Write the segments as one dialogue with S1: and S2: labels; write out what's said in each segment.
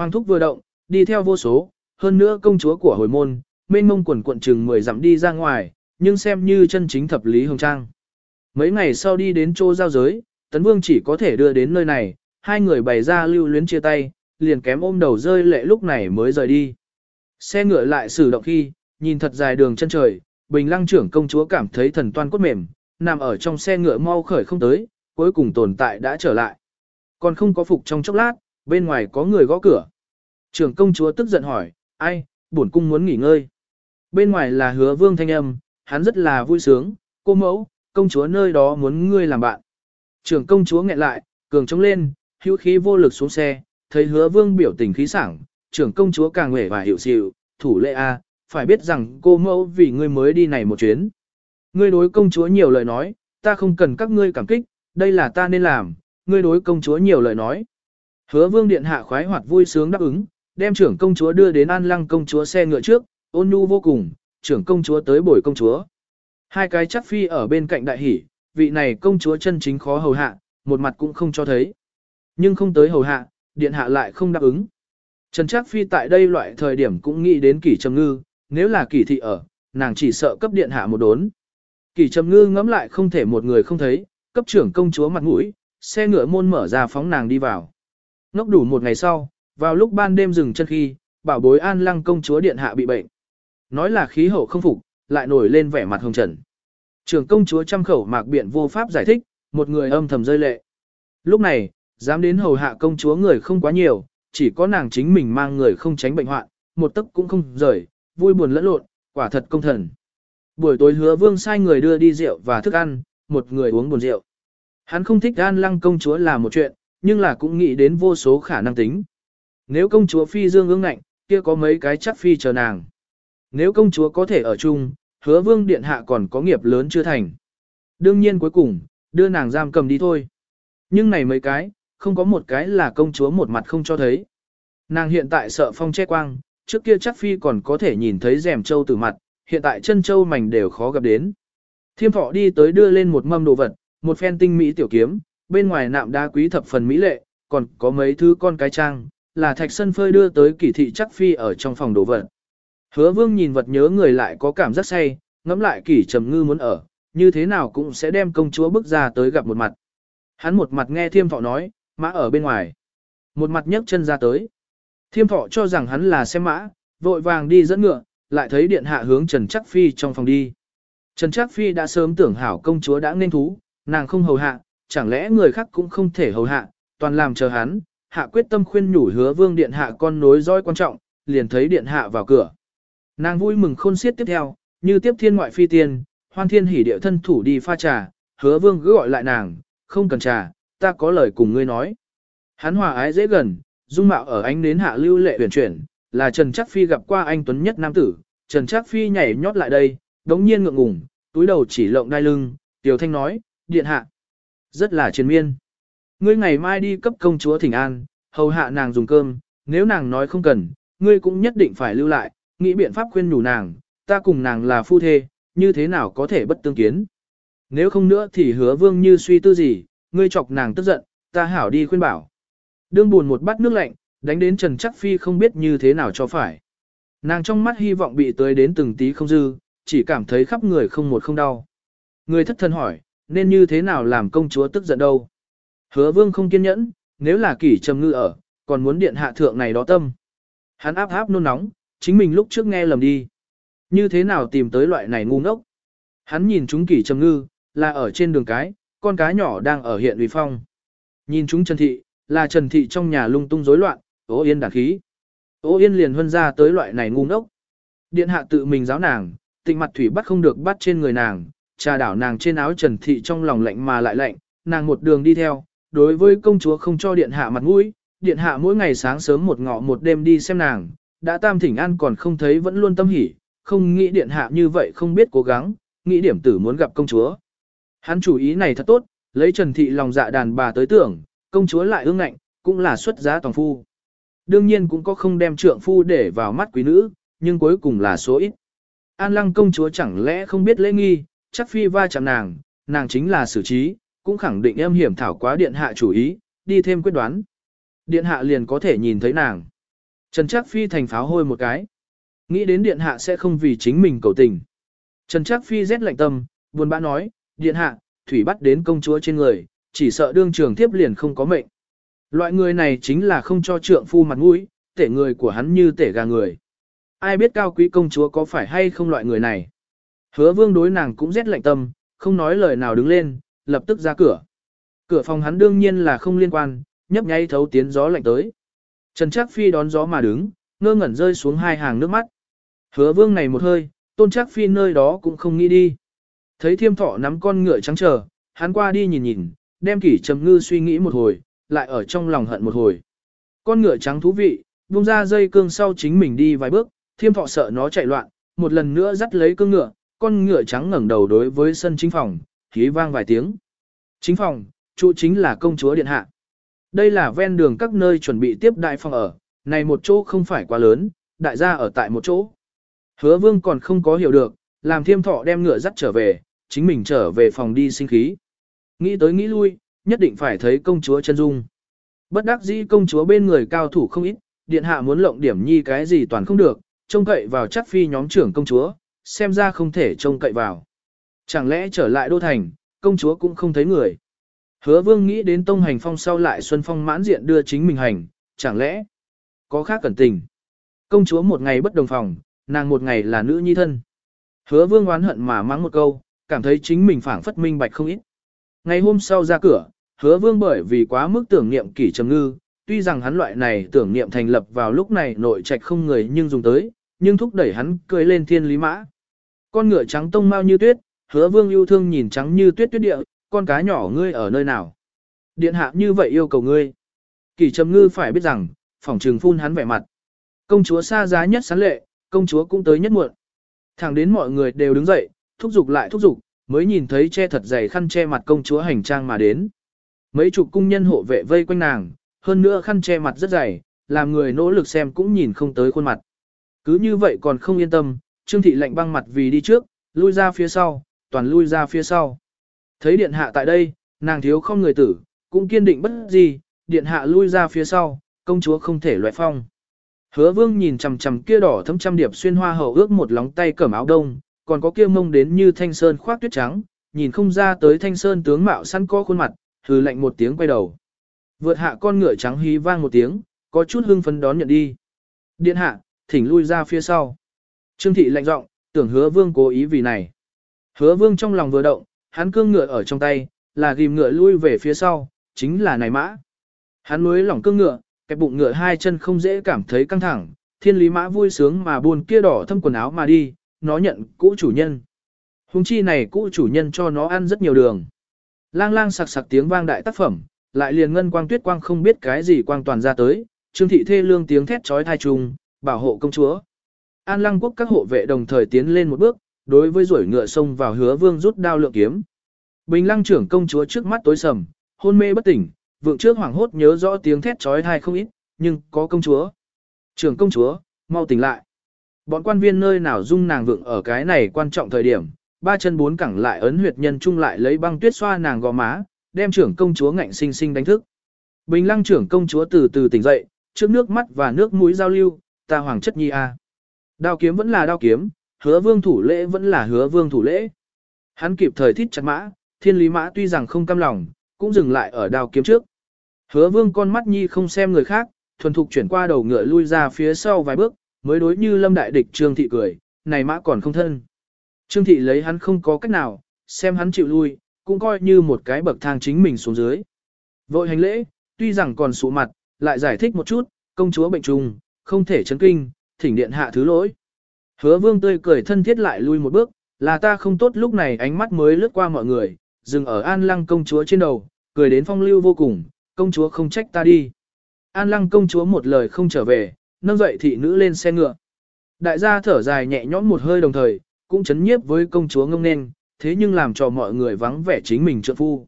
S1: Hoàng thúc vừa động, đi theo vô số, hơn nữa công chúa của hồi môn, mênh mông quần quận chừng 10 dặm đi ra ngoài, nhưng xem như chân chính thập lý hồng trang. Mấy ngày sau đi đến chỗ giao giới, Tấn Vương chỉ có thể đưa đến nơi này, hai người bày ra lưu luyến chia tay, liền kém ôm đầu rơi lệ lúc này mới rời đi. Xe ngựa lại sử động khi, nhìn thật dài đường chân trời, Bình Lăng trưởng công chúa cảm thấy thần toan cốt mềm, nằm ở trong xe ngựa mau khởi không tới, cuối cùng tồn tại đã trở lại. Còn không có phục trong chốc lát, bên ngoài có người gõ cửa. Trưởng công chúa tức giận hỏi, ai, bổn cung muốn nghỉ ngơi. Bên ngoài là hứa vương thanh âm, hắn rất là vui sướng, cô mẫu, công chúa nơi đó muốn ngươi làm bạn. Trưởng công chúa nghẹn lại, cường trống lên, hữu khí vô lực xuống xe, thấy hứa vương biểu tình khí sảng, trưởng công chúa càng nghề và hiệu xịu, thủ lệ A, phải biết rằng cô mẫu vì ngươi mới đi này một chuyến. Ngươi đối công chúa nhiều lời nói, ta không cần các ngươi cảm kích, đây là ta nên làm, ngươi đối công chúa nhiều lời nói. Hứa vương điện hạ khoái hoạt vui sướng đáp ứng, đem trưởng công chúa đưa đến an lăng công chúa xe ngựa trước, ôn nhu vô cùng, trưởng công chúa tới bồi công chúa. Hai cái chắc phi ở bên cạnh đại hỷ, vị này công chúa chân chính khó hầu hạ, một mặt cũng không cho thấy. Nhưng không tới hầu hạ, điện hạ lại không đáp ứng. Trần Trác Phi tại đây loại thời điểm cũng nghĩ đến kỷ trầm ngư, nếu là kỷ thị ở, nàng chỉ sợ cấp điện hạ một đốn. Kỷ trầm ngư ngẫm lại không thể một người không thấy, cấp trưởng công chúa mặt mũi, xe ngựa môn mở ra phóng nàng đi vào. Ngốc đủ một ngày sau, vào lúc ban đêm dừng chân khi, bảo bối an lăng công chúa điện hạ bị bệnh. Nói là khí hậu không phục, lại nổi lên vẻ mặt hồng trần. Trường công chúa trăm khẩu mạc biện vô pháp giải thích, một người âm thầm rơi lệ. Lúc này, dám đến hầu hạ công chúa người không quá nhiều, chỉ có nàng chính mình mang người không tránh bệnh hoạn, một tấc cũng không rời, vui buồn lẫn lộn, quả thật công thần. Buổi tối hứa vương sai người đưa đi rượu và thức ăn, một người uống buồn rượu. Hắn không thích an lăng công chúa là một chuyện, nhưng là cũng nghĩ đến vô số khả năng tính. Nếu công chúa phi dương ương ngạnh, kia có mấy cái chắc phi chờ nàng. Nếu công chúa có thể ở chung, hứa vương điện hạ còn có nghiệp lớn chưa thành. Đương nhiên cuối cùng, đưa nàng giam cầm đi thôi. Nhưng này mấy cái, không có một cái là công chúa một mặt không cho thấy. Nàng hiện tại sợ phong che quang, trước kia chắc phi còn có thể nhìn thấy rèm châu từ mặt, hiện tại chân châu mảnh đều khó gặp đến. Thiêm thọ đi tới đưa lên một mâm đồ vật, một phen tinh mỹ tiểu kiếm, bên ngoài nạm đá quý thập phần mỹ lệ, còn có mấy thứ con cái trang, là thạch sân phơi đưa tới kỳ thị chắc phi ở trong phòng đồ vật. Hứa vương nhìn vật nhớ người lại có cảm giác say, ngẫm lại kỷ trầm ngư muốn ở, như thế nào cũng sẽ đem công chúa bước ra tới gặp một mặt. Hắn một mặt nghe thiêm thọ nói, mã ở bên ngoài. Một mặt nhấc chân ra tới. Thiêm thọ cho rằng hắn là xem mã, vội vàng đi dẫn ngựa, lại thấy điện hạ hướng Trần Chắc Phi trong phòng đi. Trần Trác Phi đã sớm tưởng hảo công chúa đã nên thú, nàng không hầu hạ, chẳng lẽ người khác cũng không thể hầu hạ, toàn làm chờ hắn, hạ quyết tâm khuyên nhủ hứa vương điện hạ con nối dõi quan trọng, liền thấy điện hạ vào cửa. Nàng vui mừng khôn xiết tiếp theo, như tiếp thiên ngoại phi tiên, hoan thiên hỉ địa thân thủ đi pha trà, hứa vương cứ gọi lại nàng, không cần trà, ta có lời cùng ngươi nói. Hắn hòa ái dễ gần, dung mạo ở ánh nến hạ lưu lệ huyền chuyển, là Trần Chắc Phi gặp qua anh Tuấn nhất nam tử, Trần Chắc Phi nhảy nhót lại đây, đống nhiên ngượng ngùng, túi đầu chỉ lộng đai lưng, Tiểu Thanh nói, điện hạ, rất là triền miên. Ngươi ngày mai đi cấp công chúa thỉnh an, hầu hạ nàng dùng cơm, nếu nàng nói không cần, ngươi cũng nhất định phải lưu lại, nghĩ biện pháp khuyên nhủ nàng, ta cùng nàng là phu thê, như thế nào có thể bất tương kiến. Nếu không nữa thì hứa vương như suy tư gì, ngươi chọc nàng tức giận, ta hảo đi khuyên bảo. Đương buồn một bát nước lạnh, đánh đến Trần Chắc Phi không biết như thế nào cho phải. Nàng trong mắt hy vọng bị tới đến từng tí không dư, chỉ cảm thấy khắp người không một không đau. Người thất thần hỏi, nên như thế nào làm công chúa tức giận đâu. Hứa vương không kiên nhẫn, nếu là kỷ trầm ngư ở, còn muốn điện hạ thượng này đó tâm. Hắn áp áp nôn nóng, chính mình lúc trước nghe lầm đi. Như thế nào tìm tới loại này ngu ngốc? Hắn nhìn chúng kỷ trầm ngư, là ở trên đường cái, con cá nhỏ đang ở hiện uy phong. Nhìn chúng Trần Thị, là Trần Thị trong nhà lung tung rối loạn, ố yên đàn khí. Ô yên liền huân ra tới loại này ngu ngốc. Điện hạ tự mình giáo nàng, tịnh mặt thủy bắt không được bắt trên người nàng, trà đảo nàng trên áo trần thị trong lòng lạnh mà lại lạnh, nàng một đường đi theo, đối với công chúa không cho điện hạ mặt mũi, điện hạ mỗi ngày sáng sớm một ngọ một đêm đi xem nàng, đã tam thỉnh an còn không thấy vẫn luôn tâm hỉ, không nghĩ điện hạ như vậy không biết cố gắng, nghĩ điểm tử muốn gặp công chúa. Hắn chủ ý này thật tốt, lấy trần thị lòng dạ đàn bà tới tưởng, công chúa lại ương ngạnh, cũng là xuất giá toàn phu. Đương nhiên cũng có không đem trượng phu để vào mắt quý nữ, nhưng cuối cùng là số ít. An lăng công chúa chẳng lẽ không biết lễ nghi, chắc phi va chạm nàng, nàng chính là xử trí, cũng khẳng định em hiểm thảo quá điện hạ chủ ý, đi thêm quyết đoán. Điện hạ liền có thể nhìn thấy nàng. Trần Trác Phi thành pháo hôi một cái. Nghĩ đến điện hạ sẽ không vì chính mình cầu tình. Trần Trác Phi rét lạnh tâm, buồn bã nói, điện hạ, thủy bắt đến công chúa trên người, chỉ sợ đương trường tiếp liền không có mệnh. Loại người này chính là không cho trượng phu mặt mũi, tể người của hắn như tể gà người. Ai biết cao quý công chúa có phải hay không loại người này. Hứa vương đối nàng cũng rét lạnh tâm, không nói lời nào đứng lên, lập tức ra cửa. Cửa phòng hắn đương nhiên là không liên quan, nhấp nháy thấu tiến gió lạnh tới. Trần Trác Phi đón gió mà đứng, ngơ ngẩn rơi xuống hai hàng nước mắt. Hứa vương này một hơi, tôn Trác Phi nơi đó cũng không nghĩ đi. Thấy thiêm thọ nắm con ngựa trắng chờ, hắn qua đi nhìn nhìn, đem kỷ trầm ngư suy nghĩ một hồi, lại ở trong lòng hận một hồi. Con ngựa trắng thú vị, buông ra dây cương sau chính mình đi vài bước, thiêm thọ sợ nó chạy loạn, một lần nữa dắt lấy cương ngựa, con ngựa trắng ngẩng đầu đối với sân chính phòng, khí vang vài tiếng. Chính phòng, trụ chính là công chúa điện hạ. Đây là ven đường các nơi chuẩn bị tiếp đại phòng ở, này một chỗ không phải quá lớn, đại gia ở tại một chỗ. Hứa vương còn không có hiểu được, làm thiêm thọ đem ngựa dắt trở về, chính mình trở về phòng đi sinh khí. Nghĩ tới nghĩ lui, nhất định phải thấy công chúa chân dung. Bất đắc dĩ công chúa bên người cao thủ không ít, điện hạ muốn lộng điểm nhi cái gì toàn không được, trông cậy vào chắc phi nhóm trưởng công chúa, xem ra không thể trông cậy vào. Chẳng lẽ trở lại đô thành, công chúa cũng không thấy người. Hứa vương nghĩ đến tông hành phong sau lại xuân phong mãn diện đưa chính mình hành, chẳng lẽ có khác cẩn tình. Công chúa một ngày bất đồng phòng, nàng một ngày là nữ nhi thân. Hứa vương oán hận mà mắng một câu, cảm thấy chính mình phảng phất minh bạch không ít. Ngày hôm sau ra cửa, hứa vương bởi vì quá mức tưởng niệm kỷ trầm ngư, tuy rằng hắn loại này tưởng niệm thành lập vào lúc này nội trạch không người nhưng dùng tới, nhưng thúc đẩy hắn cười lên thiên lý mã. Con ngựa trắng tông mau như tuyết, hứa vương yêu thương nhìn trắng như tuyết tuyết địa, con cá nhỏ ngươi ở nơi nào. Điện hạ như vậy yêu cầu ngươi. Kỳ trầm ngư phải biết rằng, phỏng trường phun hắn vẻ mặt. Công chúa xa giá nhất sán lệ, công chúa cũng tới nhất muộn. Thẳng đến mọi người đều đứng dậy, thúc giục lại thúc giục, mới nhìn thấy che thật dày khăn che mặt công chúa hành trang mà đến. Mấy chục cung nhân hộ vệ vây quanh nàng, hơn nữa khăn che mặt rất dày, làm người nỗ lực xem cũng nhìn không tới khuôn mặt. Cứ như vậy còn không yên tâm, Trương thị lệnh băng mặt vì đi trước, lui ra phía sau, toàn lui ra phía sau. Thấy điện hạ tại đây, nàng thiếu không người tử, cũng kiên định bất gì, điện hạ lui ra phía sau, công chúa không thể loại phong. Hứa vương nhìn chằm chằm kia đỏ thấm trăm điệp xuyên hoa hậu ước một lóng tay cẩm áo đông, còn có kia mông đến như thanh sơn khoác tuyết trắng, nhìn không ra tới thanh sơn tướng mạo săn co khuôn mặt, hừ lạnh một tiếng quay đầu. Vượt hạ con ngựa trắng hí vang một tiếng, có chút hưng phấn đón nhận đi. Điện hạ, thỉnh lui ra phía sau. Trương thị lạnh giọng, tưởng hứa vương cố ý vì này. Hứa vương trong lòng vừa động, hắn cương ngựa ở trong tay, là ghim ngựa lui về phía sau, chính là này mã. Hắn nuối lỏng cương ngựa, kẹp bụng ngựa hai chân không dễ cảm thấy căng thẳng, thiên lý mã vui sướng mà buồn kia đỏ thâm quần áo mà đi, nó nhận cũ chủ nhân. Hùng chi này cũ chủ nhân cho nó ăn rất nhiều đường. Lang lang sặc sặc tiếng vang đại tác phẩm, lại liền ngân quang tuyết quang không biết cái gì quang toàn ra tới, trương thị thê lương tiếng thét trói thai trùng, bảo hộ công chúa. An lăng quốc các hộ vệ đồng thời tiến lên một bước, đối với rủi ngựa sông vào hứa vương rút đao lượng kiếm. Bình lăng trưởng công chúa trước mắt tối sầm, hôn mê bất tỉnh, vượng trước hoảng hốt nhớ rõ tiếng thét trói thai không ít, nhưng có công chúa. Trưởng công chúa, mau tỉnh lại. Bọn quan viên nơi nào dung nàng vượng ở cái này quan trọng thời điểm, ba chân bốn cẳng lại ấn huyệt nhân chung lại lấy băng tuyết xoa nàng gò má, đem trưởng công chúa ngạnh sinh sinh đánh thức. Bình lăng trưởng công chúa từ từ tỉnh dậy, trước nước mắt và nước mũi giao lưu, ta hoàng chất nhi a. Đao kiếm vẫn là đao kiếm, hứa vương thủ lễ vẫn là hứa vương thủ lễ. Hắn kịp thời thít chặt mã, thiên lý mã tuy rằng không cam lòng, cũng dừng lại ở đao kiếm trước. Hứa vương con mắt nhi không xem người khác, thuần thục chuyển qua đầu ngựa lui ra phía sau vài bước, mới đối như lâm đại địch trương thị cười, này mã còn không thân. Trương thị lấy hắn không có cách nào, xem hắn chịu lui, cũng coi như một cái bậc thang chính mình xuống dưới. Vội hành lễ, tuy rằng còn sụ mặt, lại giải thích một chút, công chúa bệnh trùng, không thể chấn kinh, thỉnh điện hạ thứ lỗi. Hứa vương tươi cười thân thiết lại lui một bước, là ta không tốt lúc này ánh mắt mới lướt qua mọi người, dừng ở an lăng công chúa trên đầu, cười đến phong lưu vô cùng, công chúa không trách ta đi. An lăng công chúa một lời không trở về, nâng dậy thị nữ lên xe ngựa. Đại gia thở dài nhẹ nhõm một hơi đồng thời, cũng chấn nhiếp với công chúa ngông nên, thế nhưng làm cho mọi người vắng vẻ chính mình trợ phu.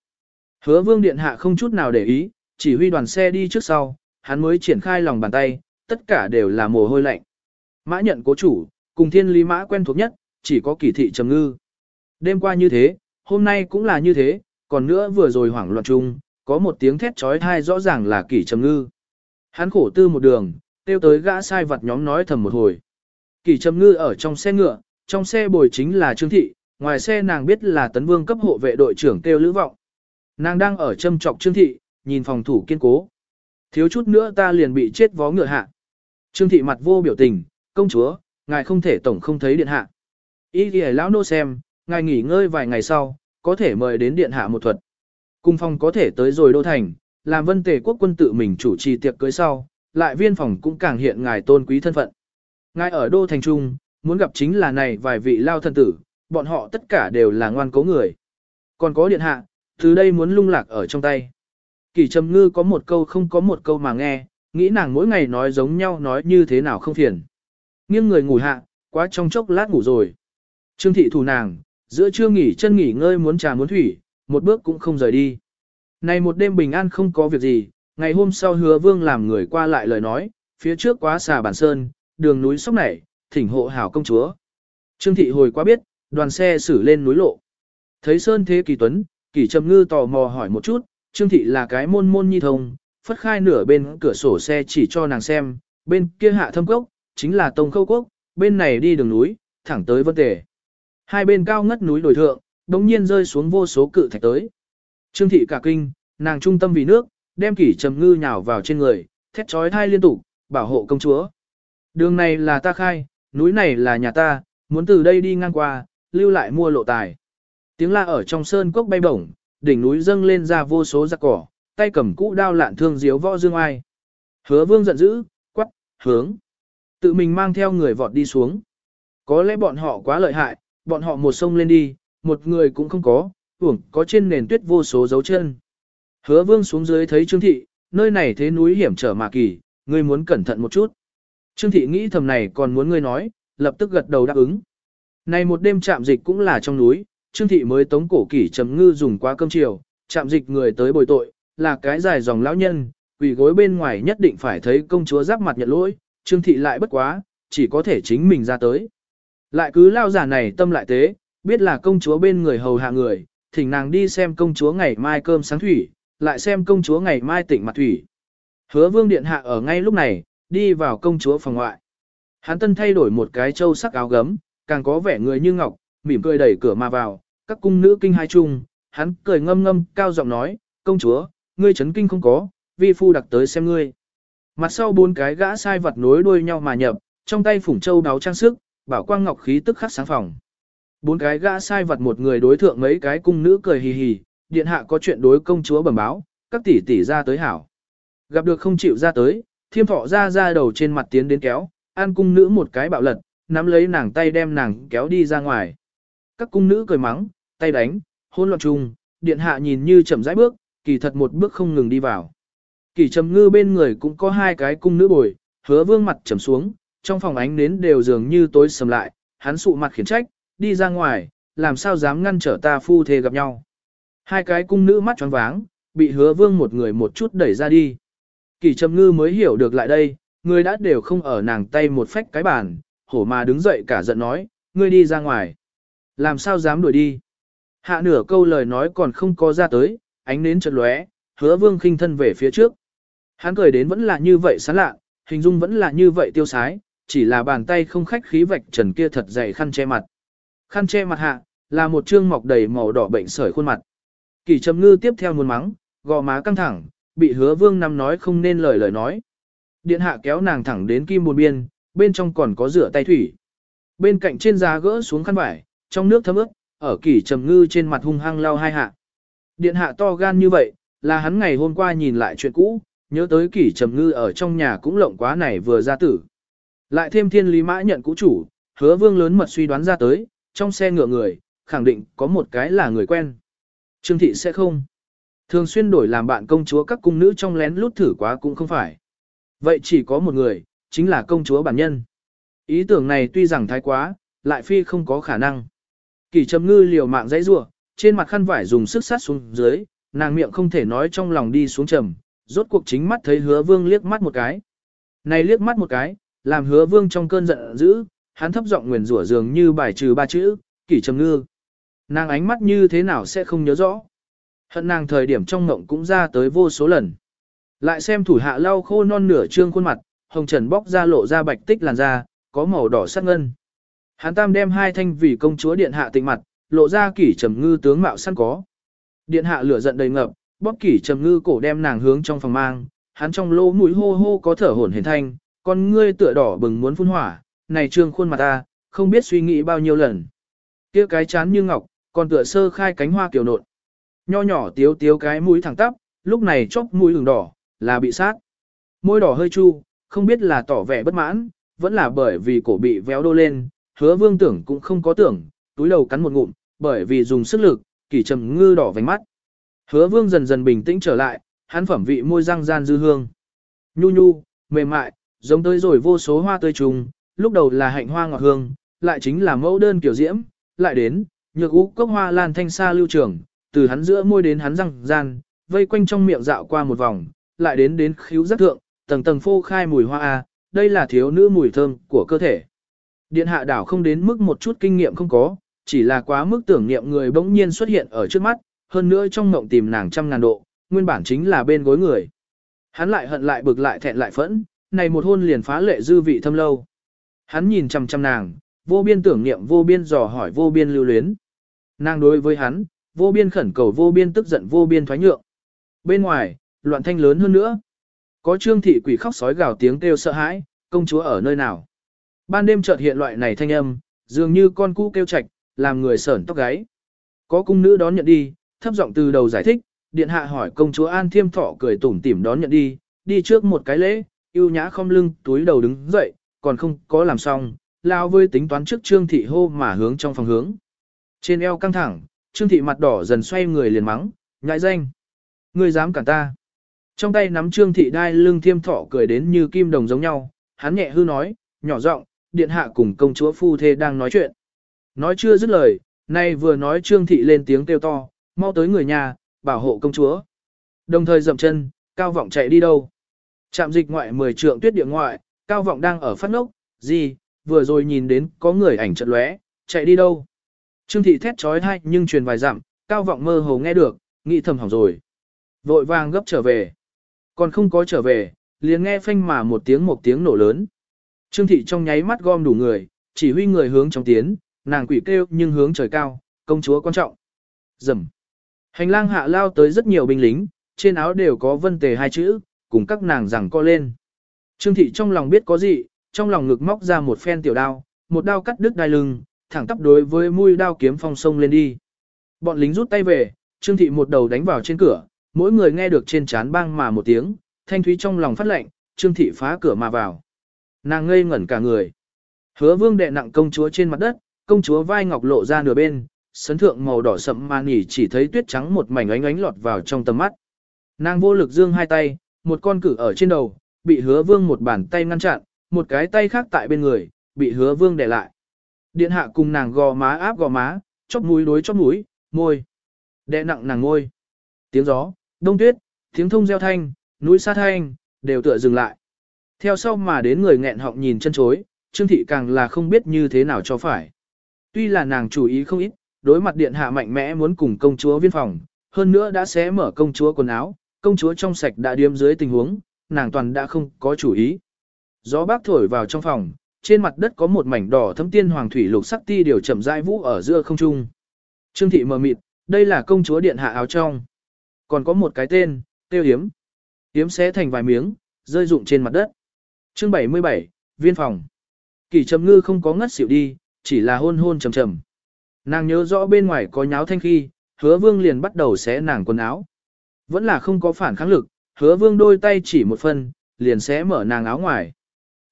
S1: Hứa vương điện hạ không chút nào để ý, chỉ huy đoàn xe đi trước sau, hắn mới triển khai lòng bàn tay, tất cả đều là mồ hôi lạnh. Mã nhận cố chủ, cùng thiên lý mã quen thuộc nhất, chỉ có kỳ thị trầm ngư. Đêm qua như thế, hôm nay cũng là như thế, còn nữa vừa rồi hoảng loạn chung, có một tiếng thét trói thai rõ ràng là kỷ trầm ngư. Hắn khổ tư một đường, tiêu tới gã sai vật nhóm nói thầm một hồi. Kỳ trầm ngư ở trong xe ngựa, trong xe bồi chính là Trương Thị, ngoài xe nàng biết là tấn vương cấp hộ vệ đội trưởng tiêu lữ vọng. Nàng đang ở châm trọc Trương Thị, nhìn phòng thủ kiên cố. Thiếu chút nữa ta liền bị chết vó ngựa hạ. Trương Thị mặt vô biểu tình, công chúa, ngài không thể tổng không thấy điện hạ. Ý thì lão nô xem, ngài nghỉ ngơi vài ngày sau, có thể mời đến điện hạ một thuật. Cung phòng có thể tới rồi đô thành, làm vân tề quốc quân tự mình chủ trì tiệc cưới sau, lại viên phòng cũng càng hiện ngài tôn quý thân phận. Ngài ở đô thành trung, muốn gặp chính là này vài vị lao thân tử, bọn họ tất cả đều là ngoan cố người. Còn có điện hạ, từ đây muốn lung lạc ở trong tay. Kỳ trầm ngư có một câu không có một câu mà nghe, nghĩ nàng mỗi ngày nói giống nhau nói như thế nào không phiền. Nghiêng người ngủ hạ, quá trong chốc lát ngủ rồi. Trương thị thủ nàng, giữa trưa nghỉ chân nghỉ ngơi muốn trà muốn thủy, một bước cũng không rời đi. Này một đêm bình an không có việc gì, ngày hôm sau hứa vương làm người qua lại lời nói, phía trước quá xà bản sơn, đường núi sóc nảy, thỉnh hộ hảo công chúa. Trương thị hồi qua biết, đoàn xe xử lên núi lộ. Thấy sơn thế kỳ tuấn, kỳ trầm ngư tò mò hỏi một chút, trương thị là cái môn môn nhi thông, phất khai nửa bên cửa sổ xe chỉ cho nàng xem, bên kia hạ thâm cốc, chính là tông khâu quốc, bên này đi đường núi, thẳng tới vân tề. Hai bên cao ngất núi đồi thượng, đống nhiên rơi xuống vô số cự thạch tới. Trương thị cả kinh, nàng trung tâm vì nước, đem kỷ trầm ngư nhào vào trên người, thét trói thai liên tục, bảo hộ công chúa. Đường này là ta khai, núi này là nhà ta, muốn từ đây đi ngang qua, lưu lại mua lộ tài. Tiếng la ở trong sơn cốc bay bổng, đỉnh núi dâng lên ra vô số giặc cỏ, tay cầm cũ đao lạn thương diếu võ dương ai. Hứa vương giận dữ, quắc, hướng. Tự mình mang theo người vọt đi xuống. Có lẽ bọn họ quá lợi hại, bọn họ một sông lên đi, một người cũng không có, uổng có trên nền tuyết vô số dấu chân. Hứa vương xuống dưới thấy Trương Thị, nơi này thế núi hiểm trở mà kỳ, ngươi muốn cẩn thận một chút. Trương Thị nghĩ thầm này còn muốn ngươi nói, lập tức gật đầu đáp ứng. Này một đêm chạm dịch cũng là trong núi, Trương Thị mới tống cổ kỷ chấm ngư dùng qua cơm chiều, chạm dịch người tới bồi tội, là cái dài dòng lão nhân, quỷ gối bên ngoài nhất định phải thấy công chúa giáp mặt nhận lỗi, Trương Thị lại bất quá, chỉ có thể chính mình ra tới. Lại cứ lao giả này tâm lại tế, biết là công chúa bên người hầu hạ người, thỉnh nàng đi xem công chúa ngày mai cơm sáng thủy, lại xem công chúa ngày mai tỉnh mặt thủy. Hứa vương điện hạ ở ngay lúc này, đi vào công chúa phòng ngoại. Hán tân thay đổi một cái châu sắc áo gấm, càng có vẻ người như ngọc, mỉm cười đẩy cửa mà vào, các cung nữ kinh hai chung, hắn cười ngâm ngâm, cao giọng nói, công chúa, ngươi chấn kinh không có, vi phu đặc tới xem ngươi. Mặt sau bốn cái gã sai vật nối đuôi nhau mà nhập, trong tay phủng châu đáo trang sức, bảo quang ngọc khí tức khắc sáng phòng. Bốn cái gã sai vật một người đối thượng mấy cái cung nữ cười hì hì, điện hạ có chuyện đối công chúa bẩm báo, các tỷ tỷ ra tới hảo. Gặp được không chịu ra tới, thiêm thọ ra ra đầu trên mặt tiến đến kéo, an cung nữ một cái bạo lật, nắm lấy nàng tay đem nàng kéo đi ra ngoài. Các cung nữ cười mắng, tay đánh, hôn loạn chung, điện hạ nhìn như chậm rãi bước, kỳ thật một bước không ngừng đi vào. Kỳ trầm ngư bên người cũng có hai cái cung nữ bồi, hứa vương mặt trầm xuống, trong phòng ánh nến đều dường như tối sầm lại, hắn sụ mặt khiển trách, đi ra ngoài, làm sao dám ngăn trở ta phu thề gặp nhau. Hai cái cung nữ mắt choáng váng, bị hứa vương một người một chút đẩy ra đi. Kỷ trầm ngư mới hiểu được lại đây, người đã đều không ở nàng tay một phách cái bàn, hổ mà đứng dậy cả giận nói, ngươi đi ra ngoài. Làm sao dám đuổi đi. Hạ nửa câu lời nói còn không có ra tới, ánh nến chợt lóe, hứa vương khinh thân về phía trước. Hắn cười đến vẫn là như vậy sán lạ, hình dung vẫn là như vậy tiêu sái, chỉ là bàn tay không khách khí vạch trần kia thật dày khăn che mặt. Khăn che mặt hạ, là một trương mọc đầy màu đỏ bệnh sởi khuôn mặt. Kỳ trầm ngư tiếp theo muốn mắng, gò má căng thẳng, bị hứa vương năm nói không nên lời lời nói. Điện hạ kéo nàng thẳng đến kim buồn biên, bên trong còn có rửa tay thủy. Bên cạnh trên giá gỡ xuống khăn vải, trong nước thấm ướt, ở kỳ trầm ngư trên mặt hung hăng lau hai hạ. Điện hạ to gan như vậy, là hắn ngày hôm qua nhìn lại chuyện cũ, nhớ tới kỷ trầm ngư ở trong nhà cũng lộng quá này vừa ra tử. Lại thêm thiên lý mã nhận cũ chủ, hứa vương lớn mật suy đoán ra tới, trong xe ngựa người, khẳng định có một cái là người quen. Trương thị sẽ không. Thường xuyên đổi làm bạn công chúa các cung nữ trong lén lút thử quá cũng không phải. Vậy chỉ có một người, chính là công chúa bản nhân. Ý tưởng này tuy rằng thái quá, lại phi không có khả năng. Kỳ trầm ngư liều mạng dãy rua, trên mặt khăn vải dùng sức sát xuống dưới, nàng miệng không thể nói trong lòng đi xuống trầm, rốt cuộc chính mắt thấy hứa vương liếc mắt một cái. Này liếc mắt một cái, làm hứa vương trong cơn giận dữ, hắn thấp giọng nguyền rủa dường như bài trừ ba chữ, kỷ trầm ngư. Nàng ánh mắt như thế nào sẽ không nhớ rõ. Hận nàng thời điểm trong ngộng cũng ra tới vô số lần. Lại xem thủ hạ lau khô non nửa trương khuôn mặt, hồng trần bóc ra lộ ra bạch tích làn da, có màu đỏ sắc ngân. Hắn tam đem hai thanh vì công chúa điện hạ tịnh mặt, lộ ra kỷ trầm ngư tướng mạo săn có. Điện hạ lửa giận đầy ngập, bóp kỷ trầm ngư cổ đem nàng hướng trong phòng mang, hắn trong lỗ mũi hô hô có thở hổn hển thanh, con ngươi tựa đỏ bừng muốn phun hỏa, này trương khuôn mặt ta, không biết suy nghĩ bao nhiêu lần. Kia cái chán như ngọc, còn tựa sơ khai cánh hoa kiều nộn. Nho nhỏ tiếu tiếu cái mũi thẳng tắp, lúc này chốc mũi ửng đỏ, là bị sát. Môi đỏ hơi chu, không biết là tỏ vẻ bất mãn, vẫn là bởi vì cổ bị véo đô lên, hứa vương tưởng cũng không có tưởng, túi đầu cắn một ngụm, bởi vì dùng sức lực, kỷ trầm ngư đỏ vành mắt. Hứa vương dần dần bình tĩnh trở lại, hắn phẩm vị môi răng gian dư hương. Nhu nhu, mềm mại, giống tới rồi vô số hoa tươi trùng, lúc đầu là hạnh hoa ngọt hương, lại chính là mẫu đơn kiểu diễm, lại đến, nhược ú cốc hoa lan thanh xa lưu trường, từ hắn giữa môi đến hắn răng gian, vây quanh trong miệng dạo qua một vòng, lại đến đến khíu giác thượng, tầng tầng phô khai mùi hoa a, đây là thiếu nữ mùi thơm của cơ thể. Điện hạ đảo không đến mức một chút kinh nghiệm không có, chỉ là quá mức tưởng niệm người bỗng nhiên xuất hiện ở trước mắt, hơn nữa trong mộng tìm nàng trăm ngàn độ, nguyên bản chính là bên gối người. Hắn lại hận lại bực lại thẹn lại phẫn, này một hôn liền phá lệ dư vị thâm lâu. Hắn nhìn chằm chằm nàng, vô biên tưởng niệm vô biên dò hỏi vô biên lưu luyến. Nàng đối với hắn, vô biên khẩn cầu vô biên tức giận vô biên thoái nhượng. Bên ngoài, loạn thanh lớn hơn nữa. Có trương thị quỷ khóc sói gào tiếng kêu sợ hãi, công chúa ở nơi nào. Ban đêm chợt hiện loại này thanh âm, dường như con cũ kêu chạch, làm người sởn tóc gáy. Có cung nữ đón nhận đi, thấp giọng từ đầu giải thích, điện hạ hỏi công chúa An Thiêm Thọ cười tủm tỉm đón nhận đi, đi trước một cái lễ, yêu nhã không lưng, túi đầu đứng dậy, còn không có làm xong, lao với tính toán trước trương thị hô mà hướng trong phòng hướng. Trên eo căng thẳng, trương thị mặt đỏ dần xoay người liền mắng, nhãi danh. Ngươi dám cản ta. Trong tay nắm trương thị đai lưng thiêm thọ cười đến như kim đồng giống nhau, hắn nhẹ hư nói, nhỏ giọng, điện hạ cùng công chúa phu thê đang nói chuyện. Nói chưa dứt lời, nay vừa nói trương thị lên tiếng kêu to, mau tới người nhà, bảo hộ công chúa. Đồng thời dậm chân, cao vọng chạy đi đâu. Trạm dịch ngoại 10 trượng tuyết địa ngoại, cao vọng đang ở phát ngốc, gì, vừa rồi nhìn đến có người ảnh chật lóe, chạy đi đâu. Trương thị thét trói thai nhưng truyền vài dặm, cao vọng mơ hồ nghe được, nghĩ thầm hỏng rồi. Vội vàng gấp trở về. Còn không có trở về, liền nghe phanh mà một tiếng một tiếng nổ lớn. Trương thị trong nháy mắt gom đủ người, chỉ huy người hướng trong tiến, nàng quỷ kêu nhưng hướng trời cao, công chúa quan trọng. Dầm. Hành lang hạ lao tới rất nhiều binh lính, trên áo đều có vân tề hai chữ, cùng các nàng rằng co lên. Trương thị trong lòng biết có gì, trong lòng ngực móc ra một phen tiểu đao, một đao cắt đứt đai lưng, thẳng tắp đối với mũi đao kiếm phong sông lên đi. Bọn lính rút tay về, Trương thị một đầu đánh vào trên cửa, mỗi người nghe được trên chán bang mà một tiếng, thanh thúy trong lòng phát lệnh, Trương thị phá cửa mà vào. Nàng ngây ngẩn cả người. Hứa vương đệ nặng công chúa trên mặt đất, công chúa vai ngọc lộ ra nửa bên, sấn thượng màu đỏ sậm mà nhỉ chỉ thấy tuyết trắng một mảnh ánh ánh lọt vào trong tầm mắt. Nàng vô lực dương hai tay, một con cử ở trên đầu, bị hứa vương một bàn tay ngăn chặn, một cái tay khác tại bên người, bị hứa vương để lại. Điện hạ cùng nàng gò má áp gò má, chóp mũi đối chóp mũi, môi. Đè nặng nàng ngôi. Tiếng gió, đông tuyết, tiếng thông gieo thanh, núi xa thanh, đều tựa dừng lại. Theo sau mà đến người nghẹn họng nhìn chân chối, Trương Thị càng là không biết như thế nào cho phải. Tuy là nàng chủ ý không ít, đối mặt điện hạ mạnh mẽ muốn cùng công chúa viên phòng, hơn nữa đã xé mở công chúa quần áo, công chúa trong sạch đã điếm dưới tình huống, nàng toàn đã không có chủ ý. Gió bác thổi vào trong phòng, trên mặt đất có một mảnh đỏ thấm tiên hoàng thủy lục sắc ti điều chậm rãi vũ ở giữa không trung. Trương thị mờ mịt, đây là công chúa điện hạ áo trong. Còn có một cái tên, tiêu hiếm. Hiếm xé thành vài miếng, rơi rụng trên mặt đất. Chương 77, viên phòng. Kỳ trầm ngư không có ngất xỉu đi, chỉ là hôn hôn trầm trầm. Nàng nhớ rõ bên ngoài có nháo thanh khi, hứa vương liền bắt đầu xé nàng quần áo. Vẫn là không có phản kháng lực, hứa vương đôi tay chỉ một phân, liền xé mở nàng áo ngoài.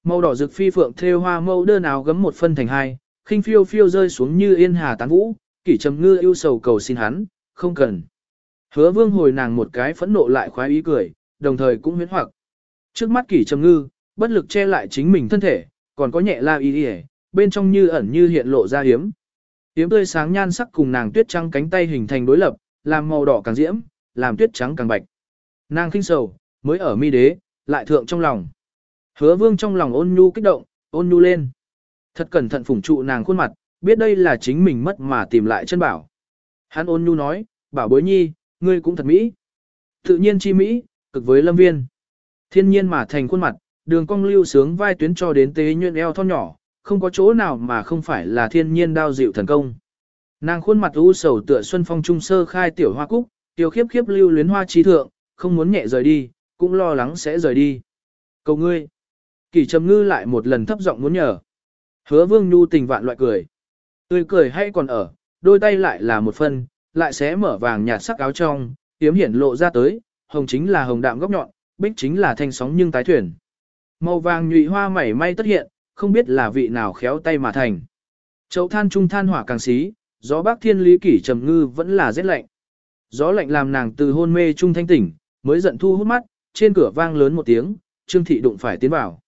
S1: Màu đỏ rực phi phượng thêu hoa mẫu đơn áo gấm một phân thành hai, khinh phiêu phiêu rơi xuống như yên hà tán vũ, kỷ trầm ngư yêu sầu cầu xin hắn, không cần. Hứa vương hồi nàng một cái phẫn nộ lại khoái ý cười, đồng thời cũng huyến hoặc. Trước mắt kỷ trầm ngư, bất lực che lại chính mình thân thể, còn có nhẹ la y y, bên trong như ẩn như hiện lộ ra hiếm. Hiếm tươi sáng nhan sắc cùng nàng tuyết trắng cánh tay hình thành đối lập, làm màu đỏ càng diễm, làm tuyết trắng càng bạch. Nàng khinh sầu, mới ở mi đế, lại thượng trong lòng. Hứa vương trong lòng ôn nhu kích động, ôn nhu lên. Thật cẩn thận phủng trụ nàng khuôn mặt, biết đây là chính mình mất mà tìm lại chân bảo. Hắn ôn nhu nói, bảo bối nhi, ngươi cũng thật mỹ. Tự nhiên chi mỹ, cực với lâm viên. Thiên nhiên mà thành khuôn mặt, đường cong lưu sướng vai tuyến cho đến tế nhuyễn eo thon nhỏ, không có chỗ nào mà không phải là thiên nhiên đao dịu thần công. Nàng khuôn mặt u sầu tựa xuân phong trung sơ khai tiểu hoa cúc, tiểu khiếp khiếp lưu luyến hoa trí thượng, không muốn nhẹ rời đi, cũng lo lắng sẽ rời đi. Cầu ngươi. kỷ trầm ngư lại một lần thấp giọng muốn nhờ. Hứa vương nhu tình vạn loại cười. Tươi cười hay còn ở, đôi tay lại là một phân, lại sẽ mở vàng nhạt sắc áo trong, tiếm hiển lộ ra tới, hồng chính là hồng đạm góc nhọn, bích chính là thanh sóng nhưng tái thuyền. Màu vàng nhụy hoa mảy may tất hiện, không biết là vị nào khéo tay mà thành. Chậu than trung than hỏa càng xí, gió bắc thiên lý kỷ trầm ngư vẫn là rét lạnh. Gió lạnh làm nàng từ hôn mê trung thanh tỉnh, mới giận thu hút mắt, trên cửa vang lớn một tiếng, trương thị đụng phải tiến vào.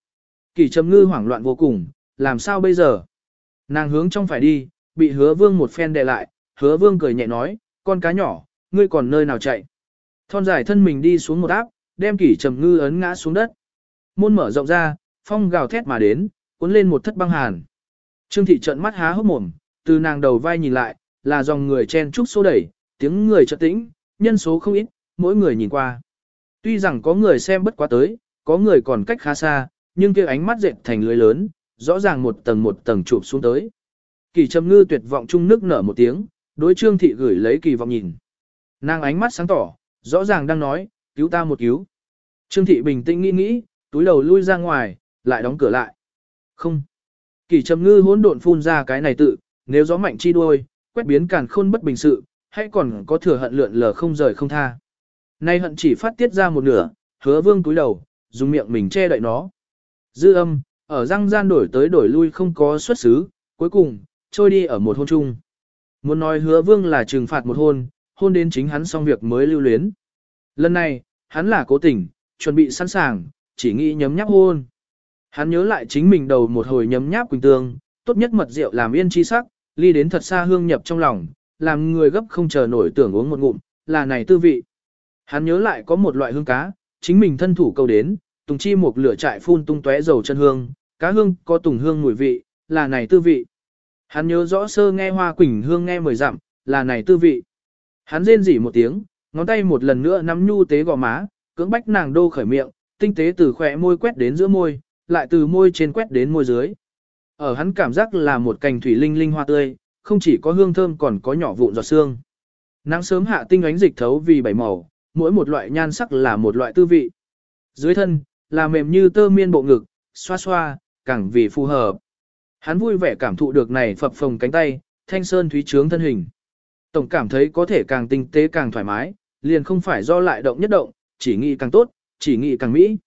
S1: Kỷ trầm ngư hoảng loạn vô cùng, làm sao bây giờ? Nàng hướng trong phải đi, bị hứa vương một phen đè lại, hứa vương cười nhẹ nói, con cá nhỏ, ngươi còn nơi nào chạy? Thon dài thân mình đi xuống một áp, đem kỷ trầm ngư ấn ngã xuống đất. Môn mở rộng ra, phong gào thét mà đến, cuốn lên một thất băng hàn. Trương thị trợn mắt há hốc mồm, từ nàng đầu vai nhìn lại, là dòng người chen trúc xô đẩy, tiếng người chợt tĩnh, nhân số không ít, mỗi người nhìn qua. Tuy rằng có người xem bất quá tới, có người còn cách khá xa, nhưng kia ánh mắt dệt thành lưới lớn, rõ ràng một tầng một tầng chụp xuống tới. Kỳ trầm ngư tuyệt vọng chung nước nở một tiếng, đối trương thị gửi lấy kỳ vọng nhìn. Nàng ánh mắt sáng tỏ, rõ ràng đang nói, cứu ta một cứu. Trương thị bình tĩnh nghĩ nghĩ, túi đầu lui ra ngoài, lại đóng cửa lại. Không. Kỳ trầm ngư hỗn độn phun ra cái này tự, nếu gió mạnh chi đuôi, quét biến càn khôn bất bình sự, hay còn có thừa hận lượn lờ không rời không tha. Nay hận chỉ phát tiết ra một nửa, hứa vương túi đầu, dùng miệng mình che đậy nó. Dư âm, ở răng gian đổi tới đổi lui không có xuất xứ, cuối cùng, trôi đi ở một hôn chung. Muốn nói hứa vương là trừng phạt một hôn, hôn đến chính hắn xong việc mới lưu luyến. Lần này, hắn là cố tình, chuẩn bị sẵn sàng, chỉ nghĩ nhấm nháp hôn. Hắn nhớ lại chính mình đầu một hồi nhấm nháp quỳnh tương, tốt nhất mật rượu làm yên chi sắc, ly đến thật xa hương nhập trong lòng, làm người gấp không chờ nổi tưởng uống một ngụm, là này tư vị. Hắn nhớ lại có một loại hương cá, chính mình thân thủ câu đến, tùng chi một lửa trại phun tung tóe dầu chân hương, cá hương có tùng hương mùi vị, là này tư vị. Hắn nhớ rõ sơ nghe hoa quỳnh hương nghe mười dặm, là này tư vị. Hắn rên rỉ một tiếng, ngón tay một lần nữa nắm nhu tế gò má, cưỡng bách nàng đô khởi miệng, tinh tế từ khỏe môi quét đến giữa môi, lại từ môi trên quét đến môi dưới. Ở hắn cảm giác là một cành thủy linh linh hoa tươi, không chỉ có hương thơm còn có nhỏ vụn giọt sương. Nắng sớm hạ tinh ánh dịch thấu vì bảy màu, mỗi một loại nhan sắc là một loại tư vị. Dưới thân, là mềm như tơ miên bộ ngực, xoa xoa, càng vì phù hợp. Hắn vui vẻ cảm thụ được này phập phồng cánh tay, thanh sơn thúy trướng thân hình. Tổng cảm thấy có thể càng tinh tế càng thoải mái, liền không phải do lại động nhất động, chỉ nghĩ càng tốt, chỉ nghĩ càng mỹ.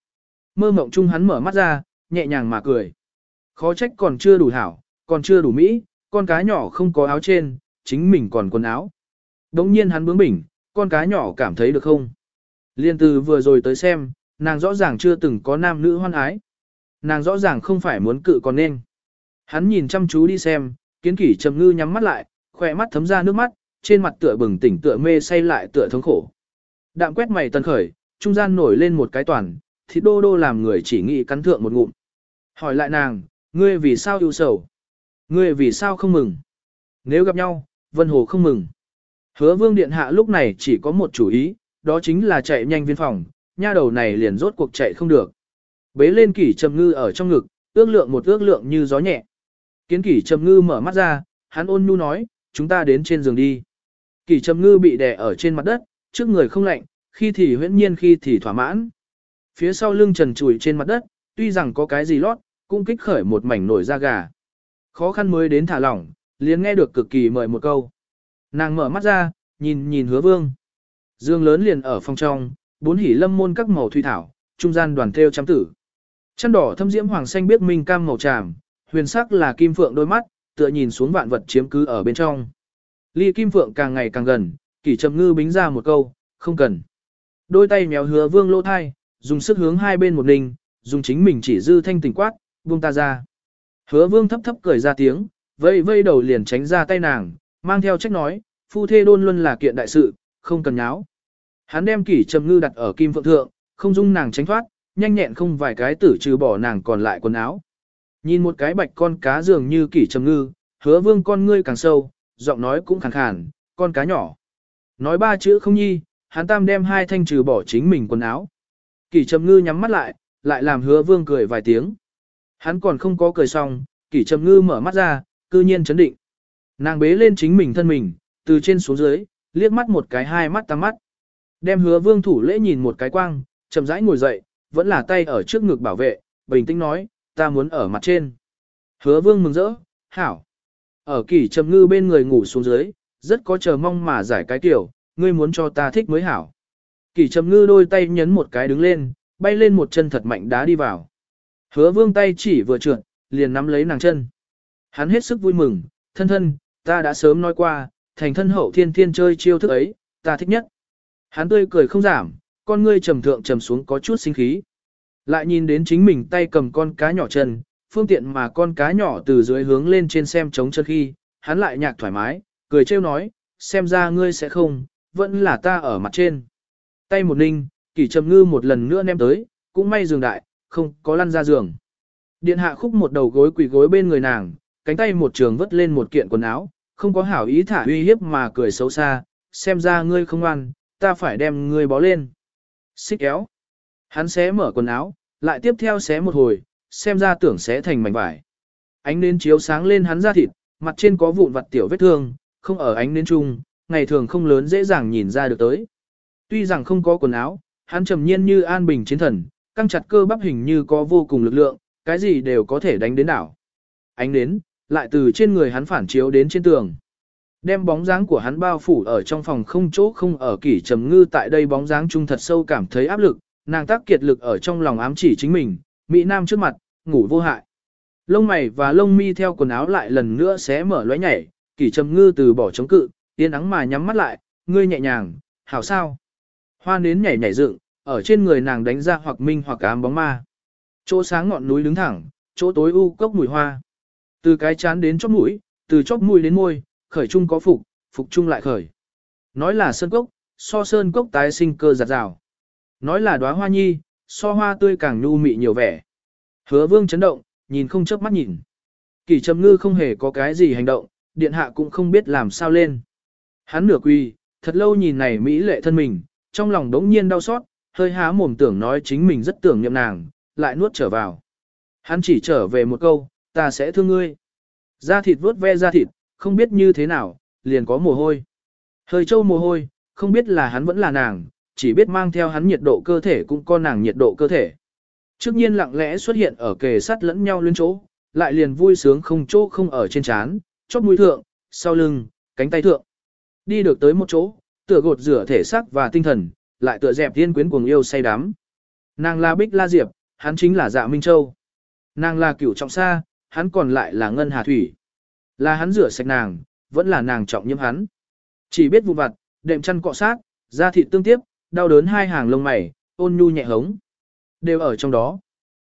S1: Mơ mộng chung hắn mở mắt ra, nhẹ nhàng mà cười. Khó trách còn chưa đủ hảo, còn chưa đủ mỹ, con cá nhỏ không có áo trên, chính mình còn quần áo. Đống nhiên hắn bướng bỉnh, con cá nhỏ cảm thấy được không? Liên từ vừa rồi tới xem, nàng rõ ràng chưa từng có nam nữ hoan ái. Nàng rõ ràng không phải muốn cự còn nên. Hắn nhìn chăm chú đi xem, kiến kỷ trầm ngư nhắm mắt lại, khỏe mắt thấm ra nước mắt, trên mặt tựa bừng tỉnh tựa mê say lại tựa thống khổ. Đạm quét mày tần khởi, trung gian nổi lên một cái toàn, thịt đô đô làm người chỉ nghĩ cắn thượng một ngụm. Hỏi lại nàng, ngươi vì sao ưu sầu? Ngươi vì sao không mừng? Nếu gặp nhau, Vân Hồ không mừng. Hứa vương điện hạ lúc này chỉ có một chủ ý, đó chính là chạy nhanh viên phòng, nha đầu này liền rốt cuộc chạy không được. Bế lên kỷ trầm ngư ở trong ngực, ước lượng một ước lượng như gió nhẹ. Kiến kỷ trầm ngư mở mắt ra, hắn ôn nhu nói, chúng ta đến trên giường đi. Kỷ trầm ngư bị đè ở trên mặt đất, trước người không lạnh, khi thì huyễn nhiên khi thì thỏa mãn. Phía sau lưng trần trụi trên mặt đất, tuy rằng có cái gì lót, cũng kích khởi một mảnh nổi da gà. Khó khăn mới đến thả lỏng, liền nghe được cực kỳ mời một câu. Nàng mở mắt ra, nhìn nhìn hứa vương. Dương lớn liền ở phòng trong, bốn hỉ lâm môn các màu thủy thảo, trung gian đoàn theo chấm tử. Chân đỏ thâm diễm hoàng xanh biết minh cam màu tràm, huyền sắc là kim phượng đôi mắt, tựa nhìn xuống vạn vật chiếm cứ ở bên trong. Ly kim phượng càng ngày càng gần, kỷ trầm ngư bính ra một câu, không cần. Đôi tay méo hứa vương lỗ thai, dùng sức hướng hai bên một ninh, dùng chính mình chỉ dư thanh tỉnh quát, buông ta ra. Hứa vương thấp thấp cười ra tiếng, vây vây đầu liền tránh ra tay nàng, mang theo trách nói, phu thê đôn luôn là kiện đại sự, không cần nháo. Hắn đem kỷ trầm ngư đặt ở kim phượng thượng, không dung nàng tránh thoát, nhanh nhẹn không vài cái tử trừ bỏ nàng còn lại quần áo. Nhìn một cái bạch con cá dường như kỷ trầm ngư, hứa vương con ngươi càng sâu, giọng nói cũng khàn khàn, con cá nhỏ. Nói ba chữ không nhi, hắn tam đem hai thanh trừ bỏ chính mình quần áo. Kỷ trầm ngư nhắm mắt lại, lại làm hứa vương cười vài tiếng. Hắn còn không có cười xong, kỷ trầm ngư mở mắt ra, cư nhiên chấn định. Nàng bế lên chính mình thân mình, từ trên xuống dưới, liếc mắt một cái hai mắt tam mắt. Đem hứa vương thủ lễ nhìn một cái quang, chậm rãi ngồi dậy, vẫn là tay ở trước ngực bảo vệ, bình tĩnh nói, ta muốn ở mặt trên. Hứa vương mừng rỡ, hảo. Ở kỷ trầm ngư bên người ngủ xuống dưới, rất có chờ mong mà giải cái tiểu, ngươi muốn cho ta thích mới hảo. Kỷ trầm ngư đôi tay nhấn một cái đứng lên, bay lên một chân thật mạnh đá đi vào. Hứa vương tay chỉ vừa trượt, liền nắm lấy nàng chân. Hắn hết sức vui mừng, thân thân, ta đã sớm nói qua, thành thân hậu thiên thiên chơi chiêu thức ấy, ta thích nhất. Hắn tươi cười không giảm, con ngươi trầm thượng trầm xuống có chút sinh khí. Lại nhìn đến chính mình tay cầm con cá nhỏ chân, phương tiện mà con cá nhỏ từ dưới hướng lên trên xem trống chân khi, hắn lại nhạc thoải mái, cười trêu nói, xem ra ngươi sẽ không, vẫn là ta ở mặt trên. Tay một ninh, kỷ trầm ngư một lần nữa ném tới, cũng may giường đại, không có lăn ra giường. Điện hạ khúc một đầu gối quỳ gối bên người nàng, cánh tay một trường vứt lên một kiện quần áo, không có hảo ý thả uy hiếp mà cười xấu xa, xem ra ngươi không ăn, ta phải đem ngươi bó lên. Xích kéo. Hắn xé mở quần áo, lại tiếp theo xé một hồi, xem ra tưởng xé thành mảnh vải. Ánh nến chiếu sáng lên hắn da thịt, mặt trên có vụn vặt tiểu vết thương, không ở ánh nến chung, ngày thường không lớn dễ dàng nhìn ra được tới. Tuy rằng không có quần áo, hắn trầm nhiên như an bình chiến thần, căng chặt cơ bắp hình như có vô cùng lực lượng, cái gì đều có thể đánh đến đảo. Ánh đến, lại từ trên người hắn phản chiếu đến trên tường. Đem bóng dáng của hắn bao phủ ở trong phòng không chỗ không ở kỷ trầm ngư tại đây bóng dáng trung thật sâu cảm thấy áp lực, nàng tác kiệt lực ở trong lòng ám chỉ chính mình, Mỹ Nam trước mặt, ngủ vô hại. Lông mày và lông mi theo quần áo lại lần nữa xé mở lóe nhảy, kỷ trầm ngư từ bỏ chống cự, yên ắng mà nhắm mắt lại, ngươi nhẹ nhàng, hảo sao. Hoa nến nhảy nhảy dựng, ở trên người nàng đánh ra hoặc minh hoặc ám bóng ma. Chỗ sáng ngọn núi đứng thẳng, chỗ tối u cốc mùi hoa. Từ cái chán đến chóp mũi, từ chóp mũi đến môi, khởi trung có phục, phục trung lại khởi. Nói là sơn cốc, so sơn cốc tái sinh cơ giặt rào. Nói là đóa hoa nhi, so hoa tươi càng nhu mị nhiều vẻ. Hứa vương chấn động, nhìn không chớp mắt nhìn. Kỳ trầm ngư không hề có cái gì hành động, điện hạ cũng không biết làm sao lên. Hắn nửa quỳ, thật lâu nhìn này mỹ lệ thân mình, trong lòng đống nhiên đau xót, hơi há mồm tưởng nói chính mình rất tưởng niệm nàng, lại nuốt trở vào. Hắn chỉ trở về một câu, ta sẽ thương ngươi. Da thịt vuốt ve da thịt, không biết như thế nào, liền có mồ hôi. Hơi trâu mồ hôi, không biết là hắn vẫn là nàng, chỉ biết mang theo hắn nhiệt độ cơ thể cũng có nàng nhiệt độ cơ thể. Trước nhiên lặng lẽ xuất hiện ở kề sắt lẫn nhau lên chỗ, lại liền vui sướng không chỗ không ở trên chán, chóp mũi thượng, sau lưng, cánh tay thượng. Đi được tới một chỗ, tựa gột rửa thể xác và tinh thần, lại tựa dẹp thiên quyến cuồng yêu say đắm. Nàng là Bích La Diệp, hắn chính là Dạ Minh Châu. Nàng là cửu trọng sa, hắn còn lại là Ngân Hà Thủy. Là hắn rửa sạch nàng, vẫn là nàng trọng nhiễm hắn. Chỉ biết vụ vặt, đệm chăn cọ sát, da thịt tương tiếp, đau đớn hai hàng lông mày, ôn nhu nhẹ hống. Đều ở trong đó.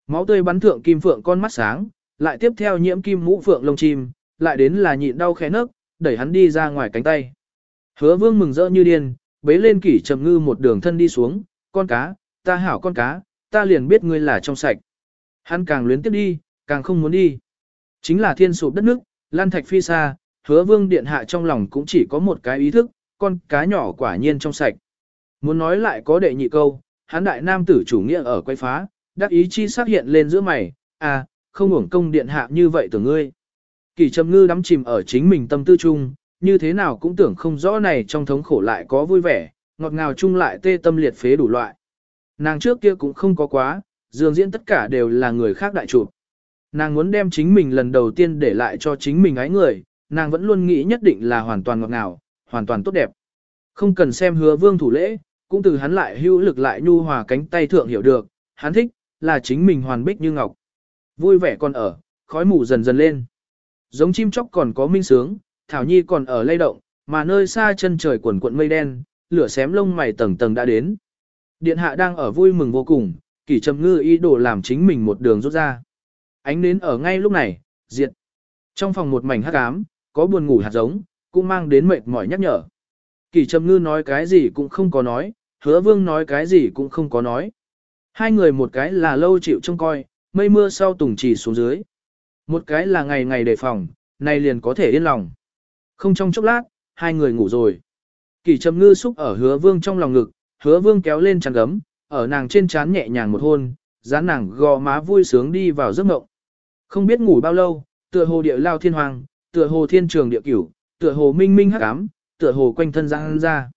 S1: Máu tươi bắn thượng kim phượng con mắt sáng, lại tiếp theo nhiễm kim mũ phượng lông chim, lại đến là nhịn đau khẽ nấc, đẩy hắn đi ra ngoài cánh tay. Hứa vương mừng rỡ như điên, bế lên kỷ trầm ngư một đường thân đi xuống, con cá, ta hảo con cá, ta liền biết ngươi là trong sạch. Hắn càng luyến tiếp đi, càng không muốn đi. Chính là thiên sụp đất nước, lan thạch phi xa, hứa vương điện hạ trong lòng cũng chỉ có một cái ý thức, con cá nhỏ quả nhiên trong sạch. Muốn nói lại có đệ nhị câu, hắn đại nam tử chủ nghĩa ở quay phá, đắc ý chi xác hiện lên giữa mày, à, không uổng công điện hạ như vậy từ ngươi. Kỳ trầm ngư đắm chìm ở chính mình tâm tư chung, như thế nào cũng tưởng không rõ này trong thống khổ lại có vui vẻ, ngọt ngào chung lại tê tâm liệt phế đủ loại. Nàng trước kia cũng không có quá, dường diễn tất cả đều là người khác đại chụp. Nàng muốn đem chính mình lần đầu tiên để lại cho chính mình ái người, nàng vẫn luôn nghĩ nhất định là hoàn toàn ngọt ngào, hoàn toàn tốt đẹp. Không cần xem hứa vương thủ lễ, cũng từ hắn lại hữu lực lại nhu hòa cánh tay thượng hiểu được, hắn thích, là chính mình hoàn bích như ngọc. Vui vẻ còn ở, khói mù dần dần lên. Giống chim chóc còn có minh sướng, Thảo Nhi còn ở lay động, mà nơi xa chân trời quần cuộn mây đen, lửa xém lông mày tầng tầng đã đến. Điện hạ đang ở vui mừng vô cùng, kỷ trầm ngư ý đồ làm chính mình một đường rút ra. Ánh nến ở ngay lúc này, diệt. Trong phòng một mảnh hắc ám, có buồn ngủ hạt giống, cũng mang đến mệt mỏi nhắc nhở. Kỷ trầm ngư nói cái gì cũng không có nói, hứa vương nói cái gì cũng không có nói. Hai người một cái là lâu chịu trông coi, mây mưa sau tùng trì xuống dưới. Một cái là ngày ngày đề phòng, này liền có thể yên lòng. Không trong chốc lát, hai người ngủ rồi. Kỷ trầm ngư xúc ở hứa vương trong lòng ngực, hứa vương kéo lên chăn gấm, ở nàng trên trán nhẹ nhàng một hôn, dán nàng gò má vui sướng đi vào giấc mộng. Không biết ngủ bao lâu, tựa hồ địa lao thiên hoàng, tựa hồ thiên trường địa cửu, tựa hồ minh minh hắc ám, tựa hồ quanh thân giang ra.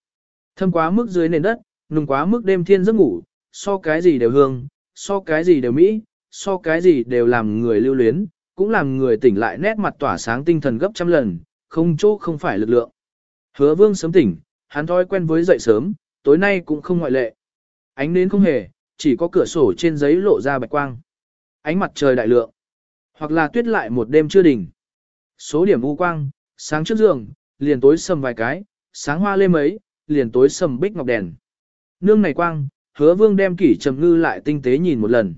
S1: Thâm quá mức dưới nền đất, nùng quá mức đêm thiên giấc ngủ, so cái gì đều hương, so cái gì đều mỹ, so cái gì đều làm người lưu luyến, cũng làm người tỉnh lại nét mặt tỏa sáng tinh thần gấp trăm lần, không chỗ không phải lực lượng. Hứa vương sớm tỉnh, hắn thói quen với dậy sớm, tối nay cũng không ngoại lệ. Ánh nến không hề, chỉ có cửa sổ trên giấy lộ ra bạch quang. Ánh mặt trời đại lượng, hoặc là tuyết lại một đêm chưa đỉnh. Số điểm u quang, sáng trước giường, liền tối sầm vài cái, sáng hoa lê mấy, liền tối sầm bích ngọc đèn. Nương này quang, hứa vương đem kỷ trầm ngư lại tinh tế nhìn một lần.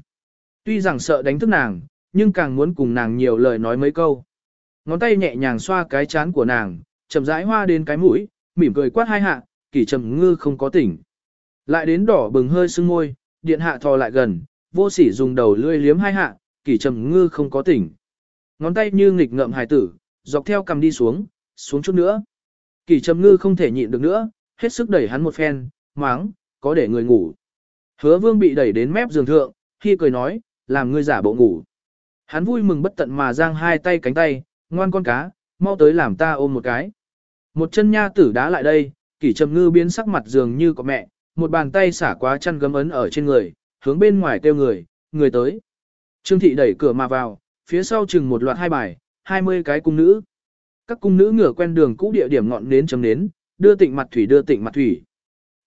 S1: Tuy rằng sợ đánh thức nàng, nhưng càng muốn cùng nàng nhiều lời nói mấy câu. Ngón tay nhẹ nhàng xoa cái chán của nàng, chậm rãi hoa đến cái mũi, mỉm cười quát hai hạ, kỷ trầm ngư không có tỉnh. Lại đến đỏ bừng hơi sưng môi, điện hạ thò lại gần, vô sỉ dùng đầu lươi liếm hai hạ, kỷ trầm ngư không có tỉnh. Ngón tay như nghịch ngợm hài tử, dọc theo cầm đi xuống, xuống chút nữa. Kỷ trầm ngư không thể nhịn được nữa, hết sức đẩy hắn một phen, máng, có để người ngủ. Hứa vương bị đẩy đến mép giường thượng, khi cười nói, làm ngươi giả bộ ngủ. Hắn vui mừng bất tận mà giang hai tay cánh tay, ngoan con cá, mau tới làm ta ôm một cái. Một chân nha tử đá lại đây, kỷ trầm ngư biến sắc mặt dường như có mẹ, một bàn tay xả quá chăn gấm ấn ở trên người, hướng bên ngoài kêu người, người tới. Trương thị đẩy cửa mà vào, phía sau chừng một loạt hai bài, hai mươi cái cung nữ. Các cung nữ ngửa quen đường cũ địa điểm ngọn nến chấm nến, đưa tịnh mặt thủy đưa tịnh mặt thủy.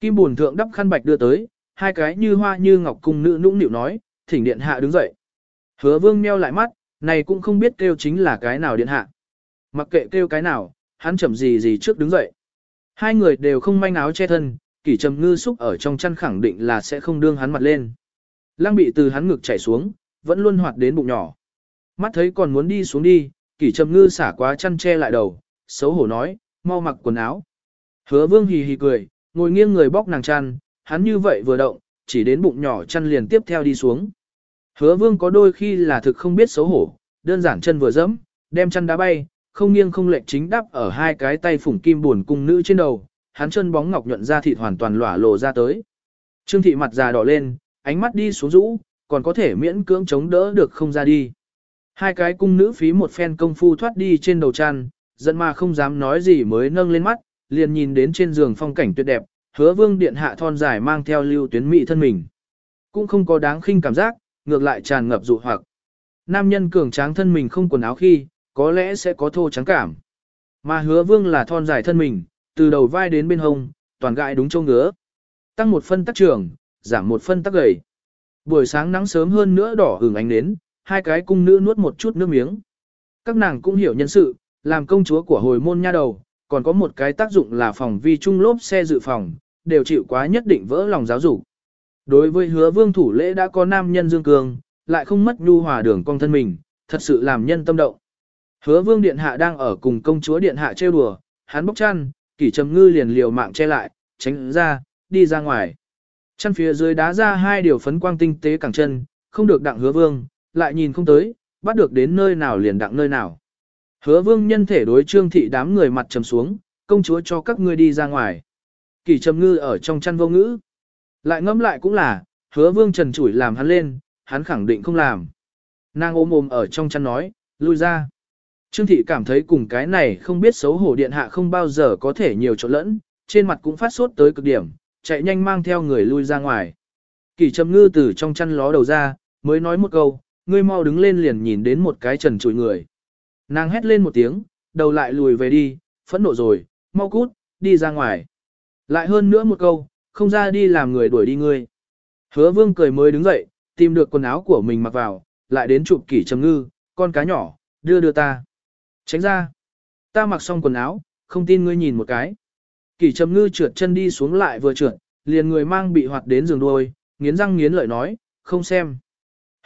S1: Kim buồn thượng đắp khăn bạch đưa tới, hai cái như hoa như ngọc cung nữ nũng nịu nói, thỉnh điện hạ đứng dậy. Hứa vương meo lại mắt, này cũng không biết kêu chính là cái nào điện hạ. Mặc kệ kêu cái nào, hắn chậm gì gì trước đứng dậy. Hai người đều không manh áo che thân, kỷ trầm ngư xúc ở trong chăn khẳng định là sẽ không đương hắn mặt lên. Lăng bị từ hắn ngực chảy xuống, vẫn luôn hoạt đến bụng nhỏ. Mắt thấy còn muốn đi xuống đi, kỷ trầm ngư xả quá chăn che lại đầu, xấu hổ nói, mau mặc quần áo. Hứa vương hì hì cười, ngồi nghiêng người bóc nàng chăn, hắn như vậy vừa động, chỉ đến bụng nhỏ chăn liền tiếp theo đi xuống. Hứa vương có đôi khi là thực không biết xấu hổ, đơn giản chân vừa dẫm, đem chân đá bay, không nghiêng không lệch chính đắp ở hai cái tay phủng kim buồn cung nữ trên đầu, hắn chân bóng ngọc nhuận ra thịt hoàn toàn lỏa lộ ra tới. Trương thị mặt già đỏ lên, ánh mắt đi xuống rũ, còn có thể miễn cưỡng chống đỡ được không ra đi. Hai cái cung nữ phí một phen công phu thoát đi trên đầu chăn, giận mà không dám nói gì mới nâng lên mắt, liền nhìn đến trên giường phong cảnh tuyệt đẹp, hứa vương điện hạ thon dài mang theo lưu tuyến mỹ thân mình. Cũng không có đáng khinh cảm giác, ngược lại tràn ngập dụ hoặc. Nam nhân cường tráng thân mình không quần áo khi, có lẽ sẽ có thô trắng cảm. Mà hứa vương là thon dài thân mình, từ đầu vai đến bên hông, toàn gại đúng châu ngứa. Tăng một phân tắc trường, giảm một phân tắc gầy. Buổi sáng nắng sớm hơn nữa đỏ hừng ánh đến, hai cái cung nữ nuốt một chút nước miếng. Các nàng cũng hiểu nhân sự, làm công chúa của hồi môn nha đầu, còn có một cái tác dụng là phòng vi trung lốp xe dự phòng, đều chịu quá nhất định vỡ lòng giáo dục. Đối với hứa vương thủ lễ đã có nam nhân dương cường, lại không mất nhu hòa đường con thân mình, thật sự làm nhân tâm động. Hứa vương điện hạ đang ở cùng công chúa điện hạ trêu đùa, hắn bốc chăn, kỷ trầm ngư liền liều mạng che lại, tránh ra, đi ra ngoài. Chăn phía dưới đá ra hai điều phấn quang tinh tế cẳng chân, không được đặng hứa vương, lại nhìn không tới, bắt được đến nơi nào liền đặng nơi nào. Hứa vương nhân thể đối trương thị đám người mặt trầm xuống, công chúa cho các ngươi đi ra ngoài. Kỷ trầm ngư ở trong chăn vô ngữ. Lại ngẫm lại cũng là, hứa vương trần chủi làm hắn lên, hắn khẳng định không làm. Nàng ôm ôm ở trong chăn nói, lui ra. Trương thị cảm thấy cùng cái này không biết xấu hổ điện hạ không bao giờ có thể nhiều chỗ lẫn, trên mặt cũng phát sốt tới cực điểm, chạy nhanh mang theo người lui ra ngoài. Kỳ trầm ngư từ trong chăn ló đầu ra, mới nói một câu, ngươi mau đứng lên liền nhìn đến một cái trần trụi người. Nàng hét lên một tiếng, đầu lại lùi về đi, phẫn nộ rồi, mau cút, đi ra ngoài. Lại hơn nữa một câu, không ra đi làm người đuổi đi ngươi. Hứa vương cười mới đứng dậy, tìm được quần áo của mình mặc vào, lại đến chụp kỷ trầm ngư, con cá nhỏ, đưa đưa ta. Tránh ra. Ta mặc xong quần áo, không tin ngươi nhìn một cái. Kỷ trầm ngư trượt chân đi xuống lại vừa trượt, liền người mang bị hoạt đến giường đuôi, nghiến răng nghiến lợi nói, không xem.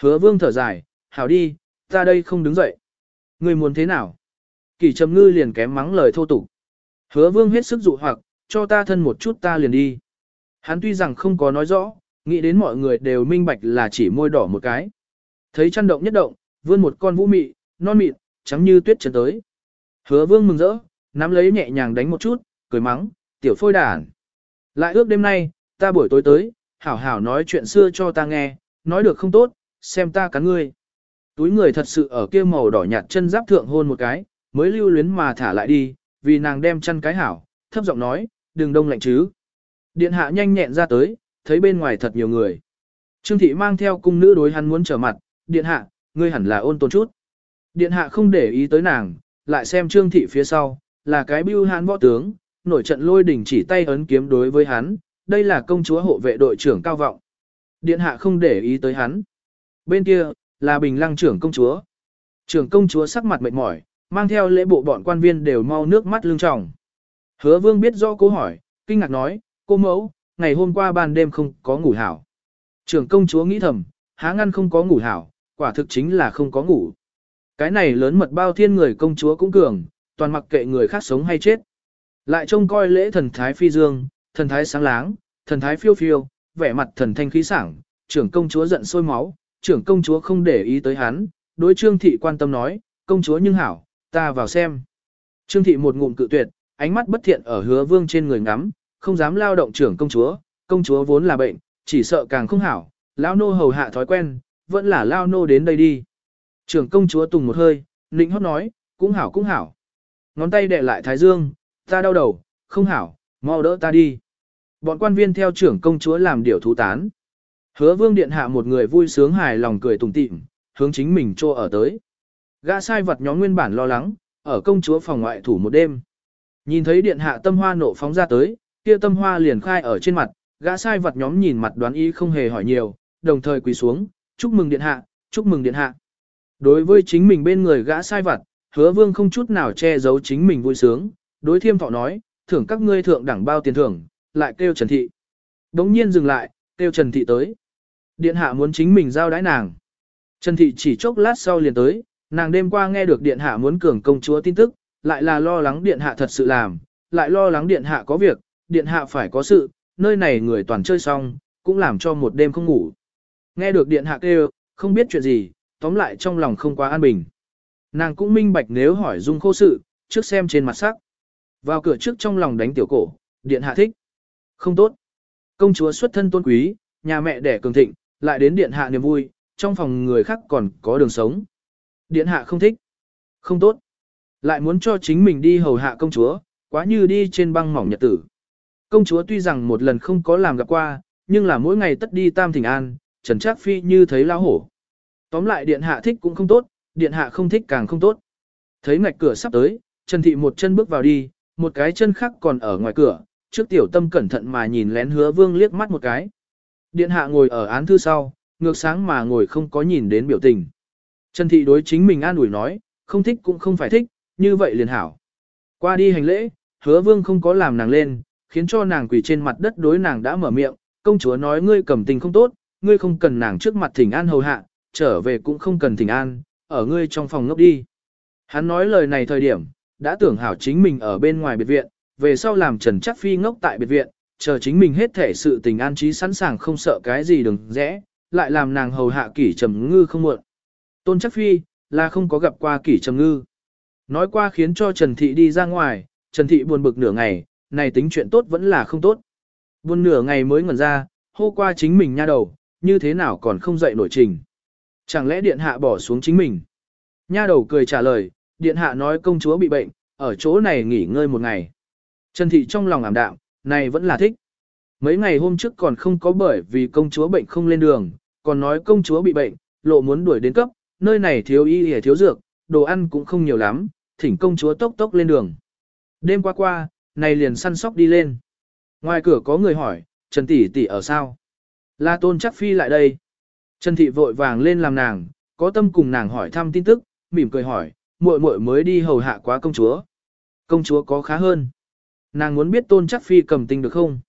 S1: Hứa vương thở dài, hảo đi, ta đây không đứng dậy. Ngươi muốn thế nào? Kỷ trầm ngư liền kém mắng lời thô tục. Hứa vương hết sức dụ hoặc, cho ta thân một chút ta liền đi. Hắn tuy rằng không có nói rõ, nghĩ đến mọi người đều minh bạch là chỉ môi đỏ một cái. Thấy chăn động nhất động, vươn một con vũ mị, non mịn, trắng như tuyết chân tới. Hứa vương mừng rỡ, nắm lấy nhẹ nhàng đánh một chút, cười mắng, tiểu phôi đản. Lại ước đêm nay, ta buổi tối tới, hảo hảo nói chuyện xưa cho ta nghe, nói được không tốt, xem ta cắn ngươi. Túi người thật sự ở kia màu đỏ nhạt chân giáp thượng hôn một cái, mới lưu luyến mà thả lại đi, vì nàng đem chăn cái hảo, thấp giọng nói, đừng đông lạnh chứ. Điện hạ nhanh nhẹn ra tới, thấy bên ngoài thật nhiều người. Trương thị mang theo cung nữ đối hắn muốn trở mặt, điện hạ, ngươi hẳn là ôn tồn chút. Điện hạ không để ý tới nàng, lại xem trương thị phía sau, là cái bưu hán võ tướng, nổi trận lôi đỉnh chỉ tay ấn kiếm đối với hắn, đây là công chúa hộ vệ đội trưởng cao vọng. Điện hạ không để ý tới hắn. Bên kia, là bình lăng trưởng công chúa. Trưởng công chúa sắc mặt mệt mỏi, mang theo lễ bộ bọn quan viên đều mau nước mắt lưng tròng. Hứa vương biết rõ cố hỏi, kinh ngạc nói, cô mẫu, ngày hôm qua ban đêm không có ngủ hảo. Trưởng công chúa nghĩ thầm, há ngăn không có ngủ hảo, quả thực chính là không có ngủ. Cái này lớn mật bao thiên người công chúa cũng cường, toàn mặc kệ người khác sống hay chết. Lại trông coi lễ thần thái phi dương, thần thái sáng láng, thần thái phiêu phiêu, vẻ mặt thần thanh khí sảng, trưởng công chúa giận sôi máu, trưởng công chúa không để ý tới hắn, đối trương thị quan tâm nói, công chúa nhưng hảo, ta vào xem. Trương thị một ngụm cự tuyệt, ánh mắt bất thiện ở hứa vương trên người ngắm, không dám lao động trưởng công chúa, công chúa vốn là bệnh, chỉ sợ càng không hảo, lao nô hầu hạ thói quen, vẫn là lao nô đến đây đi. Trưởng công chúa tùng một hơi, nịnh hót nói, cũng hảo cũng hảo. Ngón tay đè lại thái dương, ta đau đầu, không hảo, mau đỡ ta đi. Bọn quan viên theo trưởng công chúa làm điều thú tán. Hứa vương điện hạ một người vui sướng hài lòng cười tùng tịm, hướng chính mình trô ở tới. Gã sai vật nhóm nguyên bản lo lắng, ở công chúa phòng ngoại thủ một đêm. Nhìn thấy điện hạ tâm hoa nộ phóng ra tới, kia tâm hoa liền khai ở trên mặt, gã sai vật nhóm nhìn mặt đoán ý không hề hỏi nhiều, đồng thời quỳ xuống, chúc mừng điện hạ, chúc mừng điện hạ. Đối với chính mình bên người gã sai vật, hứa vương không chút nào che giấu chính mình vui sướng, đối thiêm thọ nói, thưởng các ngươi thượng đẳng bao tiền thưởng, lại kêu Trần Thị. Đống nhiên dừng lại, kêu Trần Thị tới. Điện hạ muốn chính mình giao đái nàng. Trần Thị chỉ chốc lát sau liền tới, nàng đêm qua nghe được điện hạ muốn cường công chúa tin tức, lại là lo lắng điện hạ thật sự làm, lại lo lắng điện hạ có việc, điện hạ phải có sự, nơi này người toàn chơi xong, cũng làm cho một đêm không ngủ. Nghe được điện hạ kêu, không biết chuyện gì, tóm lại trong lòng không quá an bình. Nàng cũng minh bạch nếu hỏi dung khô sự, trước xem trên mặt sắc. Vào cửa trước trong lòng đánh tiểu cổ, điện hạ thích. Không tốt. Công chúa xuất thân tôn quý, nhà mẹ đẻ cường thịnh, lại đến điện hạ niềm vui, trong phòng người khác còn có đường sống. Điện hạ không thích. Không tốt. Lại muốn cho chính mình đi hầu hạ công chúa, quá như đi trên băng mỏng nhật tử. Công chúa tuy rằng một lần không có làm gặp qua, nhưng là mỗi ngày tất đi tam thỉnh an, Trần Trác Phi như thấy lao hổ. Tóm lại điện hạ thích cũng không tốt, điện hạ không thích càng không tốt. Thấy ngạch cửa sắp tới, Trần Thị một chân bước vào đi, một cái chân khác còn ở ngoài cửa, trước tiểu tâm cẩn thận mà nhìn lén hứa vương liếc mắt một cái. Điện hạ ngồi ở án thư sau, ngược sáng mà ngồi không có nhìn đến biểu tình. Trần Thị đối chính mình an ủi nói, không thích cũng không phải thích, như vậy liền hảo. Qua đi hành lễ, hứa vương không có làm nàng lên, khiến cho nàng quỳ trên mặt đất đối nàng đã mở miệng, công chúa nói ngươi cầm tình không tốt, ngươi không cần nàng trước mặt thỉnh an hầu hạ, trở về cũng không cần thỉnh an, ở ngươi trong phòng ngốc đi. Hắn nói lời này thời điểm, đã tưởng hảo chính mình ở bên ngoài biệt viện, về sau làm Trần Chắc Phi ngốc tại biệt viện, chờ chính mình hết thể sự tình an trí sẵn sàng không sợ cái gì đừng rẽ, lại làm nàng hầu hạ kỷ trầm ngư không muộn. Tôn Chắc Phi, là không có gặp qua kỷ trầm ngư. Nói qua khiến cho Trần Thị đi ra ngoài, Trần Thị buồn bực nửa ngày, này tính chuyện tốt vẫn là không tốt. Buồn nửa ngày mới ngẩn ra, hô qua chính mình nha đầu, như thế nào còn không dậy nổi trình. Chẳng lẽ điện hạ bỏ xuống chính mình? Nha đầu cười trả lời, điện hạ nói công chúa bị bệnh, ở chỗ này nghỉ ngơi một ngày. Trần Thị trong lòng ảm đạm, này vẫn là thích. Mấy ngày hôm trước còn không có bởi vì công chúa bệnh không lên đường, còn nói công chúa bị bệnh, lộ muốn đuổi đến cấp, nơi này thiếu y hề thiếu dược, đồ ăn cũng không nhiều lắm, thỉnh công chúa tốc tốc lên đường. Đêm qua qua, này liền săn sóc đi lên. Ngoài cửa có người hỏi, Trần Tỷ Tỷ ở sao? La Tôn chắc phi lại đây. Trần Thị vội vàng lên làm nàng, có tâm cùng nàng hỏi thăm tin tức, mỉm cười hỏi, muội muội mới đi hầu hạ quá công chúa. Công chúa có khá hơn. Nàng muốn biết Tôn chắc phi cầm tình được không?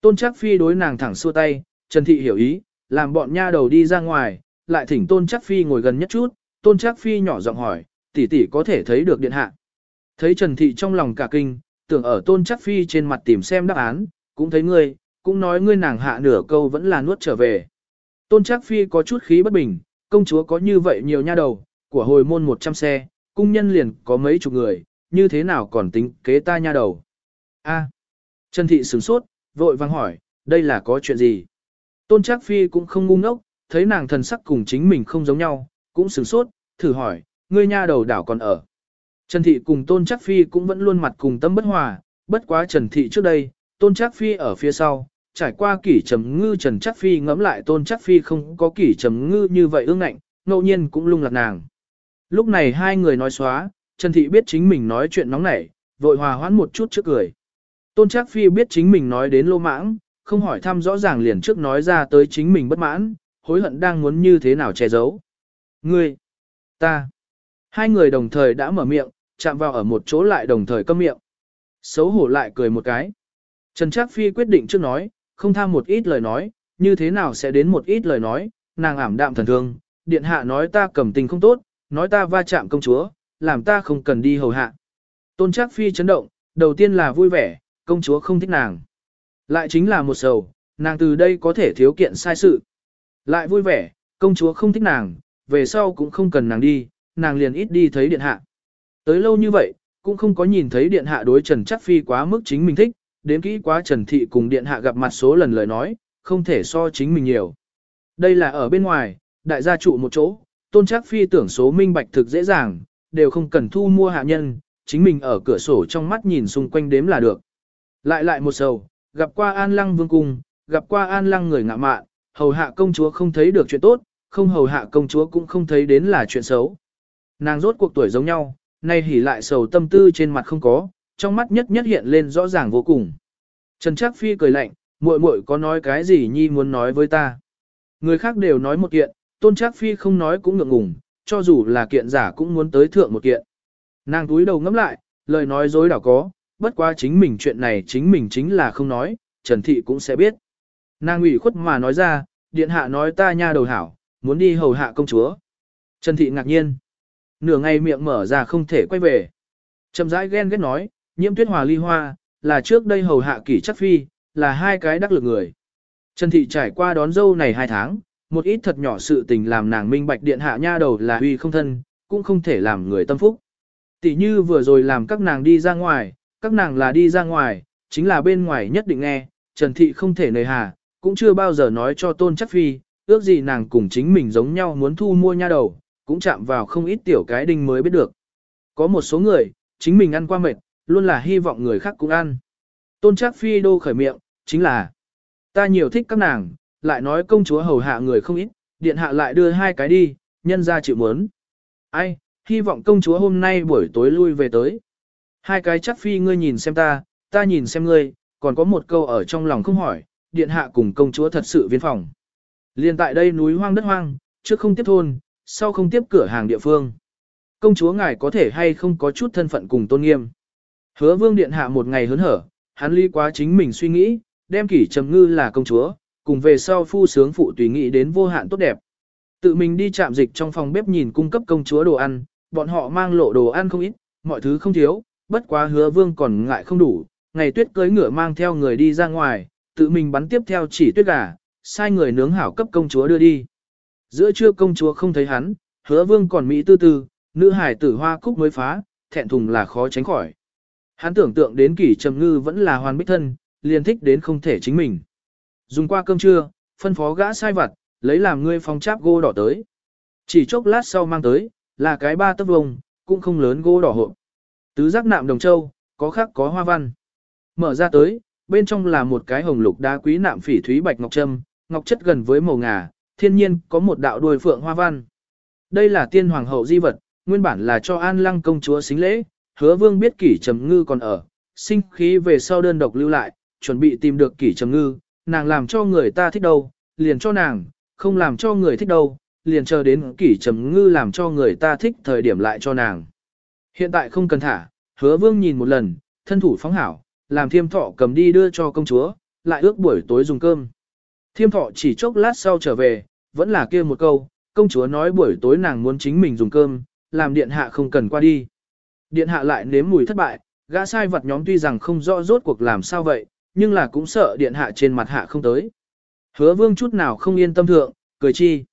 S1: Tôn chắc phi đối nàng thẳng xua tay, Trần Thị hiểu ý, làm bọn nha đầu đi ra ngoài, lại thỉnh Tôn chắc phi ngồi gần nhất chút, Tôn chắc phi nhỏ giọng hỏi, tỷ tỷ có thể thấy được điện hạ. Thấy Trần Thị trong lòng cả kinh, tưởng ở Tôn chắc phi trên mặt tìm xem đáp án, cũng thấy ngươi, cũng nói ngươi nàng hạ nửa câu vẫn là nuốt trở về. Tôn Trác Phi có chút khí bất bình, công chúa có như vậy nhiều nha đầu, của hồi môn 100 xe, cung nhân liền có mấy chục người, như thế nào còn tính kế ta nha đầu. A. Trần Thị sửng sốt, vội vang hỏi, đây là có chuyện gì? Tôn Trác Phi cũng không ngu ngốc, thấy nàng thần sắc cùng chính mình không giống nhau, cũng sửng sốt, thử hỏi, ngươi nha đầu đảo còn ở. Trần Thị cùng Tôn Chắc Phi cũng vẫn luôn mặt cùng tâm bất hòa, bất quá Trần Thị trước đây, Tôn Chắc Phi ở phía sau, trải qua kỷ trầm ngư Trần Chắc Phi ngẫm lại Tôn Chắc Phi không có kỷ trầm ngư như vậy ương ngạnh, ngẫu nhiên cũng lung lạc nàng. Lúc này hai người nói xóa, Trần Thị biết chính mình nói chuyện nóng nảy, vội hòa hoãn một chút trước cười. Tôn Trác Phi biết chính mình nói đến lô mãng, không hỏi thăm rõ ràng liền trước nói ra tới chính mình bất mãn, hối hận đang muốn như thế nào che giấu. Ngươi, ta, hai người đồng thời đã mở miệng, chạm vào ở một chỗ lại đồng thời câm miệng. Xấu hổ lại cười một cái. Trần Trác Phi quyết định trước nói, không tham một ít lời nói, như thế nào sẽ đến một ít lời nói, nàng ảm đạm thần thương, điện hạ nói ta cầm tình không tốt, nói ta va chạm công chúa, làm ta không cần đi hầu hạ. Tôn Trác Phi chấn động, đầu tiên là vui vẻ, công chúa không thích nàng. Lại chính là một sầu, nàng từ đây có thể thiếu kiện sai sự. Lại vui vẻ, công chúa không thích nàng, về sau cũng không cần nàng đi, nàng liền ít đi thấy điện hạ. Tới lâu như vậy, cũng không có nhìn thấy điện hạ đối Trần Chắc Phi quá mức chính mình thích, đến kỹ quá Trần Thị cùng điện hạ gặp mặt số lần lời nói, không thể so chính mình nhiều. Đây là ở bên ngoài, đại gia trụ một chỗ, Tôn Chắc Phi tưởng số minh bạch thực dễ dàng, đều không cần thu mua hạ nhân, chính mình ở cửa sổ trong mắt nhìn xung quanh đếm là được. Lại lại một sầu, gặp qua an lăng vương cung, gặp qua an lăng người ngạ mạn, hầu hạ công chúa không thấy được chuyện tốt, không hầu hạ công chúa cũng không thấy đến là chuyện xấu. Nàng rốt cuộc tuổi giống nhau, nay hỉ lại sầu tâm tư trên mặt không có, trong mắt nhất nhất hiện lên rõ ràng vô cùng. Trần Trác Phi cười lạnh, muội muội có nói cái gì nhi muốn nói với ta. Người khác đều nói một kiện, Tôn Trác Phi không nói cũng ngượng ngùng, cho dù là kiện giả cũng muốn tới thượng một kiện. Nàng túi đầu ngẫm lại, lời nói dối đảo có, bất quá chính mình chuyện này chính mình chính là không nói, Trần Thị cũng sẽ biết. Nàng ủy khuất mà nói ra, điện hạ nói ta nha đầu hảo, muốn đi hầu hạ công chúa. Trần Thị ngạc nhiên. Nửa ngày miệng mở ra không thể quay về. Trầm rãi ghen ghét nói, nhiễm tuyết hòa ly hoa, là trước đây hầu hạ kỷ chắc phi, là hai cái đắc lực người. Trần Thị trải qua đón dâu này hai tháng, một ít thật nhỏ sự tình làm nàng minh bạch điện hạ nha đầu là huy không thân, cũng không thể làm người tâm phúc. Tỷ như vừa rồi làm các nàng đi ra ngoài, các nàng là đi ra ngoài, chính là bên ngoài nhất định nghe, Trần Thị không thể nề hà, cũng chưa bao giờ nói cho Tôn Chắc Phi, ước gì nàng cùng chính mình giống nhau muốn thu mua nha đầu, cũng chạm vào không ít tiểu cái đinh mới biết được. Có một số người, chính mình ăn qua mệt, luôn là hy vọng người khác cũng ăn. Tôn Trác Phi đô khởi miệng, chính là ta nhiều thích các nàng, lại nói công chúa hầu hạ người không ít, điện hạ lại đưa hai cái đi, nhân ra chịu muốn. Ai, hy vọng công chúa hôm nay buổi tối lui về tới. Hai cái chắc phi ngươi nhìn xem ta, ta nhìn xem ngươi, còn có một câu ở trong lòng không hỏi, điện hạ cùng công chúa thật sự viên phòng. Liên tại đây núi hoang đất hoang, trước không tiếp thôn, sau không tiếp cửa hàng địa phương. Công chúa ngài có thể hay không có chút thân phận cùng tôn nghiêm. Hứa vương điện hạ một ngày hớn hở, hắn ly quá chính mình suy nghĩ, đem kỷ trầm ngư là công chúa, cùng về sau phu sướng phụ tùy nghĩ đến vô hạn tốt đẹp. Tự mình đi chạm dịch trong phòng bếp nhìn cung cấp công chúa đồ ăn, bọn họ mang lộ đồ ăn không ít, mọi thứ không thiếu, bất quá hứa vương còn ngại không đủ, ngày tuyết cưới ngựa mang theo người đi ra ngoài, tự mình bắn tiếp theo chỉ tuyết gà, sai người nướng hảo cấp công chúa đưa đi. Giữa trưa công chúa không thấy hắn, hứa vương còn mỹ tư tư, nữ hải tử hoa cúc mới phá, thẹn thùng là khó tránh khỏi. Hắn tưởng tượng đến kỷ trầm ngư vẫn là hoàn bích thân, liền thích đến không thể chính mình. Dùng qua cơm trưa, phân phó gã sai vặt, lấy làm ngươi phong cháp gô đỏ tới. Chỉ chốc lát sau mang tới, là cái ba tấc vông, cũng không lớn gỗ đỏ hộp. Tứ giác nạm đồng châu, có khác có hoa văn. Mở ra tới, bên trong là một cái hồng lục đá quý nạm phỉ thúy bạch ngọc trâm, ngọc chất gần với màu ngà, thiên nhiên có một đạo đuôi phượng hoa văn. Đây là tiên hoàng hậu di vật, nguyên bản là cho an lăng công chúa xính lễ, hứa vương biết kỷ trầm ngư còn ở, sinh khí về sau đơn độc lưu lại, chuẩn bị tìm được kỷ trầm ngư, nàng làm cho người ta thích đâu, liền cho nàng, không làm cho người thích đâu, liền chờ đến kỷ trầm ngư làm cho người ta thích thời điểm lại cho nàng. Hiện tại không cần thả, hứa vương nhìn một lần, thân thủ phóng hảo, làm thiêm thọ cầm đi đưa cho công chúa, lại ước buổi tối dùng cơm. Thiêm thọ chỉ chốc lát sau trở về, vẫn là kia một câu, công chúa nói buổi tối nàng muốn chính mình dùng cơm, làm điện hạ không cần qua đi. Điện hạ lại nếm mùi thất bại, gã sai vật nhóm tuy rằng không rõ rốt cuộc làm sao vậy, nhưng là cũng sợ điện hạ trên mặt hạ không tới. Hứa vương chút nào không yên tâm thượng, cười chi.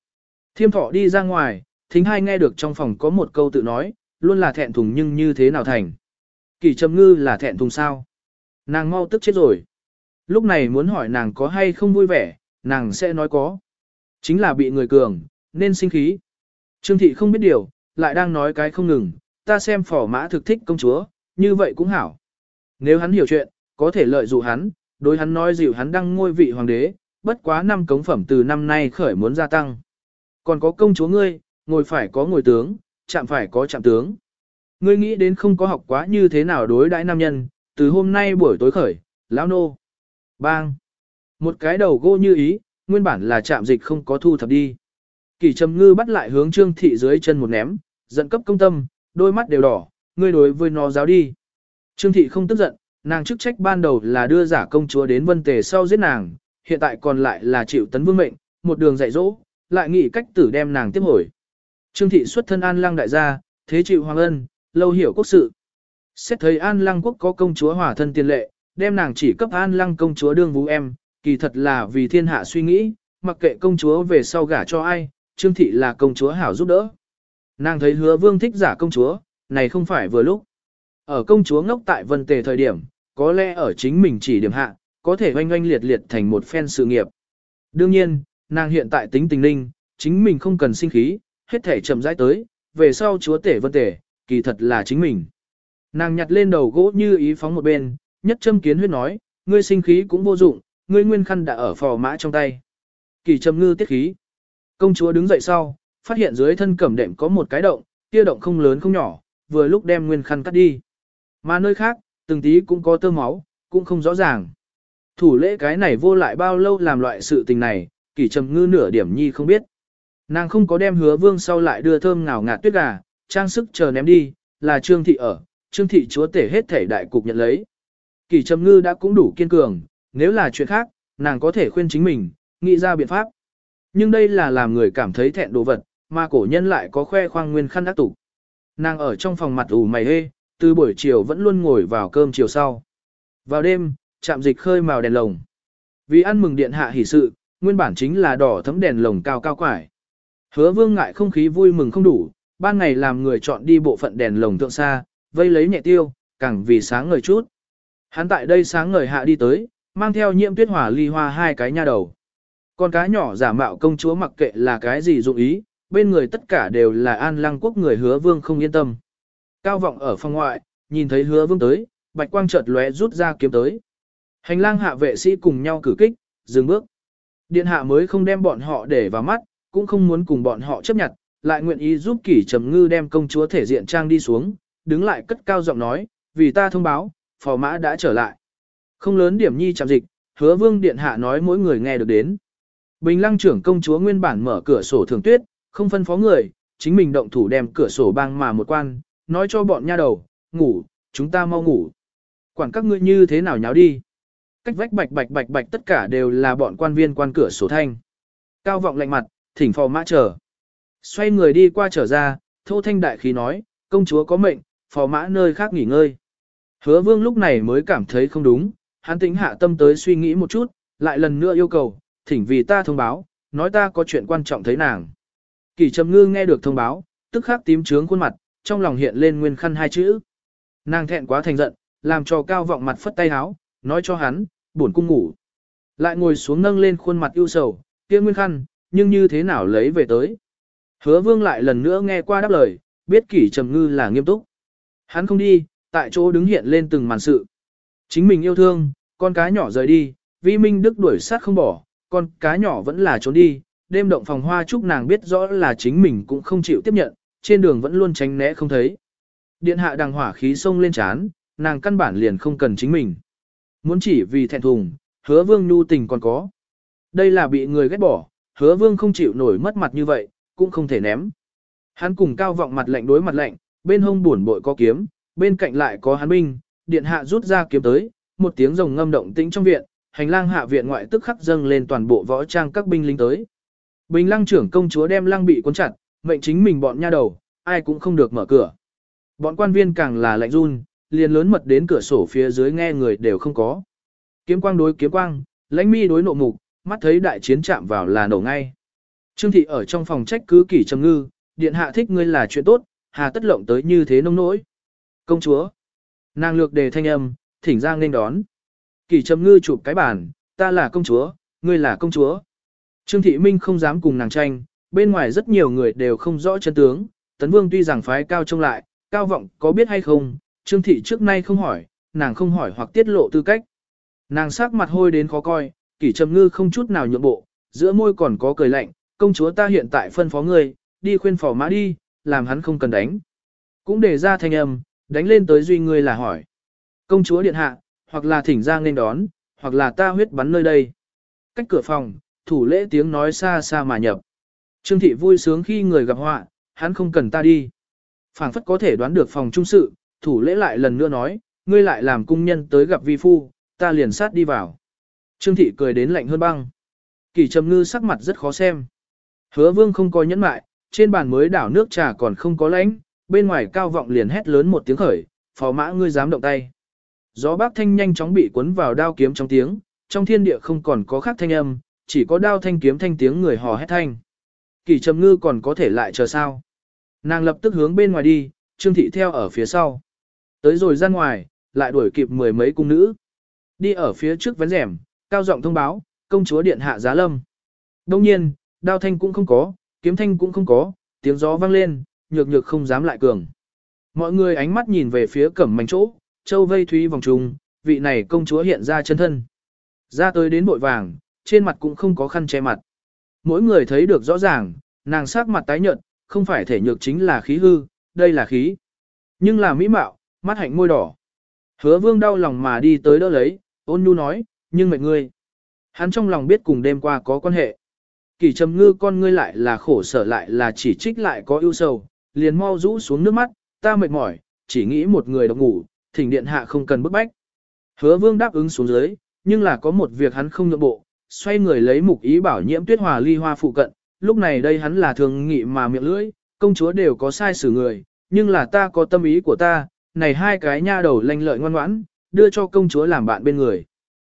S1: Thiêm thọ đi ra ngoài, thính hai nghe được trong phòng có một câu tự nói, luôn là thẹn thùng nhưng như thế nào thành. Kỳ trầm ngư là thẹn thùng sao? Nàng mau tức chết rồi. Lúc này muốn hỏi nàng có hay không vui vẻ, nàng sẽ nói có. Chính là bị người cường, nên sinh khí. Trương thị không biết điều, lại đang nói cái không ngừng, ta xem phỏ mã thực thích công chúa, như vậy cũng hảo. Nếu hắn hiểu chuyện, có thể lợi dụng hắn, đối hắn nói dịu hắn đăng ngôi vị hoàng đế, bất quá năm cống phẩm từ năm nay khởi muốn gia tăng. Còn có công chúa ngươi, ngồi phải có ngồi tướng, chạm phải có chạm tướng. Ngươi nghĩ đến không có học quá như thế nào đối đãi nam nhân, từ hôm nay buổi tối khởi, lão nô. Bang. Một cái đầu gỗ như ý, nguyên bản là chạm dịch không có thu thập đi. Kỳ trầm ngư bắt lại hướng trương thị dưới chân một ném, giận cấp công tâm, đôi mắt đều đỏ, ngươi đối với nó giáo đi. Trương thị không tức giận, nàng chức trách ban đầu là đưa giả công chúa đến vân tề sau giết nàng, hiện tại còn lại là chịu tấn vương mệnh, một đường dạy dỗ, lại nghĩ cách tử đem nàng tiếp hồi. Trương thị xuất thân an lăng đại gia, thế chịu hoàng ân, lâu hiểu quốc sự. Xét thấy an lăng quốc có công chúa hòa thân tiền lệ, đem nàng chỉ cấp an lăng công chúa đương vũ em, kỳ thật là vì thiên hạ suy nghĩ, mặc kệ công chúa về sau gả cho ai, trương thị là công chúa hảo giúp đỡ. Nàng thấy hứa vương thích giả công chúa, này không phải vừa lúc. Ở công chúa ngốc tại vân tề thời điểm, có lẽ ở chính mình chỉ điểm hạ, có thể oanh oanh liệt liệt thành một phen sự nghiệp. Đương nhiên, nàng hiện tại tính tình linh, chính mình không cần sinh khí, hết thể chậm rãi tới, về sau chúa tể vân tể, kỳ thật là chính mình. Nàng nhặt lên đầu gỗ như ý phóng một bên, nhất châm kiến huyết nói, ngươi sinh khí cũng vô dụng, ngươi nguyên khăn đã ở phò mã trong tay. Kỳ trầm ngư tiết khí. Công chúa đứng dậy sau, phát hiện dưới thân cẩm đệm có một cái động, kia động không lớn không nhỏ, vừa lúc đem nguyên khăn cắt đi. Mà nơi khác, từng tí cũng có tơ máu, cũng không rõ ràng. Thủ lễ cái này vô lại bao lâu làm loại sự tình này, kỳ trầm ngư nửa điểm nhi không biết. Nàng không có đem hứa vương sau lại đưa thơm ngào ngạt tuyết gà, trang sức chờ ném đi, là trương thị ở, trương thị chúa tể hết thể đại cục nhận lấy. Kỳ trầm ngư đã cũng đủ kiên cường, nếu là chuyện khác, nàng có thể khuyên chính mình, nghĩ ra biện pháp. Nhưng đây là làm người cảm thấy thẹn đồ vật, mà cổ nhân lại có khoe khoang nguyên khăn đắc tủ. Nàng ở trong phòng mặt ủ mày hê, từ buổi chiều vẫn luôn ngồi vào cơm chiều sau. Vào đêm, chạm dịch khơi màu đèn lồng. Vì ăn mừng điện hạ hỷ sự, nguyên bản chính là đỏ thấm đèn lồng cao cao quải. Hứa vương ngại không khí vui mừng không đủ, ban ngày làm người chọn đi bộ phận đèn lồng thượng xa, vây lấy nhẹ tiêu, càng vì sáng ngời chút. Hắn tại đây sáng ngời hạ đi tới, mang theo nhiễm tuyết hỏa ly hoa hai cái nha đầu. Con cá nhỏ giả mạo công chúa mặc kệ là cái gì dụng ý, bên người tất cả đều là an lăng quốc người hứa vương không yên tâm. Cao vọng ở phòng ngoại, nhìn thấy hứa vương tới, bạch quang chợt lóe rút ra kiếm tới. Hành lang hạ vệ sĩ cùng nhau cử kích, dừng bước. Điện hạ mới không đem bọn họ để vào mắt, cũng không muốn cùng bọn họ chấp nhận, lại nguyện ý giúp kỷ trầm ngư đem công chúa thể diện trang đi xuống, đứng lại cất cao giọng nói, vì ta thông báo, phò mã đã trở lại. Không lớn điểm nhi chạm dịch, hứa vương điện hạ nói mỗi người nghe được đến. Bình lăng trưởng công chúa nguyên bản mở cửa sổ thường tuyết, không phân phó người, chính mình động thủ đem cửa sổ băng mà một quan, nói cho bọn nha đầu, ngủ, chúng ta mau ngủ. Quản các ngươi như thế nào nháo đi. Cách vách bạch bạch bạch bạch tất cả đều là bọn quan viên quan cửa sổ thanh. Cao vọng lạnh mặt, thỉnh phò mã chờ. Xoay người đi qua trở ra, thô thanh đại khí nói, công chúa có mệnh, phò mã nơi khác nghỉ ngơi. Hứa vương lúc này mới cảm thấy không đúng, hắn tính hạ tâm tới suy nghĩ một chút, lại lần nữa yêu cầu, thỉnh vì ta thông báo, nói ta có chuyện quan trọng thấy nàng. Kỳ trầm ngư nghe được thông báo, tức khắc tím trướng khuôn mặt, trong lòng hiện lên nguyên khăn hai chữ. Nàng thẹn quá thành giận, làm cho cao vọng mặt phất tay háo, nói cho hắn, buồn cung ngủ. Lại ngồi xuống nâng lên khuôn mặt ưu sầu, kia nguyên khăn, nhưng như thế nào lấy về tới. Hứa vương lại lần nữa nghe qua đáp lời, biết kỷ trầm ngư là nghiêm túc. Hắn không đi, tại chỗ đứng hiện lên từng màn sự. Chính mình yêu thương, con cá nhỏ rời đi, vi minh đức đuổi sát không bỏ, con cá nhỏ vẫn là trốn đi, đêm động phòng hoa chúc nàng biết rõ là chính mình cũng không chịu tiếp nhận, trên đường vẫn luôn tránh né không thấy. Điện hạ đằng hỏa khí sông lên chán, nàng căn bản liền không cần chính mình. Muốn chỉ vì thẹn thùng, hứa vương nhu tình còn có. Đây là bị người ghét bỏ, hứa vương không chịu nổi mất mặt như vậy, cũng không thể ném. Hắn cùng cao vọng mặt lạnh đối mặt lạnh, bên hông buồn bội có kiếm, bên cạnh lại có hắn binh, điện hạ rút ra kiếm tới, một tiếng rồng ngâm động tĩnh trong viện, hành lang hạ viện ngoại tức khắc dâng lên toàn bộ võ trang các binh lính tới. Bình lăng trưởng công chúa đem lăng bị cuốn chặt, mệnh chính mình bọn nha đầu, ai cũng không được mở cửa. Bọn quan viên càng là lạnh run, liền lớn mật đến cửa sổ phía dưới nghe người đều không có. Kiếm quang đối kiếm quang, lãnh mi đối nộ mục, mắt thấy đại chiến chạm vào là nổ ngay. Trương thị ở trong phòng trách cứ kỷ trầm ngư, điện hạ thích ngươi là chuyện tốt, hà tất lộng tới như thế nông nỗi. Công chúa, nàng lược đề thanh âm, thỉnh giang nên đón. Kỷ trầm ngư chụp cái bàn, ta là công chúa, ngươi là công chúa. Trương Thị Minh không dám cùng nàng tranh, bên ngoài rất nhiều người đều không rõ chân tướng, Tấn Vương tuy rằng phái cao trông lại, cao vọng có biết hay không, Trương Thị trước nay không hỏi, nàng không hỏi hoặc tiết lộ tư cách. Nàng sắc mặt hôi đến khó coi, kỷ trầm ngư không chút nào nhượng bộ, giữa môi còn có cười lạnh, công chúa ta hiện tại phân phó ngươi, đi khuyên phò mã đi, làm hắn không cần đánh. Cũng để ra thanh âm, đánh lên tới duy ngươi là hỏi. Công chúa điện hạ, hoặc là thỉnh ra nên đón, hoặc là ta huyết bắn nơi đây. Cách cửa phòng, thủ lễ tiếng nói xa xa mà nhập. Trương thị vui sướng khi người gặp họa, hắn không cần ta đi. phảng phất có thể đoán được phòng trung sự, thủ lễ lại lần nữa nói, ngươi lại làm cung nhân tới gặp vi phu, ta liền sát đi vào. Trương thị cười đến lạnh hơn băng. Kỳ trầm ngư sắc mặt rất khó xem. Hứa vương không có nhẫn mại, trên bàn mới đảo nước trà còn không có lãnh, bên ngoài cao vọng liền hét lớn một tiếng khởi, phó mã ngươi dám động tay. Gió bác thanh nhanh chóng bị cuốn vào đao kiếm trong tiếng, trong thiên địa không còn có khác thanh âm, chỉ có đao thanh kiếm thanh tiếng người hò hét thanh. Kỳ trầm ngư còn có thể lại chờ sao. Nàng lập tức hướng bên ngoài đi, trương thị theo ở phía sau. Tới rồi ra ngoài, lại đuổi kịp mười mấy cung nữ. Đi ở phía trước vén rèm, cao giọng thông báo, công chúa điện hạ giá lâm. Đông nhiên, đao thanh cũng không có, kiếm thanh cũng không có, tiếng gió vang lên, nhược nhược không dám lại cường. Mọi người ánh mắt nhìn về phía cẩm mảnh chỗ, châu vây thúy vòng trùng, vị này công chúa hiện ra chân thân. Ra tới đến bội vàng, trên mặt cũng không có khăn che mặt. Mỗi người thấy được rõ ràng, nàng sắc mặt tái nhợt, không phải thể nhược chính là khí hư, đây là khí. Nhưng là mỹ mạo, mắt hạnh môi đỏ. Hứa vương đau lòng mà đi tới đỡ lấy, ôn nhu nói, nhưng mệt ngươi. Hắn trong lòng biết cùng đêm qua có quan hệ. Kỳ trầm ngư con ngươi lại là khổ sở lại là chỉ trích lại có ưu sầu, liền mau rũ xuống nước mắt, ta mệt mỏi, chỉ nghĩ một người độc ngủ, thỉnh điện hạ không cần bức bách. Hứa vương đáp ứng xuống dưới, nhưng là có một việc hắn không nhượng bộ, xoay người lấy mục ý bảo nhiễm tuyết hòa ly hoa phụ cận, lúc này đây hắn là thường nghị mà miệng lưỡi, công chúa đều có sai xử người, nhưng là ta có tâm ý của ta, này hai cái nha đầu lanh lợi ngoan ngoãn, đưa cho công chúa làm bạn bên người.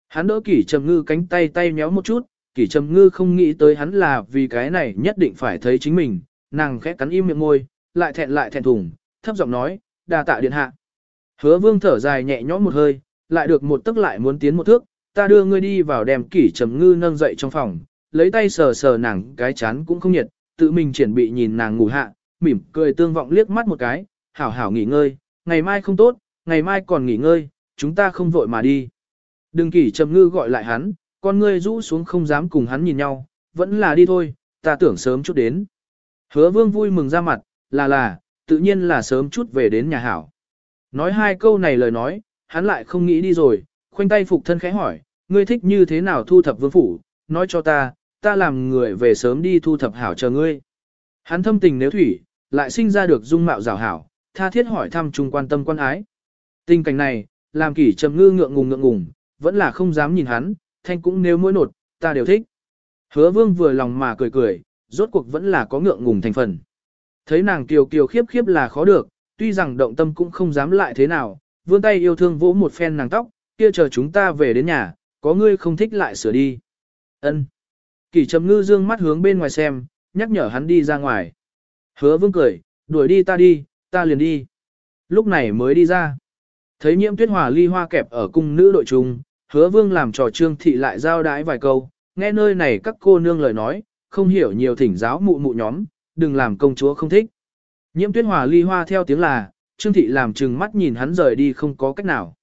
S1: Hắn đỡ kỷ trầm ngư cánh tay tay méo một chút, kỷ trầm ngư không nghĩ tới hắn là vì cái này nhất định phải thấy chính mình, nàng khẽ cắn im miệng môi, lại thẹn lại thẹn thùng, thấp giọng nói, đà tạ điện hạ. Hứa vương thở dài nhẹ nhõm một hơi, lại được một tức lại muốn tiến một thước, ta đưa ngươi đi vào đem kỷ trầm ngư nâng dậy trong phòng, lấy tay sờ sờ nàng cái chán cũng không nhiệt, tự mình triển bị nhìn nàng ngủ hạ, mỉm cười tương vọng liếc mắt một cái, hảo hảo nghỉ ngơi, ngày mai không tốt, ngày mai còn nghỉ ngơi, chúng ta không vội mà đi. Đừng kỷ trầm ngư gọi lại hắn, con ngươi rũ xuống không dám cùng hắn nhìn nhau, vẫn là đi thôi, ta tưởng sớm chút đến. Hứa vương vui mừng ra mặt, là là, tự nhiên là sớm chút về đến nhà hảo. Nói hai câu này lời nói, hắn lại không nghĩ đi rồi, khoanh tay phục thân khẽ hỏi, ngươi thích như thế nào thu thập vương phủ, nói cho ta, ta làm người về sớm đi thu thập hảo chờ ngươi. Hắn thâm tình nếu thủy, lại sinh ra được dung mạo rào hảo, tha thiết hỏi thăm chung quan tâm quan ái. Tình cảnh này, làm kỷ trầm ngư ngượng ngùng ngượng ngùng, vẫn là không dám nhìn hắn, thanh cũng nếu mỗi nột, ta đều thích. Hứa vương vừa lòng mà cười cười, rốt cuộc vẫn là có ngượng ngùng thành phần. Thấy nàng kiều kiều khiếp khiếp là khó được, tuy rằng động tâm cũng không dám lại thế nào, vươn tay yêu thương vỗ một phen nàng tóc, kia chờ chúng ta về đến nhà, có ngươi không thích lại sửa đi. Ân. Kỷ trầm ngư dương mắt hướng bên ngoài xem, nhắc nhở hắn đi ra ngoài. Hứa vương cười, đuổi đi ta đi, ta liền đi. Lúc này mới đi ra. Thấy nhiễm tuyết hòa ly hoa kẹp ở cung nữ đội trung, hứa vương làm trò trương thị lại giao đái vài câu, nghe nơi này các cô nương lời nói, không hiểu nhiều thỉnh giáo mụ mụ nhóm, đừng làm công chúa không thích. Nhiễm tuyết hòa ly hoa theo tiếng là, trương thị làm chừng mắt nhìn hắn rời đi không có cách nào.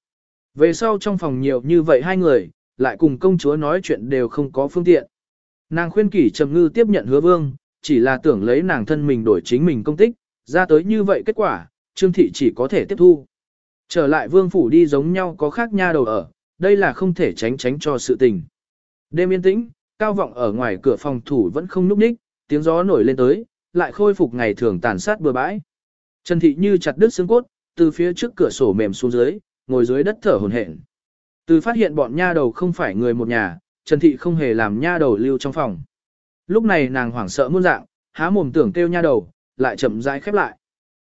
S1: Về sau trong phòng nhiều như vậy hai người, lại cùng công chúa nói chuyện đều không có phương tiện. Nàng khuyên kỷ trầm ngư tiếp nhận hứa vương, chỉ là tưởng lấy nàng thân mình đổi chính mình công tích, ra tới như vậy kết quả, trương thị chỉ có thể tiếp thu. Trở lại vương phủ đi giống nhau có khác nha đầu ở, đây là không thể tránh tránh cho sự tình. Đêm yên tĩnh, cao vọng ở ngoài cửa phòng thủ vẫn không núp ních, tiếng gió nổi lên tới, lại khôi phục ngày thường tàn sát bừa bãi. Trần thị như chặt đứt xương cốt, từ phía trước cửa sổ mềm xuống dưới, ngồi dưới đất thở hổn hển. Từ phát hiện bọn nha đầu không phải người một nhà, Trần thị không hề làm nha đầu lưu trong phòng. Lúc này nàng hoảng sợ muôn dạng, há mồm tưởng kêu nha đầu, lại chậm rãi khép lại.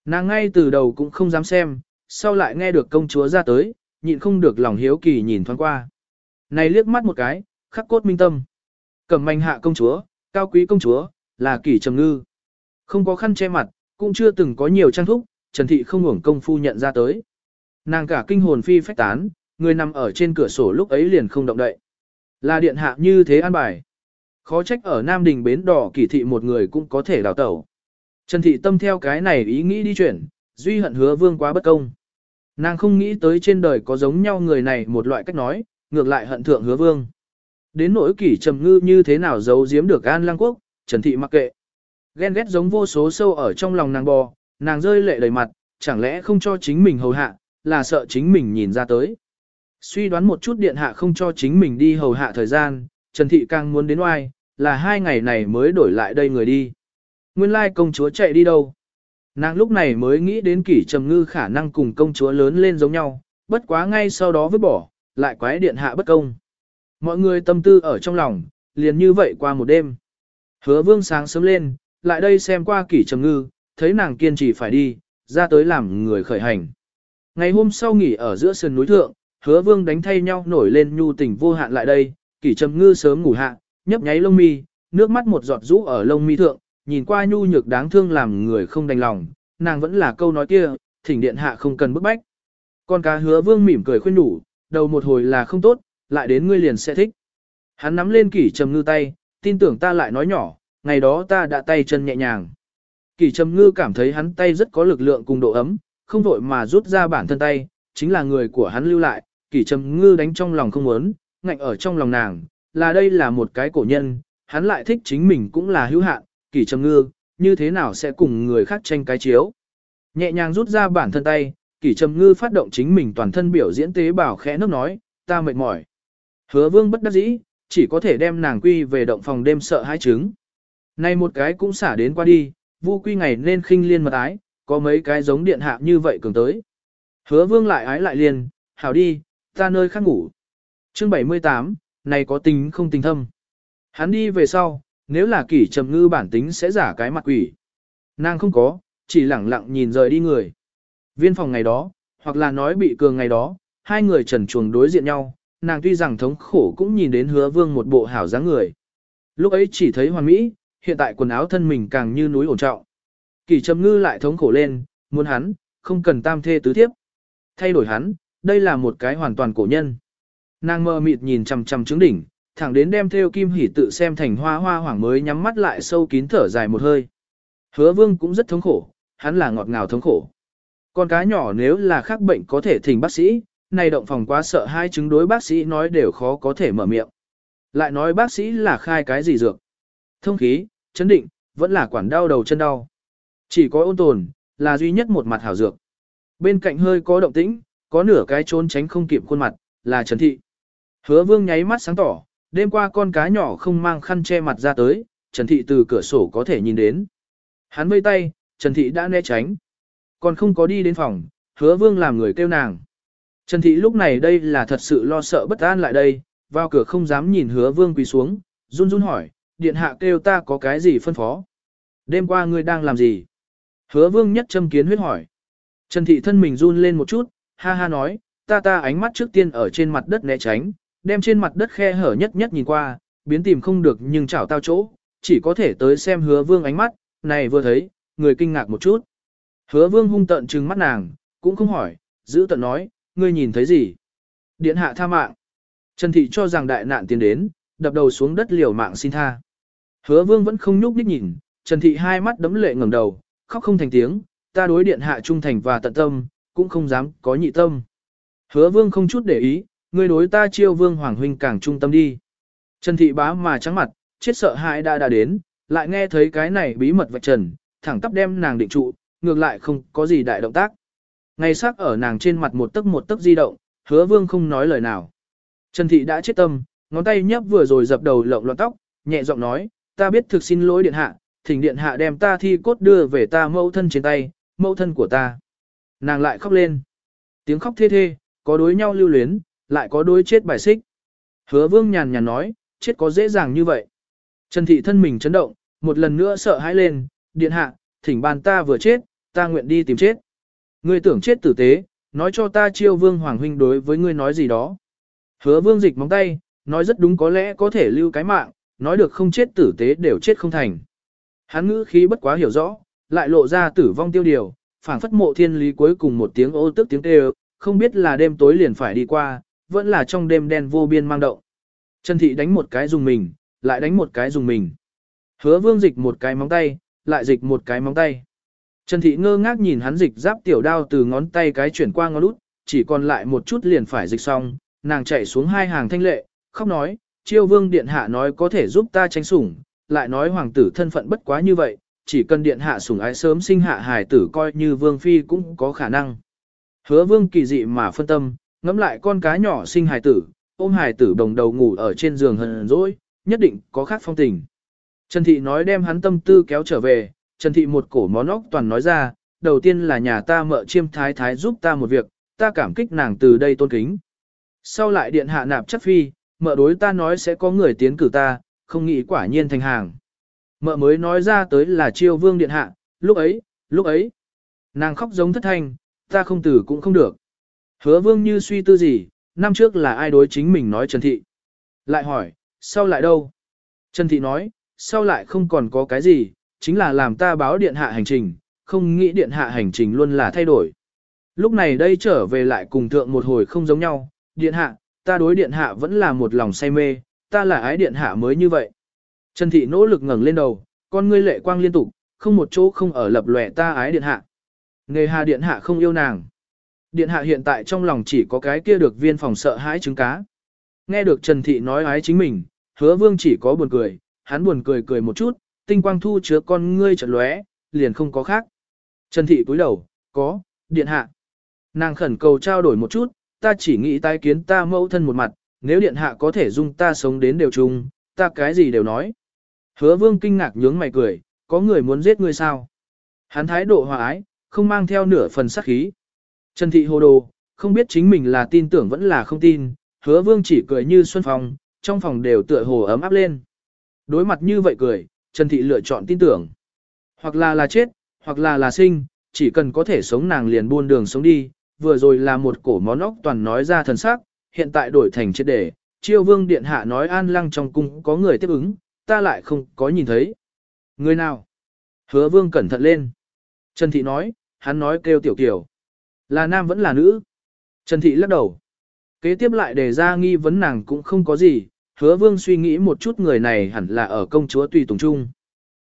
S1: Nàng ngay từ đầu cũng không dám xem, sau lại nghe được công chúa ra tới, nhịn không được lòng hiếu kỳ nhìn thoáng qua. Này liếc mắt một cái, khắc cốt minh tâm. cầm manh hạ công chúa, cao quý công chúa, là kỷ trầm ngư. Không có khăn che mặt, cũng chưa từng có nhiều trang thúc, Trần Thị không ngủng công phu nhận ra tới. Nàng cả kinh hồn phi phách tán, người nằm ở trên cửa sổ lúc ấy liền không động đậy. Là điện hạ như thế an bài. Khó trách ở Nam Đình Bến Đỏ kỳ thị một người cũng có thể đào tẩu. Trần Thị Tâm theo cái này ý nghĩ đi chuyển, duy hận hứa vương quá bất công. Nàng không nghĩ tới trên đời có giống nhau người này một loại cách nói, ngược lại hận thượng hứa vương. Đến nỗi kỷ trầm ngư như thế nào giấu giếm được an lang quốc, Trần Thị mặc kệ. Ghen ghét giống vô số sâu ở trong lòng nàng bò, nàng rơi lệ đầy mặt, chẳng lẽ không cho chính mình hầu hạ, là sợ chính mình nhìn ra tới. Suy đoán một chút điện hạ không cho chính mình đi hầu hạ thời gian, Trần Thị càng muốn đến oai, là hai ngày này mới đổi lại đây người đi. Nguyên lai công chúa chạy đi đâu? Nàng lúc này mới nghĩ đến kỷ trầm ngư khả năng cùng công chúa lớn lên giống nhau, bất quá ngay sau đó vứt bỏ, lại quái điện hạ bất công. Mọi người tâm tư ở trong lòng, liền như vậy qua một đêm. Hứa vương sáng sớm lên, lại đây xem qua kỷ trầm ngư, thấy nàng kiên trì phải đi, ra tới làm người khởi hành. Ngày hôm sau nghỉ ở giữa sườn núi thượng, hứa vương đánh thay nhau nổi lên nhu tình vô hạn lại đây, kỷ trầm ngư sớm ngủ hạ, nhấp nháy lông mi, nước mắt một giọt rũ ở lông mi thượng, nhìn qua nhu nhược đáng thương làm người không đành lòng, nàng vẫn là câu nói kia, thỉnh điện hạ không cần bức bách. Con cá hứa vương mỉm cười khuyên nhủ, đầu một hồi là không tốt, lại đến ngươi liền sẽ thích. Hắn nắm lên kỷ trầm ngư tay, tin tưởng ta lại nói nhỏ, ngày đó ta đã tay chân nhẹ nhàng. Kỷ trầm ngư cảm thấy hắn tay rất có lực lượng cùng độ ấm, không vội mà rút ra bản thân tay, chính là người của hắn lưu lại, kỷ trầm ngư đánh trong lòng không muốn, ngạnh ở trong lòng nàng, là đây là một cái cổ nhân, hắn lại thích chính mình cũng là hữu hạn, kỷ trầm ngư, như thế nào sẽ cùng người khác tranh cái chiếu. Nhẹ nhàng rút ra bản thân tay, kỷ trầm ngư phát động chính mình toàn thân biểu diễn tế bào khẽ nước nói, ta mệt mỏi. Hứa vương bất đắc dĩ, chỉ có thể đem nàng quy về động phòng đêm sợ hai trứng. Này một cái cũng xả đến qua đi, vu quy ngày nên khinh liên mật ái, có mấy cái giống điện hạ như vậy cường tới. Hứa vương lại ái lại liền, hảo đi, ta nơi khác ngủ. Chương 78, này có tính không tình thâm. Hắn đi về sau, nếu là kỷ trầm ngư bản tính sẽ giả cái mặt quỷ. Nàng không có, chỉ lẳng lặng nhìn rời đi người. Viên phòng ngày đó, hoặc là nói bị cường ngày đó, hai người trần chuồng đối diện nhau, nàng tuy rằng thống khổ cũng nhìn đến hứa vương một bộ hảo dáng người. Lúc ấy chỉ thấy hoàn mỹ, hiện tại quần áo thân mình càng như núi ổn trọng. kỳ trầm ngư lại thống khổ lên, muốn hắn, không cần tam thê tứ thiếp. Thay đổi hắn, đây là một cái hoàn toàn cổ nhân. Nàng mơ mịt nhìn chằm chằm trứng đỉnh, thẳng đến đem theo kim hỉ tự xem thành hoa hoa hoảng mới nhắm mắt lại sâu kín thở dài một hơi. Hứa vương cũng rất thống khổ, hắn là ngọt ngào thống khổ. Con cá nhỏ nếu là khác bệnh có thể thỉnh bác sĩ, này động phòng quá sợ hai chứng đối bác sĩ nói đều khó có thể mở miệng. Lại nói bác sĩ là khai cái gì dược. Thông khí, chấn định, vẫn là quản đau đầu chân đau. Chỉ có ôn tồn, là duy nhất một mặt hảo dược. Bên cạnh hơi có động tĩnh, có nửa cái trốn tránh không kịp khuôn mặt, là Trần Thị. Hứa vương nháy mắt sáng tỏ, đêm qua con cá nhỏ không mang khăn che mặt ra tới, Trần Thị từ cửa sổ có thể nhìn đến. Hắn vây tay, Trần Thị đã né tránh. Còn không có đi đến phòng, hứa vương làm người kêu nàng. Trần Thị lúc này đây là thật sự lo sợ bất an lại đây, vào cửa không dám nhìn hứa vương quỳ xuống, run run hỏi, điện hạ kêu ta có cái gì phân phó. Đêm qua ngươi đang làm gì? Hứa vương nhất châm kiến huyết hỏi. Trần Thị thân mình run lên một chút, ha ha nói, ta ta ánh mắt trước tiên ở trên mặt đất né tránh, đem trên mặt đất khe hở nhất nhất nhìn qua, biến tìm không được nhưng chảo tao chỗ, chỉ có thể tới xem hứa vương ánh mắt, này vừa thấy, người kinh ngạc một chút. Hứa vương hung tận trừng mắt nàng, cũng không hỏi, giữ tận nói, ngươi nhìn thấy gì? Điện hạ tha mạng. Trần thị cho rằng đại nạn tiến đến, đập đầu xuống đất liều mạng xin tha. Hứa vương vẫn không nhúc nhích nhìn, Trần thị hai mắt đấm lệ ngẩng đầu, khóc không thành tiếng, ta đối điện hạ trung thành và tận tâm, cũng không dám có nhị tâm. Hứa vương không chút để ý, ngươi đối ta chiêu vương hoàng huynh càng trung tâm đi. Trần thị bá mà trắng mặt, chết sợ hãi đã đã đến, lại nghe thấy cái này bí mật vạch trần, thẳng tắp đem nàng định trụ, ngược lại không có gì đại động tác. Ngay sắc ở nàng trên mặt một tấc một tấc di động, hứa vương không nói lời nào. Trần thị đã chết tâm, ngón tay nhấp vừa rồi dập đầu lộng loạn tóc, nhẹ giọng nói, ta biết thực xin lỗi điện hạ, thỉnh điện hạ đem ta thi cốt đưa về ta mẫu thân trên tay, mẫu thân của ta. Nàng lại khóc lên. Tiếng khóc thê thê, có đối nhau lưu luyến, lại có đối chết bài xích. Hứa vương nhàn nhàn nói, chết có dễ dàng như vậy. Trần thị thân mình chấn động, một lần nữa sợ hãi lên, điện hạ, thỉnh bàn ta vừa chết, ta nguyện đi tìm chết. Ngươi tưởng chết tử tế, nói cho ta chiêu vương hoàng huynh đối với ngươi nói gì đó. Hứa vương dịch móng tay, nói rất đúng có lẽ có thể lưu cái mạng, nói được không chết tử tế đều chết không thành. Hắn ngữ khí bất quá hiểu rõ, lại lộ ra tử vong tiêu điều, phảng phất mộ thiên lý cuối cùng một tiếng ô tức tiếng kêu, không biết là đêm tối liền phải đi qua, vẫn là trong đêm đen vô biên mang động. Trần Thị đánh một cái dùng mình, lại đánh một cái dùng mình. Hứa vương dịch một cái móng tay, lại dịch một cái móng tay. Trần thị ngơ ngác nhìn hắn dịch giáp tiểu đao từ ngón tay cái chuyển qua ngón út, chỉ còn lại một chút liền phải dịch xong, nàng chạy xuống hai hàng thanh lệ, khóc nói, chiêu vương điện hạ nói có thể giúp ta tránh sủng, lại nói hoàng tử thân phận bất quá như vậy, chỉ cần điện hạ sủng ái sớm sinh hạ hài tử coi như vương phi cũng có khả năng. Hứa vương kỳ dị mà phân tâm, ngẫm lại con cá nhỏ sinh hài tử, ôm hài tử đồng đầu ngủ ở trên giường hờn dỗi, nhất định có khác phong tình. Trần Thị nói đem hắn tâm tư kéo trở về, Trần Thị một cổ món óc toàn nói ra, đầu tiên là nhà ta mợ chiêm thái thái giúp ta một việc, ta cảm kích nàng từ đây tôn kính. Sau lại điện hạ nạp chất phi, mợ đối ta nói sẽ có người tiến cử ta, không nghĩ quả nhiên thành hàng. Mợ mới nói ra tới là chiêu vương điện hạ, lúc ấy, lúc ấy. Nàng khóc giống thất thanh, ta không tử cũng không được. Hứa vương như suy tư gì, năm trước là ai đối chính mình nói Trần Thị. Lại hỏi, sau lại đâu? Trần Thị nói, sau lại không còn có cái gì, chính là làm ta báo điện hạ hành trình, không nghĩ điện hạ hành trình luôn là thay đổi. Lúc này đây trở về lại cùng thượng một hồi không giống nhau, điện hạ, ta đối điện hạ vẫn là một lòng say mê, ta là ái điện hạ mới như vậy. Trần Thị nỗ lực ngẩng lên đầu, con ngươi lệ quang liên tục, không một chỗ không ở lập lòe ta ái điện hạ. Nghề hà điện hạ không yêu nàng. Điện hạ hiện tại trong lòng chỉ có cái kia được viên phòng sợ hãi trứng cá. Nghe được Trần Thị nói ái chính mình, hứa vương chỉ có buồn cười, hắn buồn cười cười một chút, tinh quang thu chứa con ngươi chợt lóe, liền không có khác. Trần Thị cúi đầu, có, điện hạ. Nàng khẩn cầu trao đổi một chút, ta chỉ nghĩ tái kiến ta mẫu thân một mặt, nếu điện hạ có thể dung ta sống đến đều chung, ta cái gì đều nói. Hứa vương kinh ngạc nhướng mày cười, có người muốn giết ngươi sao? Hắn thái độ hòa ái, không mang theo nửa phần sắc khí. Trần thị hồ đồ, không biết chính mình là tin tưởng vẫn là không tin, hứa vương chỉ cười như xuân phong, trong phòng đều tựa hồ ấm áp lên. Đối mặt như vậy cười, Trần thị lựa chọn tin tưởng. Hoặc là là chết, hoặc là là sinh, chỉ cần có thể sống nàng liền buôn đường sống đi, vừa rồi là một cổ món óc toàn nói ra thần sắc, hiện tại đổi thành chết đề chiêu vương điện hạ nói an lăng trong cung có người tiếp ứng, ta lại không có nhìn thấy. Người nào? Hứa vương cẩn thận lên. Trần thị nói, hắn nói kêu tiểu kiểu. Là nam vẫn là nữ? Trần thị lắc đầu. Kế tiếp lại đề ra nghi vấn nàng cũng không có gì, hứa vương suy nghĩ một chút người này hẳn là ở công chúa tùy tùng trung.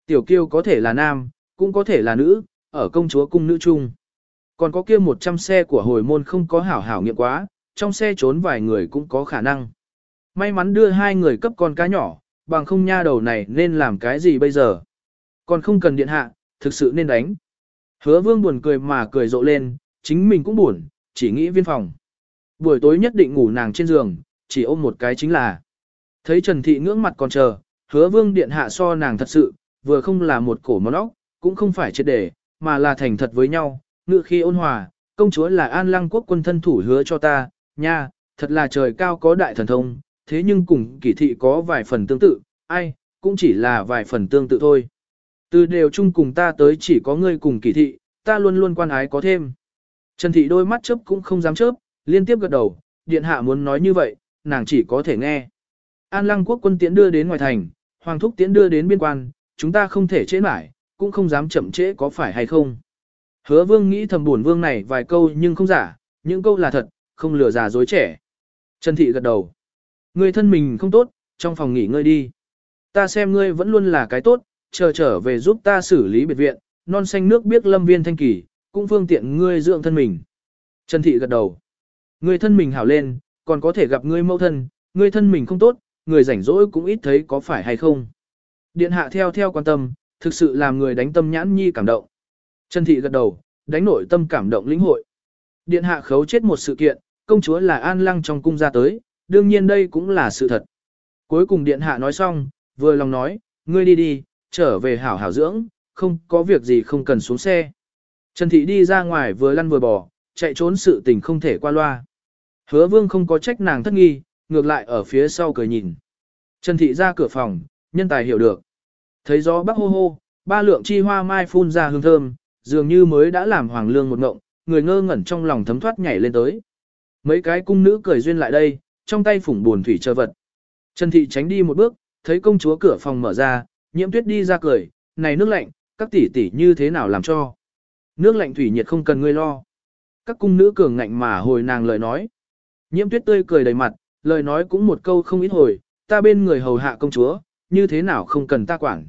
S1: Tiểu kiêu có thể là nam, cũng có thể là nữ, ở công chúa cung nữ trung. Còn có kia 100 xe của hồi môn không có hảo hảo nghiệm quá, trong xe trốn vài người cũng có khả năng. May mắn đưa hai người cấp con cá nhỏ, bằng không nha đầu này nên làm cái gì bây giờ. Còn không cần điện hạ, thực sự nên đánh. Hứa vương buồn cười mà cười rộ lên, chính mình cũng buồn, chỉ nghĩ viên phòng. Buổi tối nhất định ngủ nàng trên giường, chỉ ôm một cái chính là. Thấy Trần Thị ngưỡng mặt còn chờ, hứa vương điện hạ so nàng thật sự, vừa không là một cổ món óc, cũng không phải chết để, mà là thành thật với nhau, ngự khi ôn hòa, công chúa là an lăng quốc quân thân thủ hứa cho ta, nha, thật là trời cao có đại thần thông, thế nhưng cùng kỳ thị có vài phần tương tự, ai, cũng chỉ là vài phần tương tự thôi. Từ đều chung cùng ta tới chỉ có ngươi cùng kỳ thị, ta luôn luôn quan ái có thêm. Trần thị đôi mắt chớp cũng không dám chớp, liên tiếp gật đầu, điện hạ muốn nói như vậy, nàng chỉ có thể nghe. An lăng quốc quân tiễn đưa đến ngoài thành, hoàng thúc tiễn đưa đến biên quan, chúng ta không thể chế mãi, cũng không dám chậm trễ có phải hay không. Hứa vương nghĩ thầm buồn vương này vài câu nhưng không giả, những câu là thật, không lừa già dối trẻ. Trần thị gật đầu. Người thân mình không tốt, trong phòng nghỉ ngơi đi. Ta xem ngươi vẫn luôn là cái tốt, chờ trở về giúp ta xử lý biệt viện, non xanh nước biết lâm viên thanh kỳ, cũng phương tiện ngươi dưỡng thân mình. Trần thị gật đầu. Ngươi thân mình hảo lên, còn có thể gặp ngươi mẫu thân, ngươi thân mình không tốt, người rảnh rỗi cũng ít thấy có phải hay không. Điện hạ theo theo quan tâm, thực sự làm người đánh tâm nhãn nhi cảm động. Trần thị gật đầu, đánh nội tâm cảm động lĩnh hội. Điện hạ khấu chết một sự kiện, công chúa là an lăng trong cung ra tới, đương nhiên đây cũng là sự thật. Cuối cùng điện hạ nói xong, vừa lòng nói, ngươi đi đi, trở về hảo hảo dưỡng, không có việc gì không cần xuống xe. Trần thị đi ra ngoài vừa lăn vừa bỏ, chạy trốn sự tình không thể qua loa. Hứa vương không có trách nàng thất nghi, ngược lại ở phía sau cười nhìn. Trần thị ra cửa phòng, nhân tài hiểu được. Thấy gió bắc hô hô, ba lượng chi hoa mai phun ra hương thơm, dường như mới đã làm hoàng lương một ngộng, người ngơ ngẩn trong lòng thấm thoát nhảy lên tới. Mấy cái cung nữ cười duyên lại đây, trong tay phủng buồn thủy chờ vật. Trần thị tránh đi một bước, thấy công chúa cửa phòng mở ra, nhiễm tuyết đi ra cười, này nước lạnh, các tỷ tỷ như thế nào làm cho. Nước lạnh thủy nhiệt không cần ngươi lo. Các cung nữ cường ngạnh mà hồi nàng lời nói. Nhiễm tuyết tươi cười đầy mặt, lời nói cũng một câu không ít hồi, ta bên người hầu hạ công chúa, như thế nào không cần ta quản.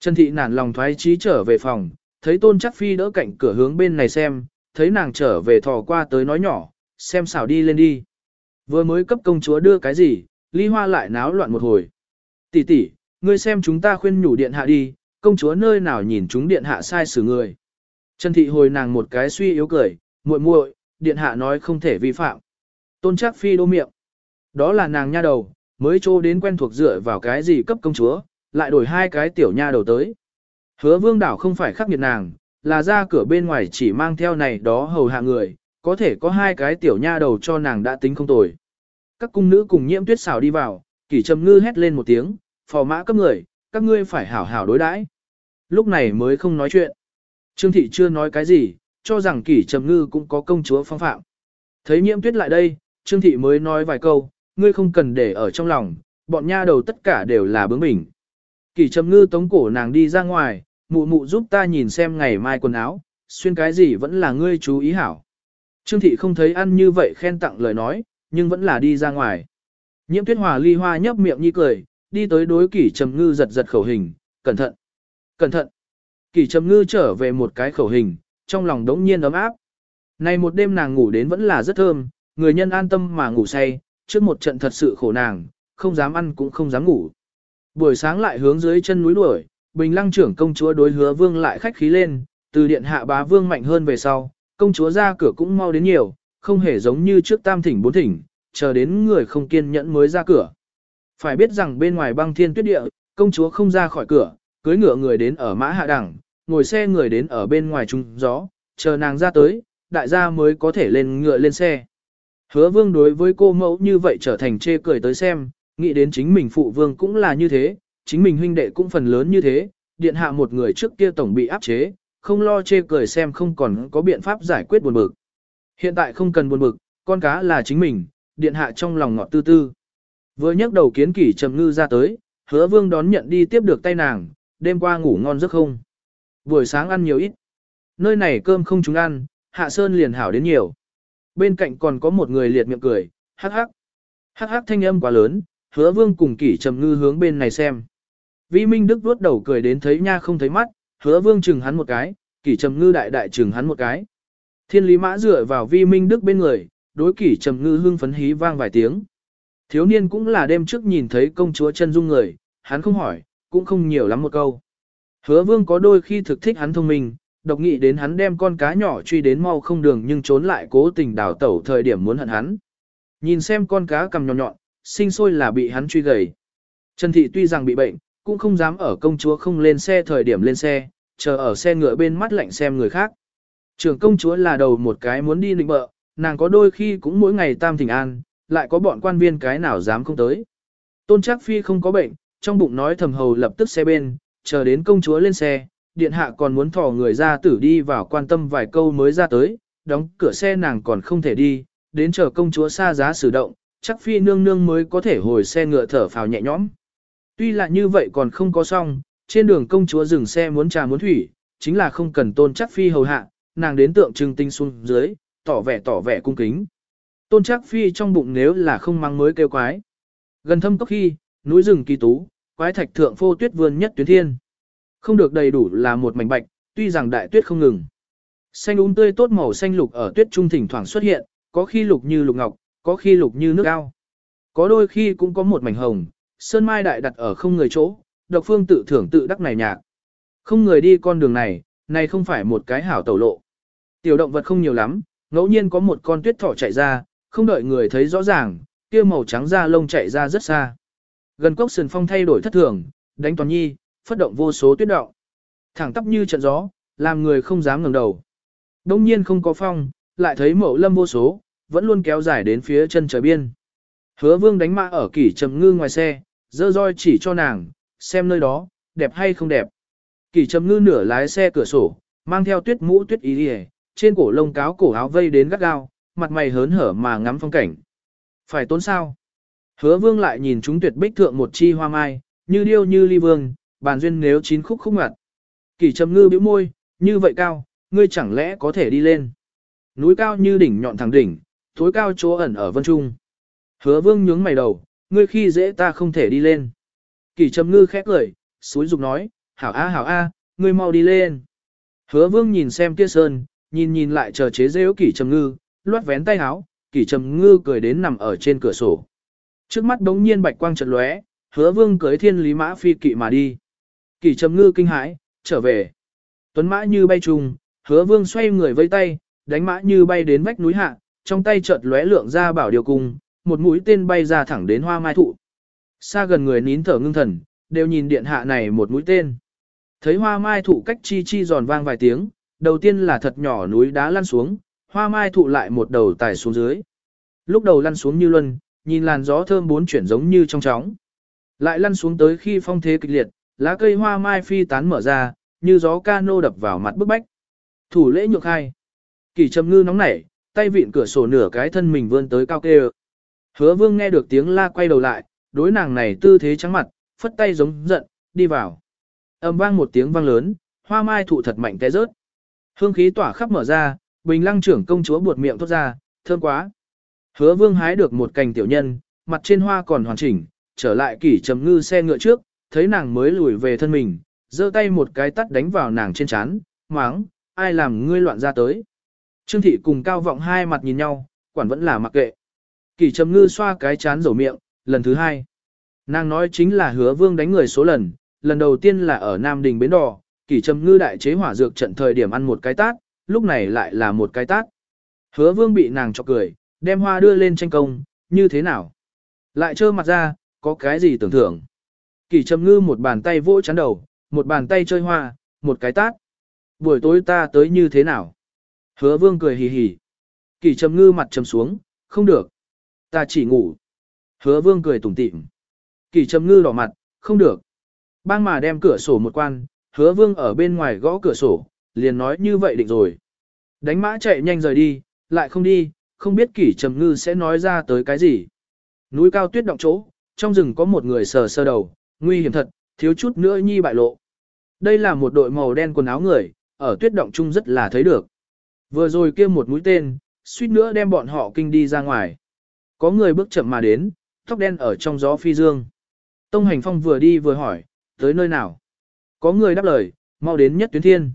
S1: Trần Thị nản lòng thoái trí trở về phòng, thấy Tôn Chắc Phi đỡ cạnh cửa hướng bên này xem, thấy nàng trở về thò qua tới nói nhỏ, xem xảo đi lên đi. Vừa mới cấp công chúa đưa cái gì, ly hoa lại náo loạn một hồi. Tỷ tỷ, ngươi xem chúng ta khuyên nhủ điện hạ đi, công chúa nơi nào nhìn chúng điện hạ sai xử người. Trần Thị hồi nàng một cái suy yếu cười, muội muội, điện hạ nói không thể vi phạm. Tôn chắc phi đô miệng. Đó là nàng nha đầu, mới trô đến quen thuộc dựa vào cái gì cấp công chúa, lại đổi hai cái tiểu nha đầu tới. Hứa vương đảo không phải khắc nghiệt nàng, là ra cửa bên ngoài chỉ mang theo này đó hầu hạ người, có thể có hai cái tiểu nha đầu cho nàng đã tính không tồi. Các cung nữ cùng nhiễm tuyết xảo đi vào, kỷ trầm ngư hét lên một tiếng, phò mã cấp người, các ngươi phải hảo hảo đối đãi. Lúc này mới không nói chuyện. Trương thị chưa nói cái gì, cho rằng kỷ trầm ngư cũng có công chúa phong phạm. Thấy nhiễm tuyết lại đây, Trương thị mới nói vài câu, ngươi không cần để ở trong lòng, bọn nha đầu tất cả đều là bướng bỉnh. Kỷ trầm ngư tống cổ nàng đi ra ngoài, mụ mụ giúp ta nhìn xem ngày mai quần áo, xuyên cái gì vẫn là ngươi chú ý hảo. Trương thị không thấy ăn như vậy khen tặng lời nói, nhưng vẫn là đi ra ngoài. Nhiễm tuyết hòa ly hoa nhấp miệng nhi cười, đi tới đối kỷ trầm ngư giật giật khẩu hình, cẩn thận, cẩn thận. Kỷ trầm ngư trở về một cái khẩu hình, trong lòng đống nhiên ấm áp. Này một đêm nàng ngủ đến vẫn là rất thơm, người nhân an tâm mà ngủ say, trước một trận thật sự khổ nàng, không dám ăn cũng không dám ngủ. Buổi sáng lại hướng dưới chân núi đuổi, bình lăng trưởng công chúa đối hứa vương lại khách khí lên, từ điện hạ bá vương mạnh hơn về sau, công chúa ra cửa cũng mau đến nhiều, không hề giống như trước tam thỉnh bốn thỉnh, chờ đến người không kiên nhẫn mới ra cửa. Phải biết rằng bên ngoài băng thiên tuyết địa, công chúa không ra khỏi cửa, cưới ngựa người đến ở mã hạ đẳng, ngồi xe người đến ở bên ngoài trung gió, chờ nàng ra tới, đại gia mới có thể lên ngựa lên xe. Hứa vương đối với cô mẫu như vậy trở thành chê cười tới xem, nghĩ đến chính mình phụ vương cũng là như thế, chính mình huynh đệ cũng phần lớn như thế, điện hạ một người trước kia tổng bị áp chế, không lo chê cười xem không còn có biện pháp giải quyết buồn bực. Hiện tại không cần buồn bực, con cá là chính mình, điện hạ trong lòng ngọt tư tư. Vừa nhấc đầu kiến kỷ trầm ngư ra tới, hứa vương đón nhận đi tiếp được tay nàng, đêm qua ngủ ngon giấc không. Buổi sáng ăn nhiều ít. Nơi này cơm không chúng ăn, hạ sơn liền hảo đến nhiều. Bên cạnh còn có một người liệt miệng cười, hắc hắc. Hắc hắc thanh âm quá lớn, hứa vương cùng kỷ trầm ngư hướng bên này xem. Vi Minh Đức vuốt đầu cười đến thấy nha không thấy mắt, hứa vương chừng hắn một cái, kỷ trầm ngư đại đại chừng hắn một cái. Thiên lý mã dựa vào Vi Minh Đức bên người, đối kỷ trầm ngư hương phấn hí vang vài tiếng. Thiếu niên cũng là đêm trước nhìn thấy công chúa chân dung người, hắn không hỏi, cũng không nhiều lắm một câu. Hứa vương có đôi khi thực thích hắn thông minh, độc nghị đến hắn đem con cá nhỏ truy đến mau không đường nhưng trốn lại cố tình đào tẩu thời điểm muốn hận hắn. Nhìn xem con cá cầm nhọn nhọn, sinh sôi là bị hắn truy gầy. Trần Thị tuy rằng bị bệnh, cũng không dám ở công chúa không lên xe thời điểm lên xe, chờ ở xe ngựa bên mắt lạnh xem người khác. Trưởng công chúa là đầu một cái muốn đi định bợ, nàng có đôi khi cũng mỗi ngày tam thỉnh an, lại có bọn quan viên cái nào dám không tới. Tôn Trác Phi không có bệnh, trong bụng nói thầm hầu lập tức xe bên, chờ đến công chúa lên xe, điện hạ còn muốn thò người ra tử đi vào quan tâm vài câu mới ra tới, đóng cửa xe nàng còn không thể đi, đến chờ công chúa xa giá sử động, chắc Phi nương nương mới có thể hồi xe ngựa thở phào nhẹ nhõm. Tuy là như vậy còn không có xong, trên đường công chúa dừng xe muốn trà muốn thủy, chính là không cần tôn chắc Phi hầu hạ, nàng đến tượng trưng tinh xuống dưới, tỏ vẻ tỏ vẻ cung kính. Tôn chắc Phi trong bụng nếu là không mang mới kêu quái. Gần thâm cốc khi, núi rừng kỳ tú, quái thạch thượng phô tuyết vươn nhất tuyến thiên. Không được đầy đủ là một mảnh bạch, tuy rằng đại tuyết không ngừng. Xanh úng tươi tốt màu xanh lục ở tuyết trung thỉnh thoảng xuất hiện, có khi lục như lục ngọc, có khi lục như nước ao. Có đôi khi cũng có một mảnh hồng, sơn mai đại đặt ở không người chỗ, độc phương tự thưởng tự đắc này nhạc. Không người đi con đường này, này không phải một cái hảo tẩu lộ. Tiểu động vật không nhiều lắm, ngẫu nhiên có một con tuyết thỏ chạy ra, không đợi người thấy rõ ràng, kia màu trắng da lông chạy ra rất xa. Gần cốc sườn phong thay đổi thất thường, đánh toàn nhi, phất động vô số tuyết động. Thẳng tắp như trận gió, làm người không dám ngẩng đầu. Đông nhiên không có phong, lại thấy mẫu lâm vô số, vẫn luôn kéo dài đến phía chân trời biên. Hứa vương đánh mã ở kỷ trầm ngư ngoài xe, dơ roi chỉ cho nàng, xem nơi đó, đẹp hay không đẹp. kỳ trầm ngư nửa lái xe cửa sổ, mang theo tuyết mũ tuyết ý đi trên cổ lông cáo cổ áo vây đến gắt gao, mặt mày hớn hở mà ngắm phong cảnh. Phải tốn sao? Hứa vương lại nhìn chúng tuyệt bích thượng một chi hoa mai, như điêu như ly vương, bàn duyên nếu chín khúc khúc ngặt. kỳ trầm ngư bĩu môi, như vậy cao, ngươi chẳng lẽ có thể đi lên. Núi cao như đỉnh nhọn thẳng đỉnh, tối cao chỗ ẩn ở vân trung. Hứa vương nhướng mày đầu, ngươi khi dễ ta không thể đi lên. Kỷ trầm ngư khẽ cười, suối dục nói, hảo a hảo a, ngươi mau đi lên. Hứa vương nhìn xem kia sơn, nhìn nhìn lại chờ chế rêu kỷ trầm ngư, loát vén tay áo, kỷ trầm ngư cười đến nằm ở trên cửa sổ. Trước mắt đống nhiên bạch quang chợt lóe, hứa vương cưới thiên lý mã phi kỵ mà đi. Kỷ trầm ngư kinh hãi, trở về. Tuấn mã như bay trùng, hứa vương xoay người vây tay, đánh mã như bay đến vách núi hạ, trong tay chợt lóe lượng ra bảo điều cùng một mũi tên bay ra thẳng đến hoa mai thụ. Xa gần người nín thở ngưng thần, đều nhìn điện hạ này một mũi tên. Thấy hoa mai thụ cách chi chi giòn vang vài tiếng, đầu tiên là thật nhỏ núi đá lăn xuống, hoa mai thụ lại một đầu tải xuống dưới. Lúc đầu lăn xuống như luân, nhìn làn gió thơm bốn chuyển giống như trong chóng. Lại lăn xuống tới khi phong thế kịch liệt, lá cây hoa mai phi tán mở ra, như gió cano đập vào mặt bức bách. Thủ lễ nhược hai. Kỳ trầm ngư nóng nảy, tay vịn cửa sổ nửa cái thân mình vươn tới cao kê Hứa vương nghe được tiếng la quay đầu lại, đối nàng này tư thế trắng mặt, phất tay giống giận, đi vào. Âm vang một tiếng vang lớn, hoa mai thụ thật mạnh té rớt. Hương khí tỏa khắp mở ra, bình lăng trưởng công chúa buột miệng thốt ra, thơm quá. Hứa vương hái được một cành tiểu nhân, mặt trên hoa còn hoàn chỉnh, trở lại kỷ trầm ngư xe ngựa trước, thấy nàng mới lùi về thân mình, giơ tay một cái tắt đánh vào nàng trên chán, máng, ai làm ngươi loạn ra tới. Trương thị cùng cao vọng hai mặt nhìn nhau, quản vẫn là mặc kệ. Kỳ trầm ngư xoa cái chán rổ miệng, lần thứ hai. Nàng nói chính là hứa vương đánh người số lần, lần đầu tiên là ở Nam Đình Bến Đỏ, Kỳ trầm ngư đại chế hỏa dược trận thời điểm ăn một cái tát, lúc này lại là một cái tát. Hứa vương bị nàng chọc cười, đem hoa đưa lên tranh công, như thế nào? Lại trơ mặt ra, có cái gì tưởng thưởng? Kỳ trầm ngư một bàn tay vỗ chán đầu, một bàn tay chơi hoa, một cái tát. Buổi tối ta tới như thế nào? Hứa vương cười hì hì. Kỳ trầm ngư mặt trầm xuống, không được. Ta chỉ ngủ. Hứa vương cười tủm tỉm. Kỷ trầm ngư đỏ mặt, không được. Bang mà đem cửa sổ một quan, hứa vương ở bên ngoài gõ cửa sổ, liền nói như vậy định rồi. Đánh mã chạy nhanh rời đi, lại không đi, không biết kỷ trầm ngư sẽ nói ra tới cái gì. Núi cao tuyết động chỗ, trong rừng có một người sờ sơ đầu, nguy hiểm thật, thiếu chút nữa nhi bại lộ. Đây là một đội màu đen quần áo người, ở tuyết động chung rất là thấy được. Vừa rồi kia một mũi tên, suýt nữa đem bọn họ kinh đi ra ngoài. Có người bước chậm mà đến, tóc đen ở trong gió phi dương. Tông hành phong vừa đi vừa hỏi, tới nơi nào? Có người đáp lời, mau đến nhất tuyến thiên.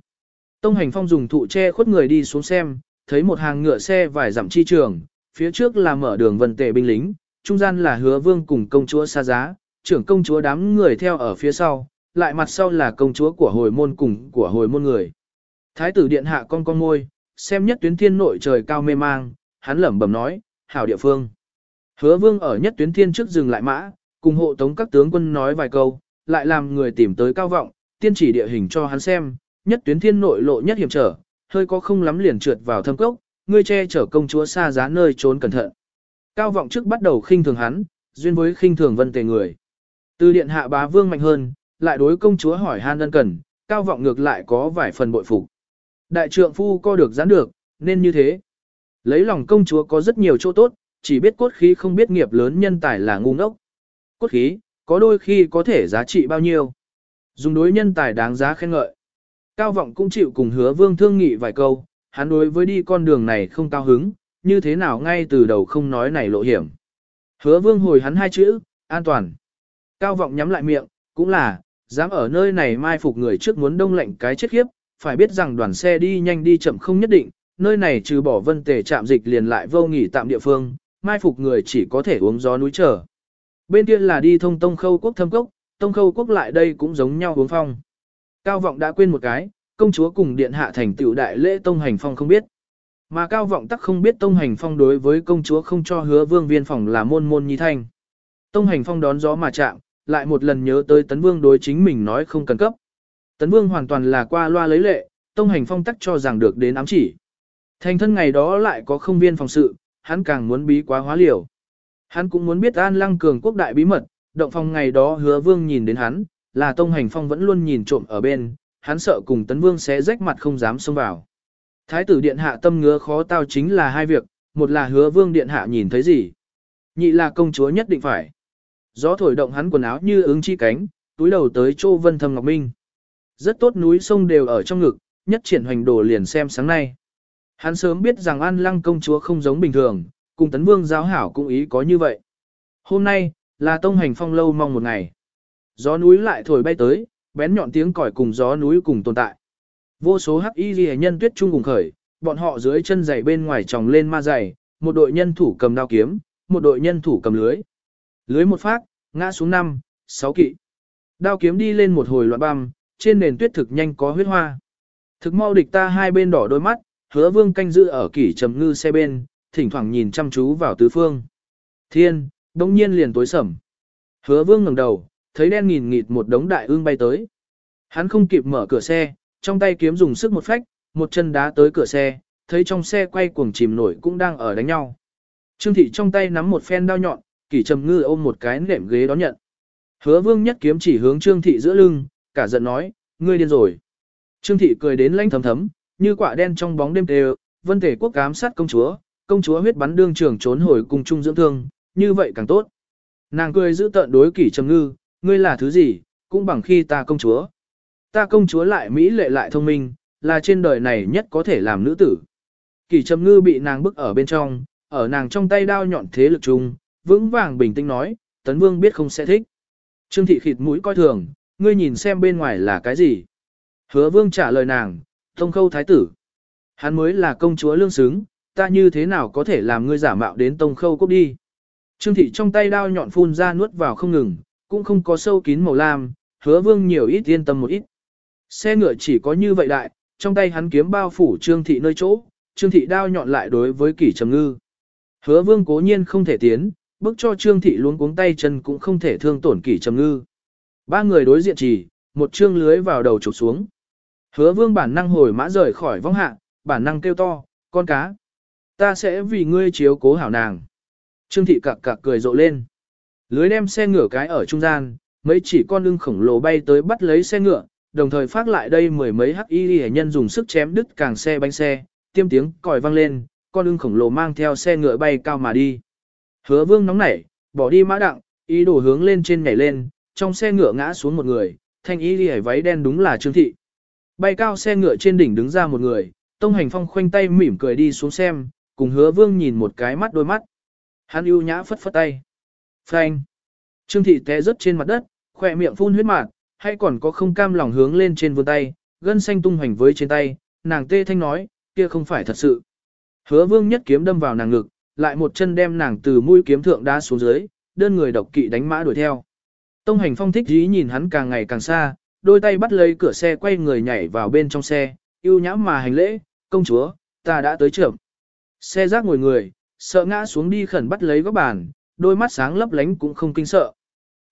S1: Tông hành phong dùng thụ che khuất người đi xuống xem, thấy một hàng ngựa xe vài dặm chi trường, phía trước là mở đường vần tệ binh lính, trung gian là hứa vương cùng công chúa xa giá, trưởng công chúa đám người theo ở phía sau, lại mặt sau là công chúa của hồi môn cùng của hồi môn người. Thái tử điện hạ con con môi, xem nhất tuyến thiên nội trời cao mê mang, hắn lẩm bẩm nói, hảo địa phương. Hứa vương ở nhất tuyến thiên trước dừng lại mã, cùng hộ tống các tướng quân nói vài câu, lại làm người tìm tới cao vọng, tiên chỉ địa hình cho hắn xem, nhất tuyến thiên nội lộ nhất hiểm trở, hơi có không lắm liền trượt vào thâm cốc, ngươi che chở công chúa xa giá nơi trốn cẩn thận. Cao vọng trước bắt đầu khinh thường hắn, duyên với khinh thường vân tề người. Từ điện hạ bá vương mạnh hơn, lại đối công chúa hỏi han đơn cần, cao vọng ngược lại có vài phần bội phục. Đại trượng phu co được gián được, nên như thế. Lấy lòng công chúa có rất nhiều chỗ tốt, chỉ biết cốt khí không biết nghiệp lớn nhân tài là ngu ngốc. Cốt khí, có đôi khi có thể giá trị bao nhiêu. Dùng đối nhân tài đáng giá khen ngợi. Cao vọng cũng chịu cùng hứa vương thương nghị vài câu, hắn đối với đi con đường này không cao hứng, như thế nào ngay từ đầu không nói này lộ hiểm. Hứa vương hồi hắn hai chữ, an toàn. Cao vọng nhắm lại miệng, cũng là, dám ở nơi này mai phục người trước muốn đông lệnh cái chết khiếp, phải biết rằng đoàn xe đi nhanh đi chậm không nhất định, nơi này trừ bỏ vân tề chạm dịch liền lại vô nghỉ tạm địa phương, mai phục người chỉ có thể uống gió núi trở. Bên kia là đi thông tông khâu quốc thâm cốc, tông khâu quốc lại đây cũng giống nhau uống phong. Cao vọng đã quên một cái, công chúa cùng điện hạ thành tiểu đại lễ tông hành phong không biết. Mà cao vọng tắc không biết tông hành phong đối với công chúa không cho hứa vương viên phòng là môn môn nhi thanh. Tông hành phong đón gió mà chạm, lại một lần nhớ tới tấn vương đối chính mình nói không cần cấp. Tấn vương hoàn toàn là qua loa lấy lệ, tông hành phong tắc cho rằng được đến ám chỉ. Thành thân ngày đó lại có không viên phòng sự, hắn càng muốn bí quá hóa liều. Hắn cũng muốn biết an lăng cường quốc đại bí mật, động phong ngày đó hứa vương nhìn đến hắn, là tông hành phong vẫn luôn nhìn trộm ở bên, hắn sợ cùng tấn vương sẽ rách mặt không dám xông vào. Thái tử điện hạ tâm ngứa khó tao chính là hai việc, một là hứa vương điện hạ nhìn thấy gì, nhị là công chúa nhất định phải. Gió thổi động hắn quần áo như ứng chi cánh, túi đầu tới Châu Vân Thâm Ngọc Minh. Rất tốt núi sông đều ở trong ngực, nhất triển hoành đồ liền xem sáng nay. Hắn sớm biết rằng An Lăng công chúa không giống bình thường, cùng Tấn Vương giáo hảo cũng ý có như vậy. Hôm nay, là tông hành phong lâu mong một ngày. Gió núi lại thổi bay tới, bén nhọn tiếng còi cùng gió núi cùng tồn tại. Vô số hắc y ghi nhân tuyết trung cùng khởi, bọn họ dưới chân giày bên ngoài tròng lên ma giày, một đội nhân thủ cầm đao kiếm, một đội nhân thủ cầm lưới. Lưới một phát, ngã xuống năm, sáu kỵ. Đao kiếm đi lên một hồi loạn băm, trên nền tuyết thực nhanh có huyết hoa. Thực mau địch ta hai bên đỏ đôi mắt, hứa vương canh giữ ở kỷ trầm ngư xe bên, thỉnh thoảng nhìn chăm chú vào tứ phương. Thiên, đông nhiên liền tối sầm. Hứa vương ngẩng đầu, thấy đen nghìn nghịt một đống đại ương bay tới. Hắn không kịp mở cửa xe, trong tay kiếm dùng sức một phách, một chân đá tới cửa xe, thấy trong xe quay cuồng chìm nổi cũng đang ở đánh nhau. Trương thị trong tay nắm một phen đao nhọn, kỷ trầm ngư ôm một cái nệm ghế đón nhận. Hứa vương nhất kiếm chỉ hướng trương thị giữa lưng, cả giận nói, ngươi điên rồi. Trương thị cười đến lanh thấm thấm, như quả đen trong bóng đêm đều, vân thể quốc cám sát công chúa, công chúa huyết bắn đương trường trốn hồi cùng chung dưỡng thương, như vậy càng tốt. Nàng cười giữ tợn đối kỷ trầm ngư, ngươi là thứ gì, cũng bằng khi ta công chúa. Ta công chúa lại mỹ lệ lại thông minh, là trên đời này nhất có thể làm nữ tử. Kỷ trầm ngư bị nàng bức ở bên trong, ở nàng trong tay đao nhọn thế lực chung, vững vàng bình tĩnh nói, tấn vương biết không sẽ thích. Trương thị khịt mũi coi thường, ngươi nhìn xem bên ngoài là cái gì. Hứa vương trả lời nàng, thông khâu thái tử. Hắn mới là công chúa lương xứng, ta như thế nào có thể làm ngươi giả mạo đến tông khâu cốc đi. Trương thị trong tay đao nhọn phun ra nuốt vào không ngừng, cũng không có sâu kín màu lam, hứa vương nhiều ít yên tâm một ít. Xe ngựa chỉ có như vậy đại, trong tay hắn kiếm bao phủ trương thị nơi chỗ, trương thị đao nhọn lại đối với kỷ trầm ngư. Hứa vương cố nhiên không thể tiến, bức cho trương thị luống cuống tay chân cũng không thể thương tổn kỷ trầm ngư. Ba người đối diện chỉ, một trương lưới vào đầu trục xuống. Hứa vương bản năng hồi mã rời khỏi vong hạ, bản năng kêu to, con cá. Ta sẽ vì ngươi chiếu cố hảo nàng. Trương thị cặc cặc cười rộ lên. Lưới đem xe ngựa cái ở trung gian, mấy chỉ con lưng khổng lồ bay tới bắt lấy xe ngựa, đồng thời phát lại đây mười mấy hắc y hệ nhân dùng sức chém đứt càng xe bánh xe, tiêm tiếng còi vang lên, con lưng khổng lồ mang theo xe ngựa bay cao mà đi. Hứa vương nóng nảy, bỏ đi mã đặng, ý đồ hướng lên trên nhảy lên, trong xe ngựa ngã xuống một người, thanh y hệ váy đen đúng là Trương Thị. Bay cao xe ngựa trên đỉnh đứng ra một người, Tông Hành Phong khoanh tay mỉm cười đi xuống xem, cùng hứa vương nhìn một cái mắt đôi mắt. Hắn ưu nhã phất phất tay. Phanh. Trương Thị té rớt trên mặt đất, khỏe miệng phun huyết mạt, hay còn có không cam lòng hướng lên trên vươn tay, gân xanh tung hoành với trên tay, nàng tê thanh nói, kia không phải thật sự. Hứa vương nhất kiếm đâm vào nàng ngực, lại một chân đem nàng từ mũi kiếm thượng đá xuống dưới, đơn người độc kỵ đánh mã đuổi theo. Tông hành phong thích dí nhìn hắn càng ngày càng xa, đôi tay bắt lấy cửa xe quay người nhảy vào bên trong xe, yêu nhãm mà hành lễ, công chúa, ta đã tới trưởng. Xe rác ngồi người, sợ ngã xuống đi khẩn bắt lấy góc bàn, đôi mắt sáng lấp lánh cũng không kinh sợ.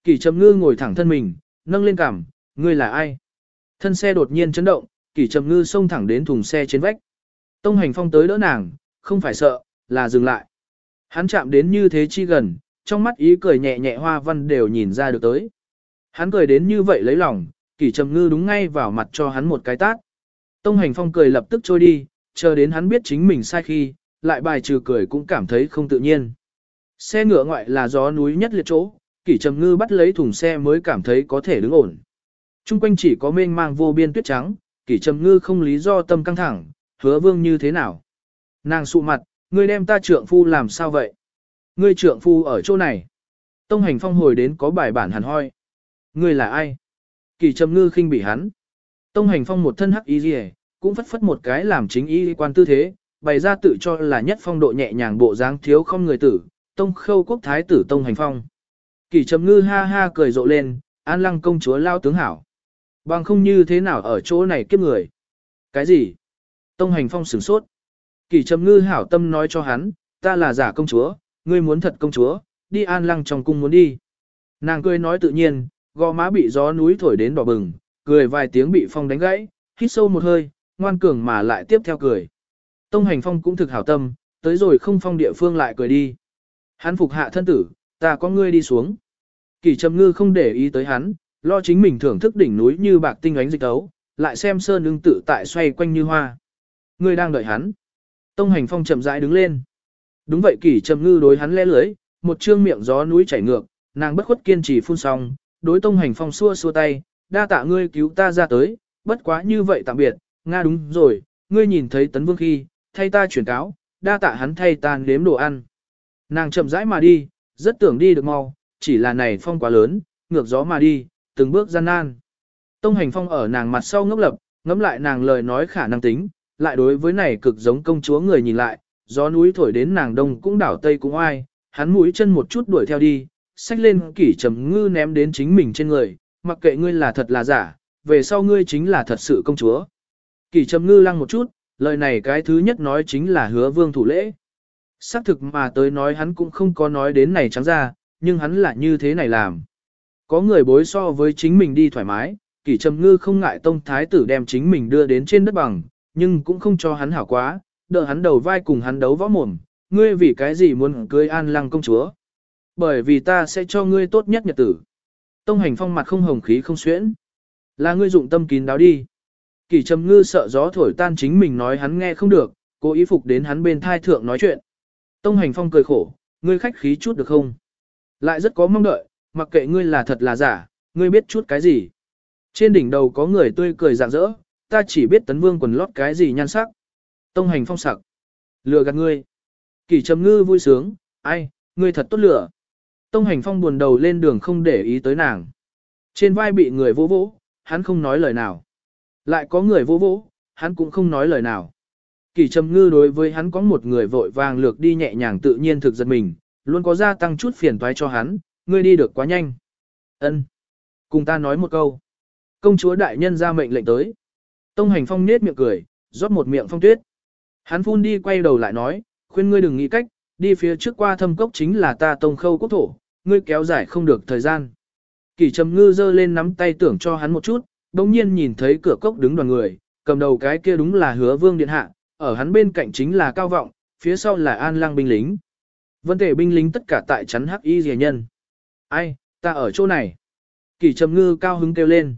S1: Kỳ trầm ngư ngồi thẳng thân mình, nâng lên cằm, ngươi là ai? Thân xe đột nhiên chấn động, kỳ trầm ngư xông thẳng đến thùng xe trên vách. Tông hành phong tới đỡ nàng, không phải sợ, là dừng lại. Hắn chạm đến như thế chi gần, trong mắt ý cười nhẹ nhẹ hoa văn đều nhìn ra được tới. Hắn cười đến như vậy lấy lòng, kỷ trầm ngư đúng ngay vào mặt cho hắn một cái tát. Tông hành phong cười lập tức trôi đi, chờ đến hắn biết chính mình sai khi, lại bài trừ cười cũng cảm thấy không tự nhiên. Xe ngựa ngoại là gió núi nhất liệt chỗ, kỷ trầm ngư bắt lấy thùng xe mới cảm thấy có thể đứng ổn. Trung quanh chỉ có mênh mang vô biên tuyết trắng, kỷ trầm ngư không lý do tâm căng thẳng, hứa vương như thế nào. Nàng sụ mặt, ngươi đem ta trượng phu làm sao vậy? Ngươi trượng phu ở chỗ này. Tông hành phong hồi đến có bài bản hẳn hoi. Ngươi là ai? Kỳ trầm ngư khinh bị hắn. Tông hành phong một thân hắc y rìa, cũng phất phất một cái làm chính y quan tư thế, bày ra tự cho là nhất phong độ nhẹ nhàng bộ dáng thiếu không người tử, tông khâu quốc thái tử tông hành phong. Kỳ trầm ngư ha ha cười rộ lên, an lăng công chúa lao tướng hảo. Bằng không như thế nào ở chỗ này kiếp người. Cái gì? Tông hành phong sửng sốt. Kỳ trầm ngư hảo tâm nói cho hắn, ta là giả công chúa, ngươi muốn thật công chúa, đi an lăng trong cung muốn đi. Nàng cười nói tự nhiên, gò má bị gió núi thổi đến đỏ bừng, cười vài tiếng bị phong đánh gãy, hít sâu một hơi, ngoan cường mà lại tiếp theo cười. Tông hành phong cũng thực hảo tâm, tới rồi không phong địa phương lại cười đi. Hắn phục hạ thân tử, ta có ngươi đi xuống. Kỳ trầm ngư không để ý tới hắn, lo chính mình thưởng thức đỉnh núi như bạc tinh ánh dịch tấu, lại xem sơn ưng tự tại xoay quanh như hoa. Ngươi đang đợi hắn. Tông hành phong chậm rãi đứng lên. Đúng vậy kỷ trầm ngư đối hắn lẽ lưới, một trương miệng gió núi chảy ngược, nàng bất khuất kiên trì phun xong, đối tông hành phong xua xua tay, đa tạ ngươi cứu ta ra tới, bất quá như vậy tạm biệt, Nga đúng rồi, ngươi nhìn thấy tấn vương khi, thay ta chuyển cáo, đa tạ hắn thay ta nếm đồ ăn. Nàng chậm rãi mà đi, rất tưởng đi được mau, chỉ là này phong quá lớn, ngược gió mà đi, từng bước gian nan. Tông hành phong ở nàng mặt sau ngốc lập, ngẫm lại nàng lời nói khả năng tính, lại đối với này cực giống công chúa người nhìn lại, gió núi thổi đến nàng đông cũng đảo tây cũng ai, hắn mũi chân một chút đuổi theo đi, xách lên kỷ trầm ngư ném đến chính mình trên người, mặc kệ ngươi là thật là giả, về sau ngươi chính là thật sự công chúa. Kỷ trầm ngư lăng một chút, lời này cái thứ nhất nói chính là hứa vương thủ lễ. Xác thực mà tới nói hắn cũng không có nói đến này trắng ra, nhưng hắn là như thế này làm. Có người bối so với chính mình đi thoải mái, kỷ trầm ngư không ngại tông thái tử đem chính mình đưa đến trên đất bằng, nhưng cũng không cho hắn hảo quá, đỡ hắn đầu vai cùng hắn đấu võ mồm, ngươi vì cái gì muốn cưới an lăng công chúa. Bởi vì ta sẽ cho ngươi tốt nhất nhật tử. Tông hành phong mặt không hồng khí không xuyễn. Là ngươi dụng tâm kín đáo đi. Kỷ trầm ngư sợ gió thổi tan chính mình nói hắn nghe không được, cố ý phục đến hắn bên thai thượng nói chuyện. Tông hành phong cười khổ, ngươi khách khí chút được không? Lại rất có mong đợi, mặc kệ ngươi là thật là giả, ngươi biết chút cái gì. Trên đỉnh đầu có người tươi cười rạng rỡ, ta chỉ biết tấn vương quần lót cái gì nhan sắc. Tông hành phong sặc. Lừa gạt ngươi. Kỷ trầm ngư vui sướng, ai, ngươi thật tốt lửa. Tông hành phong buồn đầu lên đường không để ý tới nàng. Trên vai bị người vô vỗ, hắn không nói lời nào. Lại có người vô vỗ, hắn cũng không nói lời nào. Kỷ trầm ngư đối với hắn có một người vội vàng lược đi nhẹ nhàng tự nhiên thực giật mình, luôn có gia tăng chút phiền toái cho hắn, ngươi đi được quá nhanh. Ân, Cùng ta nói một câu. Công chúa đại nhân ra mệnh lệnh tới. Tông hành phong nết miệng cười, rót một miệng phong tuyết. Hắn phun đi quay đầu lại nói, khuyên ngươi đừng nghĩ cách, đi phía trước qua thâm cốc chính là ta tông khâu quốc thổ, ngươi kéo dài không được thời gian. Kỷ trầm ngư giơ lên nắm tay tưởng cho hắn một chút, bỗng nhiên nhìn thấy cửa cốc đứng đoàn người, cầm đầu cái kia đúng là hứa vương điện hạ, ở hắn bên cạnh chính là cao vọng, phía sau là an lang binh lính. Vấn đề binh lính tất cả tại chắn hắc y rìa nhân. Ai, ta ở chỗ này. Kỷ trầm ngư cao hứng kêu lên.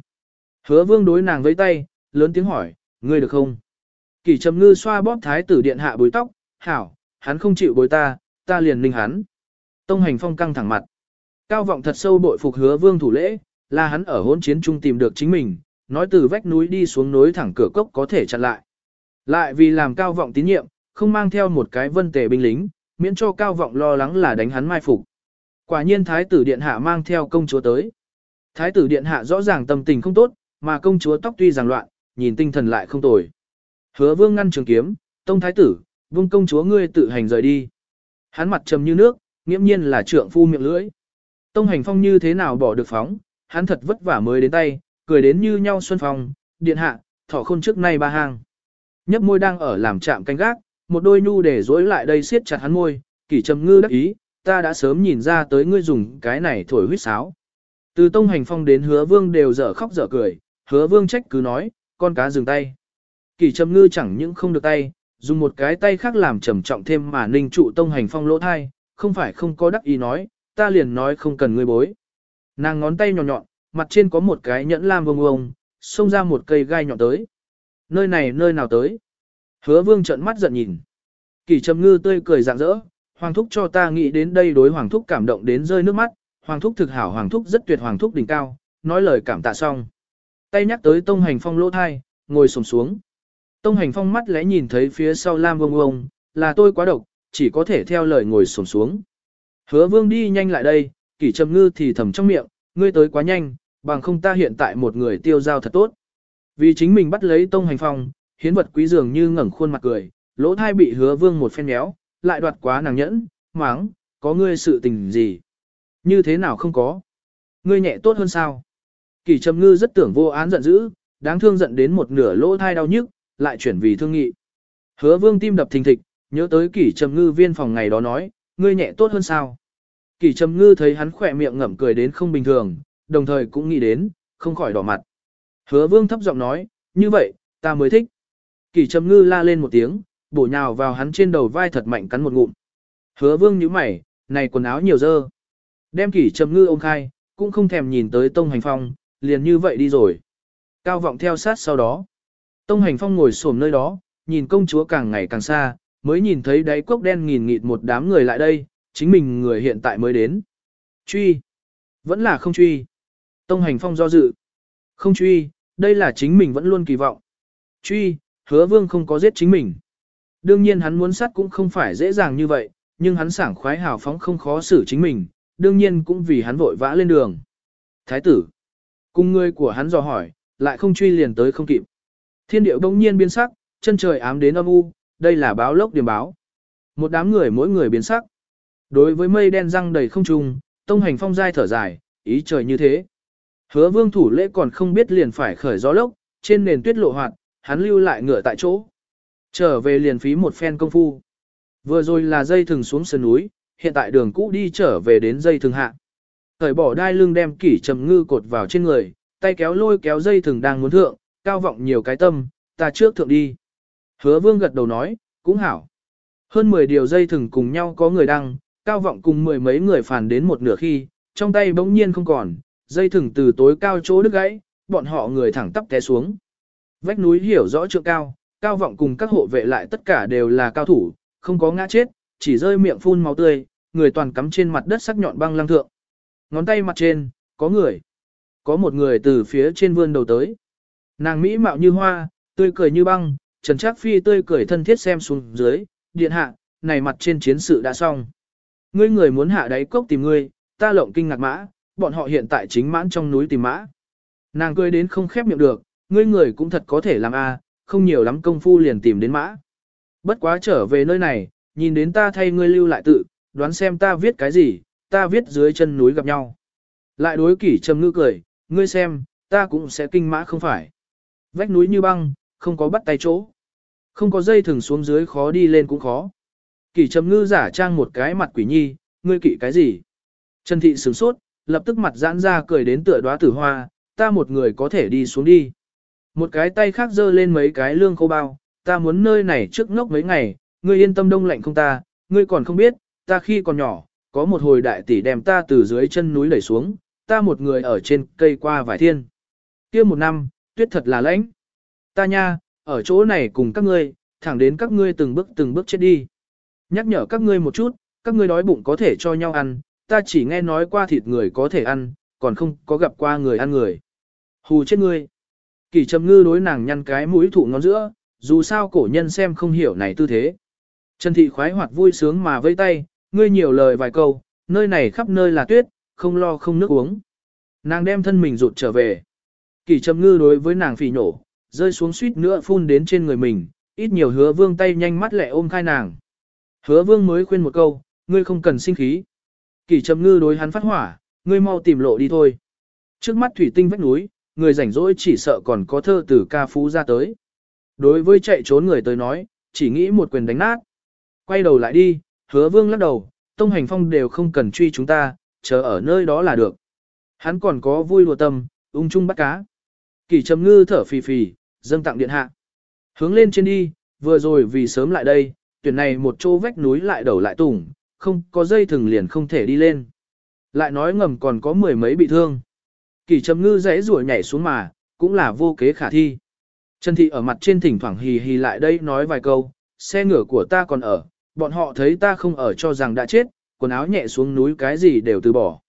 S1: Hứa vương đối nàng với tay, lớn tiếng hỏi, ngươi được không? Kỷ trầm ngư xoa bóp thái tử điện hạ bối tóc, hảo, hắn không chịu bối ta, ta liền ninh hắn. Tông hành phong căng thẳng mặt. Cao vọng thật sâu bội phục hứa vương thủ lễ, là hắn ở hôn chiến trung tìm được chính mình, nói từ vách núi đi xuống núi thẳng cửa cốc có thể chặn lại. Lại vì làm cao vọng tín nhiệm, không mang theo một cái vân tề binh lính, miễn cho cao vọng lo lắng là đánh hắn mai phục. Quả nhiên thái tử điện hạ mang theo công chúa tới. Thái tử điện hạ rõ ràng tâm tình không tốt, mà công chúa tóc tuy ràng loạn, nhìn tinh thần lại không tồi. Hứa vương ngăn trường kiếm, tông thái tử, vương công chúa ngươi tự hành rời đi. Hắn mặt trầm như nước, nghiễm nhiên là trượng phu miệng lưỡi. Tông hành phong như thế nào bỏ được phóng, hắn thật vất vả mới đến tay, cười đến như nhau xuân phong, điện hạ, thỏ khôn trước nay ba hang. Nhấp môi đang ở làm chạm canh gác, một đôi nhu để dối lại đây siết chặt hắn môi, kỷ trầm ngư đắc ý, ta đã sớm nhìn ra tới ngươi dùng cái này thổi huyết sáo. Từ tông hành phong đến hứa vương đều dở khóc dở cười, hứa vương trách cứ nói, con cá dừng tay. Kỷ trầm ngư chẳng những không được tay, dùng một cái tay khác làm trầm trọng thêm mà ninh trụ tông hành phong lỗ thai, không phải không có đắc ý nói, ta liền nói không cần ngươi bối. Nàng ngón tay nhọn nhọn, mặt trên có một cái nhẫn lam vông vông, xông ra một cây gai nhọn tới. Nơi này nơi nào tới? Hứa vương trợn mắt giận nhìn. Kỷ trầm ngư tươi cười rạng rỡ, hoàng thúc cho ta nghĩ đến đây đối hoàng thúc cảm động đến rơi nước mắt, hoàng thúc thực hảo hoàng thúc rất tuyệt hoàng thúc đỉnh cao, nói lời cảm tạ xong. Tay nhắc tới tông hành phong lỗ thai, ngồi sồm xuống. Tông hành phong mắt lẽ nhìn thấy phía sau lam vông vông, là tôi quá độc, chỉ có thể theo lời ngồi sồm xuống. Hứa vương đi nhanh lại đây, kỷ trầm ngư thì thầm trong miệng, ngươi tới quá nhanh, bằng không ta hiện tại một người tiêu giao thật tốt. Vì chính mình bắt lấy tông hành phong, hiến vật quý dường như ngẩng khuôn mặt cười, lỗ thai bị hứa vương một phen méo, lại đoạt quá nàng nhẫn, máng, có ngươi sự tình gì? Như thế nào không có? Ngươi nhẹ tốt hơn sao? Kỷ trầm ngư rất tưởng vô án giận dữ, đáng thương giận đến một nửa lỗ thai đau nhức, lại chuyển vì thương nghị. Hứa vương tim đập thình thịch, nhớ tới kỷ trầm ngư viên phòng ngày đó nói, ngươi nhẹ tốt hơn sao? Kỷ trầm ngư thấy hắn khỏe miệng ngậm cười đến không bình thường, đồng thời cũng nghĩ đến, không khỏi đỏ mặt. Hứa vương thấp giọng nói, như vậy, ta mới thích. Kỷ trầm ngư la lên một tiếng, bổ nhào vào hắn trên đầu vai thật mạnh cắn một ngụm. Hứa vương nhíu mày, này quần áo nhiều dơ. Đem kỷ trầm ngư ôm khai, cũng không thèm nhìn tới tông hành phong, liền như vậy đi rồi. Cao vọng theo sát sau đó. Tông hành phong ngồi xổm nơi đó, nhìn công chúa càng ngày càng xa, mới nhìn thấy đáy cốc đen nghìn nghịt một đám người lại đây, chính mình người hiện tại mới đến. Truy. Vẫn là không truy. Tông hành phong do dự. Không truy, đây là chính mình vẫn luôn kỳ vọng. Truy, hứa vương không có giết chính mình. Đương nhiên hắn muốn sát cũng không phải dễ dàng như vậy, nhưng hắn sảng khoái hào phóng không khó xử chính mình, đương nhiên cũng vì hắn vội vã lên đường. Thái tử. Cùng người của hắn dò hỏi, lại không truy liền tới không kịp. Thiên điệu đông nhiên biến sắc, chân trời ám đến âm u, đây là báo lốc điểm báo. Một đám người mỗi người biến sắc. Đối với mây đen răng đầy không trung, tông hành phong dai thở dài, ý trời như thế. Hứa vương thủ lễ còn không biết liền phải khởi gió lốc, trên nền tuyết lộ hoạt, hắn lưu lại ngựa tại chỗ. Trở về liền phí một phen công phu. Vừa rồi là dây thừng xuống sườn núi, hiện tại đường cũ đi trở về đến dây thừng hạ. Thời bỏ đai lưng đem kỷ trầm ngư cột vào trên người, tay kéo lôi kéo dây thừng đang muốn thượng, cao vọng nhiều cái tâm, ta trước thượng đi. Hứa vương gật đầu nói, cũng hảo. Hơn 10 điều dây thừng cùng nhau có người đăng, cao vọng cùng mười mấy người phản đến một nửa khi, trong tay bỗng nhiên không còn, dây thừng từ tối cao chỗ đứt gãy, bọn họ người thẳng tắp té xuống. Vách núi hiểu rõ trượng cao, cao vọng cùng các hộ vệ lại tất cả đều là cao thủ, không có ngã chết, chỉ rơi miệng phun máu tươi, người toàn cắm trên mặt đất sắc nhọn băng lăng thượng. Ngón tay mặt trên, có người. Có một người từ phía trên vươn đầu tới. Nàng mỹ mạo như hoa, tươi cười như băng, Trần Trác Phi tươi cười thân thiết xem xuống dưới, điện hạ, này mặt trên chiến sự đã xong. Ngươi người muốn hạ đáy cốc tìm ngươi, ta lộng kinh ngạc mã, bọn họ hiện tại chính mãn trong núi tìm mã. Nàng cười đến không khép miệng được, ngươi người cũng thật có thể làm a, không nhiều lắm công phu liền tìm đến mã. Bất quá trở về nơi này, nhìn đến ta thay ngươi lưu lại tự, đoán xem ta viết cái gì, ta viết dưới chân núi gặp nhau. Lại đối kỷ trầm ngư cười, ngươi xem, ta cũng sẽ kinh mã không phải. Vách núi như băng, không có bắt tay chỗ. Không có dây thừng xuống dưới khó đi lên cũng khó. Kỷ trầm ngư giả trang một cái mặt quỷ nhi, ngươi kỵ cái gì? Trần thị sửng sốt, lập tức mặt giãn ra cười đến tựa đóa tử hoa, ta một người có thể đi xuống đi. Một cái tay khác giơ lên mấy cái lương khô bao, ta muốn nơi này trước ngốc mấy ngày, ngươi yên tâm đông lạnh không ta, ngươi còn không biết, ta khi còn nhỏ, có một hồi đại tỷ đem ta từ dưới chân núi đẩy xuống, ta một người ở trên cây qua vài thiên. kia một năm, tuyết thật là lãnh. Ta nha, ở chỗ này cùng các ngươi, thẳng đến các ngươi từng bước từng bước chết đi. Nhắc nhở các ngươi một chút, các ngươi đói bụng có thể cho nhau ăn, ta chỉ nghe nói qua thịt người có thể ăn, còn không có gặp qua người ăn người. Hù chết ngươi. Kỳ trầm ngư đối nàng nhăn cái mũi thụ ngón giữa, dù sao cổ nhân xem không hiểu này tư thế. Trần thị khoái hoạt vui sướng mà vây tay, ngươi nhiều lời vài câu, nơi này khắp nơi là tuyết, không lo không nước uống. Nàng đem thân mình rụt trở về. Kỳ trầm ngư đối với nàng phỉ nổ, rơi xuống suýt nữa phun đến trên người mình, ít nhiều hứa vương tay nhanh mắt lẹ ôm khai nàng. Hứa vương mới khuyên một câu, ngươi không cần sinh khí. kỷ trầm ngư đối hắn phát hỏa, ngươi mau tìm lộ đi thôi. Trước mắt thủy tinh vách núi, người rảnh rỗi chỉ sợ còn có thơ từ ca phú ra tới. Đối với chạy trốn người tới nói, chỉ nghĩ một quyền đánh nát. Quay đầu lại đi, hứa vương lắc đầu, tông hành phong đều không cần truy chúng ta, chờ ở nơi đó là được. Hắn còn có vui lùa tâm, ung chung bắt cá. kỷ trầm ngư thở phì phì, dâng tặng điện hạ. Hướng lên trên đi, vừa rồi vì sớm lại đây, tuyển này một chỗ vách núi lại đầu lại tủng, không có dây thừng liền không thể đi lên. Lại nói ngầm còn có mười mấy bị thương. Kỳ trầm ngư dễ rủi nhảy xuống mà, cũng là vô kế khả thi. Trần thị ở mặt trên thỉnh thoảng hì hì lại đây nói vài câu, xe ngựa của ta còn ở, bọn họ thấy ta không ở cho rằng đã chết, quần áo nhẹ xuống núi cái gì đều từ bỏ.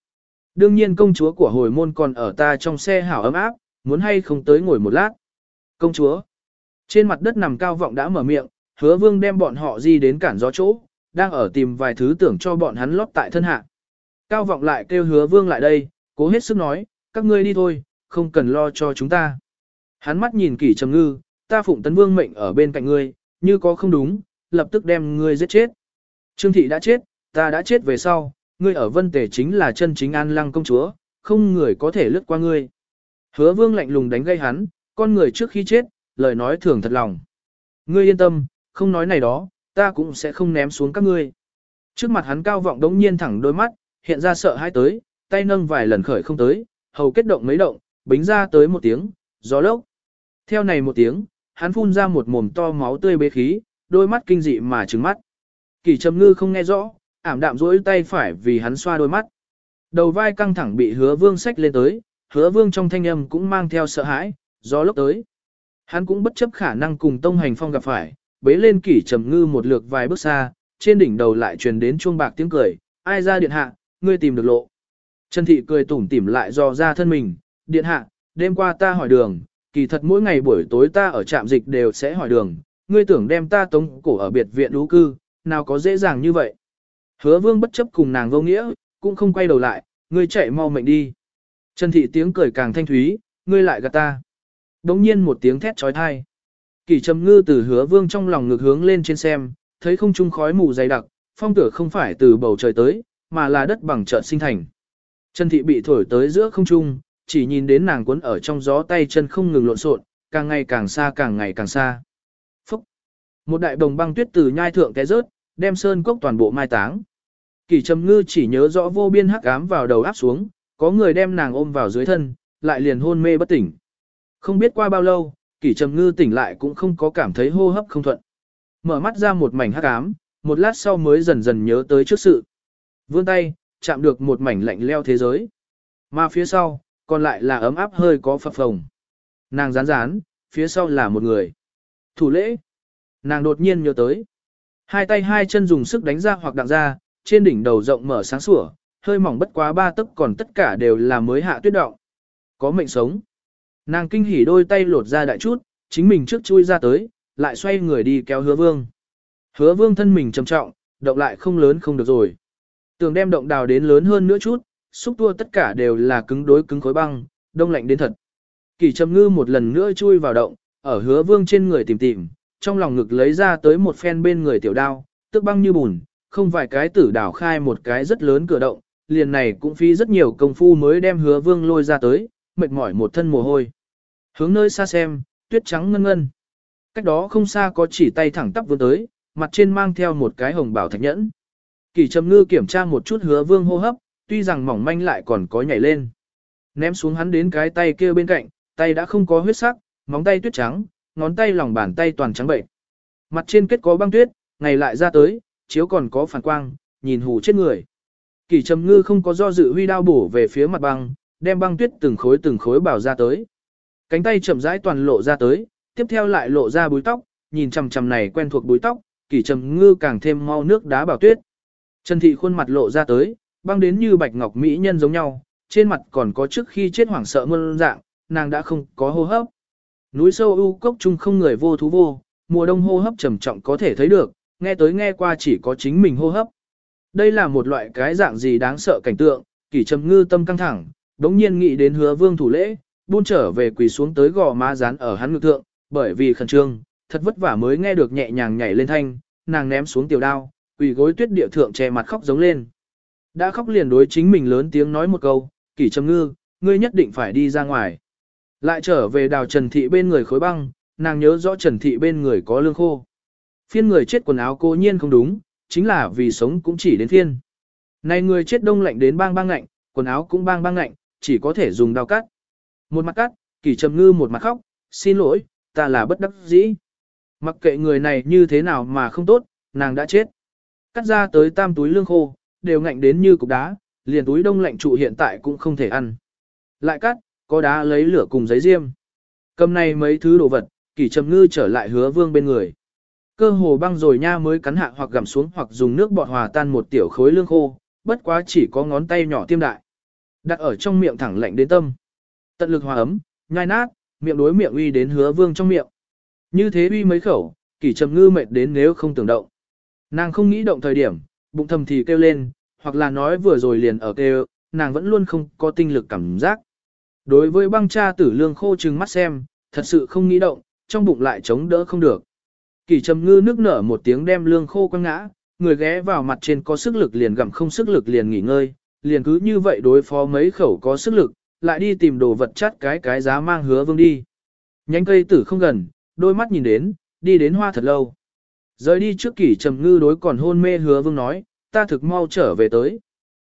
S1: Đương nhiên công chúa của hồi môn còn ở ta trong xe hảo ấm áp, muốn hay không tới ngồi một lát. Công chúa, trên mặt đất nằm cao vọng đã mở miệng, hứa vương đem bọn họ di đến cản gió chỗ, đang ở tìm vài thứ tưởng cho bọn hắn lót tại thân hạ. Cao vọng lại kêu hứa vương lại đây, cố hết sức nói, các ngươi đi thôi, không cần lo cho chúng ta. Hắn mắt nhìn kỷ trầm ngư, ta phụng tấn vương mệnh ở bên cạnh ngươi, như có không đúng, lập tức đem ngươi giết chết. Trương thị đã chết, ta đã chết về sau, ngươi ở vân tể chính là chân chính an lăng công chúa, không người có thể lướt qua ngươi. Hứa vương lạnh lùng đánh gây hắn, con người trước khi chết, lời nói thường thật lòng. Ngươi yên tâm, không nói này đó, ta cũng sẽ không ném xuống các ngươi. Trước mặt hắn cao vọng đống nhiên thẳng đôi mắt, hiện ra sợ hãi tới, tay nâng vài lần khởi không tới, hầu kết động mấy động, bính ra tới một tiếng, gió lốc. Theo này một tiếng, hắn phun ra một mồm to máu tươi bế khí, đôi mắt kinh dị mà trừng mắt. Kỳ trầm ngư không nghe rõ, ảm đạm rỗi tay phải vì hắn xoa đôi mắt. Đầu vai căng thẳng bị hứa vương xách lên tới, hứa vương trong thanh âm cũng mang theo sợ hãi, gió lốc tới. Hắn cũng bất chấp khả năng cùng tông hành phong gặp phải, bế lên kỷ trầm ngư một lượt vài bước xa, trên đỉnh đầu lại truyền đến chuông bạc tiếng cười, ai ra điện hạ, ngươi tìm được lộ. Trần thị cười tủm tỉm lại dò ra thân mình, điện hạ, đêm qua ta hỏi đường, kỳ thật mỗi ngày buổi tối ta ở trạm dịch đều sẽ hỏi đường, ngươi tưởng đem ta tống cổ ở biệt viện lũ cư, nào có dễ dàng như vậy. Hứa vương bất chấp cùng nàng vô nghĩa, cũng không quay đầu lại, ngươi chạy mau mệnh đi. Trần thị tiếng cười càng thanh thúy, ngươi lại gạt ta. Đống nhiên một tiếng thét trói thai. Kỷ trầm ngư từ hứa vương trong lòng ngược hướng lên trên xem, thấy không trung khói mù dày đặc, phong tửa không phải từ bầu trời tới, mà là đất bằng chợt sinh thành. Trần thị bị thổi tới giữa không trung, chỉ nhìn đến nàng cuốn ở trong gió tay chân không ngừng lộn xộn, càng ngày càng xa càng ngày càng xa. Phúc! Một đại đồng băng tuyết từ nhai thượng té rớt, đem sơn cốc toàn bộ mai táng. Kỷ trầm ngư chỉ nhớ rõ vô biên hắc ám vào đầu áp xuống, có người đem nàng ôm vào dưới thân, lại liền hôn mê bất tỉnh. Không biết qua bao lâu, kỷ trầm ngư tỉnh lại cũng không có cảm thấy hô hấp không thuận. Mở mắt ra một mảnh hắc ám, một lát sau mới dần dần nhớ tới trước sự. Vươn tay, chạm được một mảnh lạnh leo thế giới. Mà phía sau, còn lại là ấm áp hơi có phập phồng. Nàng rán rán, phía sau là một người. Thủ lễ. Nàng đột nhiên nhớ tới. Hai tay hai chân dùng sức đánh ra hoặc đặng ra, trên đỉnh đầu rộng mở sáng sủa, hơi mỏng bất quá ba tấc còn tất cả đều là mới hạ tuyết động. Có mệnh sống. Nàng kinh hỉ đôi tay lột ra đại chút, chính mình trước chui ra tới, lại xoay người đi kéo hứa vương. Hứa vương thân mình trầm trọng, động lại không lớn không được rồi. Tường đem động đào đến lớn hơn nữa chút, xúc tua tất cả đều là cứng đối cứng khối băng, đông lạnh đến thật. Kỳ trầm ngư một lần nữa chui vào động, ở hứa vương trên người tìm tìm, trong lòng ngực lấy ra tới một phen bên người tiểu đao, tức băng như bùn, không vài cái tử đảo khai một cái rất lớn cửa động, liền này cũng phí rất nhiều công phu mới đem hứa vương lôi ra tới, mệt mỏi một thân mồ hôi. Hướng nơi xa xem, tuyết trắng ngân ngân. Cách đó không xa có chỉ tay thẳng tắp vươn tới, mặt trên mang theo một cái hồng bảo thạch nhẫn. Kỳ trầm ngư kiểm tra một chút hứa vương hô hấp, tuy rằng mỏng manh lại còn có nhảy lên. Ném xuống hắn đến cái tay kia bên cạnh, tay đã không có huyết sắc, móng tay tuyết trắng, ngón tay lòng bàn tay toàn trắng bệnh. Mặt trên kết có băng tuyết, ngày lại ra tới, chiếu còn có phản quang, nhìn hù chết người. Kỳ trầm ngư không có do dự huy đao bổ về phía mặt băng, đem băng tuyết từng khối từng khối bảo ra tới. Cánh tay chậm rãi toàn lộ ra tới, tiếp theo lại lộ ra búi tóc, nhìn chằm chằm này quen thuộc búi tóc, kỳ trầm ngư càng thêm mau nước đá bảo tuyết. Trần thị khuôn mặt lộ ra tới, băng đến như bạch ngọc mỹ nhân giống nhau, trên mặt còn có trước khi chết hoảng sợ muôn dạng, nàng đã không có hô hấp. Núi sâu u cốc chung không người vô thú vô, mùa đông hô hấp trầm trọng có thể thấy được, nghe tới nghe qua chỉ có chính mình hô hấp. Đây là một loại cái dạng gì đáng sợ cảnh tượng, kỷ trầm ngư tâm căng thẳng, đống nhiên nghĩ đến hứa vương thủ lễ, buôn trở về quỳ xuống tới gò má dán ở hắn ngực thượng, bởi vì khẩn trương, thật vất vả mới nghe được nhẹ nhàng nhảy lên thanh, nàng ném xuống tiểu đao, quỳ gối tuyết địa thượng che mặt khóc giống lên. Đã khóc liền đối chính mình lớn tiếng nói một câu, kỷ trầm ngư, ngươi nhất định phải đi ra ngoài. Lại trở về đào Trần Thị bên người khối băng, nàng nhớ rõ Trần Thị bên người có lương khô. Phiên người chết quần áo cô nhiên không đúng, chính là vì sống cũng chỉ đến phiên. Này người chết đông lạnh đến bang bang lạnh, quần áo cũng bang bang lạnh, chỉ có thể dùng dao cắt. Một mặt cắt, kỳ trầm ngư một mặt khóc, xin lỗi, ta là bất đắc dĩ. Mặc kệ người này như thế nào mà không tốt, nàng đã chết. Cắt ra tới tam túi lương khô, đều ngạnh đến như cục đá, liền túi đông lạnh trụ hiện tại cũng không thể ăn. Lại cắt, có đá lấy lửa cùng giấy diêm. Cầm này mấy thứ đồ vật, kỳ trầm ngư trở lại hứa vương bên người. Cơ hồ băng rồi nha mới cắn hạ hoặc gặm xuống hoặc dùng nước bọt hòa tan một tiểu khối lương khô, bất quá chỉ có ngón tay nhỏ tiêm đại. Đặt ở trong miệng thẳng lạnh đến tâm. Tận lực hòa ấm, nhai nát, miệng đối miệng uy đến hứa vương trong miệng. Như thế uy mấy khẩu, kỳ trầm ngư mệt đến nếu không tưởng động. Nàng không nghĩ động thời điểm, bụng thầm thì kêu lên, hoặc là nói vừa rồi liền ở kêu, nàng vẫn luôn không có tinh lực cảm giác. Đối với băng cha tử lương khô trừng mắt xem, thật sự không nghĩ động, trong bụng lại chống đỡ không được. Kỳ trầm ngư nước nở một tiếng đem lương khô quăng ngã, người ghé vào mặt trên có sức lực liền gặm không sức lực liền nghỉ ngơi, liền cứ như vậy đối phó mấy khẩu có sức lực, lại đi tìm đồ vật chắt cái cái giá mang hứa vương đi. Nhánh cây tử không gần, đôi mắt nhìn đến, đi đến hoa thật lâu. Rời đi trước kỷ trầm ngư đối còn hôn mê hứa vương nói, ta thực mau trở về tới.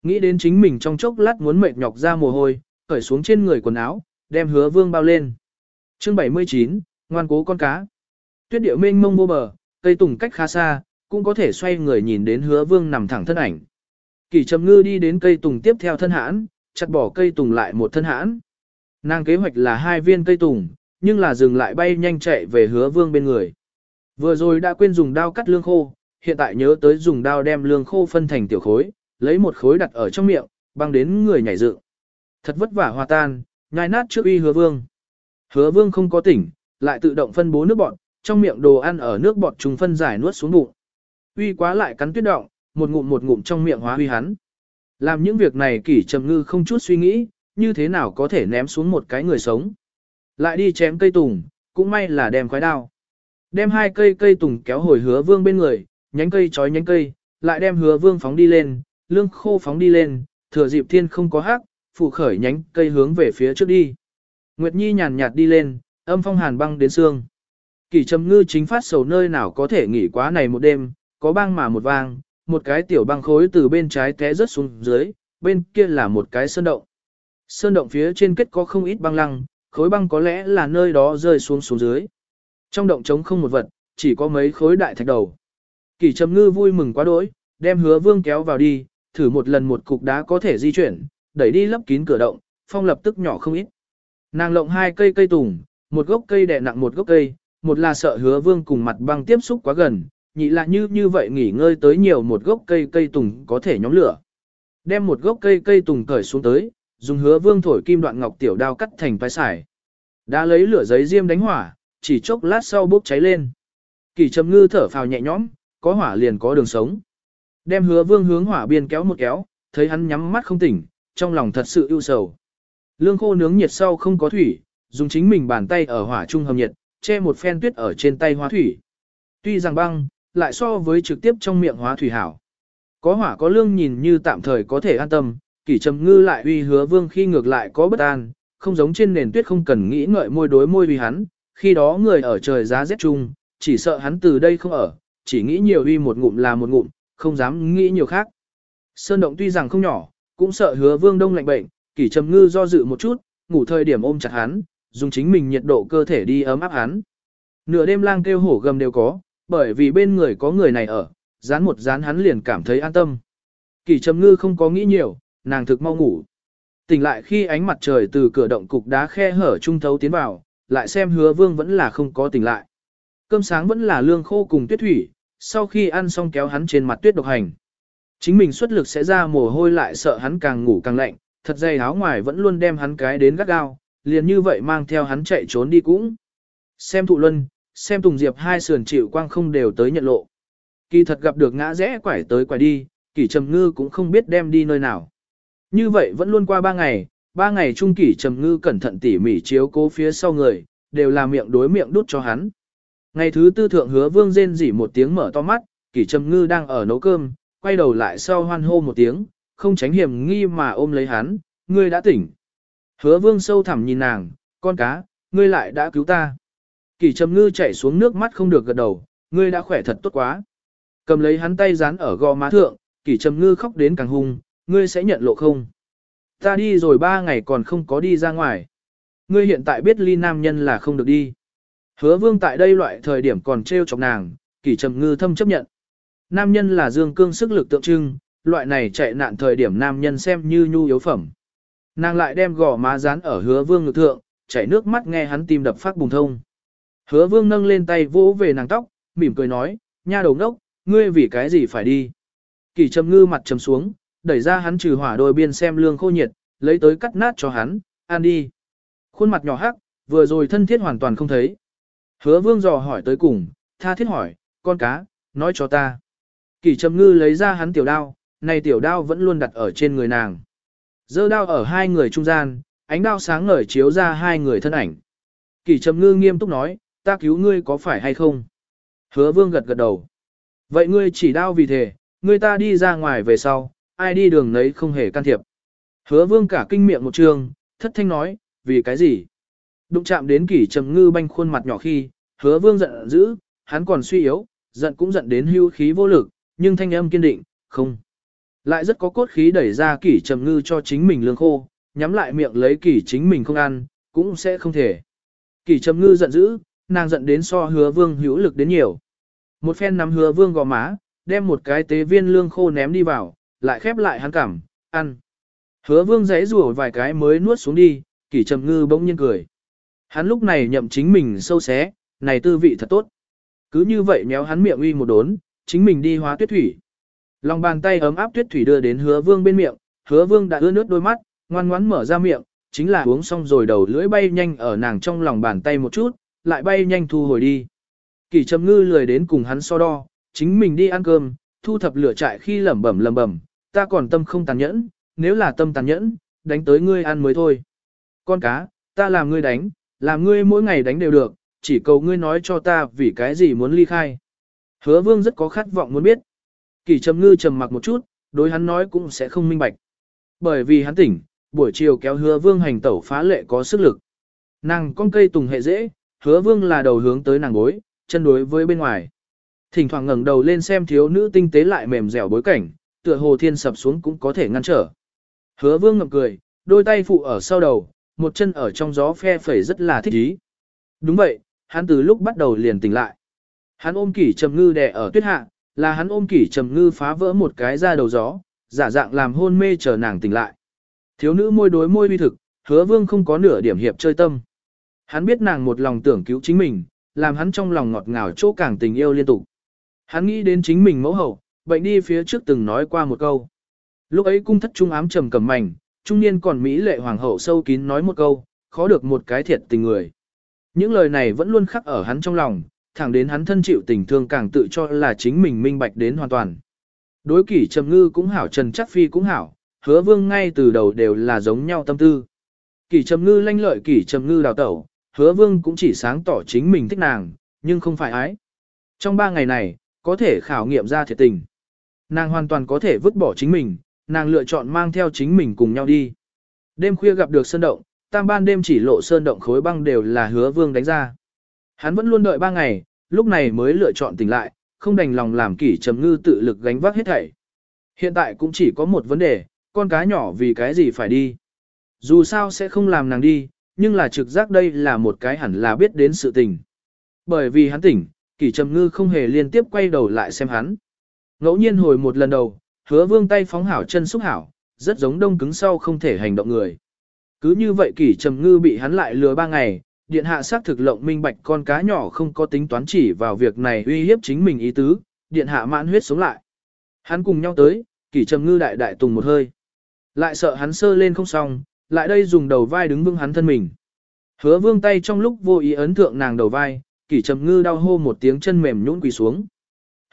S1: Nghĩ đến chính mình trong chốc lát muốn mệt nhọc ra mồ hôi, cởi xuống trên người quần áo, đem hứa vương bao lên. chương 79, ngoan cố con cá. Tuyết điệu mênh mông vô bờ, cây tùng cách khá xa, cũng có thể xoay người nhìn đến hứa vương nằm thẳng thân ảnh. kỷ trầm ngư đi đến cây tùng tiếp theo thân hãn, chặt bỏ cây tùng lại một thân hãn. Nàng kế hoạch là hai viên cây tùng, nhưng là dừng lại bay nhanh chạy về hứa vương bên người. Vừa rồi đã quên dùng dao cắt lương khô, hiện tại nhớ tới dùng dao đem lương khô phân thành tiểu khối, lấy một khối đặt ở trong miệng, băng đến người nhảy dựng. Thật vất vả hòa tan, nhai nát trước uy hứa vương. Hứa vương không có tỉnh, lại tự động phân bố nước bọt, trong miệng đồ ăn ở nước bọt trùng phân giải nuốt xuống bụng. Uy quá lại cắn tuyết động, một ngụm một ngụm trong miệng hóa uy hắn. Làm những việc này kỷ trầm ngư không chút suy nghĩ, như thế nào có thể ném xuống một cái người sống. Lại đi chém cây tùng, cũng may là đem khoái đao. Đem hai cây cây tùng kéo hồi hứa vương bên người, nhánh cây chói nhánh cây, lại đem hứa vương phóng đi lên, lương khô phóng đi lên, thừa dịp thiên không có hát, phụ khởi nhánh cây hướng về phía trước đi. Nguyệt Nhi nhàn nhạt đi lên, âm phong hàn băng đến xương. Kỳ trầm ngư chính phát sầu nơi nào có thể nghỉ quá này một đêm, có băng mà một vang, một cái tiểu băng khối từ bên trái té rớt xuống dưới, bên kia là một cái sơn động. Sơn động phía trên kết có không ít băng lăng, khối băng có lẽ là nơi đó rơi xuống xuống dưới. Trong động trống không một vật, chỉ có mấy khối đại thạch đầu. Kỳ trầm ngư vui mừng quá đỗi, đem hứa vương kéo vào đi, thử một lần một cục đá có thể di chuyển, đẩy đi lấp kín cửa động, phong lập tức nhỏ không ít. Nàng lộng hai cây cây tùng, một gốc cây đè nặng một gốc cây, một là sợ hứa vương cùng mặt băng tiếp xúc quá gần, nhị là như như vậy nghỉ ngơi tới nhiều một gốc cây cây tùng có thể nhóm lửa. Đem một gốc cây cây tùng cởi xuống tới, dùng hứa vương thổi kim đoạn ngọc tiểu đao cắt thành vai sải. Đã lấy lửa giấy diêm đánh hỏa, chỉ chốc lát sau bốc cháy lên. Kỳ trầm ngư thở phào nhẹ nhõm, có hỏa liền có đường sống. Đem hứa vương hướng hỏa biên kéo một kéo, thấy hắn nhắm mắt không tỉnh, trong lòng thật sự ưu sầu. Lương khô nướng nhiệt sau không có thủy, dùng chính mình bàn tay ở hỏa trung hầm nhiệt, che một phen tuyết ở trên tay hóa thủy. Tuy rằng băng, lại so với trực tiếp trong miệng hóa thủy hảo. Có hỏa có lương nhìn như tạm thời có thể an tâm, kỷ trầm ngư lại uy hứa vương khi ngược lại có bất an, không giống trên nền tuyết không cần nghĩ ngợi môi đối môi vì hắn, khi đó người ở trời giá rét chung, chỉ sợ hắn từ đây không ở, chỉ nghĩ nhiều uy một ngụm là một ngụm, không dám nghĩ nhiều khác. Sơn động tuy rằng không nhỏ, cũng sợ hứa vương đông lạnh bệnh, kỷ trầm ngư do dự một chút, ngủ thời điểm ôm chặt hắn, dùng chính mình nhiệt độ cơ thể đi ấm áp hắn. Nửa đêm lang kêu hổ gầm đều có, bởi vì bên người có người này ở, dán một dán hắn liền cảm thấy an tâm. kỳ trầm ngư không có nghĩ nhiều, nàng thực mau ngủ. Tỉnh lại khi ánh mặt trời từ cửa động cục đá khe hở trung thấu tiến vào, lại xem hứa vương vẫn là không có tỉnh lại. Cơm sáng vẫn là lương khô cùng tuyết thủy, sau khi ăn xong kéo hắn trên mặt tuyết độc hành. Chính mình xuất lực sẽ ra mồ hôi lại sợ hắn càng ngủ càng lạnh, thật dày áo ngoài vẫn luôn đem hắn cái đến gắt gao, liền như vậy mang theo hắn chạy trốn đi cũng. Xem thụ luân, xem tùng diệp hai sườn chịu quang không đều tới nhận lộ. Kỳ thật gặp được ngã rẽ quải tới quải đi, kỷ trầm ngư cũng không biết đem đi nơi nào. Như vậy vẫn luôn qua ba ngày, ba ngày trung kỷ trầm ngư cẩn thận tỉ mỉ chiếu cố phía sau người, đều là miệng đối miệng đút cho hắn. Ngày thứ tư thượng hứa vương rên rỉ một tiếng mở to mắt, kỷ trầm ngư đang ở nấu cơm, quay đầu lại sau hoan hô một tiếng, không tránh hiểm nghi mà ôm lấy hắn, ngươi đã tỉnh. Hứa vương sâu thẳm nhìn nàng, con cá, ngươi lại đã cứu ta. Kỳ trầm ngư chạy xuống nước mắt không được gật đầu, ngươi đã khỏe thật tốt quá. Cầm lấy hắn tay dán ở gò má thượng, kỳ trầm ngư khóc đến càng hung, ngươi sẽ nhận lộ không? Ta đi rồi ba ngày còn không có đi ra ngoài. Ngươi hiện tại biết ly nam nhân là không được đi. Hứa vương tại đây loại thời điểm còn trêu chọc nàng, kỳ trầm ngư thâm chấp nhận. Nam nhân là dương cương sức lực tượng trưng, loại này chạy nạn thời điểm nam nhân xem như nhu yếu phẩm. Nàng lại đem gò má dán ở hứa vương ngực thượng, chảy nước mắt nghe hắn tim đập phát bùng thông. Hứa vương nâng lên tay vỗ về nàng tóc, mỉm cười nói, nha đầu ngốc, ngươi vì cái gì phải đi. Kỳ trầm ngư mặt trầm xuống, đẩy ra hắn trừ hỏa đôi biên xem lương khô nhiệt, lấy tới cắt nát cho hắn, ăn đi. Khuôn mặt nhỏ hắc, vừa rồi thân thiết hoàn toàn không thấy. Hứa vương dò hỏi tới cùng, tha thiết hỏi, con cá, nói cho ta. Kỳ trầm ngư lấy ra hắn tiểu đao, này tiểu đao vẫn luôn đặt ở trên người nàng. Dơ đao ở hai người trung gian, ánh đao sáng ngời chiếu ra hai người thân ảnh. Kỳ trầm ngư nghiêm túc nói, ta cứu ngươi có phải hay không? Hứa vương gật gật đầu. Vậy ngươi chỉ đao vì thế, ngươi ta đi ra ngoài về sau, ai đi đường nấy không hề can thiệp. Hứa vương cả kinh miệng một trường, thất thanh nói, vì cái gì? Đụng chạm đến kỷ trầm ngư banh khuôn mặt nhỏ khi, hứa vương giận dữ, hắn còn suy yếu, giận cũng giận đến hưu khí vô lực, nhưng thanh âm kiên định, không. Lại rất có cốt khí đẩy ra kỷ trầm ngư cho chính mình lương khô, nhắm lại miệng lấy kỷ chính mình không ăn, cũng sẽ không thể. Kỷ trầm ngư giận dữ, nàng giận đến so hứa vương hữu lực đến nhiều. Một phen nắm hứa vương gò má, đem một cái tế viên lương khô ném đi vào, lại khép lại hắn cảm, ăn. Hứa vương giấy rủa vài cái mới nuốt xuống đi, kỷ trầm ngư bỗng nhiên cười. Hắn lúc này nhậm chính mình sâu xé, này tư vị thật tốt. Cứ như vậy méo hắn miệng uy một đốn, chính mình đi hóa tuyết thủy. Lòng bàn tay ấm áp tuyết thủy đưa đến hứa vương bên miệng, hứa vương đã ướt nước đôi mắt, ngoan ngoãn mở ra miệng, chính là uống xong rồi đầu lưỡi bay nhanh ở nàng trong lòng bàn tay một chút, lại bay nhanh thu hồi đi. Kỷ trầm ngư lười đến cùng hắn so đo, chính mình đi ăn cơm, thu thập lửa trại khi lẩm bẩm lẩm bẩm, ta còn tâm không tàn nhẫn, nếu là tâm tàn nhẫn, đánh tới ngươi ăn mới thôi. Con cá, ta làm ngươi đánh, làm ngươi mỗi ngày đánh đều được, chỉ cầu ngươi nói cho ta vì cái gì muốn ly khai. Hứa vương rất có khát vọng muốn biết. Kỷ trầm ngư trầm mặc một chút, đối hắn nói cũng sẽ không minh bạch. Bởi vì hắn tỉnh, buổi chiều kéo hứa vương hành tẩu phá lệ có sức lực. Nàng con cây tùng hệ dễ, hứa vương là đầu hướng tới nàng gối, chân đối với bên ngoài. Thỉnh thoảng ngẩng đầu lên xem thiếu nữ tinh tế lại mềm dẻo bối cảnh, tựa hồ thiên sập xuống cũng có thể ngăn trở. Hứa vương ngậm cười, đôi tay phụ ở sau đầu, một chân ở trong gió phe phẩy rất là thích ý. Đúng vậy, hắn từ lúc bắt đầu liền tỉnh lại. Hắn ôm kỷ trầm ngư đè ở tuyết hạ, là hắn ôm kỷ trầm ngư phá vỡ một cái ra đầu gió, giả dạng làm hôn mê chờ nàng tỉnh lại. Thiếu nữ môi đối môi uy thực, hứa vương không có nửa điểm hiệp chơi tâm. Hắn biết nàng một lòng tưởng cứu chính mình, làm hắn trong lòng ngọt ngào chỗ càng tình yêu liên tục. Hắn nghĩ đến chính mình mẫu hậu, bệnh đi phía trước từng nói qua một câu. Lúc ấy cung thất trung ám trầm cầm mảnh, trung niên còn Mỹ lệ hoàng hậu sâu kín nói một câu, khó được một cái thiệt tình người. Những lời này vẫn luôn khắc ở hắn trong lòng, thẳng đến hắn thân chịu tình thương càng tự cho là chính mình minh bạch đến hoàn toàn. Đối kỷ trầm ngư cũng hảo trần chắc phi cũng hảo, hứa vương ngay từ đầu đều là giống nhau tâm tư. Kỷ trầm ngư lanh lợi kỷ trầm ngư đào tẩu, hứa vương cũng chỉ sáng tỏ chính mình thích nàng, nhưng không phải ái. Trong ba ngày này, có thể khảo nghiệm ra thiệt tình. Nàng hoàn toàn có thể vứt bỏ chính mình, nàng lựa chọn mang theo chính mình cùng nhau đi. Đêm khuya gặp được sơn động, tam ban đêm chỉ lộ sơn động khối băng đều là hứa vương đánh ra. Hắn vẫn luôn đợi ba ngày, lúc này mới lựa chọn tỉnh lại, không đành lòng làm kỷ trầm ngư tự lực gánh vác hết thảy. Hiện tại cũng chỉ có một vấn đề, con cá nhỏ vì cái gì phải đi. Dù sao sẽ không làm nàng đi, nhưng là trực giác đây là một cái hẳn là biết đến sự tình. Bởi vì hắn tỉnh, kỷ trầm ngư không hề liên tiếp quay đầu lại xem hắn. Ngẫu nhiên hồi một lần đầu, hứa vương tay phóng hảo chân xúc hảo, rất giống đông cứng sau không thể hành động người. Cứ như vậy kỷ trầm ngư bị hắn lại lừa ba ngày, điện hạ xác thực lộng minh bạch con cá nhỏ không có tính toán chỉ vào việc này uy hiếp chính mình ý tứ, điện hạ mãn huyết sống lại. Hắn cùng nhau tới, kỷ trầm ngư đại đại tùng một hơi. Lại sợ hắn sơ lên không xong, lại đây dùng đầu vai đứng vững hắn thân mình. Hứa vương tay trong lúc vô ý ấn thượng nàng đầu vai, kỷ trầm ngư đau hô một tiếng chân mềm nhũn quỳ xuống.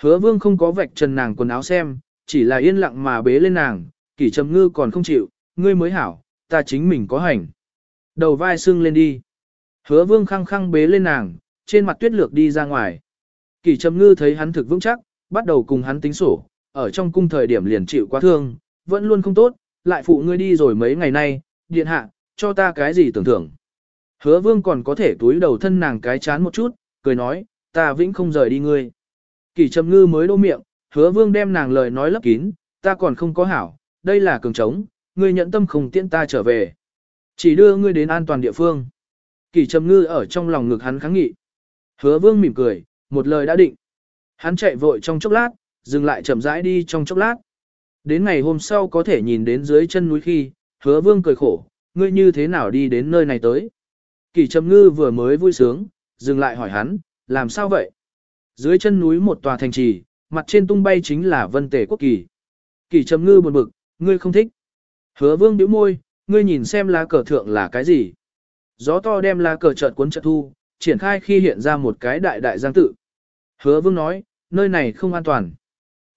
S1: Hứa vương không có vạch trần nàng quần áo xem, chỉ là yên lặng mà bế lên nàng, kỷ trầm ngư còn không chịu, ngươi mới hảo, ta chính mình có hành. Đầu vai sưng lên đi. Hứa vương khăng khăng bế lên nàng, trên mặt tuyết lược đi ra ngoài. Kỷ trầm ngư thấy hắn thực vững chắc, bắt đầu cùng hắn tính sổ, ở trong cung thời điểm liền chịu quá thương, vẫn luôn không tốt, lại phụ ngươi đi rồi mấy ngày nay, điện hạ, cho ta cái gì tưởng thưởng. Hứa vương còn có thể túi đầu thân nàng cái chán một chút, cười nói, ta vĩnh không rời đi ngươi. kỳ trầm ngư mới đô miệng, hứa vương đem nàng lời nói lấp kín, ta còn không có hảo, đây là cường trống, ngươi nhận tâm không tiễn ta trở về. Chỉ đưa ngươi đến an toàn địa phương. kỳ trầm ngư ở trong lòng ngực hắn kháng nghị. Hứa vương mỉm cười, một lời đã định. Hắn chạy vội trong chốc lát, dừng lại chậm rãi đi trong chốc lát. Đến ngày hôm sau có thể nhìn đến dưới chân núi khi, hứa vương cười khổ, ngươi như thế nào đi đến nơi này tới. Kỷ trầm ngư vừa mới vui sướng, dừng lại hỏi hắn, làm sao vậy? Dưới chân núi một tòa thành trì, mặt trên tung bay chính là vân tề quốc kỳ. Kỷ trầm ngư buồn bực, ngươi không thích. Hứa vương bĩu môi, ngươi nhìn xem lá cờ thượng là cái gì. Gió to đem lá cờ chợt cuốn chợt thu, triển khai khi hiện ra một cái đại đại giang tự. Hứa vương nói, nơi này không an toàn.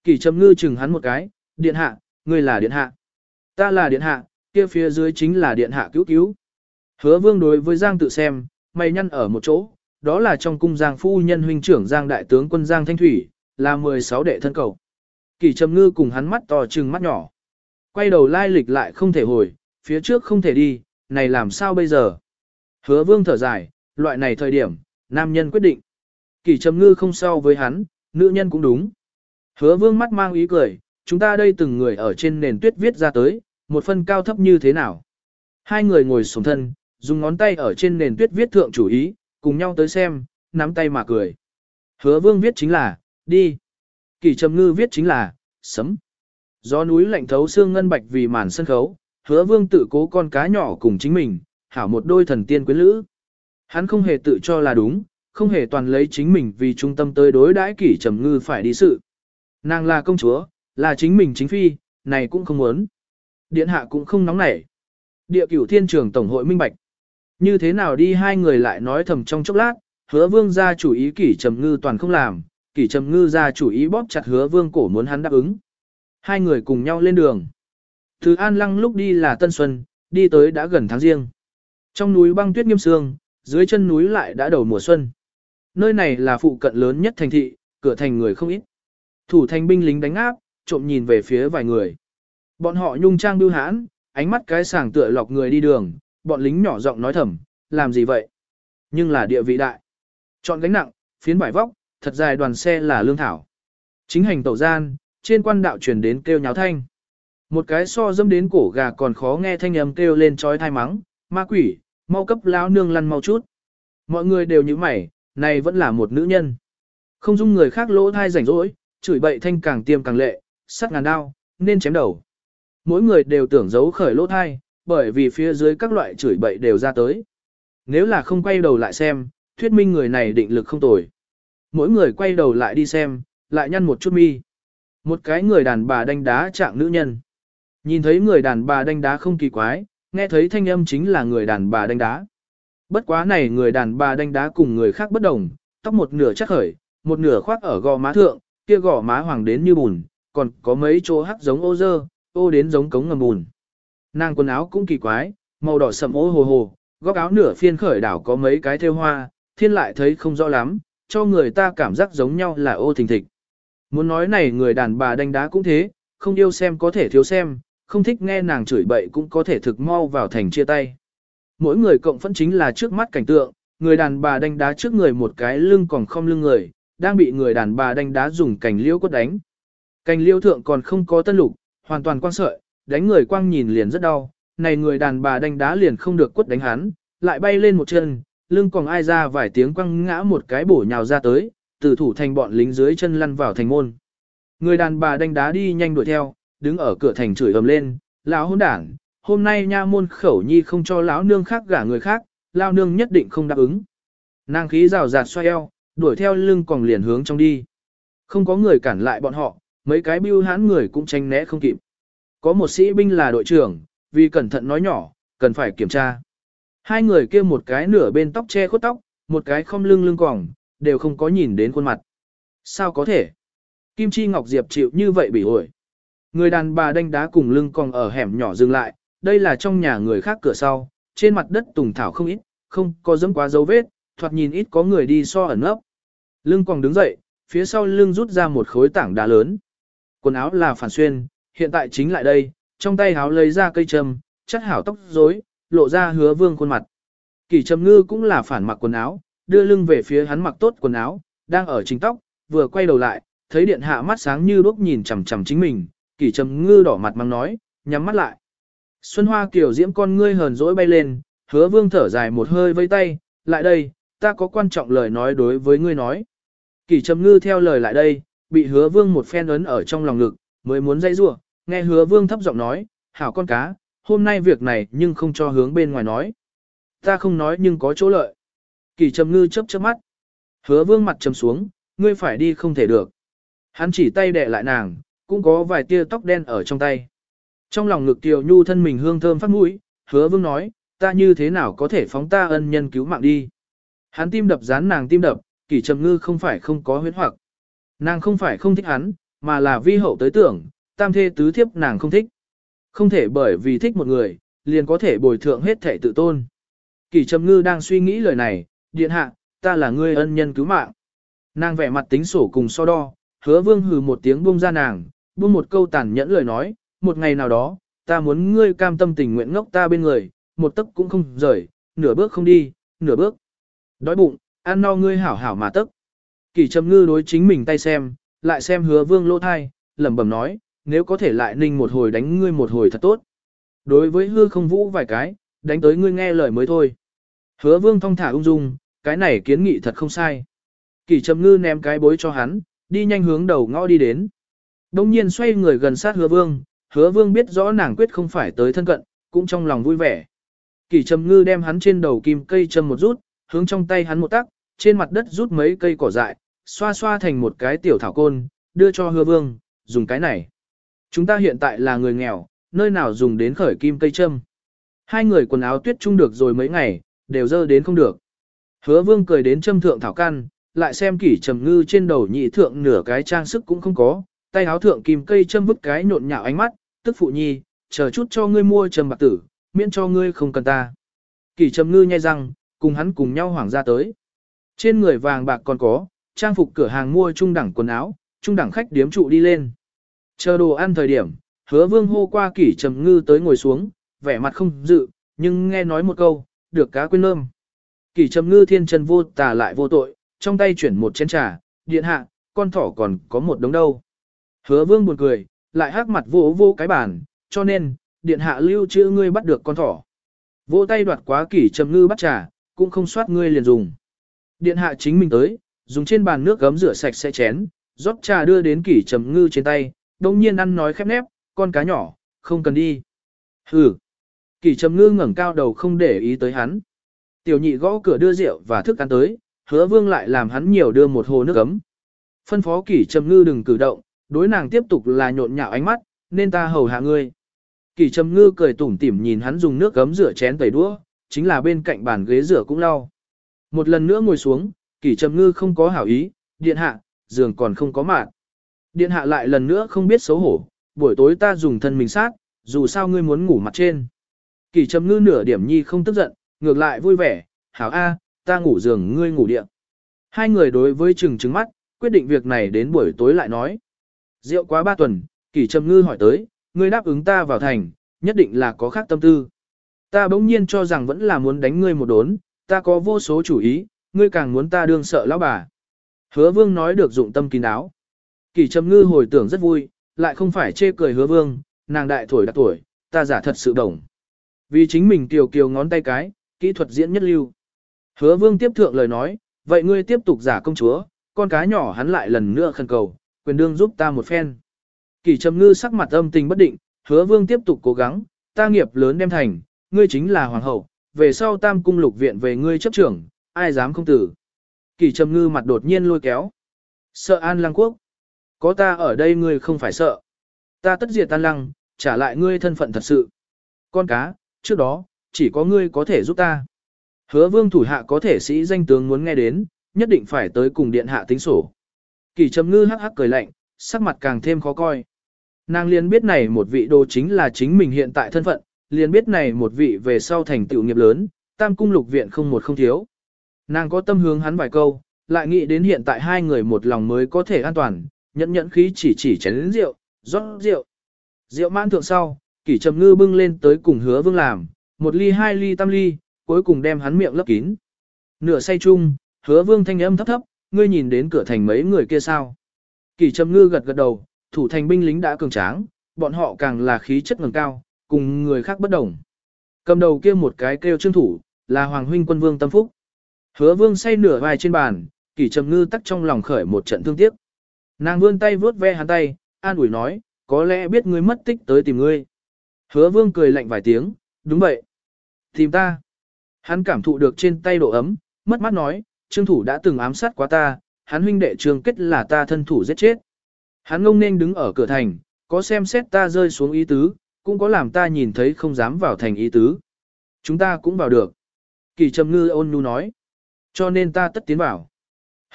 S1: Kỷ trầm ngư chừng hắn một cái, điện hạ, ngươi là điện hạ. Ta là điện hạ, kia phía dưới chính là điện hạ cứu cứu. Hứa vương đối với giang tự xem, mày nhăn ở một chỗ, đó là trong cung giang phu nhân huynh trưởng giang đại tướng quân giang thanh thủy, là 16 đệ thân cầu. Kỷ trầm ngư cùng hắn mắt to trừng mắt nhỏ. Quay đầu lai lịch lại không thể hồi, phía trước không thể đi, này làm sao bây giờ? Hứa vương thở dài, loại này thời điểm, nam nhân quyết định. Kỷ trầm ngư không so với hắn, nữ nhân cũng đúng. Hứa vương mắt mang ý cười, chúng ta đây từng người ở trên nền tuyết viết ra tới, một phân cao thấp như thế nào. Hai người ngồi xuống thân, dùng ngón tay ở trên nền tuyết viết thượng chủ ý, cùng nhau tới xem, nắm tay mà cười. Hứa vương viết chính là, đi. Kỷ trầm ngư viết chính là, sấm. Gió núi lạnh thấu xương ngân bạch vì màn sân khấu, hứa vương tự cố con cá nhỏ cùng chính mình, hảo một đôi thần tiên quyến lữ. Hắn không hề tự cho là đúng, không hề toàn lấy chính mình vì trung tâm tới đối đãi kỷ trầm ngư phải đi sự. Nàng là công chúa, là chính mình chính phi, này cũng không muốn. Điện hạ cũng không nóng nảy. Địa cửu thiên trường tổng hội minh bạch. Như thế nào đi hai người lại nói thầm trong chốc lát, hứa vương ra chủ ý kỷ trầm ngư toàn không làm, kỷ trầm ngư ra chủ ý bóp chặt hứa vương cổ muốn hắn đáp ứng. Hai người cùng nhau lên đường. Từ An Lăng lúc đi là Tân Xuân, đi tới đã gần tháng riêng. Trong núi băng tuyết nghiêm sương, dưới chân núi lại đã đầu mùa xuân. Nơi này là phụ cận lớn nhất thành thị, cửa thành người không ít. Thủ thành binh lính đánh áp, trộm nhìn về phía vài người. Bọn họ nhung trang bưu hãn, ánh mắt cái sàng tựa lọc người đi đường, bọn lính nhỏ giọng nói thầm, làm gì vậy? Nhưng là địa vị đại. Chọn gánh nặng, phiến vải vóc, thật dài đoàn xe là lương thảo. Chính hành tẩu gian, trên quan đạo truyền đến kêu nháo thanh. Một cái so dâm đến cổ gà còn khó nghe thanh âm kêu lên trói thai mắng, ma quỷ, mau cấp lão nương lăn mau chút. Mọi người đều như mày, này vẫn là một nữ nhân. Không dung người khác lỗ thai rảnh rỗi, chửi bậy thanh càng tiêm càng lệ, sắt ngàn đao, nên chém đầu. Mỗi người đều tưởng giấu khởi lỗ thai, bởi vì phía dưới các loại chửi bậy đều ra tới. Nếu là không quay đầu lại xem, thuyết minh người này định lực không tồi. Mỗi người quay đầu lại đi xem, lại nhăn một chút mi. Một cái người đàn bà đánh đá trạng nữ nhân. Nhìn thấy người đàn bà đánh đá không kỳ quái, nghe thấy thanh âm chính là người đàn bà đánh đá. Bất quá này người đàn bà đánh đá cùng người khác bất đồng, tóc một nửa chắc khởi, một nửa khoác ở gò má thượng, kia gò má hoàng đến như bùn, còn có mấy chỗ hắc giống ô dơ, ô đến giống cống ngầm bùn. Nàng quần áo cũng kỳ quái, màu đỏ sậm ô hồ hồ, góc áo nửa phiên khởi đảo có mấy cái thêu hoa, thiên lại thấy không rõ lắm, cho người ta cảm giác giống nhau là ô thình thịch. Muốn nói này người đàn bà đánh đá cũng thế, không yêu xem có thể thiếu xem, không thích nghe nàng chửi bậy cũng có thể thực mau vào thành chia tay. Mỗi người cộng phẫn chính là trước mắt cảnh tượng, người đàn bà đánh đá trước người một cái lưng còn không lưng người, đang bị người đàn bà đánh đá dùng cành liễu quất đánh. Cành liễu thượng còn không có tân lục, hoàn toàn quang sợi, đánh người quang nhìn liền rất đau, này người đàn bà đánh đá liền không được quất đánh hắn, lại bay lên một chân, lưng còn ai ra vài tiếng quăng ngã một cái bổ nhào ra tới, từ thủ thành bọn lính dưới chân lăn vào thành môn. Người đàn bà đánh đá đi nhanh đuổi theo, đứng ở cửa thành chửi ầm lên, lão hôn đảng, hôm nay nha môn khẩu nhi không cho lão nương khác gả người khác, lão nương nhất định không đáp ứng. Nàng khí rào rạt xoay eo, đuổi theo lưng còn liền hướng trong đi. Không có người cản lại bọn họ, mấy cái bưu hãn người cũng tranh né không kịp. Có một sĩ binh là đội trưởng, vì cẩn thận nói nhỏ, cần phải kiểm tra. Hai người kia một cái nửa bên tóc che khuất tóc, một cái không lưng lưng quòng, đều không có nhìn đến khuôn mặt. Sao có thể? Kim Chi Ngọc Diệp chịu như vậy bị ổi. Người đàn bà đánh đá cùng lưng còn ở hẻm nhỏ dừng lại, đây là trong nhà người khác cửa sau, trên mặt đất tùng thảo không ít, không có dẫm quá dấu vết, thoạt nhìn ít có người đi so ẩn ấp. Lưng còn đứng dậy, phía sau lưng rút ra một khối tảng đá lớn. Quần áo là phản xuyên, hiện tại chính lại đây, trong tay háo lấy ra cây châm, chất hảo tóc rối, lộ ra hứa vương khuôn mặt. Kỳ trầm ngư cũng là phản mặc quần áo, đưa lưng về phía hắn mặc tốt quần áo, đang ở chính tóc, vừa quay đầu lại, thấy điện hạ mắt sáng như đuốc nhìn chằm chằm chính mình, kỳ trầm ngư đỏ mặt mang nói, nhắm mắt lại. Xuân hoa kiểu diễm con ngươi hờn dỗi bay lên, hứa vương thở dài một hơi vây tay, lại đây, ta có quan trọng lời nói đối với ngươi nói. Kỳ trầm ngư theo lời lại đây, bị hứa vương một phen ấn ở trong lòng ngực, mới muốn dây rủa nghe hứa vương thấp giọng nói, hảo con cá, hôm nay việc này nhưng không cho hướng bên ngoài nói. Ta không nói nhưng có chỗ lợi. Kỳ trầm ngư chớp chớp mắt. Hứa vương mặt trầm xuống, ngươi phải đi không thể được. Hắn chỉ tay đẻ lại nàng, cũng có vài tia tóc đen ở trong tay. Trong lòng ngực tiểu Nhu thân mình hương thơm phát mũi, hứa vương nói, ta như thế nào có thể phóng ta ân nhân cứu mạng đi. Hắn tim đập dán nàng tim đập, kỳ trầm ngư không phải không có huyết hoặc. Nàng không phải không thích hắn, mà là vi hậu tới tưởng, tam thê tứ thiếp nàng không thích. Không thể bởi vì thích một người, liền có thể bồi thượng hết thể tự tôn. Kỳ trầm ngư đang suy nghĩ lời này, điện hạ, ta là ngươi ân nhân cứu mạng. Nàng vẻ mặt tính sổ cùng so đo, hứa vương hừ một tiếng buông ra nàng, buông một câu tàn nhẫn lời nói, một ngày nào đó, ta muốn ngươi cam tâm tình nguyện ngốc ta bên người, một tấc cũng không rời, nửa bước không đi, nửa bước. Đói bụng, ăn no ngươi hảo hảo mà tấc. Kỳ trầm ngư đối chính mình tay xem, lại xem hứa vương lỗ thai, lẩm bẩm nói, nếu có thể lại ninh một hồi đánh ngươi một hồi thật tốt. Đối với hư không vũ vài cái, đánh tới ngươi nghe lời mới thôi. Hứa vương thong thả ung dung, cái này kiến nghị thật không sai. Kỳ trầm ngư ném cái bối cho hắn, đi nhanh hướng đầu ngõ đi đến. Đông nhiên xoay người gần sát hứa vương, hứa vương biết rõ nàng quyết không phải tới thân cận, cũng trong lòng vui vẻ. Kỳ trầm ngư đem hắn trên đầu kim cây châm một rút, hướng trong tay hắn một tắc, trên mặt đất rút mấy cây cỏ dại, xoa xoa thành một cái tiểu thảo côn, đưa cho hứa vương, dùng cái này. Chúng ta hiện tại là người nghèo, nơi nào dùng đến khởi kim cây châm. Hai người quần áo tuyết chung được rồi mấy ngày, đều dơ đến không được. Hứa vương cười đến châm thượng thảo căn, lại xem kỷ trầm ngư trên đầu nhị thượng nửa cái trang sức cũng không có, tay áo thượng kim cây châm vứt cái nhộn nhạo ánh mắt, tức phụ nhi, chờ chút cho ngươi mua trầm bạc tử, miễn cho ngươi không cần ta. Kỷ trầm ngư nhai răng, cùng hắn cùng nhau hoảng ra tới. Trên người vàng bạc còn có, trang phục cửa hàng mua trung đẳng quần áo, trung đẳng khách điếm trụ đi lên. Chờ đồ ăn thời điểm, hứa vương hô qua kỷ trầm ngư tới ngồi xuống, vẻ mặt không dự, nhưng nghe nói một câu, được cá quên lơm. Kỷ trầm ngư thiên trần vô tà lại vô tội, trong tay chuyển một chén trà, điện hạ, con thỏ còn có một đống đâu. Hứa vương buồn cười, lại hắc mặt vô vô cái bàn, cho nên, điện hạ lưu trữ ngươi bắt được con thỏ. Vô tay đoạt quá kỷ trầm ngư bắt trà, cũng không soát ngươi liền dùng. Điện hạ chính mình tới, dùng trên bàn nước gấm rửa sạch sẽ chén, rót trà đưa đến kỷ trầm ngư trên tay, đồng nhiên ăn nói khép nép, con cá nhỏ, không cần đi. Hừ. Kỷ trầm ngư ngẩng cao đầu không để ý tới hắn. Tiểu nhị gõ cửa đưa rượu và thức ăn tới, hứa vương lại làm hắn nhiều đưa một hồ nước ấm. Phân phó kỷ trầm ngư đừng cử động, đối nàng tiếp tục là nhộn nhạo ánh mắt, nên ta hầu hạ ngươi. Kỷ trầm ngư cười tủm tỉm nhìn hắn dùng nước gấm rửa chén tẩy đũa, chính là bên cạnh bàn ghế rửa cũng lau. Một lần nữa ngồi xuống, kỷ trầm ngư không có hảo ý, điện hạ, giường còn không có mạng. Điện hạ lại lần nữa không biết xấu hổ, buổi tối ta dùng thân mình sát, dù sao ngươi muốn ngủ mặt trên. Kỷ trầm ngư nửa điểm nhi không tức giận, ngược lại vui vẻ, hảo A, ta ngủ giường ngươi ngủ điện. Hai người đối với chừng trứng mắt, quyết định việc này đến buổi tối lại nói. Rượu quá ba tuần, kỷ trầm ngư hỏi tới, ngươi đáp ứng ta vào thành, nhất định là có khác tâm tư. Ta bỗng nhiên cho rằng vẫn là muốn đánh ngươi một đốn, ta có vô số chủ ý, ngươi càng muốn ta đương sợ lão bà. Hứa vương nói được dụng tâm kín đáo. Kỳ trầm ngư hồi tưởng rất vui, lại không phải chê cười hứa vương, nàng đại tuổi đặc tuổi, ta giả thật sự đồng. Vì chính mình kiều kiều ngón tay cái, kỹ thuật diễn nhất lưu. Hứa vương tiếp thượng lời nói, vậy ngươi tiếp tục giả công chúa, con cá nhỏ hắn lại lần nữa khẩn cầu, quyền đương giúp ta một phen. Kỳ trầm ngư sắc mặt âm tình bất định, hứa vương tiếp tục cố gắng, ta nghiệp lớn đem thành, ngươi chính là hoàng hậu, về sau tam cung lục viện về ngươi chấp trưởng, ai dám không tử. Kỳ trầm ngư mặt đột nhiên lôi kéo. Sợ an lăng quốc. Có ta ở đây ngươi không phải sợ. Ta tất diệt tan lăng, trả lại ngươi thân phận thật sự. Con cá, trước đó, chỉ có ngươi có thể giúp ta. Hứa vương thủ hạ có thể sĩ danh tướng muốn nghe đến, nhất định phải tới cùng điện hạ tính sổ. Kỳ trầm ngư hắc hắc cười lạnh, sắc mặt càng thêm khó coi. Nàng liền biết này một vị đồ chính là chính mình hiện tại thân phận, liền biết này một vị về sau thành tựu nghiệp lớn, tam cung lục viện không một không thiếu. Nàng có tâm hướng hắn vài câu, lại nghĩ đến hiện tại hai người một lòng mới có thể an toàn, nhẫn nhẫn khí chỉ chỉ chén đến rượu, rót rượu. Rượu mãn thượng sau, kỷ trầm ngư bưng lên tới cùng hứa vương làm, một ly hai ly tam ly, cuối cùng đem hắn miệng lấp kín. Nửa say chung, hứa vương thanh âm thấp thấp, ngươi nhìn đến cửa thành mấy người kia sao. Kỷ trầm ngư gật gật đầu, thủ thành binh lính đã cường tráng, bọn họ càng là khí chất ngầm cao, cùng người khác bất đồng. Cầm đầu kia một cái kêu trương thủ, là Hoàng huynh quân vương tâm phúc. Hứa vương say nửa vai trên bàn, kỷ trầm ngư tắc trong lòng khởi một trận thương tiếc. Nàng vươn tay vướt ve hắn tay, an ủi nói, có lẽ biết ngươi mất tích tới tìm ngươi. Hứa vương cười lạnh vài tiếng, đúng vậy. Tìm ta. Hắn cảm thụ được trên tay độ ấm, mất mắt nói, trương thủ đã từng ám sát quá ta, hắn huynh đệ trương kết là ta thân thủ giết chết. Hắn ngông nên đứng ở cửa thành, có xem xét ta rơi xuống ý tứ, cũng có làm ta nhìn thấy không dám vào thành ý tứ. Chúng ta cũng vào được. Kỳ trầm ngư ôn nhu nói. Cho nên ta tất tiến vào.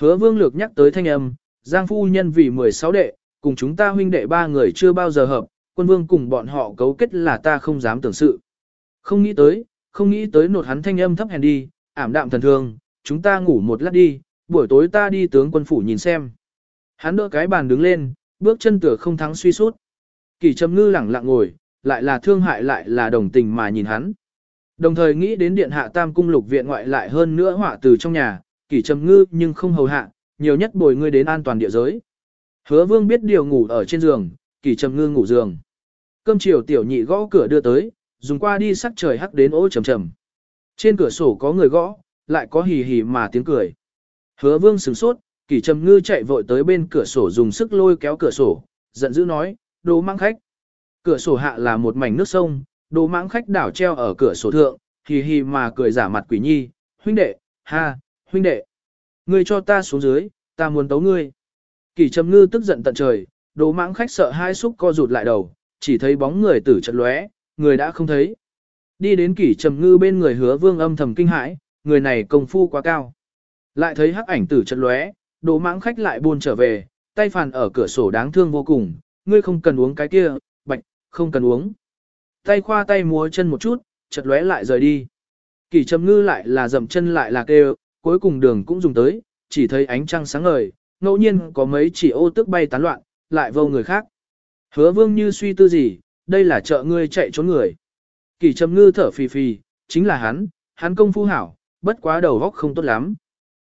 S1: Hứa vương lược nhắc tới thanh âm, Giang phu nhân vì 16 đệ, cùng chúng ta huynh đệ ba người chưa bao giờ hợp, quân vương cùng bọn họ cấu kết là ta không dám tưởng sự. Không nghĩ tới, không nghĩ tới nột hắn thanh âm thấp hèn đi, ảm đạm thần thương, chúng ta ngủ một lát đi, buổi tối ta đi tướng quân phủ nhìn xem. Hắn đỡ cái bàn đứng lên, bước chân tựa không thắng suy sút. Kỳ trầm ngư lẳng lặng ngồi, lại là thương hại lại là đồng tình mà nhìn hắn. Đồng thời nghĩ đến điện hạ tam cung lục viện ngoại lại hơn nữa họa từ trong nhà, kỳ trầm ngư nhưng không hầu hạ, nhiều nhất bồi ngươi đến an toàn địa giới. Hứa vương biết điều ngủ ở trên giường, kỳ trầm ngư ngủ giường. Cơm chiều tiểu nhị gõ cửa đưa tới, dùng qua đi sắc trời hắc đến ô trầm trầm. Trên cửa sổ có người gõ, lại có hì hì mà tiếng cười. Hứa vương sửng sốt, kỳ trầm ngư chạy vội tới bên cửa sổ dùng sức lôi kéo cửa sổ, giận dữ nói, đồ mang khách. Cửa sổ hạ là một mảnh nước sông, đồ mãng khách đảo treo ở cửa sổ thượng, hì hì mà cười giả mặt quỷ nhi, huynh đệ, ha, huynh đệ. Ngươi cho ta xuống dưới, ta muốn tấu ngươi. Kỳ trầm ngư tức giận tận trời, đồ mãng khách sợ hai xúc co rụt lại đầu, chỉ thấy bóng người tử trận lóe, người đã không thấy. Đi đến kỷ trầm ngư bên người hứa vương âm thầm kinh hãi, người này công phu quá cao. Lại thấy hắc ảnh tử trận lóe, đồ mãng khách lại buôn trở về, tay phàn ở cửa sổ đáng thương vô cùng, ngươi không cần uống cái kia, bạch, không cần uống. Tay khoa tay múa chân một chút, chợt lóe lại rời đi. Kỳ trầm ngư lại là dậm chân lại là kêu, cuối cùng đường cũng dùng tới, chỉ thấy ánh trăng sáng ngời, ngẫu nhiên có mấy chỉ ô tức bay tán loạn, lại vô người khác. Hứa vương như suy tư gì, đây là chợ ngươi chạy trốn người. Kỳ trầm ngư thở phì phì, chính là hắn, hắn công phu hảo, bất quá đầu góc không tốt lắm.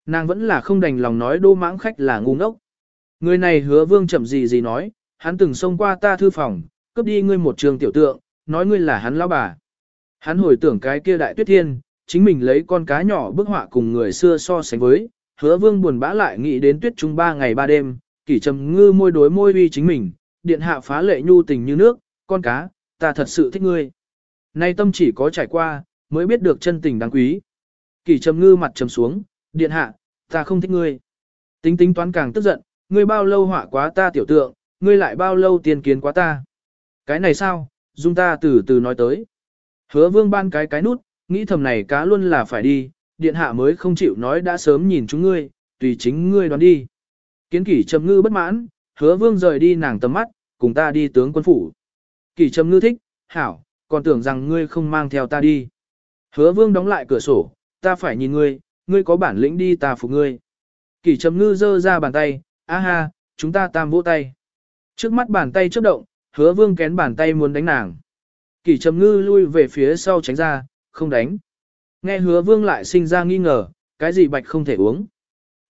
S1: Nàng vẫn là không đành lòng nói đô mãng khách là ngu ngốc. Người này hứa vương chậm gì gì nói, hắn từng xông qua ta thư phòng, cướp đi ngươi một trường tiểu tượng, nói ngươi là hắn lão bà. Hắn hồi tưởng cái kia đại tuyết thiên, chính mình lấy con cá nhỏ bức họa cùng người xưa so sánh với, hứa vương buồn bã lại nghĩ đến tuyết trung ba ngày ba đêm, kỷ trầm ngư môi đối môi uy chính mình, điện hạ phá lệ nhu tình như nước, con cá, ta thật sự thích ngươi. Nay tâm chỉ có trải qua, mới biết được chân tình đáng quý. Kỷ trầm ngư mặt trầm xuống, điện hạ, ta không thích ngươi. Tính tính toán càng tức giận, ngươi bao lâu họa quá ta tiểu tượng, ngươi lại bao lâu tiền kiến quá ta. Cái này sao, dung ta từ từ nói tới. Hứa vương ban cái cái nút, nghĩ thầm này cá luôn là phải đi, điện hạ mới không chịu nói đã sớm nhìn chúng ngươi, tùy chính ngươi đoán đi. Kiến kỷ trầm ngư bất mãn, hứa vương rời đi nàng tầm mắt, cùng ta đi tướng quân phủ. Kỷ trầm ngư thích, hảo, còn tưởng rằng ngươi không mang theo ta đi. Hứa vương đóng lại cửa sổ, ta phải nhìn ngươi, ngươi có bản lĩnh đi ta phục ngươi. Kỷ trầm ngư giơ ra bàn tay, a ha, chúng ta tam vỗ tay. Trước mắt bàn tay chớp động, hứa vương kén bàn tay muốn đánh nàng. Kỷ trầm ngư lui về phía sau tránh ra, không đánh. Nghe hứa vương lại sinh ra nghi ngờ, cái gì bạch không thể uống.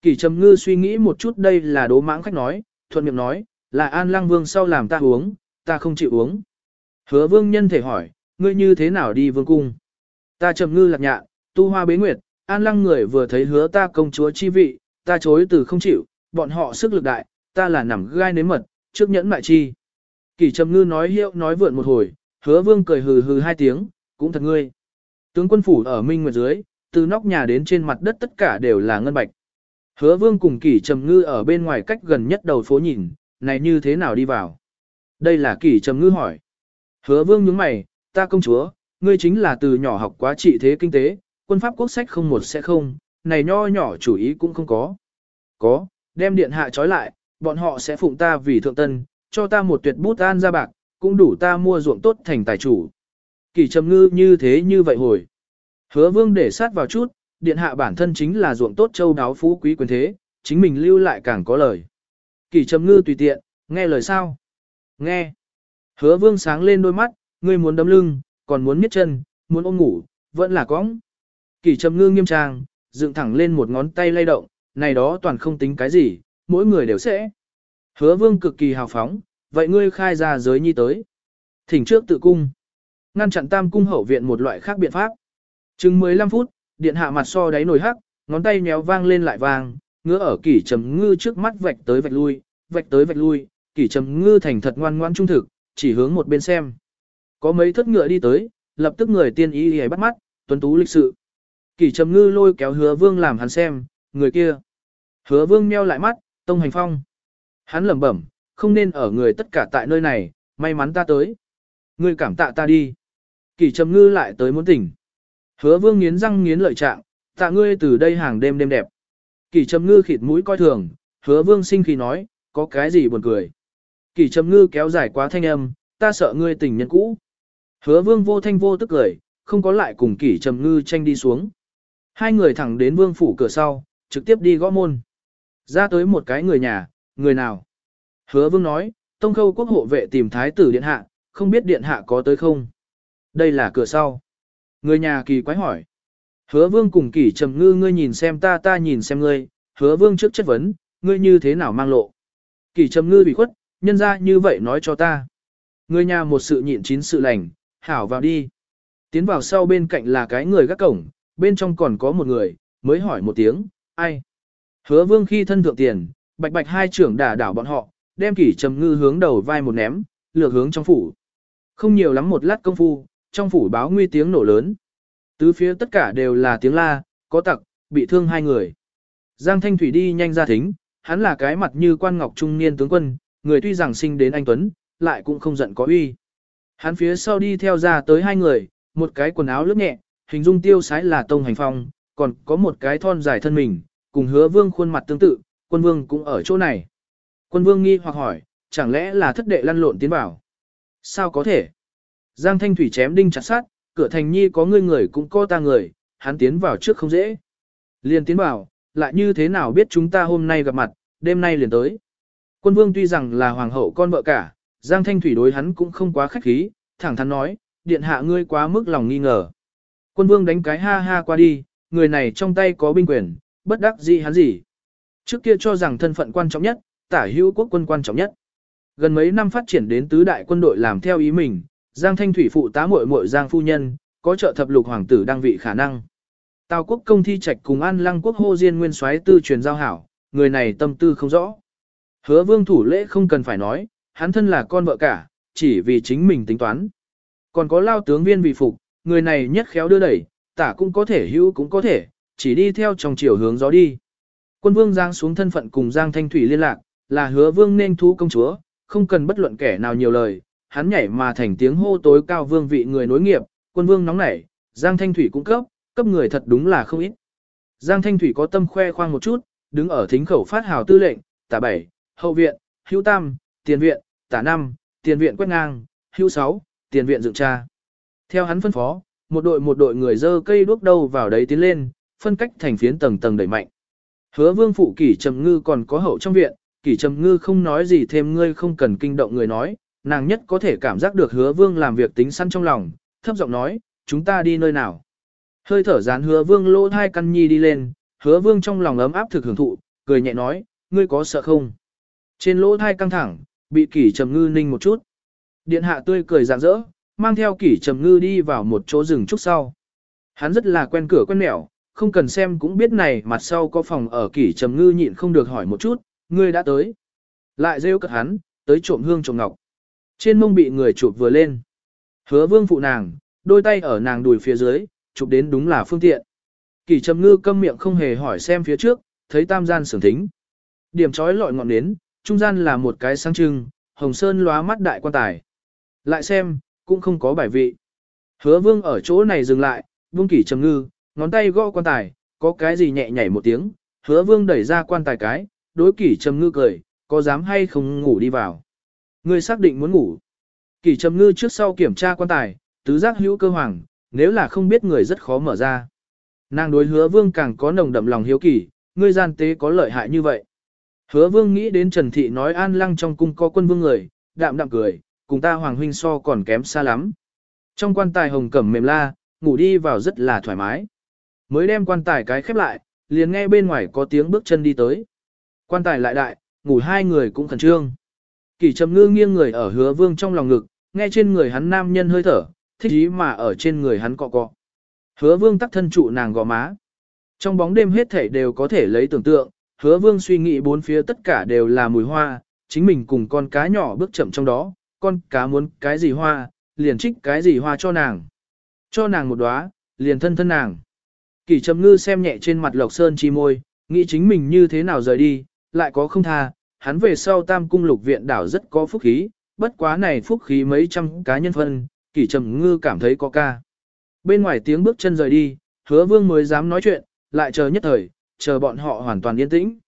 S1: Kỷ trầm ngư suy nghĩ một chút đây là đố mãng khách nói, thuận miệng nói, là an lăng vương sau làm ta uống, ta không chịu uống. Hứa vương nhân thể hỏi, ngươi như thế nào đi vương cung? Ta trầm ngư lạc nhạ, tu hoa bế nguyệt, an lăng người vừa thấy hứa ta công chúa chi vị, ta chối từ không chịu, bọn họ sức lực đại, ta là nằm gai nếm mật, trước nhẫn mại chi. Kỳ trầm ngư nói hiệu nói vượn một hồi, hứa vương cười hừ hừ hai tiếng, cũng thật ngươi. Tướng quân phủ ở Minh Nguyệt dưới, từ nóc nhà đến trên mặt đất tất cả đều là ngân bạch. Hứa vương cùng kỷ trầm ngư ở bên ngoài cách gần nhất đầu phố nhìn, này như thế nào đi vào. Đây là kỷ trầm ngư hỏi. Hứa vương nhướng mày, ta công chúa, ngươi chính là từ nhỏ học quá trị thế kinh tế, quân pháp quốc sách không một sẽ không, này nho nhỏ chủ ý cũng không có. Có, đem điện hạ trói lại, bọn họ sẽ phụng ta vì thượng tân, cho ta một tuyệt bút an ra bạc, cũng đủ ta mua ruộng tốt thành tài chủ. Kỳ trầm ngư như thế như vậy hồi. Hứa vương để sát vào chút, điện hạ bản thân chính là ruộng tốt châu đáo phú quý quyền thế, chính mình lưu lại càng có lời. Kỳ trầm ngư tùy tiện, nghe lời sao? Nghe. Hứa vương sáng lên đôi mắt, ngươi muốn đấm lưng, còn muốn miết chân, muốn ôm ngủ, vẫn là cóng. Kỳ trầm ngư nghiêm trang, dựng thẳng lên một ngón tay lay động, này đó toàn không tính cái gì, mỗi người đều sẽ. Hứa vương cực kỳ hào phóng, vậy ngươi khai ra giới nhi tới. Thỉnh trước tự cung. Ngăn chặn tam cung hậu viện một loại khác biện pháp. Chừng 15 phút, điện hạ mặt so đáy nồi hắc, ngón tay nhéo vang lên lại vang, ngứa ở kỷ trầm ngư trước mắt vạch tới vạch lui, vạch tới vạch lui, kỷ trầm ngư thành thật ngoan ngoan trung thực, chỉ hướng một bên xem. Có mấy thất ngựa đi tới, lập tức người tiên ý hề bắt mắt, tuấn tú lịch sự. Kỷ trầm ngư lôi kéo hứa vương làm hắn xem, người kia. Hứa vương meo lại mắt, tông hành phong. Hắn lẩm bẩm, không nên ở người tất cả tại nơi này, may mắn ta tới. Ngươi cảm tạ ta đi. Kỷ trầm ngư lại tới muốn tỉnh. Hứa vương nghiến răng nghiến lợi trạng, tạ ngươi từ đây hàng đêm đêm đẹp. Kỷ trầm ngư khịt mũi coi thường, hứa vương sinh khi nói, có cái gì buồn cười. Kỷ trầm ngư kéo dài quá thanh âm, ta sợ ngươi tình nhân cũ. Hứa vương vô thanh vô tức cười, không có lại cùng kỷ trầm ngư tranh đi xuống. Hai người thẳng đến vương phủ cửa sau, trực tiếp đi gõ môn. Ra tới một cái người nhà, người nào? Hứa vương nói, tông khâu quốc hộ vệ tìm thái tử điện hạ, không biết điện hạ có tới không? Đây là cửa sau. Người nhà kỳ quái hỏi. Hứa vương cùng kỳ trầm ngư ngươi nhìn xem ta ta nhìn xem ngươi, hứa vương trước chất vấn, ngươi như thế nào mang lộ. kỳ trầm ngư bị khuất, nhân ra như vậy nói cho ta. Người nhà một sự nhịn chín sự lành, hảo vào đi. Tiến vào sau bên cạnh là cái người gác cổng, bên trong còn có một người, mới hỏi một tiếng, ai? Hứa vương khi thân thượng tiền, bạch bạch hai trưởng đả đảo bọn họ, đem kỷ trầm ngư hướng đầu vai một ném, lược hướng trong phủ. Không nhiều lắm một lát công phu, trong phủ báo nguy tiếng nổ lớn. Tứ phía tất cả đều là tiếng la, có tặc, bị thương hai người. Giang Thanh Thủy đi nhanh ra thính, hắn là cái mặt như quan ngọc trung niên tướng quân, người tuy rằng sinh đến anh Tuấn, lại cũng không giận có uy. Hắn phía sau đi theo ra tới hai người, một cái quần áo lướt nhẹ, hình dung tiêu sái là tông hành phong, còn có một cái thon dài thân mình, cùng hứa vương khuôn mặt tương tự, quân vương cũng ở chỗ này. Quân vương nghi hoặc hỏi, chẳng lẽ là thất đệ lăn lộn tiến vào? Sao có thể? Giang Thanh Thủy chém đinh chặt sát, cửa thành nhi có ngươi người cũng có ta người, hắn tiến vào trước không dễ. Liền tiến vào, lại như thế nào biết chúng ta hôm nay gặp mặt, đêm nay liền tới. Quân vương tuy rằng là hoàng hậu con vợ cả, Giang Thanh Thủy đối hắn cũng không quá khách khí, thẳng thắn nói, điện hạ ngươi quá mức lòng nghi ngờ. Quân vương đánh cái ha ha qua đi, người này trong tay có binh quyền, bất đắc dĩ hắn gì. Trước kia cho rằng thân phận quan trọng nhất, tả hữu quốc quân quan trọng nhất. Gần mấy năm phát triển đến tứ đại quân đội làm theo ý mình, Giang Thanh Thủy phụ tá muội muội Giang phu nhân, có trợ thập lục hoàng tử đăng vị khả năng. Tào quốc công thi trạch cùng an lăng quốc hô diên nguyên soái tư truyền giao hảo, người này tâm tư không rõ. Hứa vương thủ lễ không cần phải nói, hắn thân là con vợ cả, chỉ vì chính mình tính toán. Còn có lao tướng viên vị phục, người này nhất khéo đưa đẩy, tả cũng có thể hữu cũng có thể, chỉ đi theo trong chiều hướng gió đi. Quân vương giang xuống thân phận cùng Giang Thanh Thủy liên lạc, là hứa vương nên thú công chúa, không cần bất luận kẻ nào nhiều lời, hắn nhảy mà thành tiếng hô tối cao vương vị người nối nghiệp, quân vương nóng nảy, Giang Thanh Thủy cũng cấp, cấp người thật đúng là không ít. Giang Thanh Thủy có tâm khoe khoang một chút, đứng ở thính khẩu phát hào tư lệnh, tả bảy, hậu viện, hữu tam, tiền viện, tả năm, tiền viện quét ngang, hữu sáu, tiền viện dựng tra. Theo hắn phân phó, một đội một đội người dơ cây đuốc đầu vào đấy tiến lên, phân cách thành phiến tầng tầng đẩy mạnh. Hứa vương phụ kỷ trầm ngư còn có hậu trong viện, kỷ trầm ngư không nói gì thêm ngươi không cần kinh động người nói, nàng nhất có thể cảm giác được hứa vương làm việc tính săn trong lòng, thấp giọng nói, chúng ta đi nơi nào. Hơi thở dán hứa vương lỗ hai căn nhi đi lên, hứa vương trong lòng ấm áp thực hưởng thụ, cười nhẹ nói, ngươi có sợ không? Trên lỗ thai căng thẳng, bị kỷ trầm ngư ninh một chút. Điện hạ tươi cười rạng rỡ, mang theo kỷ trầm ngư đi vào một chỗ rừng trúc sau. Hắn rất là quen cửa quen mẹo, không cần xem cũng biết này mặt sau có phòng ở kỷ trầm ngư nhịn không được hỏi một chút, ngươi đã tới. Lại rêu cất hắn, tới trộm hương trộm ngọc. Trên mông bị người chụp vừa lên. Hứa vương phụ nàng, đôi tay ở nàng đùi phía dưới, chụp đến đúng là phương tiện. Kỷ trầm ngư câm miệng không hề hỏi xem phía trước, thấy tam gian sưởng thính. Điểm trói lọi ngọn nến, trung gian là một cái sáng trưng, hồng sơn lóa mắt đại quan tài. Lại xem, cũng không có bài vị. Hứa vương ở chỗ này dừng lại, vương kỷ trầm ngư, ngón tay gõ quan tài, có cái gì nhẹ nhảy một tiếng, hứa vương đẩy ra quan tài cái, đối kỷ trầm ngư cười, có dám hay không ngủ đi vào. Ngươi xác định muốn ngủ. Kỷ trầm ngư trước sau kiểm tra quan tài, tứ giác hữu cơ hoàng, nếu là không biết người rất khó mở ra. Nàng đối hứa vương càng có nồng đậm lòng hiếu kỳ, ngươi gian tế có lợi hại như vậy. Hứa vương nghĩ đến Trần Thị nói an lăng trong cung có quân vương người, đạm đạm cười, cùng ta hoàng huynh so còn kém xa lắm. Trong quan tài hồng cẩm mềm la, ngủ đi vào rất là thoải mái. Mới đem quan tài cái khép lại, liền nghe bên ngoài có tiếng bước chân đi tới. Quan tài lại đại, ngủ hai người cũng khẩn trương. Kỳ trầm ngư nghiêng người ở hứa vương trong lòng ngực, nghe trên người hắn nam nhân hơi thở, thích ý mà ở trên người hắn cọ cọ. Hứa vương tắc thân trụ nàng gò má. Trong bóng đêm hết thảy đều có thể lấy tưởng tượng, hứa vương suy nghĩ bốn phía tất cả đều là mùi hoa, chính mình cùng con cá nhỏ bước chậm trong đó, con cá muốn cái gì hoa, liền trích cái gì hoa cho nàng. Cho nàng một đóa, liền thân thân nàng. Kỳ trầm ngư xem nhẹ trên mặt lộc sơn chi môi, nghĩ chính mình như thế nào rời đi, lại có không tha, hắn về sau tam cung lục viện đảo rất có phúc khí, bất quá này phúc khí mấy trăm cá nhân phân, kỳ trầm ngư cảm thấy có ca. Bên ngoài tiếng bước chân rời đi, hứa vương mới dám nói chuyện, lại chờ nhất thời, chờ bọn họ hoàn toàn yên tĩnh.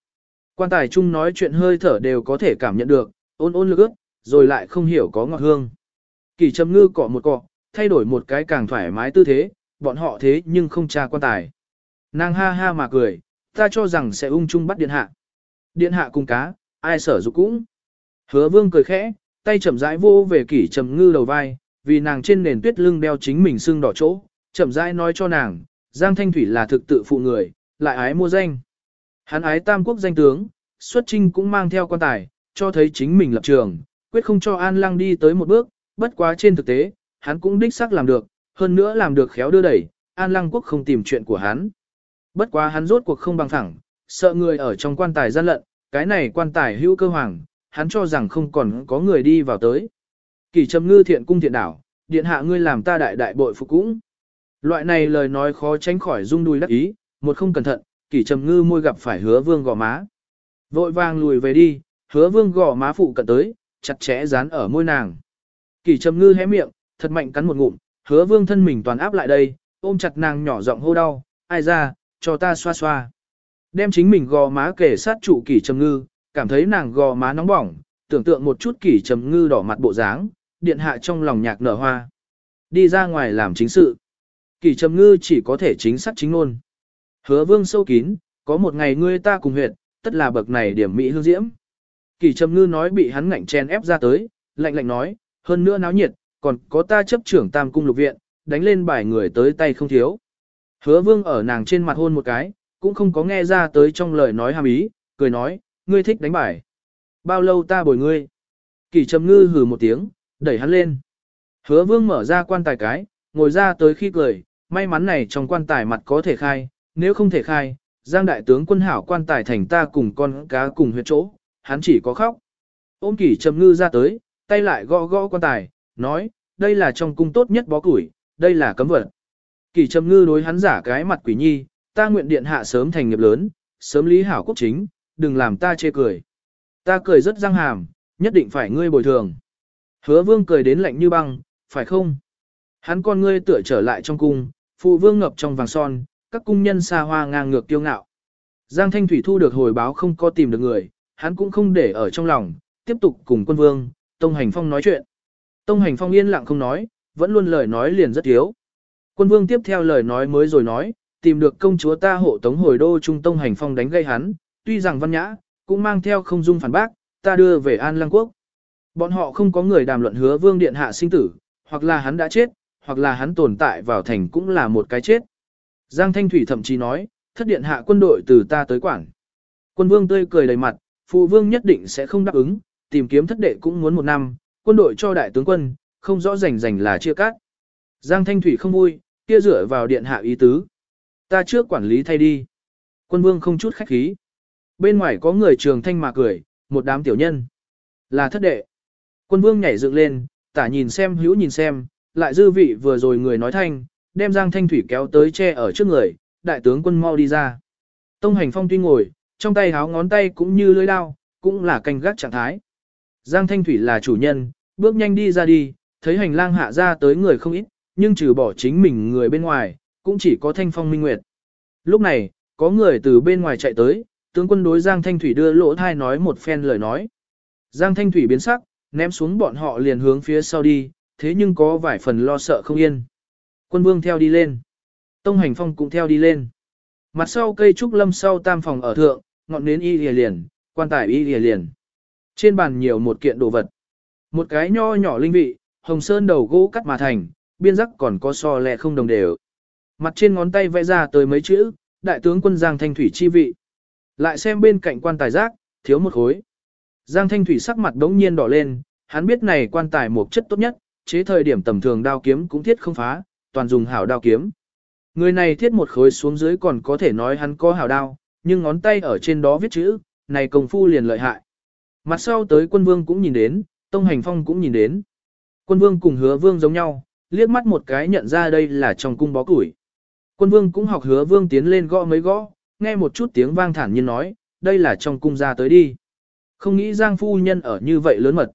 S1: Quan tài chung nói chuyện hơi thở đều có thể cảm nhận được, ôn ôn lực ước, rồi lại không hiểu có ngọt hương. Kỳ trầm ngư cọ một cọ, thay đổi một cái càng thoải mái tư thế, bọn họ thế nhưng không tra quan tài. Nàng ha ha mà cười, ta cho rằng sẽ ung chung bắt điện hạ. Điện hạ cùng cá, ai sở dục cũng. Hứa vương cười khẽ, tay chậm rãi vô về kỷ trầm ngư đầu vai, vì nàng trên nền tuyết lưng đeo chính mình xương đỏ chỗ, chậm rãi nói cho nàng, Giang Thanh Thủy là thực tự phụ người, lại ái mua danh. Hắn ái tam quốc danh tướng, xuất trinh cũng mang theo quan tài, cho thấy chính mình lập trường, quyết không cho An Lăng đi tới một bước, bất quá trên thực tế, hắn cũng đích xác làm được, hơn nữa làm được khéo đưa đẩy, An Lăng quốc không tìm chuyện của hắn. Bất quá hắn rốt cuộc không bằng thẳng, sợ người ở trong quan tài gian lận, cái này quan tài hữu cơ hoàng, hắn cho rằng không còn có người đi vào tới. Kỳ trầm ngư thiện cung thiện đảo, điện hạ ngươi làm ta đại đại bội phục cũng. Loại này lời nói khó tránh khỏi rung đuôi đắc ý, một không cẩn thận, kỳ trầm ngư môi gặp phải hứa vương gò má. Vội vàng lùi về đi, hứa vương gò má phụ cận tới, chặt chẽ dán ở môi nàng. Kỳ trầm ngư hé miệng, thật mạnh cắn một ngụm, hứa vương thân mình toàn áp lại đây, ôm chặt nàng nhỏ giọng hô đau, ai ra, cho ta xoa xoa. Đem chính mình gò má kể sát trụ kỷ trầm ngư, cảm thấy nàng gò má nóng bỏng, tưởng tượng một chút kỷ trầm ngư đỏ mặt bộ dáng, điện hạ trong lòng nhạc nở hoa. đi ra ngoài làm chính sự. Kỷ trầm ngư chỉ có thể chính xác chính luôn. Hứa vương sâu kín, có một ngày ngươi ta cùng huyện, tất là bậc này điểm mỹ hương diễm. Kỷ trầm ngư nói bị hắn ngạnh chen ép ra tới, lạnh lạnh nói, hơn nữa náo nhiệt, còn có ta chấp trưởng tam cung lục viện, đánh lên bài người tới tay không thiếu. Hứa vương ở nàng trên mặt hôn một cái, cũng không có nghe ra tới trong lời nói hàm ý, cười nói, ngươi thích đánh bài. Bao lâu ta bồi ngươi? Kỳ trầm ngư hừ một tiếng, đẩy hắn lên. Hứa vương mở ra quan tài cái, ngồi ra tới khi cười, may mắn này trong quan tài mặt có thể khai, nếu không thể khai, giang đại tướng quân hảo quan tài thành ta cùng con cá cùng huyệt chỗ, hắn chỉ có khóc. Ôm kỷ trầm ngư ra tới, tay lại gõ gõ quan tài, nói, đây là trong cung tốt nhất bó củi, đây là cấm vật. kỳ trầm ngư đối hắn giả cái mặt quỷ nhi, ta nguyện điện hạ sớm thành nghiệp lớn, sớm lý hảo quốc chính, đừng làm ta chê cười. Ta cười rất răng hàm, nhất định phải ngươi bồi thường. Hứa vương cười đến lạnh như băng, phải không? Hắn con ngươi tựa trở lại trong cung, phụ vương ngập trong vàng son, các cung nhân xa hoa ngang ngược kiêu ngạo. Giang Thanh Thủy thu được hồi báo không có tìm được người, hắn cũng không để ở trong lòng, tiếp tục cùng quân vương, Tông Hành Phong nói chuyện. Tông Hành Phong yên lặng không nói, vẫn luôn lời nói liền rất thiếu. Quân vương tiếp theo lời nói mới rồi nói, tìm được công chúa ta hộ tống hồi đô trung Tông Hành Phong đánh gây hắn, tuy rằng văn nhã, cũng mang theo không dung phản bác, ta đưa về An Lăng Quốc. Bọn họ không có người đàm luận hứa vương điện hạ sinh tử, hoặc là hắn đã chết, hoặc là hắn tồn tại vào thành cũng là một cái chết. Giang Thanh Thủy thậm chí nói, thất điện hạ quân đội từ ta tới quản. Quân vương tươi cười đầy mặt, phụ vương nhất định sẽ không đáp ứng, tìm kiếm thất đệ cũng muốn một năm, quân đội cho đại tướng quân, không rõ rành rành là chia cắt. Giang Thanh Thủy không vui, kia dựa vào điện hạ ý tứ. Ta trước quản lý thay đi. Quân vương không chút khách khí. Bên ngoài có người trường thanh mà cười, một đám tiểu nhân. Là thất đệ. Quân vương nhảy dựng lên, tả nhìn xem hữu nhìn xem, lại dư vị vừa rồi người nói thanh, đem Giang Thanh Thủy kéo tới che ở trước người, đại tướng quân mau đi ra. Tông hành phong tuy ngồi, trong tay háo ngón tay cũng như lưỡi đao, cũng là canh gác trạng thái. Giang Thanh Thủy là chủ nhân, bước nhanh đi ra đi, thấy hành lang hạ ra tới người không ít, nhưng trừ bỏ chính mình người bên ngoài, cũng chỉ có Thanh Phong Minh Nguyệt. Lúc này, có người từ bên ngoài chạy tới, tướng quân đối Giang Thanh Thủy đưa lỗ thai nói một phen lời nói. Giang Thanh Thủy biến sắc, ném xuống bọn họ liền hướng phía sau đi, thế nhưng có vài phần lo sợ không yên. Quân vương theo đi lên. Tông hành phong cũng theo đi lên. Mặt sau cây trúc lâm sau tam phòng ở thượng, ngọn nến y lìa liền, quan tài y lìa liền. Trên bàn nhiều một kiện đồ vật. Một cái nho nhỏ linh vị, hồng sơn đầu gỗ cắt mà thành, biên giác còn có so lẹ không đồng đều. Mặt trên ngón tay vẽ ra tới mấy chữ, đại tướng quân Giang Thanh Thủy chi vị. Lại xem bên cạnh quan tài rác, thiếu một khối. Giang Thanh Thủy sắc mặt đống nhiên đỏ lên, hắn biết này quan tài một chất tốt nhất, chế thời điểm tầm thường đao kiếm cũng thiết không phá, toàn dùng hảo đao kiếm. Người này thiết một khối xuống dưới còn có thể nói hắn có hảo đao, nhưng ngón tay ở trên đó viết chữ, này công phu liền lợi hại. Mặt sau tới quân vương cũng nhìn đến, Tông Hành Phong cũng nhìn đến. Quân vương cùng hứa vương giống nhau, liếc mắt một cái nhận ra đây là trong cung bó củi. Quân vương cũng học hứa vương tiến lên gõ mấy gõ, nghe một chút tiếng vang thản nhiên nói, đây là trong cung ra tới đi. Không nghĩ Giang phu nhân ở như vậy lớn mật.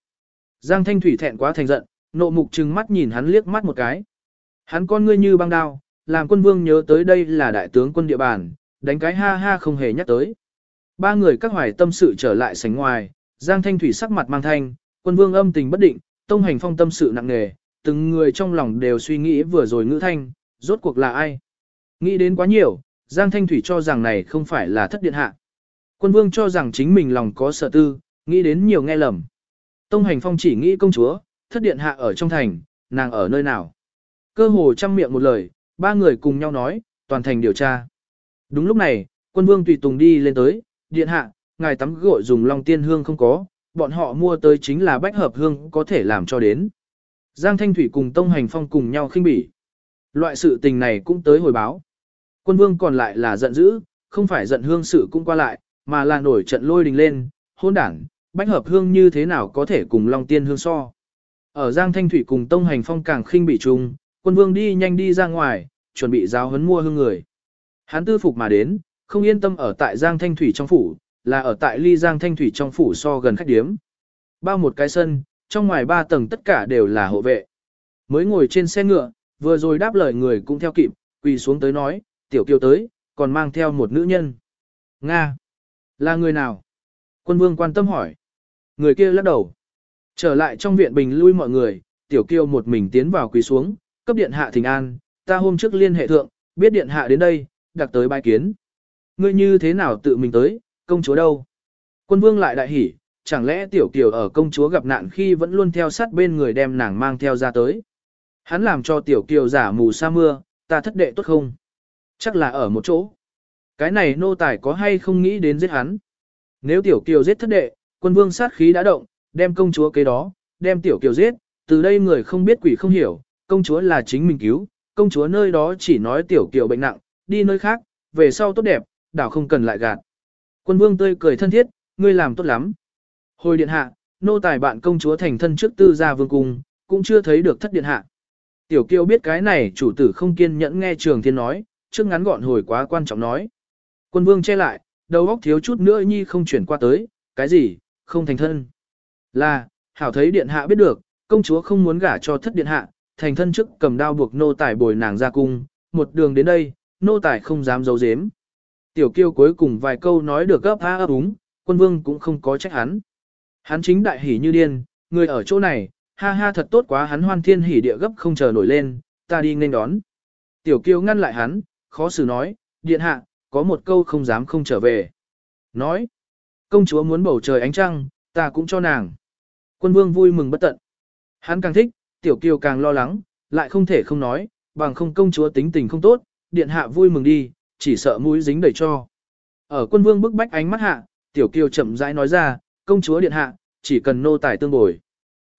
S1: Giang Thanh Thủy thẹn quá thành giận, nộ mục trừng mắt nhìn hắn liếc mắt một cái. Hắn con ngươi như băng đao, làm quân vương nhớ tới đây là đại tướng quân địa bàn, đánh cái ha ha không hề nhắc tới. Ba người các hoài tâm sự trở lại sánh ngoài, Giang Thanh Thủy sắc mặt mang thanh, quân vương âm tình bất định, tông hành phong tâm sự nặng nề, từng người trong lòng đều suy nghĩ vừa rồi ngữ thanh, rốt cuộc là ai. Nghĩ đến quá nhiều, Giang Thanh Thủy cho rằng này không phải là thất điện hạ. Quân vương cho rằng chính mình lòng có sợ tư, nghĩ đến nhiều nghe lầm. Tông hành phong chỉ nghĩ công chúa, thất điện hạ ở trong thành, nàng ở nơi nào. Cơ hồ trăm miệng một lời, ba người cùng nhau nói, toàn thành điều tra. Đúng lúc này, quân vương tùy tùng đi lên tới, điện hạ, ngài tắm gội dùng long tiên hương không có, bọn họ mua tới chính là bách hợp hương có thể làm cho đến. Giang Thanh Thủy cùng Tông Hành Phong cùng nhau khinh bỉ. Loại sự tình này cũng tới hồi báo. Quân vương còn lại là giận dữ, không phải giận hương sự cũng qua lại, mà là nổi trận lôi đình lên, hôn đảng, bách hợp hương như thế nào có thể cùng Long Tiên hương so. Ở Giang Thanh Thủy cùng Tông Hành Phong càng khinh bị chung, quân vương đi nhanh đi ra ngoài, chuẩn bị giáo huấn mua hương người. Hắn tư phục mà đến, không yên tâm ở tại Giang Thanh Thủy trong phủ, là ở tại ly Giang Thanh Thủy trong phủ so gần khách điếm. Bao một cái sân, trong ngoài ba tầng tất cả đều là hộ vệ. Mới ngồi trên xe ngựa, vừa rồi đáp lời người cũng theo kịp, quỳ xuống tới nói, tiểu kiều tới, còn mang theo một nữ nhân. Nga! Là người nào? Quân vương quan tâm hỏi. Người kia lắc đầu. Trở lại trong viện bình lui mọi người, tiểu kiều một mình tiến vào quỳ xuống, cấp điện hạ thỉnh an, ta hôm trước liên hệ thượng, biết điện hạ đến đây, đặc tới bài kiến. Ngươi như thế nào tự mình tới, công chúa đâu? Quân vương lại đại hỉ, chẳng lẽ tiểu kiều ở công chúa gặp nạn khi vẫn luôn theo sát bên người đem nàng mang theo ra tới. Hắn làm cho tiểu kiều giả mù sa mưa, ta thất đệ tốt không? Chắc là ở một chỗ. Cái này nô tài có hay không nghĩ đến giết hắn? Nếu tiểu kiều giết thất đệ, quân vương sát khí đã động, đem công chúa kế đó, đem tiểu kiều giết, từ đây người không biết quỷ không hiểu, công chúa là chính mình cứu, công chúa nơi đó chỉ nói tiểu kiều bệnh nặng, đi nơi khác, về sau tốt đẹp, đảo không cần lại gạt. Quân vương tươi cười thân thiết, ngươi làm tốt lắm. Hồi điện hạ, nô tài bạn công chúa thành thân trước tư gia vương cung, cũng chưa thấy được thất điện hạ. Tiểu kiều biết cái này chủ tử không kiên nhẫn nghe trường thiên nói, trước ngắn gọn hồi quá quan trọng nói. Quân vương che lại, đầu óc thiếu chút nữa nhi không chuyển qua tới, cái gì, không thành thân. Là, hảo thấy điện hạ biết được, công chúa không muốn gả cho thất điện hạ, thành thân trước cầm đao buộc nô tài bồi nàng ra cung, một đường đến đây, nô tài không dám giấu giếm. Tiểu kiêu cuối cùng vài câu nói được gấp á ấp úng, quân vương cũng không có trách hắn. Hắn chính đại hỉ như điên, người ở chỗ này, ha ha thật tốt quá hắn hoan thiên hỉ địa gấp không chờ nổi lên, ta đi nên đón. Tiểu kiêu ngăn lại hắn, khó xử nói, điện hạ, có một câu không dám không trở về. Nói, công chúa muốn bầu trời ánh trăng, ta cũng cho nàng. Quân vương vui mừng bất tận. Hắn càng thích, tiểu kiều càng lo lắng, lại không thể không nói, bằng không công chúa tính tình không tốt, điện hạ vui mừng đi, chỉ sợ mũi dính đầy cho. Ở quân vương bức bách ánh mắt hạ, tiểu kiều chậm rãi nói ra, công chúa điện hạ, chỉ cần nô tài tương bồi.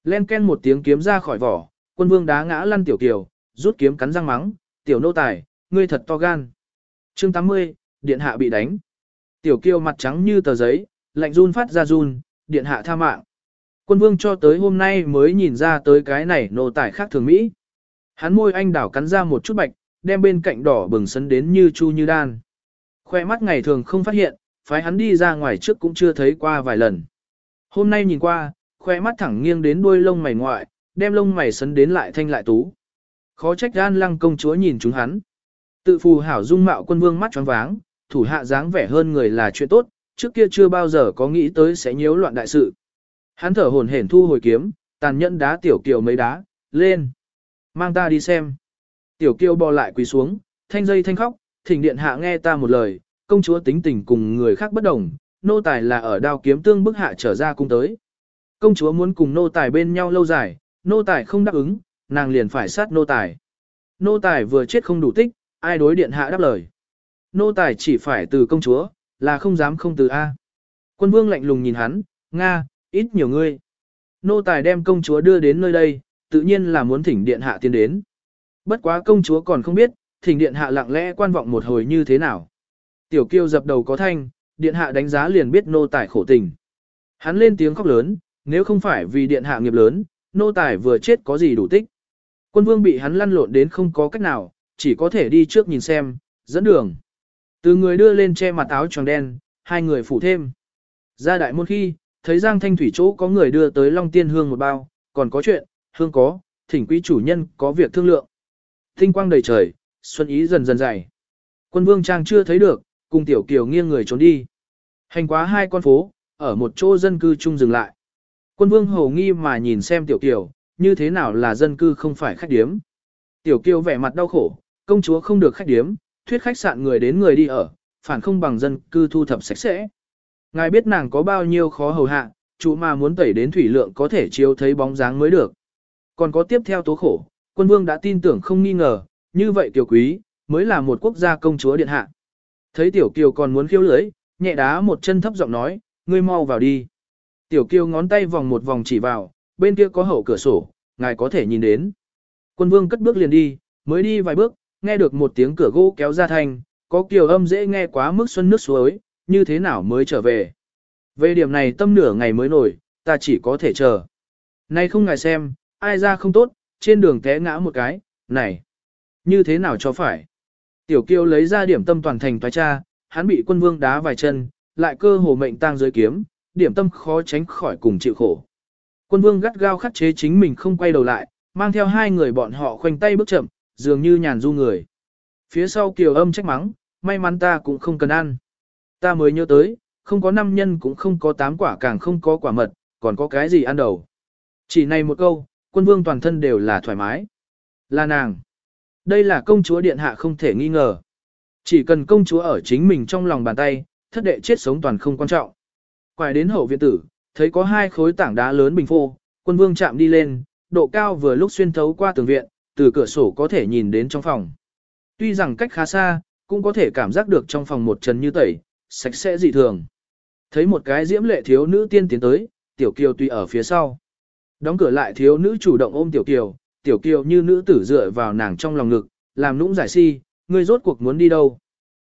S1: Len ken một tiếng kiếm ra khỏi vỏ, quân vương đá ngã lăn tiểu kiều, rút kiếm cắn răng mắng, tiểu nô tài, ngươi thật to gan. Chương 80, điện hạ bị đánh. Tiểu kiều mặt trắng như tờ giấy, lạnh run phát ra run, điện hạ tha mạng. Quân vương cho tới hôm nay mới nhìn ra tới cái này nô tài khác thường Mỹ. Hắn môi anh đảo cắn ra một chút bạch, đem bên cạnh đỏ bừng sấn đến như chu như đan. Khoe mắt ngày thường không phát hiện, phái hắn đi ra ngoài trước cũng chưa thấy qua vài lần. Hôm nay nhìn qua, khoe mắt thẳng nghiêng đến đuôi lông mày ngoại, đem lông mày sấn đến lại thanh lại tú. Khó trách gan lăng công chúa nhìn chúng hắn. Tự phù hảo dung mạo quân vương mắt tròn váng, thủ hạ dáng vẻ hơn người là chuyện tốt, trước kia chưa bao giờ có nghĩ tới sẽ nhiễu loạn đại sự. Hắn thở hổn hển thu hồi kiếm, tàn nhẫn đá tiểu kiều mấy đá, lên. Mang ta đi xem. Tiểu Kiêu bò lại quỳ xuống, thanh dây thanh khóc, thỉnh điện hạ nghe ta một lời, công chúa tính tình cùng người khác bất đồng, nô tài là ở đao kiếm tương bức hạ trở ra cung tới. Công chúa muốn cùng nô tài bên nhau lâu dài, nô tài không đáp ứng, nàng liền phải sát nô tài. Nô tài vừa chết không đủ tích, ai đối điện hạ đáp lời. Nô tài chỉ phải từ công chúa, là không dám không từ A. Quân vương lạnh lùng nhìn hắn, Nga, ít nhiều ngươi. Nô tài đem công chúa đưa đến nơi đây, tự nhiên là muốn thỉnh điện hạ tiến đến. Bất quá công chúa còn không biết, thỉnh điện hạ lặng lẽ quan vọng một hồi như thế nào. Tiểu kiêu dập đầu có thanh, điện hạ đánh giá liền biết nô tài khổ tình. Hắn lên tiếng khóc lớn, nếu không phải vì điện hạ nghiệp lớn, nô tài vừa chết có gì đủ tích. Quân vương bị hắn lăn lộn đến không có cách nào, chỉ có thể đi trước nhìn xem, dẫn đường. Từ người đưa lên che mặt áo tròn đen, hai người phủ thêm. Ra đại môn khi, thấy Giang Thanh Thủy chỗ có người đưa tới Long Tiên Hương một bao, còn có chuyện, hương có, thỉnh quý chủ nhân có việc thương lượng. Tinh quang đầy trời, xuân ý dần dần dày. Quân vương trang chưa thấy được, cùng tiểu kiều nghiêng người trốn đi. Hành quá hai con phố, ở một chỗ dân cư chung dừng lại. Quân vương hầu nghi mà nhìn xem tiểu kiều, như thế nào là dân cư không phải khách điếm. Tiểu kiều vẻ mặt đau khổ, công chúa không được khách điếm, thuyết khách sạn người đến người đi ở, phản không bằng dân cư thu thập sạch sẽ. Ngài biết nàng có bao nhiêu khó hầu hạ, chủ mà muốn tẩy đến thủy lượng có thể chiếu thấy bóng dáng mới được. Còn có tiếp theo tố khổ, quân vương đã tin tưởng không nghi ngờ, như vậy tiểu quý, mới là một quốc gia công chúa điện hạ. Thấy tiểu kiều còn muốn khiêu lưới, nhẹ đá một chân thấp giọng nói, ngươi mau vào đi. Tiểu kiều ngón tay vòng một vòng chỉ vào, bên kia có hậu cửa sổ, ngài có thể nhìn đến. Quân vương cất bước liền đi, mới đi vài bước, nghe được một tiếng cửa gỗ kéo ra thành, có kiều âm dễ nghe quá mức xuân nước suối, như thế nào mới trở về. Về điểm này tâm nửa ngày mới nổi, ta chỉ có thể chờ. Nay không ngài xem, ai ra không tốt, trên đường té ngã một cái, này, như thế nào cho phải. Tiểu kiêu lấy ra điểm tâm toàn thành toái cha, hắn bị quân vương đá vài chân, lại cơ hồ mệnh tang dưới kiếm, điểm tâm khó tránh khỏi cùng chịu khổ. Quân vương gắt gao khắc chế chính mình không quay đầu lại, mang theo hai người bọn họ khoanh tay bước chậm, dường như nhàn du người. Phía sau kiều âm trách mắng, may mắn ta cũng không cần ăn. Ta mới nhớ tới, không có năm nhân cũng không có tám quả càng không có quả mật, còn có cái gì ăn đầu. Chỉ này một câu, quân vương toàn thân đều là thoải mái. Là nàng. Đây là công chúa điện hạ không thể nghi ngờ. Chỉ cần công chúa ở chính mình trong lòng bàn tay, thất đệ chết sống toàn không quan trọng. Quay đến hậu viện tử, thấy có hai khối tảng đá lớn bình phô, quân vương chạm đi lên, độ cao vừa lúc xuyên thấu qua tường viện, từ cửa sổ có thể nhìn đến trong phòng. Tuy rằng cách khá xa, cũng có thể cảm giác được trong phòng một trần như tẩy, sạch sẽ dị thường. Thấy một cái diễm lệ thiếu nữ tiên tiến tới, tiểu kiều tùy ở phía sau. Đóng cửa lại thiếu nữ chủ động ôm tiểu kiều, tiểu kiều như nữ tử dựa vào nàng trong lòng ngực, làm nũng giải si, ngươi rốt cuộc muốn đi đâu?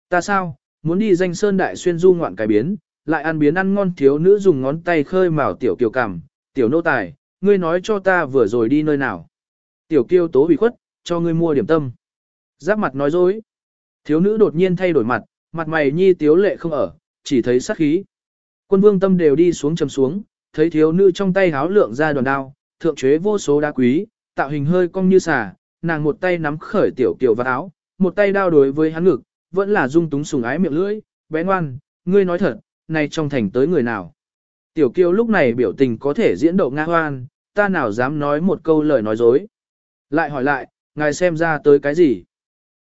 S1: Ta sao, muốn đi danh sơn đại xuyên du ngoạn cái biến, lại ăn biến ăn ngon thiếu nữ dùng ngón tay khơi mào tiểu kiều cằm, tiểu nô tài, ngươi nói cho ta vừa rồi đi nơi nào. Tiểu kiều tố bị khuất, cho ngươi mua điểm tâm. Giáp mặt nói dối. Thiếu nữ đột nhiên thay đổi mặt, mặt mày nhi tiếu lệ không ở, chỉ thấy sắc khí. Quân vương tâm đều đi xuống trầm xuống, thấy thiếu nữ trong tay háo lượng ra đoàn đao, thượng chế vô số đá quý, tạo hình hơi cong như xà, nàng một tay nắm khởi tiểu kiều vào áo, một tay đao đối với hắn ngực, vẫn là dung túng sùng ái miệng lưỡi, bé ngoan, ngươi nói thật, này trong thành tới người nào. Tiểu kiều lúc này biểu tình có thể diễn độ nga hoan, ta nào dám nói một câu lời nói dối. Lại hỏi lại, ngài xem ra tới cái gì?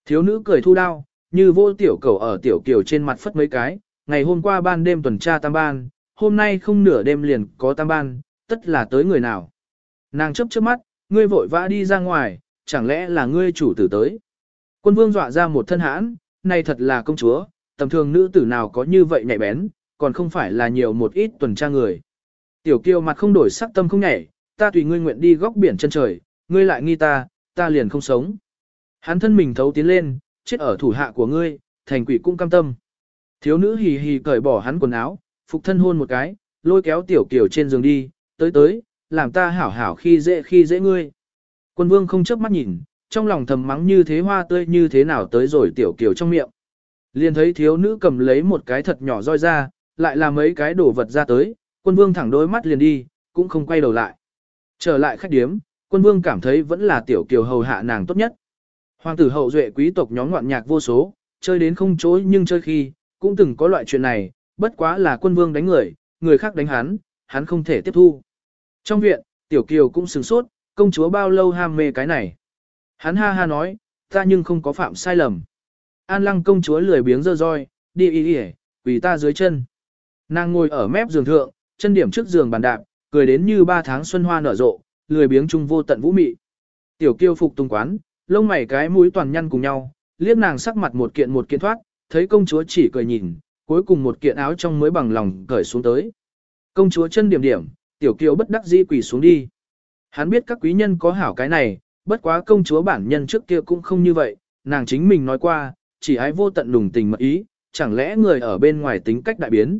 S1: Thiếu nữ cười thu đao, như vô tiểu cầu ở tiểu kiều trên mặt phất mấy cái, ngày hôm qua ban đêm tuần tra tam ban, hôm nay không nửa đêm liền có tam ban, tất là tới người nào. Nàng chấp chớp mắt, ngươi vội vã đi ra ngoài, chẳng lẽ là ngươi chủ tử tới. Quân vương dọa ra một thân hãn, này thật là công chúa, tầm thường nữ tử nào có như vậy nhạy bén, còn không phải là nhiều một ít tuần tra người. Tiểu kiều mặt không đổi sắc tâm không nhảy, ta tùy ngươi nguyện đi góc biển chân trời, ngươi lại nghi ta, ta liền không sống. Hắn thân mình thấu tiến lên, chết ở thủ hạ của ngươi, thành quỷ cũng cam tâm. Thiếu nữ hì hì cởi bỏ hắn quần áo, phục thân hôn một cái, lôi kéo tiểu kiểu trên giường đi, tới tới, làm ta hảo hảo khi dễ khi dễ ngươi. Quân vương không chớp mắt nhìn, trong lòng thầm mắng như thế hoa tươi như thế nào tới rồi tiểu kiểu trong miệng. Liền thấy thiếu nữ cầm lấy một cái thật nhỏ roi ra, lại làm mấy cái đổ vật ra tới, quân vương thẳng đôi mắt liền đi, cũng không quay đầu lại. Trở lại khách điếm, quân vương cảm thấy vẫn là tiểu kiều hầu hạ nàng tốt nhất. Hoàng tử hậu duệ quý tộc nhóm ngoạn nhạc vô số, chơi đến không chối nhưng chơi khi, cũng từng có loại chuyện này, bất quá là quân vương đánh người, người khác đánh hắn, hắn không thể tiếp thu. Trong viện, tiểu kiều cũng sừng sốt, công chúa bao lâu ham mê cái này. Hắn ha ha nói, ta nhưng không có phạm sai lầm. An lăng công chúa lười biếng dơ roi, đi y y quỳ ta dưới chân. Nàng ngồi ở mép giường thượng, chân điểm trước giường bàn đạp, cười đến như ba tháng xuân hoa nở rộ, lười biếng trung vô tận vũ mị. Tiểu kiêu phục tung quán, lông mày cái mũi toàn nhăn cùng nhau, liếc nàng sắc mặt một kiện một kiện thoát, thấy công chúa chỉ cười nhìn, cuối cùng một kiện áo trong mới bằng lòng cởi xuống tới. Công chúa chân điểm điểm, tiểu kiều bất đắc dĩ quỳ xuống đi. Hắn biết các quý nhân có hảo cái này, bất quá công chúa bản nhân trước kia cũng không như vậy, nàng chính mình nói qua, chỉ ái vô tận đùng tình mật ý, chẳng lẽ người ở bên ngoài tính cách đại biến.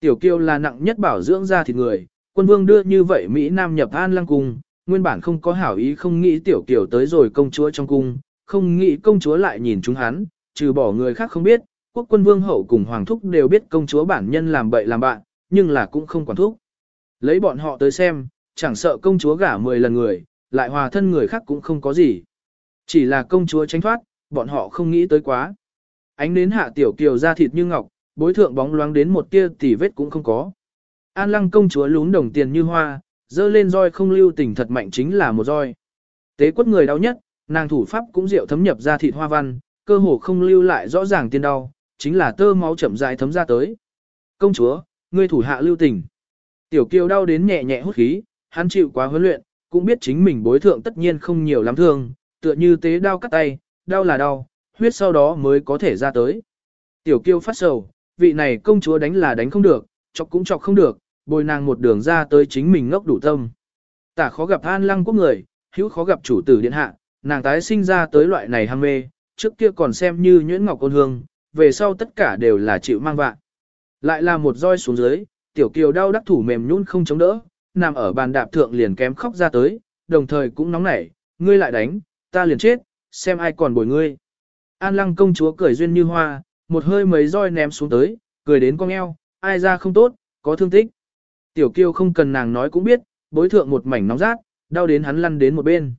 S1: Tiểu kiều là nặng nhất bảo dưỡng ra thịt người, quân vương đưa như vậy Mỹ Nam nhập an lăng cung, nguyên bản không có hảo ý không nghĩ tiểu kiều tới rồi công chúa trong cung, không nghĩ công chúa lại nhìn chúng hắn, trừ bỏ người khác không biết, quốc quân vương hậu cùng hoàng thúc đều biết công chúa bản nhân làm bậy làm bạn, nhưng là cũng không quản thúc. Lấy bọn họ tới xem, chẳng sợ công chúa gả 10 lần người, lại hòa thân người khác cũng không có gì. Chỉ là công chúa tránh thoát, bọn họ không nghĩ tới quá. Ánh đến hạ tiểu kiều ra thịt như ngọc, bối thượng bóng loáng đến một tia tỉ vết cũng không có. An lăng công chúa lún đồng tiền như hoa, dơ lên roi không lưu tình thật mạnh chính là một roi. Tế quất người đau nhất, nàng thủ pháp cũng diệu thấm nhập ra thịt hoa văn, cơ hồ không lưu lại rõ ràng tiên đau, chính là tơ máu chậm rãi thấm ra tới. Công chúa, ngươi thủ hạ lưu tình. Tiểu kiều đau đến nhẹ nhẹ hút khí, hắn chịu quá huấn luyện, cũng biết chính mình bối thượng tất nhiên không nhiều lắm thương, tựa như tế đau cắt tay, đau là đau, huyết sau đó mới có thể ra tới. Tiểu kiêu phát sầu, vị này công chúa đánh là đánh không được, chọc cũng chọc không được, bồi nàng một đường ra tới chính mình ngốc đủ tâm. Tả khó gặp an lăng quốc người, hữu khó gặp chủ tử điện hạ, nàng tái sinh ra tới loại này ham mê, trước kia còn xem như nhuyễn ngọc ôn hương, về sau tất cả đều là chịu mang vạ, Lại là một roi xuống dưới, tiểu kiều đau đắc thủ mềm nhún không chống đỡ, nằm ở bàn đạp thượng liền kém khóc ra tới, đồng thời cũng nóng nảy, ngươi lại đánh, ta liền chết, xem ai còn bồi ngươi. An lăng công chúa cười duyên như hoa, một hơi mấy roi ném xuống tới, cười đến cong eo, ai ra không tốt, có thương tích. Tiểu kiều không cần nàng nói cũng biết, bối thượng một mảnh nóng rát, đau đến hắn lăn đến một bên.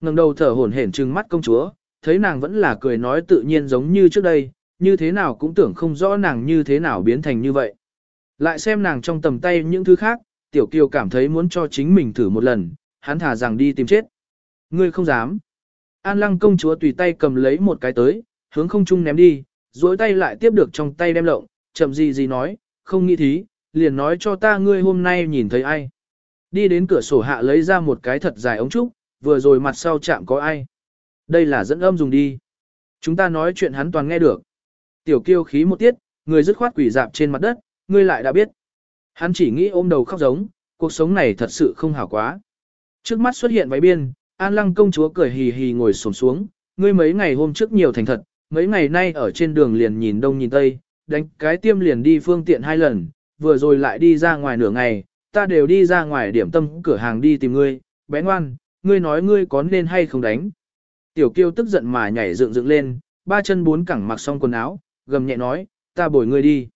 S1: ngẩng đầu thở hổn hển trừng mắt công chúa, thấy nàng vẫn là cười nói tự nhiên giống như trước đây, như thế nào cũng tưởng không rõ nàng như thế nào biến thành như vậy. Lại xem nàng trong tầm tay những thứ khác, tiểu kiều cảm thấy muốn cho chính mình thử một lần, hắn thả rằng đi tìm chết. Ngươi không dám. An lăng công chúa tùy tay cầm lấy một cái tới, hướng không trung ném đi, duỗi tay lại tiếp được trong tay đem lộng, chậm gì gì nói, không nghĩ thí, liền nói cho ta ngươi hôm nay nhìn thấy ai. Đi đến cửa sổ hạ lấy ra một cái thật dài ống trúc, vừa rồi mặt sau chạm có ai. Đây là dẫn âm dùng đi. Chúng ta nói chuyện hắn toàn nghe được. Tiểu kiêu khí một tiết, người dứt khoát quỷ dạp trên mặt đất, ngươi lại đã biết. Hắn chỉ nghĩ ôm đầu khóc giống, cuộc sống này thật sự không hảo quá. Trước mắt xuất hiện váy biên, An Lăng công chúa cười hì hì ngồi xổm xuống, ngươi mấy ngày hôm trước nhiều thành thật, mấy ngày nay ở trên đường liền nhìn đông nhìn tây, đánh cái tiêm liền đi phương tiện hai lần, vừa rồi lại đi ra ngoài nửa ngày, ta đều đi ra ngoài điểm tâm cửa hàng đi tìm ngươi, bé ngoan, ngươi nói ngươi có nên hay không đánh. Tiểu kiêu tức giận mà nhảy dựng dựng lên, ba chân bốn cẳng mặc xong quần áo, gầm nhẹ nói, ta bồi ngươi đi.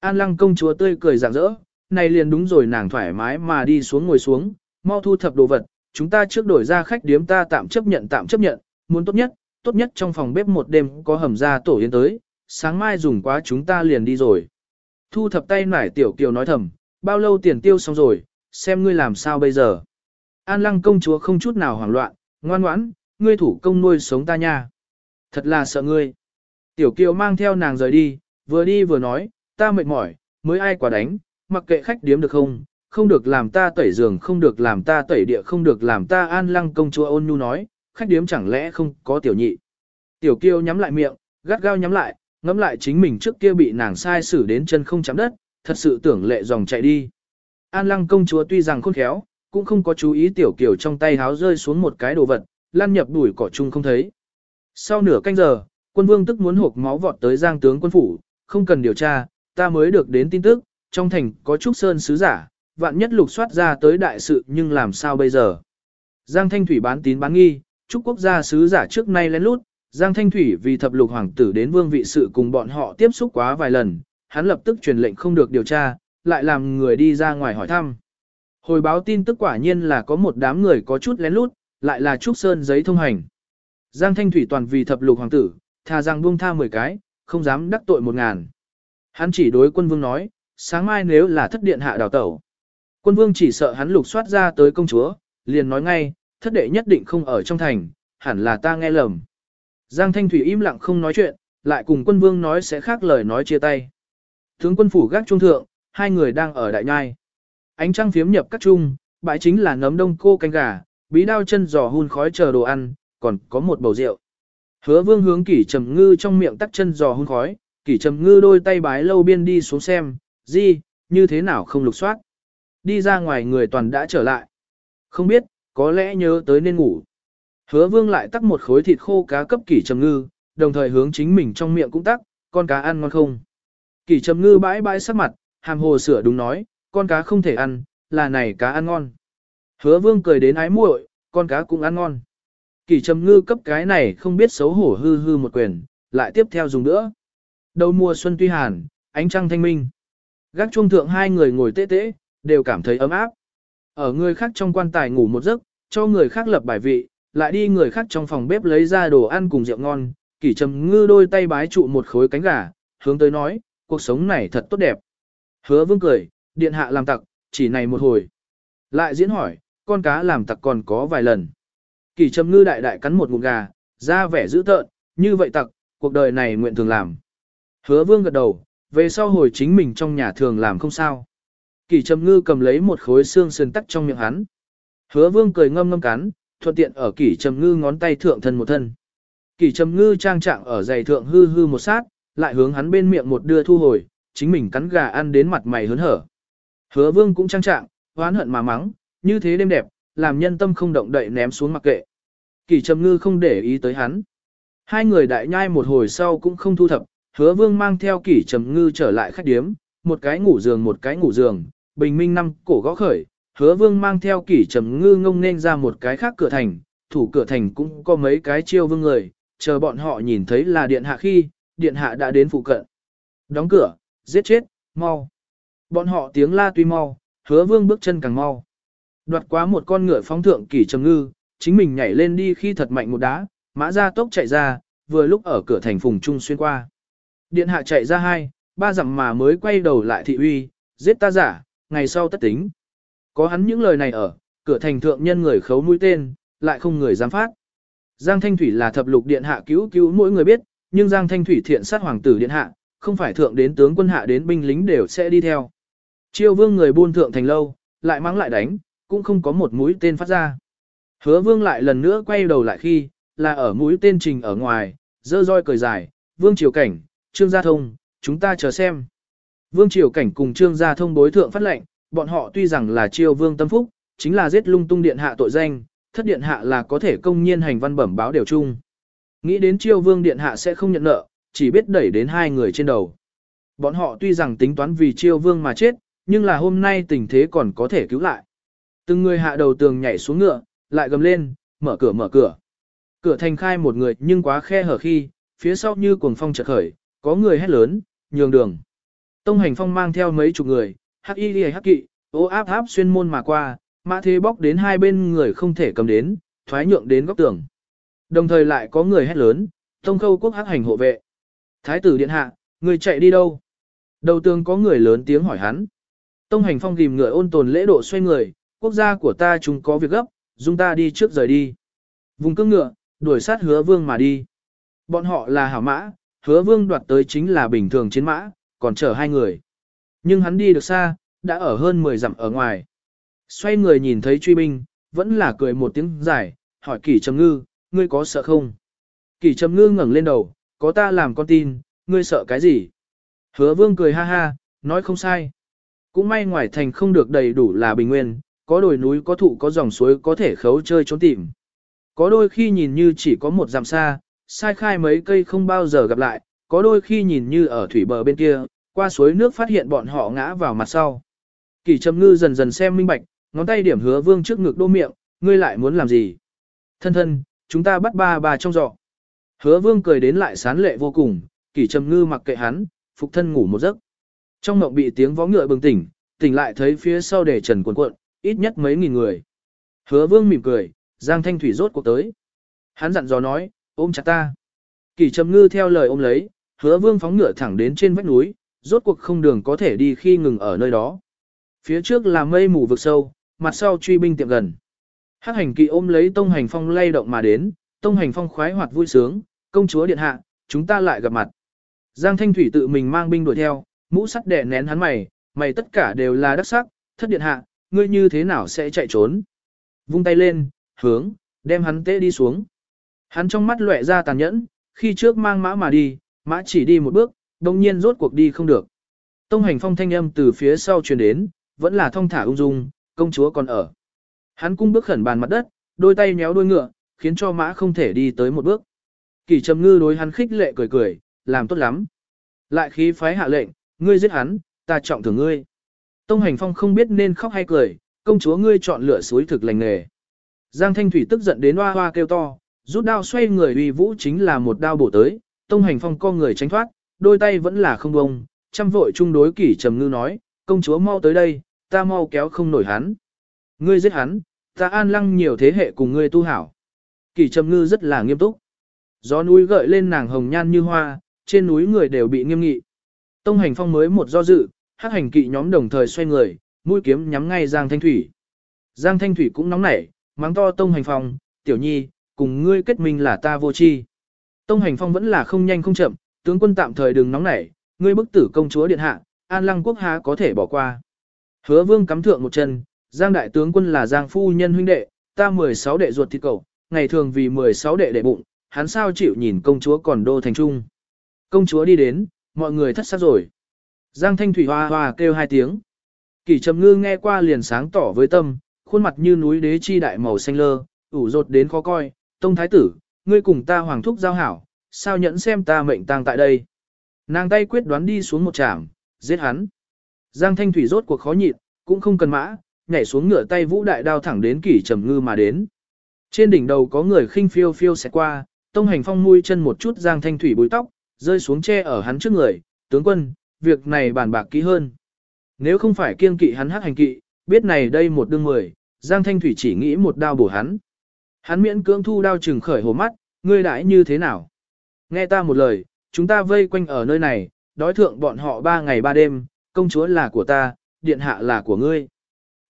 S1: An lăng công chúa tươi cười rạng rỡ, này liền đúng rồi nàng thoải mái mà đi xuống ngồi xuống, mau thu thập đồ vật, chúng ta trước đổi ra khách điếm ta tạm chấp nhận tạm chấp nhận, muốn tốt nhất, tốt nhất trong phòng bếp một đêm có hầm ra tổ yến tới, sáng mai dùng quá chúng ta liền đi rồi. Thu thập tay nải tiểu kiều nói thầm, bao lâu tiền tiêu xong rồi, xem ngươi làm sao bây giờ. An lăng công chúa không chút nào hoảng loạn, ngoan ngoãn, ngươi thủ công nuôi sống ta nha. Thật là sợ ngươi. Tiểu kiều mang theo nàng rời đi, vừa đi vừa nói, ta mệt mỏi, mới ai quả đánh, mặc kệ khách điếm được không, không được làm ta tẩy giường, không được làm ta tẩy địa, không được làm ta an lăng công chúa ôn nhu nói, khách điếm chẳng lẽ không có tiểu nhị. Tiểu Kiều nhắm lại miệng, gắt gao nhắm lại, ngắm lại chính mình trước kia bị nàng sai xử đến chân không chạm đất, thật sự tưởng lệ dòng chạy đi. An lăng công chúa tuy rằng khôn khéo, cũng không có chú ý tiểu kiều trong tay háo rơi xuống một cái đồ vật, lan nhập đuổi cỏ chung không thấy. Sau nửa canh giờ, quân vương tức muốn hộp máu vọt tới giang tướng quân phủ, không cần điều tra, ta mới được đến tin tức, trong thành có trúc sơn sứ giả, vạn nhất lục soát ra tới đại sự nhưng làm sao bây giờ. Giang Thanh Thủy bán tín bán nghi, trúc quốc gia sứ giả trước nay lén lút, Giang Thanh Thủy vì thập lục hoàng tử đến vương vị sự cùng bọn họ tiếp xúc quá vài lần, hắn lập tức truyền lệnh không được điều tra, lại làm người đi ra ngoài hỏi thăm. Hồi báo tin tức quả nhiên là có một đám người có chút lén lút, lại là Trúc Sơn giấy thông hành. Giang Thanh Thủy toàn vì thập lục hoàng tử, thà rằng buông tha 10 cái, không dám đắc tội một ngàn. Hắn chỉ đối quân vương nói, sáng mai nếu là thất điện hạ đào tẩu. Quân vương chỉ sợ hắn lục soát ra tới công chúa, liền nói ngay, thất đệ nhất định không ở trong thành, hẳn là ta nghe lầm. Giang Thanh Thủy im lặng không nói chuyện, lại cùng quân vương nói sẽ khác lời nói chia tay. Tướng quân phủ gác trung thượng, hai người đang ở đại nhai. Ánh trăng phiếm nhập các trung, bãi chính là nấm đông cô canh gà, bí đao chân giò hun khói chờ đồ ăn, còn có một bầu rượu. Hứa vương hướng kỷ trầm ngư trong miệng tắt chân giò hôn khói, kỷ trầm ngư đôi tay bái lâu biên đi xuống xem, gì, như thế nào không lục soát. Đi ra ngoài người toàn đã trở lại. Không biết, có lẽ nhớ tới nên ngủ. Hứa vương lại tắc một khối thịt khô cá cấp kỷ trầm ngư, đồng thời hướng chính mình trong miệng cũng tắc, con cá ăn ngon không. Kỷ trầm ngư bãi bãi sắc mặt, hàm hồ sửa đúng nói, con cá không thể ăn, là này cá ăn ngon. Hứa vương cười đến ái muội, con cá cũng ăn ngon. Kỳ trầm ngư cấp cái này không biết xấu hổ hư hư một quyền, lại tiếp theo dùng nữa. Đầu mùa xuân tuy hàn, ánh trăng thanh minh. Gác chuông thượng hai người ngồi tê tê, đều cảm thấy ấm áp. Ở người khác trong quan tài ngủ một giấc, cho người khác lập bài vị, lại đi người khác trong phòng bếp lấy ra đồ ăn cùng rượu ngon, Kỳ trầm ngư đôi tay bái trụ một khối cánh gà, hướng tới nói, cuộc sống này thật tốt đẹp. Hứa vương cười, điện hạ làm tặc, chỉ này một hồi. Lại diễn hỏi, con cá làm tặc còn có vài lần. Kỳ trầm ngư đại đại cắn một ngụm gà, ra vẻ dữ tợn, như vậy tặc, cuộc đời này nguyện thường làm. Hứa vương gật đầu, về sau hồi chính mình trong nhà thường làm không sao. Kỳ trầm ngư cầm lấy một khối xương sườn tắc trong miệng hắn. Hứa vương cười ngâm ngâm cắn, thuận tiện ở kỳ trầm ngư ngón tay thượng thân một thân. Kỳ trầm ngư trang trạng ở giày thượng hư hư một sát, lại hướng hắn bên miệng một đưa thu hồi, chính mình cắn gà ăn đến mặt mày hớn hở. Hứa vương cũng trang trạng, oán hận mà mắng, như thế đêm đẹp, làm nhân tâm không động đậy ném xuống mặc kệ. Kỷ trầm ngư không để ý tới hắn. Hai người đại nhai một hồi sau cũng không thu thập, hứa vương mang theo kỷ trầm ngư trở lại khách điếm, một cái ngủ giường một cái ngủ giường, bình minh năm cổ gõ khởi, hứa vương mang theo kỷ trầm ngư ngông nên ra một cái khác cửa thành, thủ cửa thành cũng có mấy cái chiêu vương người, chờ bọn họ nhìn thấy là điện hạ khi, điện hạ đã đến phụ cận. Đóng cửa, giết chết, mau. Bọn họ tiếng la tuy mau, hứa vương bước chân càng mau. Đoạt quá một con ngựa phóng thượng kỷ trầm ngư, chính mình nhảy lên đi khi thật mạnh một đá, mã ra tốc chạy ra, vừa lúc ở cửa thành phùng trung xuyên qua. Điện hạ chạy ra hai, ba dặm mà mới quay đầu lại thị uy, giết ta giả, ngày sau tất tính. Có hắn những lời này ở, cửa thành thượng nhân người khấu mũi tên, lại không người dám phát. Giang Thanh Thủy là thập lục điện hạ cứu cứu mỗi người biết, nhưng Giang Thanh Thủy thiện sát hoàng tử điện hạ, không phải thượng đến tướng quân hạ đến binh lính đều sẽ đi theo. Chiêu vương người buôn thượng thành lâu, lại mắng lại đánh, cũng không có một mũi tên phát ra. Hứa vương lại lần nữa quay đầu lại khi, là ở mũi tên trình ở ngoài, dơ roi cười dài, vương triều cảnh, trương gia thông, chúng ta chờ xem. Vương triều cảnh cùng trương gia thông đối thượng phát lệnh, bọn họ tuy rằng là chiêu vương tâm phúc, chính là giết lung tung điện hạ tội danh, thất điện hạ là có thể công nhiên hành văn bẩm báo đều chung. Nghĩ đến chiêu vương điện hạ sẽ không nhận nợ, chỉ biết đẩy đến hai người trên đầu. Bọn họ tuy rằng tính toán vì chiêu vương mà chết, nhưng là hôm nay tình thế còn có thể cứu lại. Từng người hạ đầu tường nhảy xuống ngựa, lại gầm lên, mở cửa mở cửa. Cửa thành khai một người nhưng quá khe hở khi, phía sau như cuồng phong chợt khởi, có người hét lớn, nhường đường. Tông hành phong mang theo mấy chục người, hắc y hắc kỵ, ô áp áp xuyên môn mà qua, mã thế bóc đến hai bên người không thể cầm đến, thoái nhượng đến góc tường. Đồng thời lại có người hét lớn, tông khâu quốc hắc hành hộ vệ. Thái tử điện hạ, người chạy đi đâu? Đầu tường có người lớn tiếng hỏi hắn. Tông hành phong ghim ngựa ôn tồn lễ độ xoay người, quốc gia của ta chúng có việc gấp, dung ta đi trước rời đi. Vùng cương ngựa, đuổi sát hứa vương mà đi. Bọn họ là hảo mã, hứa vương đoạt tới chính là bình thường chiến mã, còn chở hai người. Nhưng hắn đi được xa, đã ở hơn 10 dặm ở ngoài. Xoay người nhìn thấy truy binh, vẫn là cười một tiếng dài, hỏi kỷ trầm ngư, ngươi có sợ không? Kỷ trầm ngư ngẩng lên đầu, có ta làm con tin, ngươi sợ cái gì? Hứa vương cười ha ha, nói không sai. Cũng may ngoài thành không được đầy đủ là bình nguyên, có đồi núi có thụ có dòng suối có thể khấu chơi trốn tìm. Có đôi khi nhìn như chỉ có một dặm xa, sai khai mấy cây không bao giờ gặp lại, có đôi khi nhìn như ở thủy bờ bên kia, qua suối nước phát hiện bọn họ ngã vào mặt sau. Kỳ trầm ngư dần dần xem minh bạch, ngón tay điểm hứa vương trước ngực đô miệng, ngươi lại muốn làm gì? Thân thân, chúng ta bắt ba bà trong giỏ. Hứa vương cười đến lại sán lệ vô cùng, kỳ trầm ngư mặc kệ hắn, phục thân ngủ một giấc. Trong mộng bị tiếng vó ngựa bừng tỉnh, tỉnh lại thấy phía sau để trần cuộn cuộn, ít nhất mấy nghìn người. Hứa vương mỉm cười, Giang Thanh Thủy rốt cuộc tới. Hắn dặn dò nói, ôm chặt ta. Kỳ trầm ngư theo lời ôm lấy, hứa vương phóng ngựa thẳng đến trên vách núi, rốt cuộc không đường có thể đi khi ngừng ở nơi đó. Phía trước là mây mù vực sâu, mặt sau truy binh tiệm gần. Hắc hành kỵ ôm lấy tông hành phong lay động mà đến, tông hành phong khoái hoạt vui sướng, công chúa điện hạ, chúng ta lại gặp mặt. Giang Thanh Thủy tự mình mang binh đuổi theo, mũ sắt đẻ nén hắn mày, mày tất cả đều là đắc sắc, thất điện hạ, ngươi như thế nào sẽ chạy trốn. Vung tay lên, hướng, đem hắn tế đi xuống. Hắn trong mắt lóe ra tàn nhẫn, khi trước mang mã mà đi, mã chỉ đi một bước, đồng nhiên rốt cuộc đi không được. Tông hành phong thanh âm từ phía sau truyền đến, vẫn là thong thả ung dung, công chúa còn ở. Hắn cung bước khẩn bàn mặt đất, đôi tay nhéo đuôi ngựa, khiến cho mã không thể đi tới một bước. Kỳ trầm ngư đối hắn khích lệ cười cười, làm tốt lắm. Lại khí phái hạ lệnh, ngươi giết hắn, ta trọng thưởng ngươi. Tông hành phong không biết nên khóc hay cười, công chúa ngươi chọn lựa suối thực lành nghề. Giang Thanh Thủy tức giận đến hoa hoa kêu to, rút đao xoay người uy vũ chính là một đao bổ tới, tông hành phong co người tránh thoát, đôi tay vẫn là không bông, chăm vội chung đối kỷ trầm ngư nói, công chúa mau tới đây, ta mau kéo không nổi hắn. Ngươi giết hắn, ta an lăng nhiều thế hệ cùng ngươi tu hảo. Kỷ trầm ngư rất là nghiêm túc. Gió núi gợi lên nàng hồng nhan như hoa, trên núi người đều bị nghiêm nghị. Tông hành phong mới một do dự, hắc hành kỵ nhóm đồng thời xoay người, mũi kiếm nhắm ngay Giang Thanh Thủy. Giang Thanh Thủy cũng nóng nảy, mắng to Tông hành phong, tiểu nhi, cùng ngươi kết minh là ta vô chi. Tông hành phong vẫn là không nhanh không chậm, tướng quân tạm thời đừng nóng nảy, ngươi bức tử công chúa điện hạ, an lăng quốc há có thể bỏ qua. Hứa vương cắm thượng một chân, Giang đại tướng quân là Giang phu nhân huynh đệ, ta 16 đệ ruột thịt cậu, ngày thường vì 16 đệ đệ bụng, hắn sao chịu nhìn công chúa còn đô thành trung. Công chúa đi đến, mọi người thất sắc rồi. Giang thanh thủy hoa hoa kêu hai tiếng. Kỷ trầm ngư nghe qua liền sáng tỏ với tâm, khuôn mặt như núi đế chi đại màu xanh lơ, ủ rột đến khó coi, tông thái tử, ngươi cùng ta hoàng thúc giao hảo, sao nhẫn xem ta mệnh tang tại đây. Nàng tay quyết đoán đi xuống một trạm, giết hắn. Giang thanh thủy rốt cuộc khó nhịn, cũng không cần mã, nhảy xuống ngựa tay vũ đại đao thẳng đến kỷ trầm ngư mà đến. Trên đỉnh đầu có người khinh phiêu phiêu sẽ qua, tông hành phong mui chân một chút giang thanh thủy búi tóc, rơi xuống che ở hắn trước người, tướng quân, việc này bàn bạc kỹ hơn. Nếu không phải kiêng kỵ hắn hắc hành kỵ, biết này đây một đương mười, giang thanh thủy chỉ nghĩ một đao bổ hắn. Hắn miễn cưỡng thu đao trừng khởi hồ mắt, ngươi đãi như thế nào? Nghe ta một lời, chúng ta vây quanh ở nơi này, đói thượng bọn họ ba ngày ba đêm, công chúa là của ta, điện hạ là của ngươi.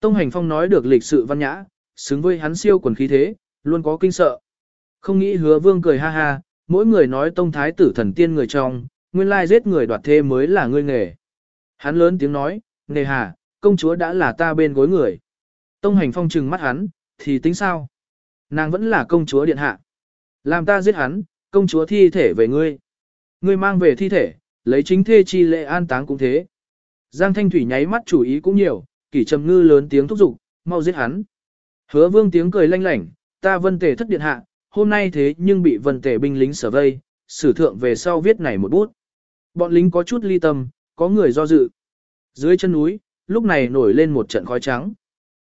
S1: Tông hành phong nói được lịch sự văn nhã, xứng với hắn siêu quần khí thế, luôn có kinh sợ. Không nghĩ hứa vương cười ha ha, mỗi người nói tông thái tử thần tiên người trong, nguyên lai giết người đoạt thê mới là ngươi nghề. Hắn lớn tiếng nói, nề hà, công chúa đã là ta bên gối người. Tông hành phong trừng mắt hắn, thì tính sao? Nàng vẫn là công chúa điện hạ. Làm ta giết hắn, công chúa thi thể về ngươi. Ngươi mang về thi thể, lấy chính thê chi lệ an táng cũng thế. Giang Thanh Thủy nháy mắt chủ ý cũng nhiều, kỷ trầm ngư lớn tiếng thúc giục, mau giết hắn. Hứa vương tiếng cười lanh lảnh, ta vân tề thất điện hạ, hôm nay thế nhưng bị vân tề binh lính sở vây, sử thượng về sau viết này một bút. Bọn lính có chút ly tâm, có người do dự. Dưới chân núi, lúc này nổi lên một trận khói trắng.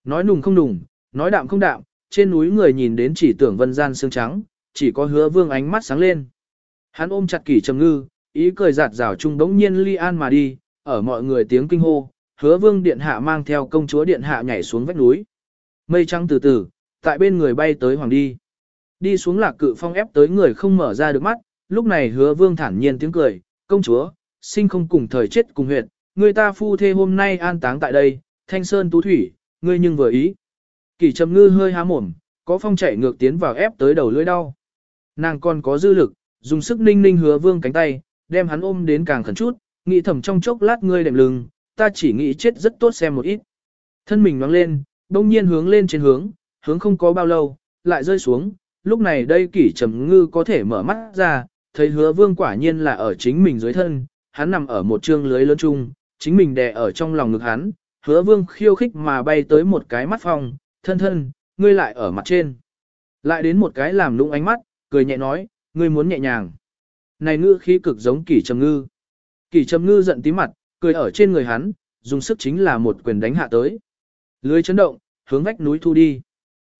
S1: Nói nùng không nùng, nói đạm không đạm, trên núi người nhìn đến chỉ tưởng vân gian xương trắng, chỉ có hứa vương ánh mắt sáng lên. Hắn ôm chặt kỷ trầm ngư, ý cười giạt rào chung đống nhiên ly an mà đi, ở mọi người tiếng kinh hô, hứa vương điện hạ mang theo công chúa điện hạ nhảy xuống vách núi. Mây trắng từ từ, tại bên người bay tới hoàng đi. Đi xuống lạc cự phong ép tới người không mở ra được mắt, lúc này hứa vương thản nhiên tiếng cười, công chúa, sinh không cùng thời chết cùng huyệt, người ta phu thê hôm nay an táng tại đây, thanh sơn tú thủy, ngươi nhưng vừa ý. Kỷ trầm ngư hơi há mồm, có phong chạy ngược tiến vào ép tới đầu lưỡi đau. Nàng còn có dư lực, dùng sức ninh ninh hứa vương cánh tay, đem hắn ôm đến càng khẩn chút, nghĩ thầm trong chốc lát ngươi đệm lưng, ta chỉ nghĩ chết rất tốt xem một ít. Thân mình nhoáng lên, đông nhiên hướng lên trên hướng, hướng không có bao lâu, lại rơi xuống, lúc này đây kỷ trầm ngư có thể mở mắt ra, thấy hứa vương quả nhiên là ở chính mình dưới thân, hắn nằm ở một trương lưới lớn chung, chính mình đè ở trong lòng ngực hắn, hứa vương khiêu khích mà bay tới một cái mắt phòng, thân thân, ngươi lại ở mặt trên. Lại đến một cái làm lũng ánh mắt, cười nhẹ nói, ngươi muốn nhẹ nhàng. Này ngư khí cực giống kỷ trầm ngư. Kỷ trầm ngư giận tí mặt, cười ở trên người hắn, dùng sức chính là một quyền đánh hạ tới. Lưới chấn động, hướng vách núi thu đi.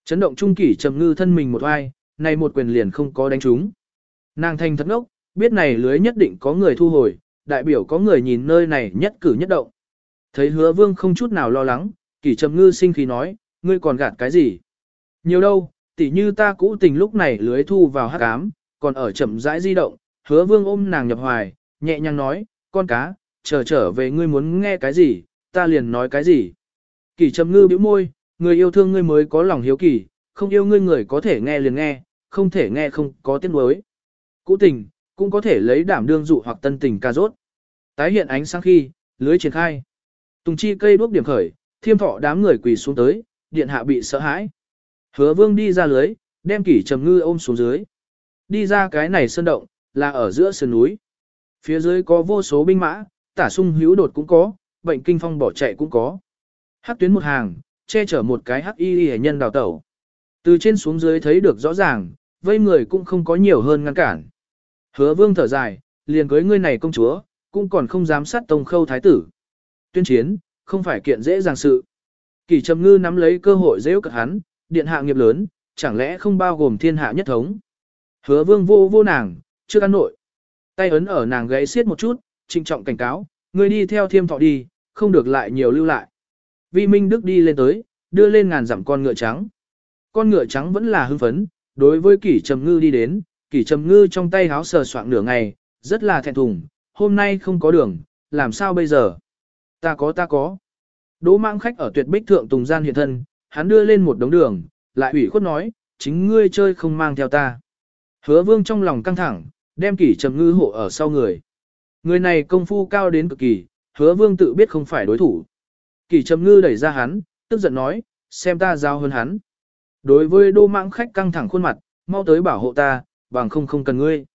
S1: Chấn động trung kỷ trầm ngư thân mình một oai, này một quyền liền không có đánh trúng. Nàng thanh thật ngốc, biết này lưới nhất định có người thu hồi, đại biểu có người nhìn nơi này nhất cử nhất động. Thấy hứa vương không chút nào lo lắng, kỷ trầm ngư sinh khí nói, ngươi còn gạt cái gì? Nhiều đâu, tỉ như ta cũ tình lúc này lưới thu vào hắc ám, còn ở chậm rãi di động, hứa vương ôm nàng nhập hoài, nhẹ nhàng nói, con cá, chờ trở về ngươi muốn nghe cái gì, ta liền nói cái gì. Kỷ trầm ngư bĩu môi, người yêu thương ngươi mới có lòng hiếu kỳ, không yêu ngươi người có thể nghe liền nghe, không thể nghe không có tiếng đối. Cũ tình, cũng có thể lấy đảm đương dụ hoặc tân tình ca rốt. Tái hiện ánh sáng khi, lưới triển khai. Tùng chi cây đuốc điểm khởi, thiêm thọ đám người quỳ xuống tới, điện hạ bị sợ hãi. Hứa vương đi ra lưới, đem kỷ trầm ngư ôm xuống dưới. Đi ra cái này sơn động, là ở giữa sườn núi. Phía dưới có vô số binh mã, tả sung hữu đột cũng có, bệnh kinh phong bỏ chạy cũng có. Hắc tuyến một hàng, che chở một cái hắc y y nhân đào tẩu. Từ trên xuống dưới thấy được rõ ràng, vây người cũng không có nhiều hơn ngăn cản. Hứa vương thở dài, liền cưới ngươi này công chúa, cũng còn không dám sát tông khâu thái tử. Tuyên chiến, không phải kiện dễ dàng sự. Kỳ trầm ngư nắm lấy cơ hội dễ cật hắn, điện hạ nghiệp lớn, chẳng lẽ không bao gồm thiên hạ nhất thống. Hứa vương vô vô nàng, chưa ăn nội. Tay ấn ở nàng gãy xiết một chút, trinh trọng cảnh cáo, ngươi đi theo thiêm thọ đi, không được lại nhiều lưu lại. Vi Minh Đức đi lên tới, đưa lên ngàn dặm con ngựa trắng. Con ngựa trắng vẫn là hưng phấn, đối với kỷ trầm ngư đi đến, kỷ trầm ngư trong tay háo sờ soạng nửa ngày, rất là thẹn thùng, hôm nay không có đường, làm sao bây giờ? Ta có ta có. Đỗ mạng khách ở tuyệt bích thượng tùng gian hiện thân, hắn đưa lên một đống đường, lại ủy khuất nói, chính ngươi chơi không mang theo ta. Hứa vương trong lòng căng thẳng, đem kỷ trầm ngư hộ ở sau người. Người này công phu cao đến cực kỳ, hứa vương tự biết không phải đối thủ. Kỷ trầm ngư đẩy ra hắn, tức giận nói, xem ta giao hơn hắn. Đối với đô mạng khách căng thẳng khuôn mặt, mau tới bảo hộ ta, bằng không không cần ngươi.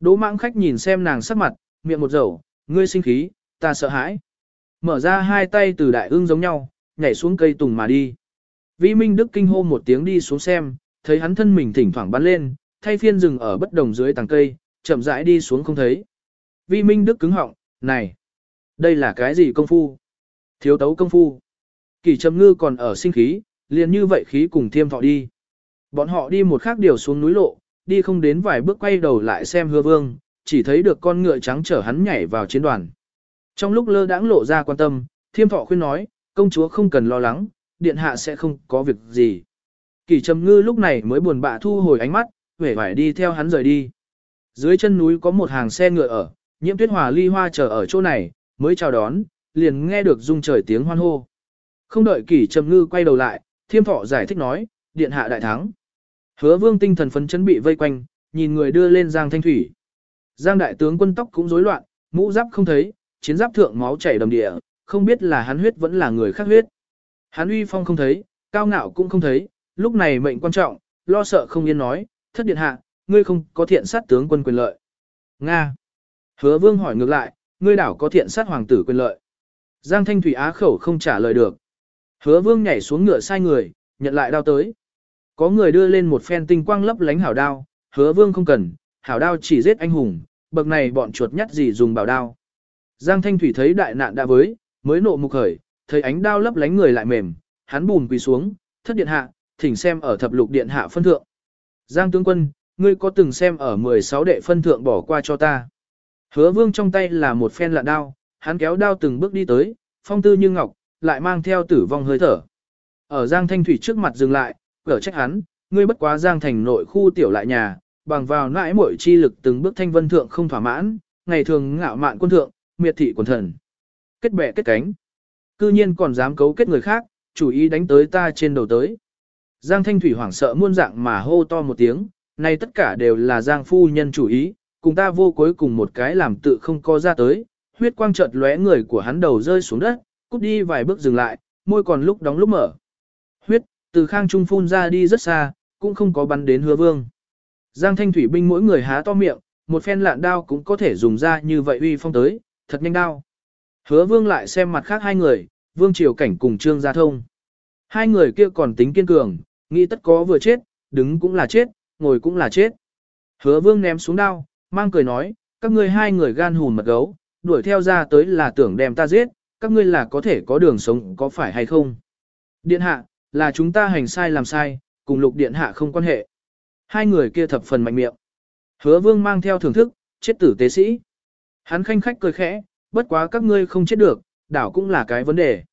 S1: Đỗ Mãng khách nhìn xem nàng sắc mặt, miệng một dầu, ngươi sinh khí, ta sợ hãi. Mở ra hai tay từ đại ương giống nhau, nhảy xuống cây tùng mà đi. Vĩ Minh Đức kinh hô một tiếng đi xuống xem, thấy hắn thân mình thỉnh thoảng bắn lên, thay phiên dừng ở bất đồng dưới tàng cây, chậm rãi đi xuống không thấy. Vi Minh Đức cứng họng, này, đây là cái gì công phu? Thiếu tấu công phu. Kỳ trầm ngư còn ở sinh khí, liền như vậy khí cùng thiêm thọ đi. Bọn họ đi một khác điều xuống núi lộ, đi không đến vài bước quay đầu lại xem hứa vương, chỉ thấy được con ngựa trắng chở hắn nhảy vào chiến đoàn. Trong lúc lơ đãng lộ ra quan tâm, thiêm thọ khuyên nói, công chúa không cần lo lắng, điện hạ sẽ không có việc gì. Kỳ trầm ngư lúc này mới buồn bã thu hồi ánh mắt, vẻ vải đi theo hắn rời đi. Dưới chân núi có một hàng xe ngựa ở, nhiễm tuyết hòa ly hoa chờ ở chỗ này, mới chào đón, liền nghe được rung trời tiếng hoan hô. Không đợi kỷ trầm ngư quay đầu lại, thiêm thọ giải thích nói, điện hạ đại thắng. Hứa vương tinh thần phấn chấn bị vây quanh, nhìn người đưa lên Giang Thanh Thủy. Giang đại tướng quân tóc cũng rối loạn, mũ giáp không thấy, chiến giáp thượng máu chảy đầm địa, không biết là hắn huyết vẫn là người khác huyết. Hắn uy phong không thấy, cao ngạo cũng không thấy, lúc này mệnh quan trọng, lo sợ không yên nói, thất điện hạ, ngươi không có thiện sát tướng quân quyền lợi. Nga. Hứa vương hỏi ngược lại, ngươi đảo có thiện sát hoàng tử quyền lợi. Giang Thanh Thủy á khẩu không trả lời được. Hứa vương nhảy xuống ngựa sai người, nhận lại đao tới. Có người đưa lên một phen tinh quang lấp lánh hảo đao, hứa vương không cần, hảo đao chỉ giết anh hùng, bậc này bọn chuột nhắt gì dùng bảo đao. Giang Thanh Thủy thấy đại nạn đã với, mới nộ mục khởi, thấy ánh đao lấp lánh người lại mềm, hắn bùn quỳ xuống, thất điện hạ, thỉnh xem ở thập lục điện hạ phân thượng. Giang tướng quân, ngươi có từng xem ở 16 đệ phân thượng bỏ qua cho ta. Hứa vương trong tay là một phen lạn đao, hắn kéo đao từng bước đi tới, phong tư như ngọc, lại mang theo tử vong hơi thở. Ở Giang Thanh Thủy trước mặt dừng lại, gỡ trách hắn, ngươi bất quá Giang thành nội khu tiểu lại nhà, bằng vào nãi muội chi lực từng bước thanh vân thượng không thỏa mãn, ngày thường ngạo mạn quân thượng, miệt thị quần thần. Kết bè kết cánh. Cư nhiên còn dám cấu kết người khác, chủ ý đánh tới ta trên đầu tới. Giang Thanh Thủy hoảng sợ muôn dạng mà hô to một tiếng, này tất cả đều là Giang phu nhân chủ ý, cùng ta vô cuối cùng một cái làm tự không co ra tới, huyết quang chợt lóe người của hắn đầu rơi xuống đất, cút đi vài bước dừng lại, môi còn lúc đóng lúc mở. Huyết, từ khang trung phun ra đi rất xa, cũng không có bắn đến hứa vương. Giang thanh thủy binh mỗi người há to miệng, một phen lạn đao cũng có thể dùng ra như vậy uy phong tới, thật nhanh đao. Hứa vương lại xem mặt khác hai người, vương triều cảnh cùng trương gia thông. Hai người kia còn tính kiên cường, nghĩ tất có vừa chết, đứng cũng là chết, ngồi cũng là chết. Hứa vương ném xuống đao, mang cười nói, các ngươi hai người gan hùn mật gấu, đuổi theo ra tới là tưởng đem ta giết, các ngươi là có thể có đường sống có phải hay không. Điện hạ, là chúng ta hành sai làm sai, cùng lục điện hạ không quan hệ. Hai người kia thập phần mạnh miệng. Hứa vương mang theo thưởng thức, chết tử tế sĩ. Hắn khanh khách cười khẽ, bất quá các ngươi không chết được, đảo cũng là cái vấn đề.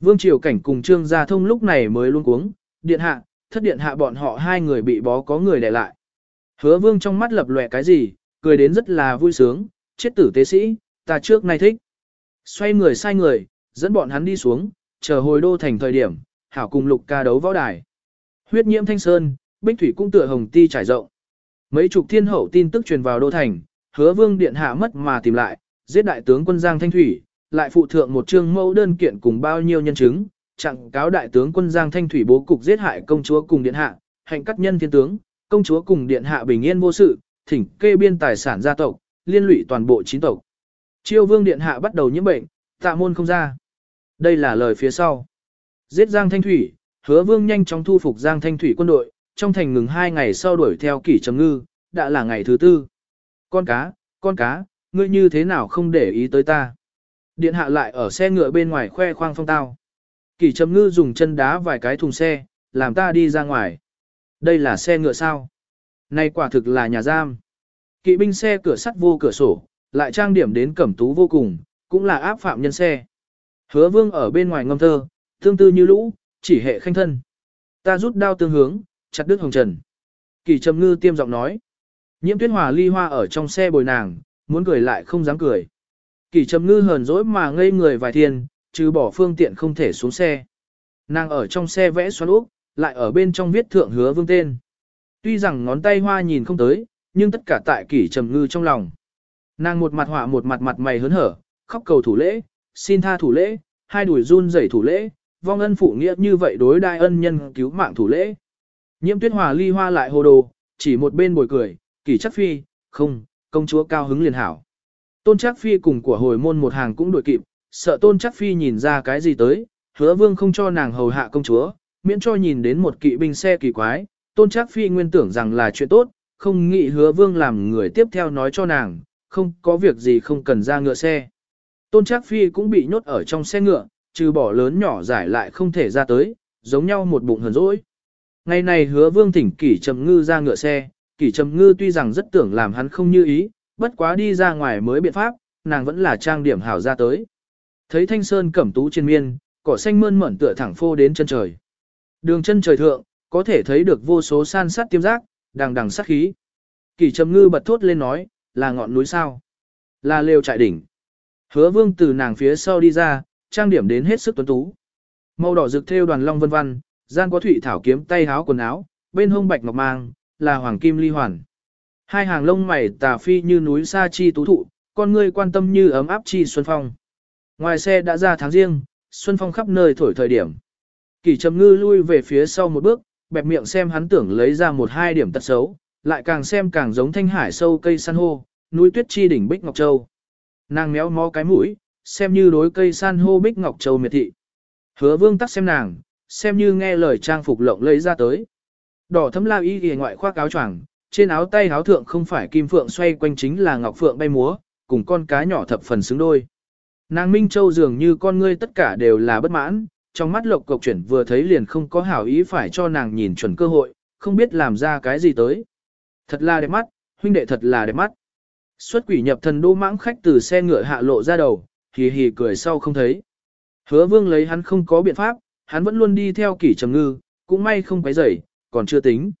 S1: Vương Triều Cảnh cùng Trương Gia Thông lúc này mới luôn cuống, điện hạ, thất điện hạ bọn họ hai người bị bó có người để lại. Hứa vương trong mắt lập lòe cái gì, cười đến rất là vui sướng, chết tử tế sĩ, ta trước nay thích. Xoay người sai người, dẫn bọn hắn đi xuống, chờ hồi đô thành thời điểm, hảo cùng lục ca đấu võ đài. Huyết nhiễm thanh sơn, bích thủy cung tựa hồng ti trải rộng. Mấy chục thiên hậu tin tức truyền vào đô thành, hứa vương điện hạ mất mà tìm lại, giết đại tướng quân Giang Thanh Thủy, lại phụ thượng một chương mẫu đơn kiện cùng bao nhiêu nhân chứng, chặn cáo đại tướng quân Giang Thanh Thủy bố cục giết hại công chúa cùng điện hạ, hành cắt nhân thiên tướng, công chúa cùng điện hạ bình yên vô sự, thỉnh kê biên tài sản gia tộc, liên lụy toàn bộ chín tộc. Chiêu vương điện hạ bắt đầu nhiễm bệnh, tạ môn không ra. Đây là lời phía sau. Giết Giang Thanh Thủy, hứa vương nhanh chóng thu phục Giang Thanh Thủy quân đội, trong thành ngừng hai ngày sau đuổi theo kỷ trầm ngư, đã là ngày thứ tư. Con cá, con cá, ngươi như thế nào không để ý tới ta. Điện hạ lại ở xe ngựa bên ngoài khoe khoang phong tao. Kỷ trầm ngư dùng chân đá vài cái thùng xe, làm ta đi ra ngoài. Đây là xe ngựa sao? Này quả thực là nhà giam. Kỵ binh xe cửa sắt vô cửa sổ, lại trang điểm đến cẩm tú vô cùng, cũng là áp phạm nhân xe. Hứa vương ở bên ngoài ngâm thơ, Tương tư như lũ, chỉ hệ khanh thân. Ta rút đao tương hướng, chặt đứt hồng trần. Kỳ trầm ngư tiêm giọng nói. Nhiễm tuyết hòa ly hoa ở trong xe bồi nàng, muốn cười lại không dám cười. Kỳ trầm ngư hờn dỗi mà ngây người vài thiên, trừ bỏ phương tiện không thể xuống xe. Nàng ở trong xe vẽ xoắn úp, lại ở bên trong viết thượng hứa vương tên. Tuy rằng ngón tay hoa nhìn không tới, nhưng tất cả tại kỷ trầm ngư trong lòng. Nàng một mặt họa một mặt mặt mày hớn hở, khóc cầu thủ lễ, xin tha thủ lễ, hai đuổi run rẩy thủ lễ, vong ân phụ nghĩa như vậy đối đai ân nhân cứu mạng thủ lễ. Nhiễm tuyết hòa ly hoa lại hồ đồ, chỉ một bên bồi cười, kỷ chắc phi, không, công chúa cao hứng liền hảo. Tôn chắc phi cùng của hồi môn một hàng cũng đuổi kịp, sợ tôn chắc phi nhìn ra cái gì tới, hứa vương không cho nàng hầu hạ công chúa, miễn cho nhìn đến một kỵ binh xe kỳ quái, tôn chắc phi nguyên tưởng rằng là chuyện tốt, không nghĩ hứa vương làm người tiếp theo nói cho nàng, không có việc gì không cần ra ngựa xe. Tôn chắc phi cũng bị nhốt ở trong xe ngựa, trừ bỏ lớn nhỏ giải lại không thể ra tới, giống nhau một bụng hờn dỗi. Ngày này hứa vương thỉnh kỷ trầm ngư ra ngựa xe, kỷ trầm ngư tuy rằng rất tưởng làm hắn không như ý, bất quá đi ra ngoài mới biện pháp, nàng vẫn là trang điểm hảo ra tới. Thấy thanh sơn cẩm tú trên miên, cỏ xanh mơn mởn tựa thẳng phô đến chân trời. Đường chân trời thượng, có thể thấy được vô số san sát tiêm giác, đằng đằng sát khí. Kỷ trầm ngư bật thốt lên nói, là ngọn núi sao? Là lều trại đỉnh. Hứa vương từ nàng phía sau đi ra, trang điểm đến hết sức tuấn tú. Màu đỏ rực theo đoàn long vân vân, gian có thủy thảo kiếm tay háo quần áo, bên hông bạch ngọc mang, là hoàng kim ly hoàn. Hai hàng lông mày tà phi như núi sa chi tú thụ, con ngươi quan tâm như ấm áp chi xuân phong. Ngoài xe đã ra tháng riêng, xuân phong khắp nơi thổi thời điểm. Kỳ trầm ngư lui về phía sau một bước, bẹp miệng xem hắn tưởng lấy ra một hai điểm tật xấu, lại càng xem càng giống thanh hải sâu cây san hô, núi tuyết chi đỉnh Bích Ngọc Châu. Nàng méo mó cái mũi, xem như đối cây san hô Bích Ngọc Châu miệt thị. Hứa vương tắc xem nàng, xem như nghe lời trang phục lộng lấy ra tới. Đỏ thấm lao y ghề ngoại khoác áo choàng, trên áo tay áo thượng không phải kim phượng xoay quanh chính là ngọc phượng bay múa, cùng con cá nhỏ thập phần xứng đôi. Nàng Minh Châu dường như con ngươi tất cả đều là bất mãn, trong mắt lộc cộc chuyển vừa thấy liền không có hảo ý phải cho nàng nhìn chuẩn cơ hội, không biết làm ra cái gì tới. Thật là đẹp mắt, huynh đệ thật là đẹp mắt. Xuất quỷ nhập thần đô mãng khách từ xe ngựa hạ lộ ra đầu, hì hì cười sau không thấy. Hứa vương lấy hắn không có biện pháp, hắn vẫn luôn đi theo kỷ trầm ngư, cũng may không quấy rầy, còn chưa tính.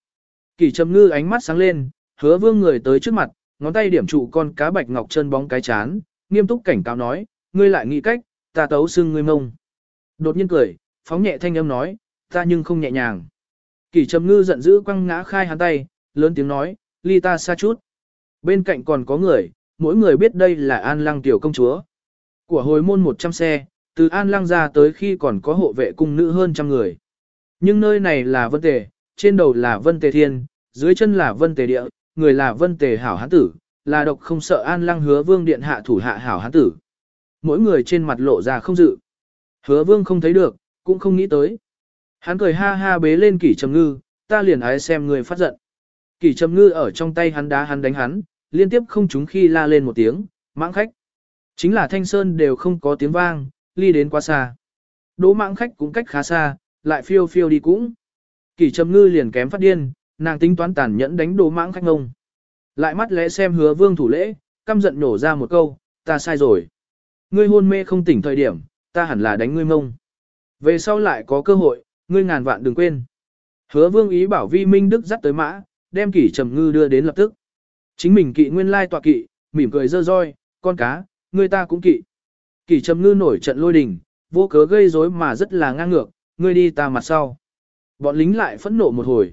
S1: Kỷ trầm ngư ánh mắt sáng lên, hứa vương người tới trước mặt, ngón tay điểm trụ con cá bạch ngọc chân bóng cái chán, nghiêm túc cảnh cáo nói, ngươi lại nghĩ cách, ta tấu xưng ngươi mông. Đột nhiên cười, phóng nhẹ thanh âm nói, ta nhưng không nhẹ nhàng. Kỷ trầm ngư giận dữ quăng ngã khai hắn tay, lớn tiếng nói, ly ta xa chút. Bên cạnh còn có người, mỗi người biết đây là An Lăng tiểu công chúa. Của hồi môn 100 xe, từ An Lăng ra tới khi còn có hộ vệ cung nữ hơn trăm người. Nhưng nơi này là vân tề, trên đầu là vân tề thiên, dưới chân là vân tề địa, người là vân tề hảo hán tử, là độc không sợ An Lăng hứa vương điện hạ thủ hạ hảo hán tử. Mỗi người trên mặt lộ ra không dự. Hứa vương không thấy được, cũng không nghĩ tới. Hắn cười ha ha bế lên kỷ trầm ngư, ta liền ái xem người phát giận. Kỷ trầm ngư ở trong tay hắn đá hắn đánh hắn, liên tiếp không chúng khi la lên một tiếng, mãng khách. Chính là thanh sơn đều không có tiếng vang, ly đến quá xa. Đỗ mạng khách cũng cách khá xa, lại phiêu phiêu đi cũng. Kỷ trầm ngư liền kém phát điên, nàng tính toán tàn nhẫn đánh đỗ mạng khách ngông. Lại mắt lẽ xem hứa vương thủ lễ, căm giận nổ ra một câu, ta sai rồi. Ngươi hôn mê không tỉnh thời điểm, ta hẳn là đánh ngươi mông. Về sau lại có cơ hội, ngươi ngàn vạn đừng quên. Hứa vương ý bảo vi minh đức dắt tới mã, đem kỷ trầm ngư đưa đến lập tức. Chính mình kỵ nguyên lai tọa kỵ, mỉm cười dơ roi, con cá, người ta cũng kỵ. Kỷ trầm ngư nổi trận lôi đình, vô cớ gây rối mà rất là ngang ngược, ngươi đi ta mặt sau. Bọn lính lại phẫn nộ một hồi.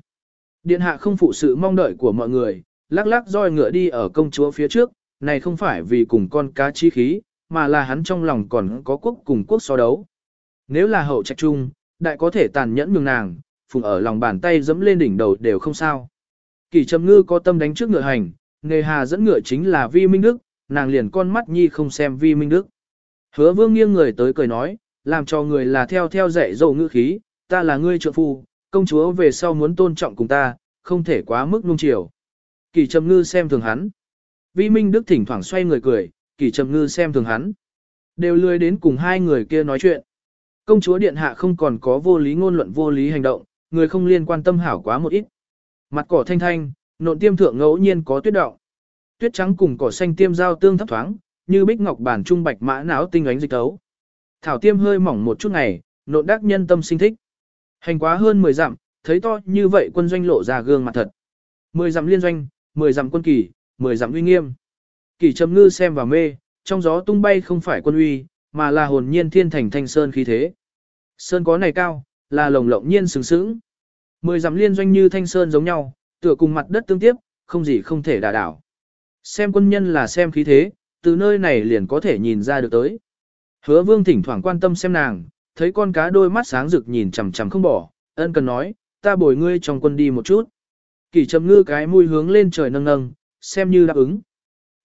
S1: Điện hạ không phụ sự mong đợi của mọi người, lắc lắc roi ngựa đi ở công chúa phía trước, này không phải vì cùng con cá chi khí, mà là hắn trong lòng còn có quốc cùng quốc so đấu. Nếu là hậu trạch trung, đại có thể tàn nhẫn nhường nàng, phùng ở lòng bàn tay dẫm lên đỉnh đầu đều không sao. Kỳ trầm ngư có tâm đánh trước ngựa hành, nghề hà dẫn ngựa chính là vi minh đức, nàng liền con mắt nhi không xem vi minh đức. Hứa vương nghiêng người tới cười nói, làm cho người là theo theo dạy dỗ ngữ khí, ta là ngươi trợ phu, công chúa về sau muốn tôn trọng cùng ta, không thể quá mức nung chiều. Kỳ trầm ngư xem thường hắn. Vi minh đức thỉnh thoảng xoay người cười, kỳ trầm ngư xem thường hắn. Đều lười đến cùng hai người kia nói chuyện. Công chúa điện hạ không còn có vô lý ngôn luận vô lý hành động, người không liên quan tâm hảo quá một ít. Mặt cỏ thanh thanh, nộn tiêm thượng ngẫu nhiên có tuyết động. Tuyết trắng cùng cỏ xanh tiêm giao tương thấp thoáng, như bích ngọc bản trung bạch mã não tinh ánh dịch tấu. Thảo tiêm hơi mỏng một chút ngày, nộn đắc nhân tâm sinh thích. Hành quá hơn 10 dặm, thấy to như vậy quân doanh lộ ra gương mặt thật. 10 dặm liên doanh, 10 dặm quân kỳ, 10 dặm uy nghiêm. Kỳ trầm ngư xem và mê, trong gió tung bay không phải quân uy, mà là hồn nhiên thiên thành thanh sơn khí thế. Sơn có này cao, là lồng lộng nhiên sừng sững. Mười dặm liên doanh như thanh sơn giống nhau, tựa cùng mặt đất tương tiếp, không gì không thể đả đảo. Xem quân nhân là xem khí thế, từ nơi này liền có thể nhìn ra được tới. Hứa vương thỉnh thoảng quan tâm xem nàng, thấy con cá đôi mắt sáng rực nhìn chằm chằm không bỏ, ân cần nói, ta bồi ngươi trong quân đi một chút. Kỳ trầm ngư cái mũi hướng lên trời nâng nâng, xem như đáp ứng.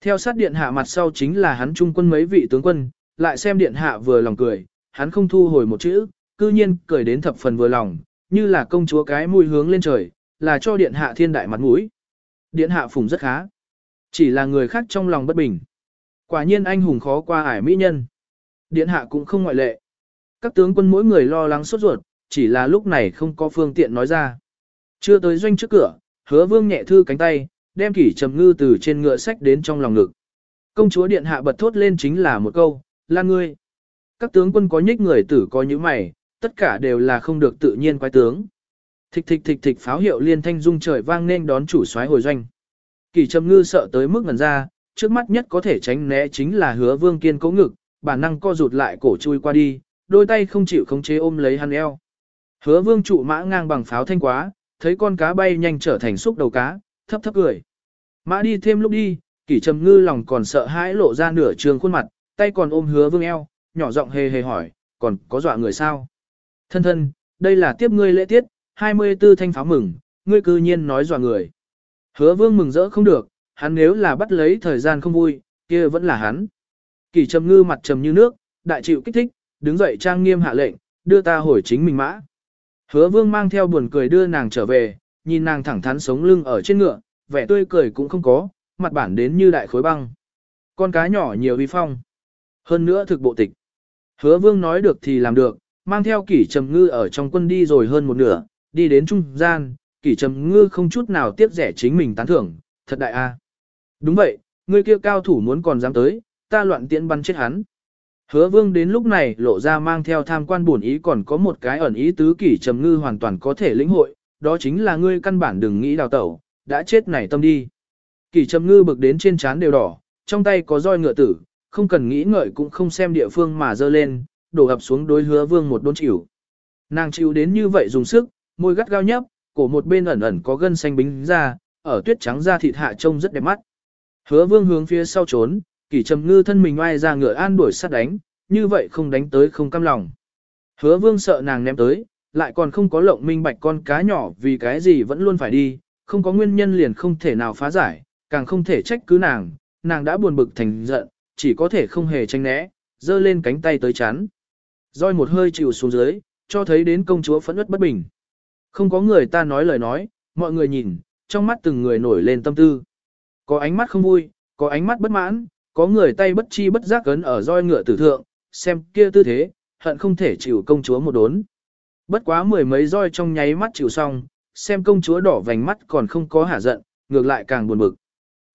S1: Theo sát điện hạ mặt sau chính là hắn trung quân mấy vị tướng quân, lại xem điện hạ vừa lòng cười, hắn không thu hồi một chữ, cư nhiên cười đến thập phần vừa lòng, như là công chúa cái mũi hướng lên trời, là cho điện hạ thiên đại mặt mũi. Điện hạ phùng rất khá. Chỉ là người khác trong lòng bất bình. Quả nhiên anh hùng khó qua ải mỹ nhân. Điện hạ cũng không ngoại lệ. Các tướng quân mỗi người lo lắng sốt ruột, chỉ là lúc này không có phương tiện nói ra. Chưa tới doanh trước cửa, hứa vương nhẹ thư cánh tay, đem kỷ trầm ngư từ trên ngựa sách đến trong lòng ngực. Công chúa điện hạ bật thốt lên chính là một câu, là ngươi. Các tướng quân có nhích người tử có những mày, tất cả đều là không được tự nhiên quái tướng. Thịch thịch thịch thịch pháo hiệu liên thanh dung trời vang nên đón chủ soái hồi doanh. Kỳ Trầm Ngư sợ tới mức ngẩn ra, trước mắt nhất có thể tránh né chính là Hứa Vương Kiên cố ngực, bản năng co rụt lại cổ chui qua đi, đôi tay không chịu khống chế ôm lấy hắn eo. Hứa Vương trụ mã ngang bằng pháo thanh quá, thấy con cá bay nhanh trở thành xúc đầu cá, thấp thấp cười. Mã đi thêm lúc đi, kỷ trầm ngư lòng còn sợ hãi lộ ra nửa trường khuôn mặt, tay còn ôm hứa vương eo, nhỏ giọng hề hề hỏi, còn có dọa người sao? Thân thân, đây là tiếp ngươi lễ tiết, 24 thanh pháo mừng, ngươi cư nhiên nói dọa người. Hứa vương mừng rỡ không được, hắn nếu là bắt lấy thời gian không vui, kia vẫn là hắn. Kỷ trầm ngư mặt trầm như nước, đại chịu kích thích, đứng dậy trang nghiêm hạ lệnh, đưa ta hồi chính mình mã. Hứa vương mang theo buồn cười đưa nàng trở về, nhìn nàng thẳng thắn sống lưng ở trên ngựa, vẻ tươi cười cũng không có, mặt bản đến như đại khối băng. Con cá nhỏ nhiều vi phong. Hơn nữa thực bộ tịch. Hứa vương nói được thì làm được, mang theo kỷ trầm ngư ở trong quân đi rồi hơn một nửa, đi đến trung gian, kỷ trầm ngư không chút nào tiếp rẻ chính mình tán thưởng, thật đại a. Đúng vậy, người kia cao thủ muốn còn dám tới, ta loạn tiễn bắn chết hắn. Hứa vương đến lúc này lộ ra mang theo tham quan buồn ý còn có một cái ẩn ý tứ kỷ trầm ngư hoàn toàn có thể lĩnh hội, đó chính là ngươi căn bản đừng nghĩ đào tẩu, đã chết này tâm đi. Kỷ trầm ngư bực đến trên trán đều đỏ, trong tay có roi ngựa tử, không cần nghĩ ngợi cũng không xem địa phương mà dơ lên, đổ ập xuống đối hứa vương một đốn chịu. Nàng chịu đến như vậy dùng sức, môi gắt gao nhấp, cổ một bên ẩn ẩn có gân xanh bính ra, ở tuyết trắng da thịt hạ trông rất đẹp mắt. Hứa vương hướng phía sau trốn, kỷ trầm ngư thân mình oai ra ngựa an đuổi sát đánh, như vậy không đánh tới không cam lòng. Hứa vương sợ nàng ném tới, lại còn không có lộng minh bạch con cá nhỏ vì cái gì vẫn luôn phải đi, không có nguyên nhân liền không thể nào phá giải, càng không thể trách cứ nàng, nàng đã buồn bực thành giận, chỉ có thể không hề tranh né, giơ lên cánh tay tới chắn. Roi một hơi chịu xuống dưới, cho thấy đến công chúa phẫn uất bất bình. Không có người ta nói lời nói, mọi người nhìn, trong mắt từng người nổi lên tâm tư. Có ánh mắt không vui, có ánh mắt bất mãn, có người tay bất chi bất giác cấn ở roi ngựa tử thượng, xem kia tư thế, hận không thể chịu công chúa một đốn. Bất quá mười mấy roi trong nháy mắt chịu xong, xem công chúa đỏ vành mắt còn không có hả giận, ngược lại càng buồn bực.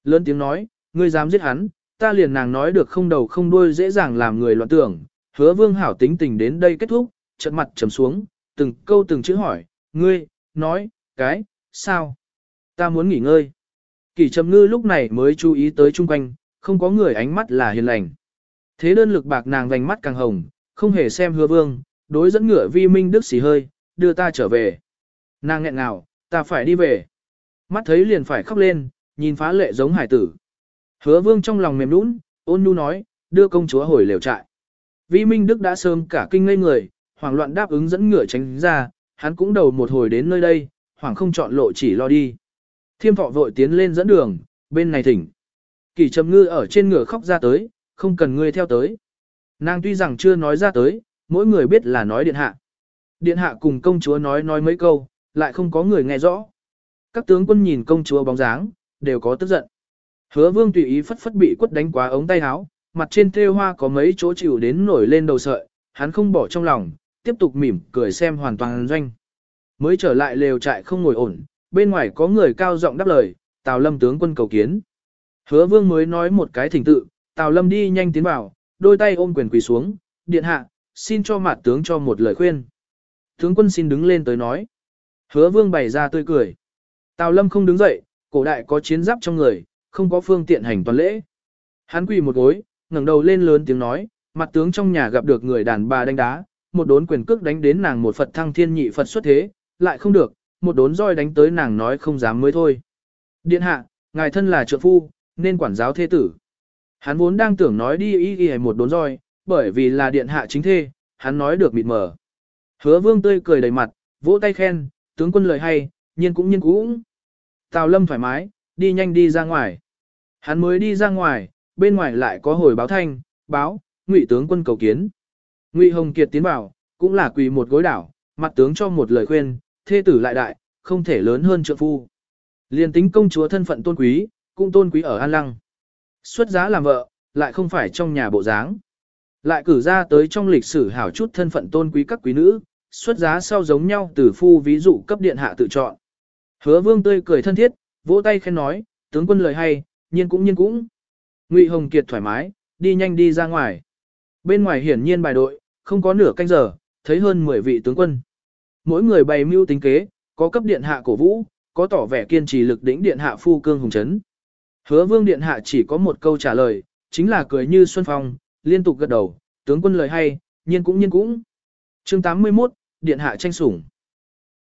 S1: Lớn tiếng nói, ngươi dám giết hắn, ta liền nàng nói được không đầu không đuôi dễ dàng làm người loạn tưởng, hứa vương hảo tính tình đến đây kết thúc, trận mặt trầm xuống, từng câu từng chữ hỏi, ngươi, nói, cái, sao? Ta muốn nghỉ ngơi. Kỷ trầm ngư lúc này mới chú ý tới chung quanh, không có người ánh mắt là hiền lành. Thế đơn lực bạc nàng vành mắt càng hồng, không hề xem hứa vương, đối dẫn ngựa vi minh đức xì hơi, đưa ta trở về. Nàng nghẹn ngào, ta phải đi về. Mắt thấy liền phải khóc lên, nhìn phá lệ giống hải tử. Hứa vương trong lòng mềm nũng, ôn nhu nói, đưa công chúa hồi lều trại. Vi minh đức đã sớm cả kinh ngây người, hoảng loạn đáp ứng dẫn ngựa tránh ra, hắn cũng đầu một hồi đến nơi đây, hoảng không chọn lộ chỉ lo đi. Thiêm thọ vội tiến lên dẫn đường, bên này thỉnh. Kỳ trầm ngư ở trên ngựa khóc ra tới, không cần ngươi theo tới. Nàng tuy rằng chưa nói ra tới, mỗi người biết là nói điện hạ. Điện hạ cùng công chúa nói nói mấy câu, lại không có người nghe rõ. Các tướng quân nhìn công chúa bóng dáng, đều có tức giận. Hứa vương tùy ý phất phất bị quất đánh quá ống tay áo, mặt trên thêu hoa có mấy chỗ chịu đến nổi lên đầu sợi, hắn không bỏ trong lòng, tiếp tục mỉm cười xem hoàn toàn doanh. Mới trở lại lều trại không ngồi ổn, bên ngoài có người cao giọng đáp lời, Tào Lâm tướng quân cầu kiến. Hứa vương mới nói một cái thỉnh tự, Tào Lâm đi nhanh tiến vào, đôi tay ôm quyền quỳ xuống, điện hạ, xin cho mặt tướng cho một lời khuyên. Tướng quân xin đứng lên tới nói. Hứa vương bày ra tươi cười. Tào Lâm không đứng dậy, cổ đại có chiến giáp trong người, không có phương tiện hành toàn lễ. Hắn quỳ một gối, ngẩng đầu lên lớn tiếng nói, mặt tướng trong nhà gặp được người đàn bà đánh đá, một đốn quyền cước đánh đến nàng một Phật thăng thiên nhị Phật xuất thế, lại không được, một đốn roi đánh tới nàng nói không dám mới thôi. Điện hạ, ngài thân là trượng phu, nên quản giáo thế tử. Hắn vốn đang tưởng nói đi y y một đốn roi, bởi vì là điện hạ chính thê, hắn nói được mịt mờ. Hứa vương tươi cười đầy mặt, vỗ tay khen, tướng quân lời hay, nhiên cũng nhiên cũng. Tào lâm thoải mái, đi nhanh đi ra ngoài. Hắn mới đi ra ngoài, bên ngoài lại có hồi báo thanh, báo, ngụy tướng quân cầu kiến. Ngụy Hồng Kiệt tiến vào, cũng là quỳ một gối đảo, mặt tướng cho một lời khuyên, thê tử lại đại, không thể lớn hơn trượng phu. Liên tính công chúa thân phận tôn quý, cũng tôn quý ở An Lăng. Xuất giá làm vợ, lại không phải trong nhà bộ dáng. Lại cử ra tới trong lịch sử hảo chút thân phận tôn quý các quý nữ, xuất giá sau giống nhau từ phu ví dụ cấp điện hạ tự chọn. Hứa vương tươi cười thân thiết, vỗ tay khen nói, tướng quân lời hay, nhiên cũng nhiên cũng. Ngụy Hồng Kiệt thoải mái, đi nhanh đi ra ngoài. Bên ngoài hiển nhiên bài đội, không có nửa canh giờ, thấy hơn 10 vị tướng quân. Mỗi người bày mưu tính kế, có cấp điện hạ cổ vũ, có tỏ vẻ kiên trì lực đỉnh điện hạ phu cương hùng chấn. Hứa vương điện hạ chỉ có một câu trả lời, chính là cười như xuân phong, liên tục gật đầu, tướng quân lời hay, nhiên cũng nhiên cũng. Chương 81, điện hạ tranh sủng.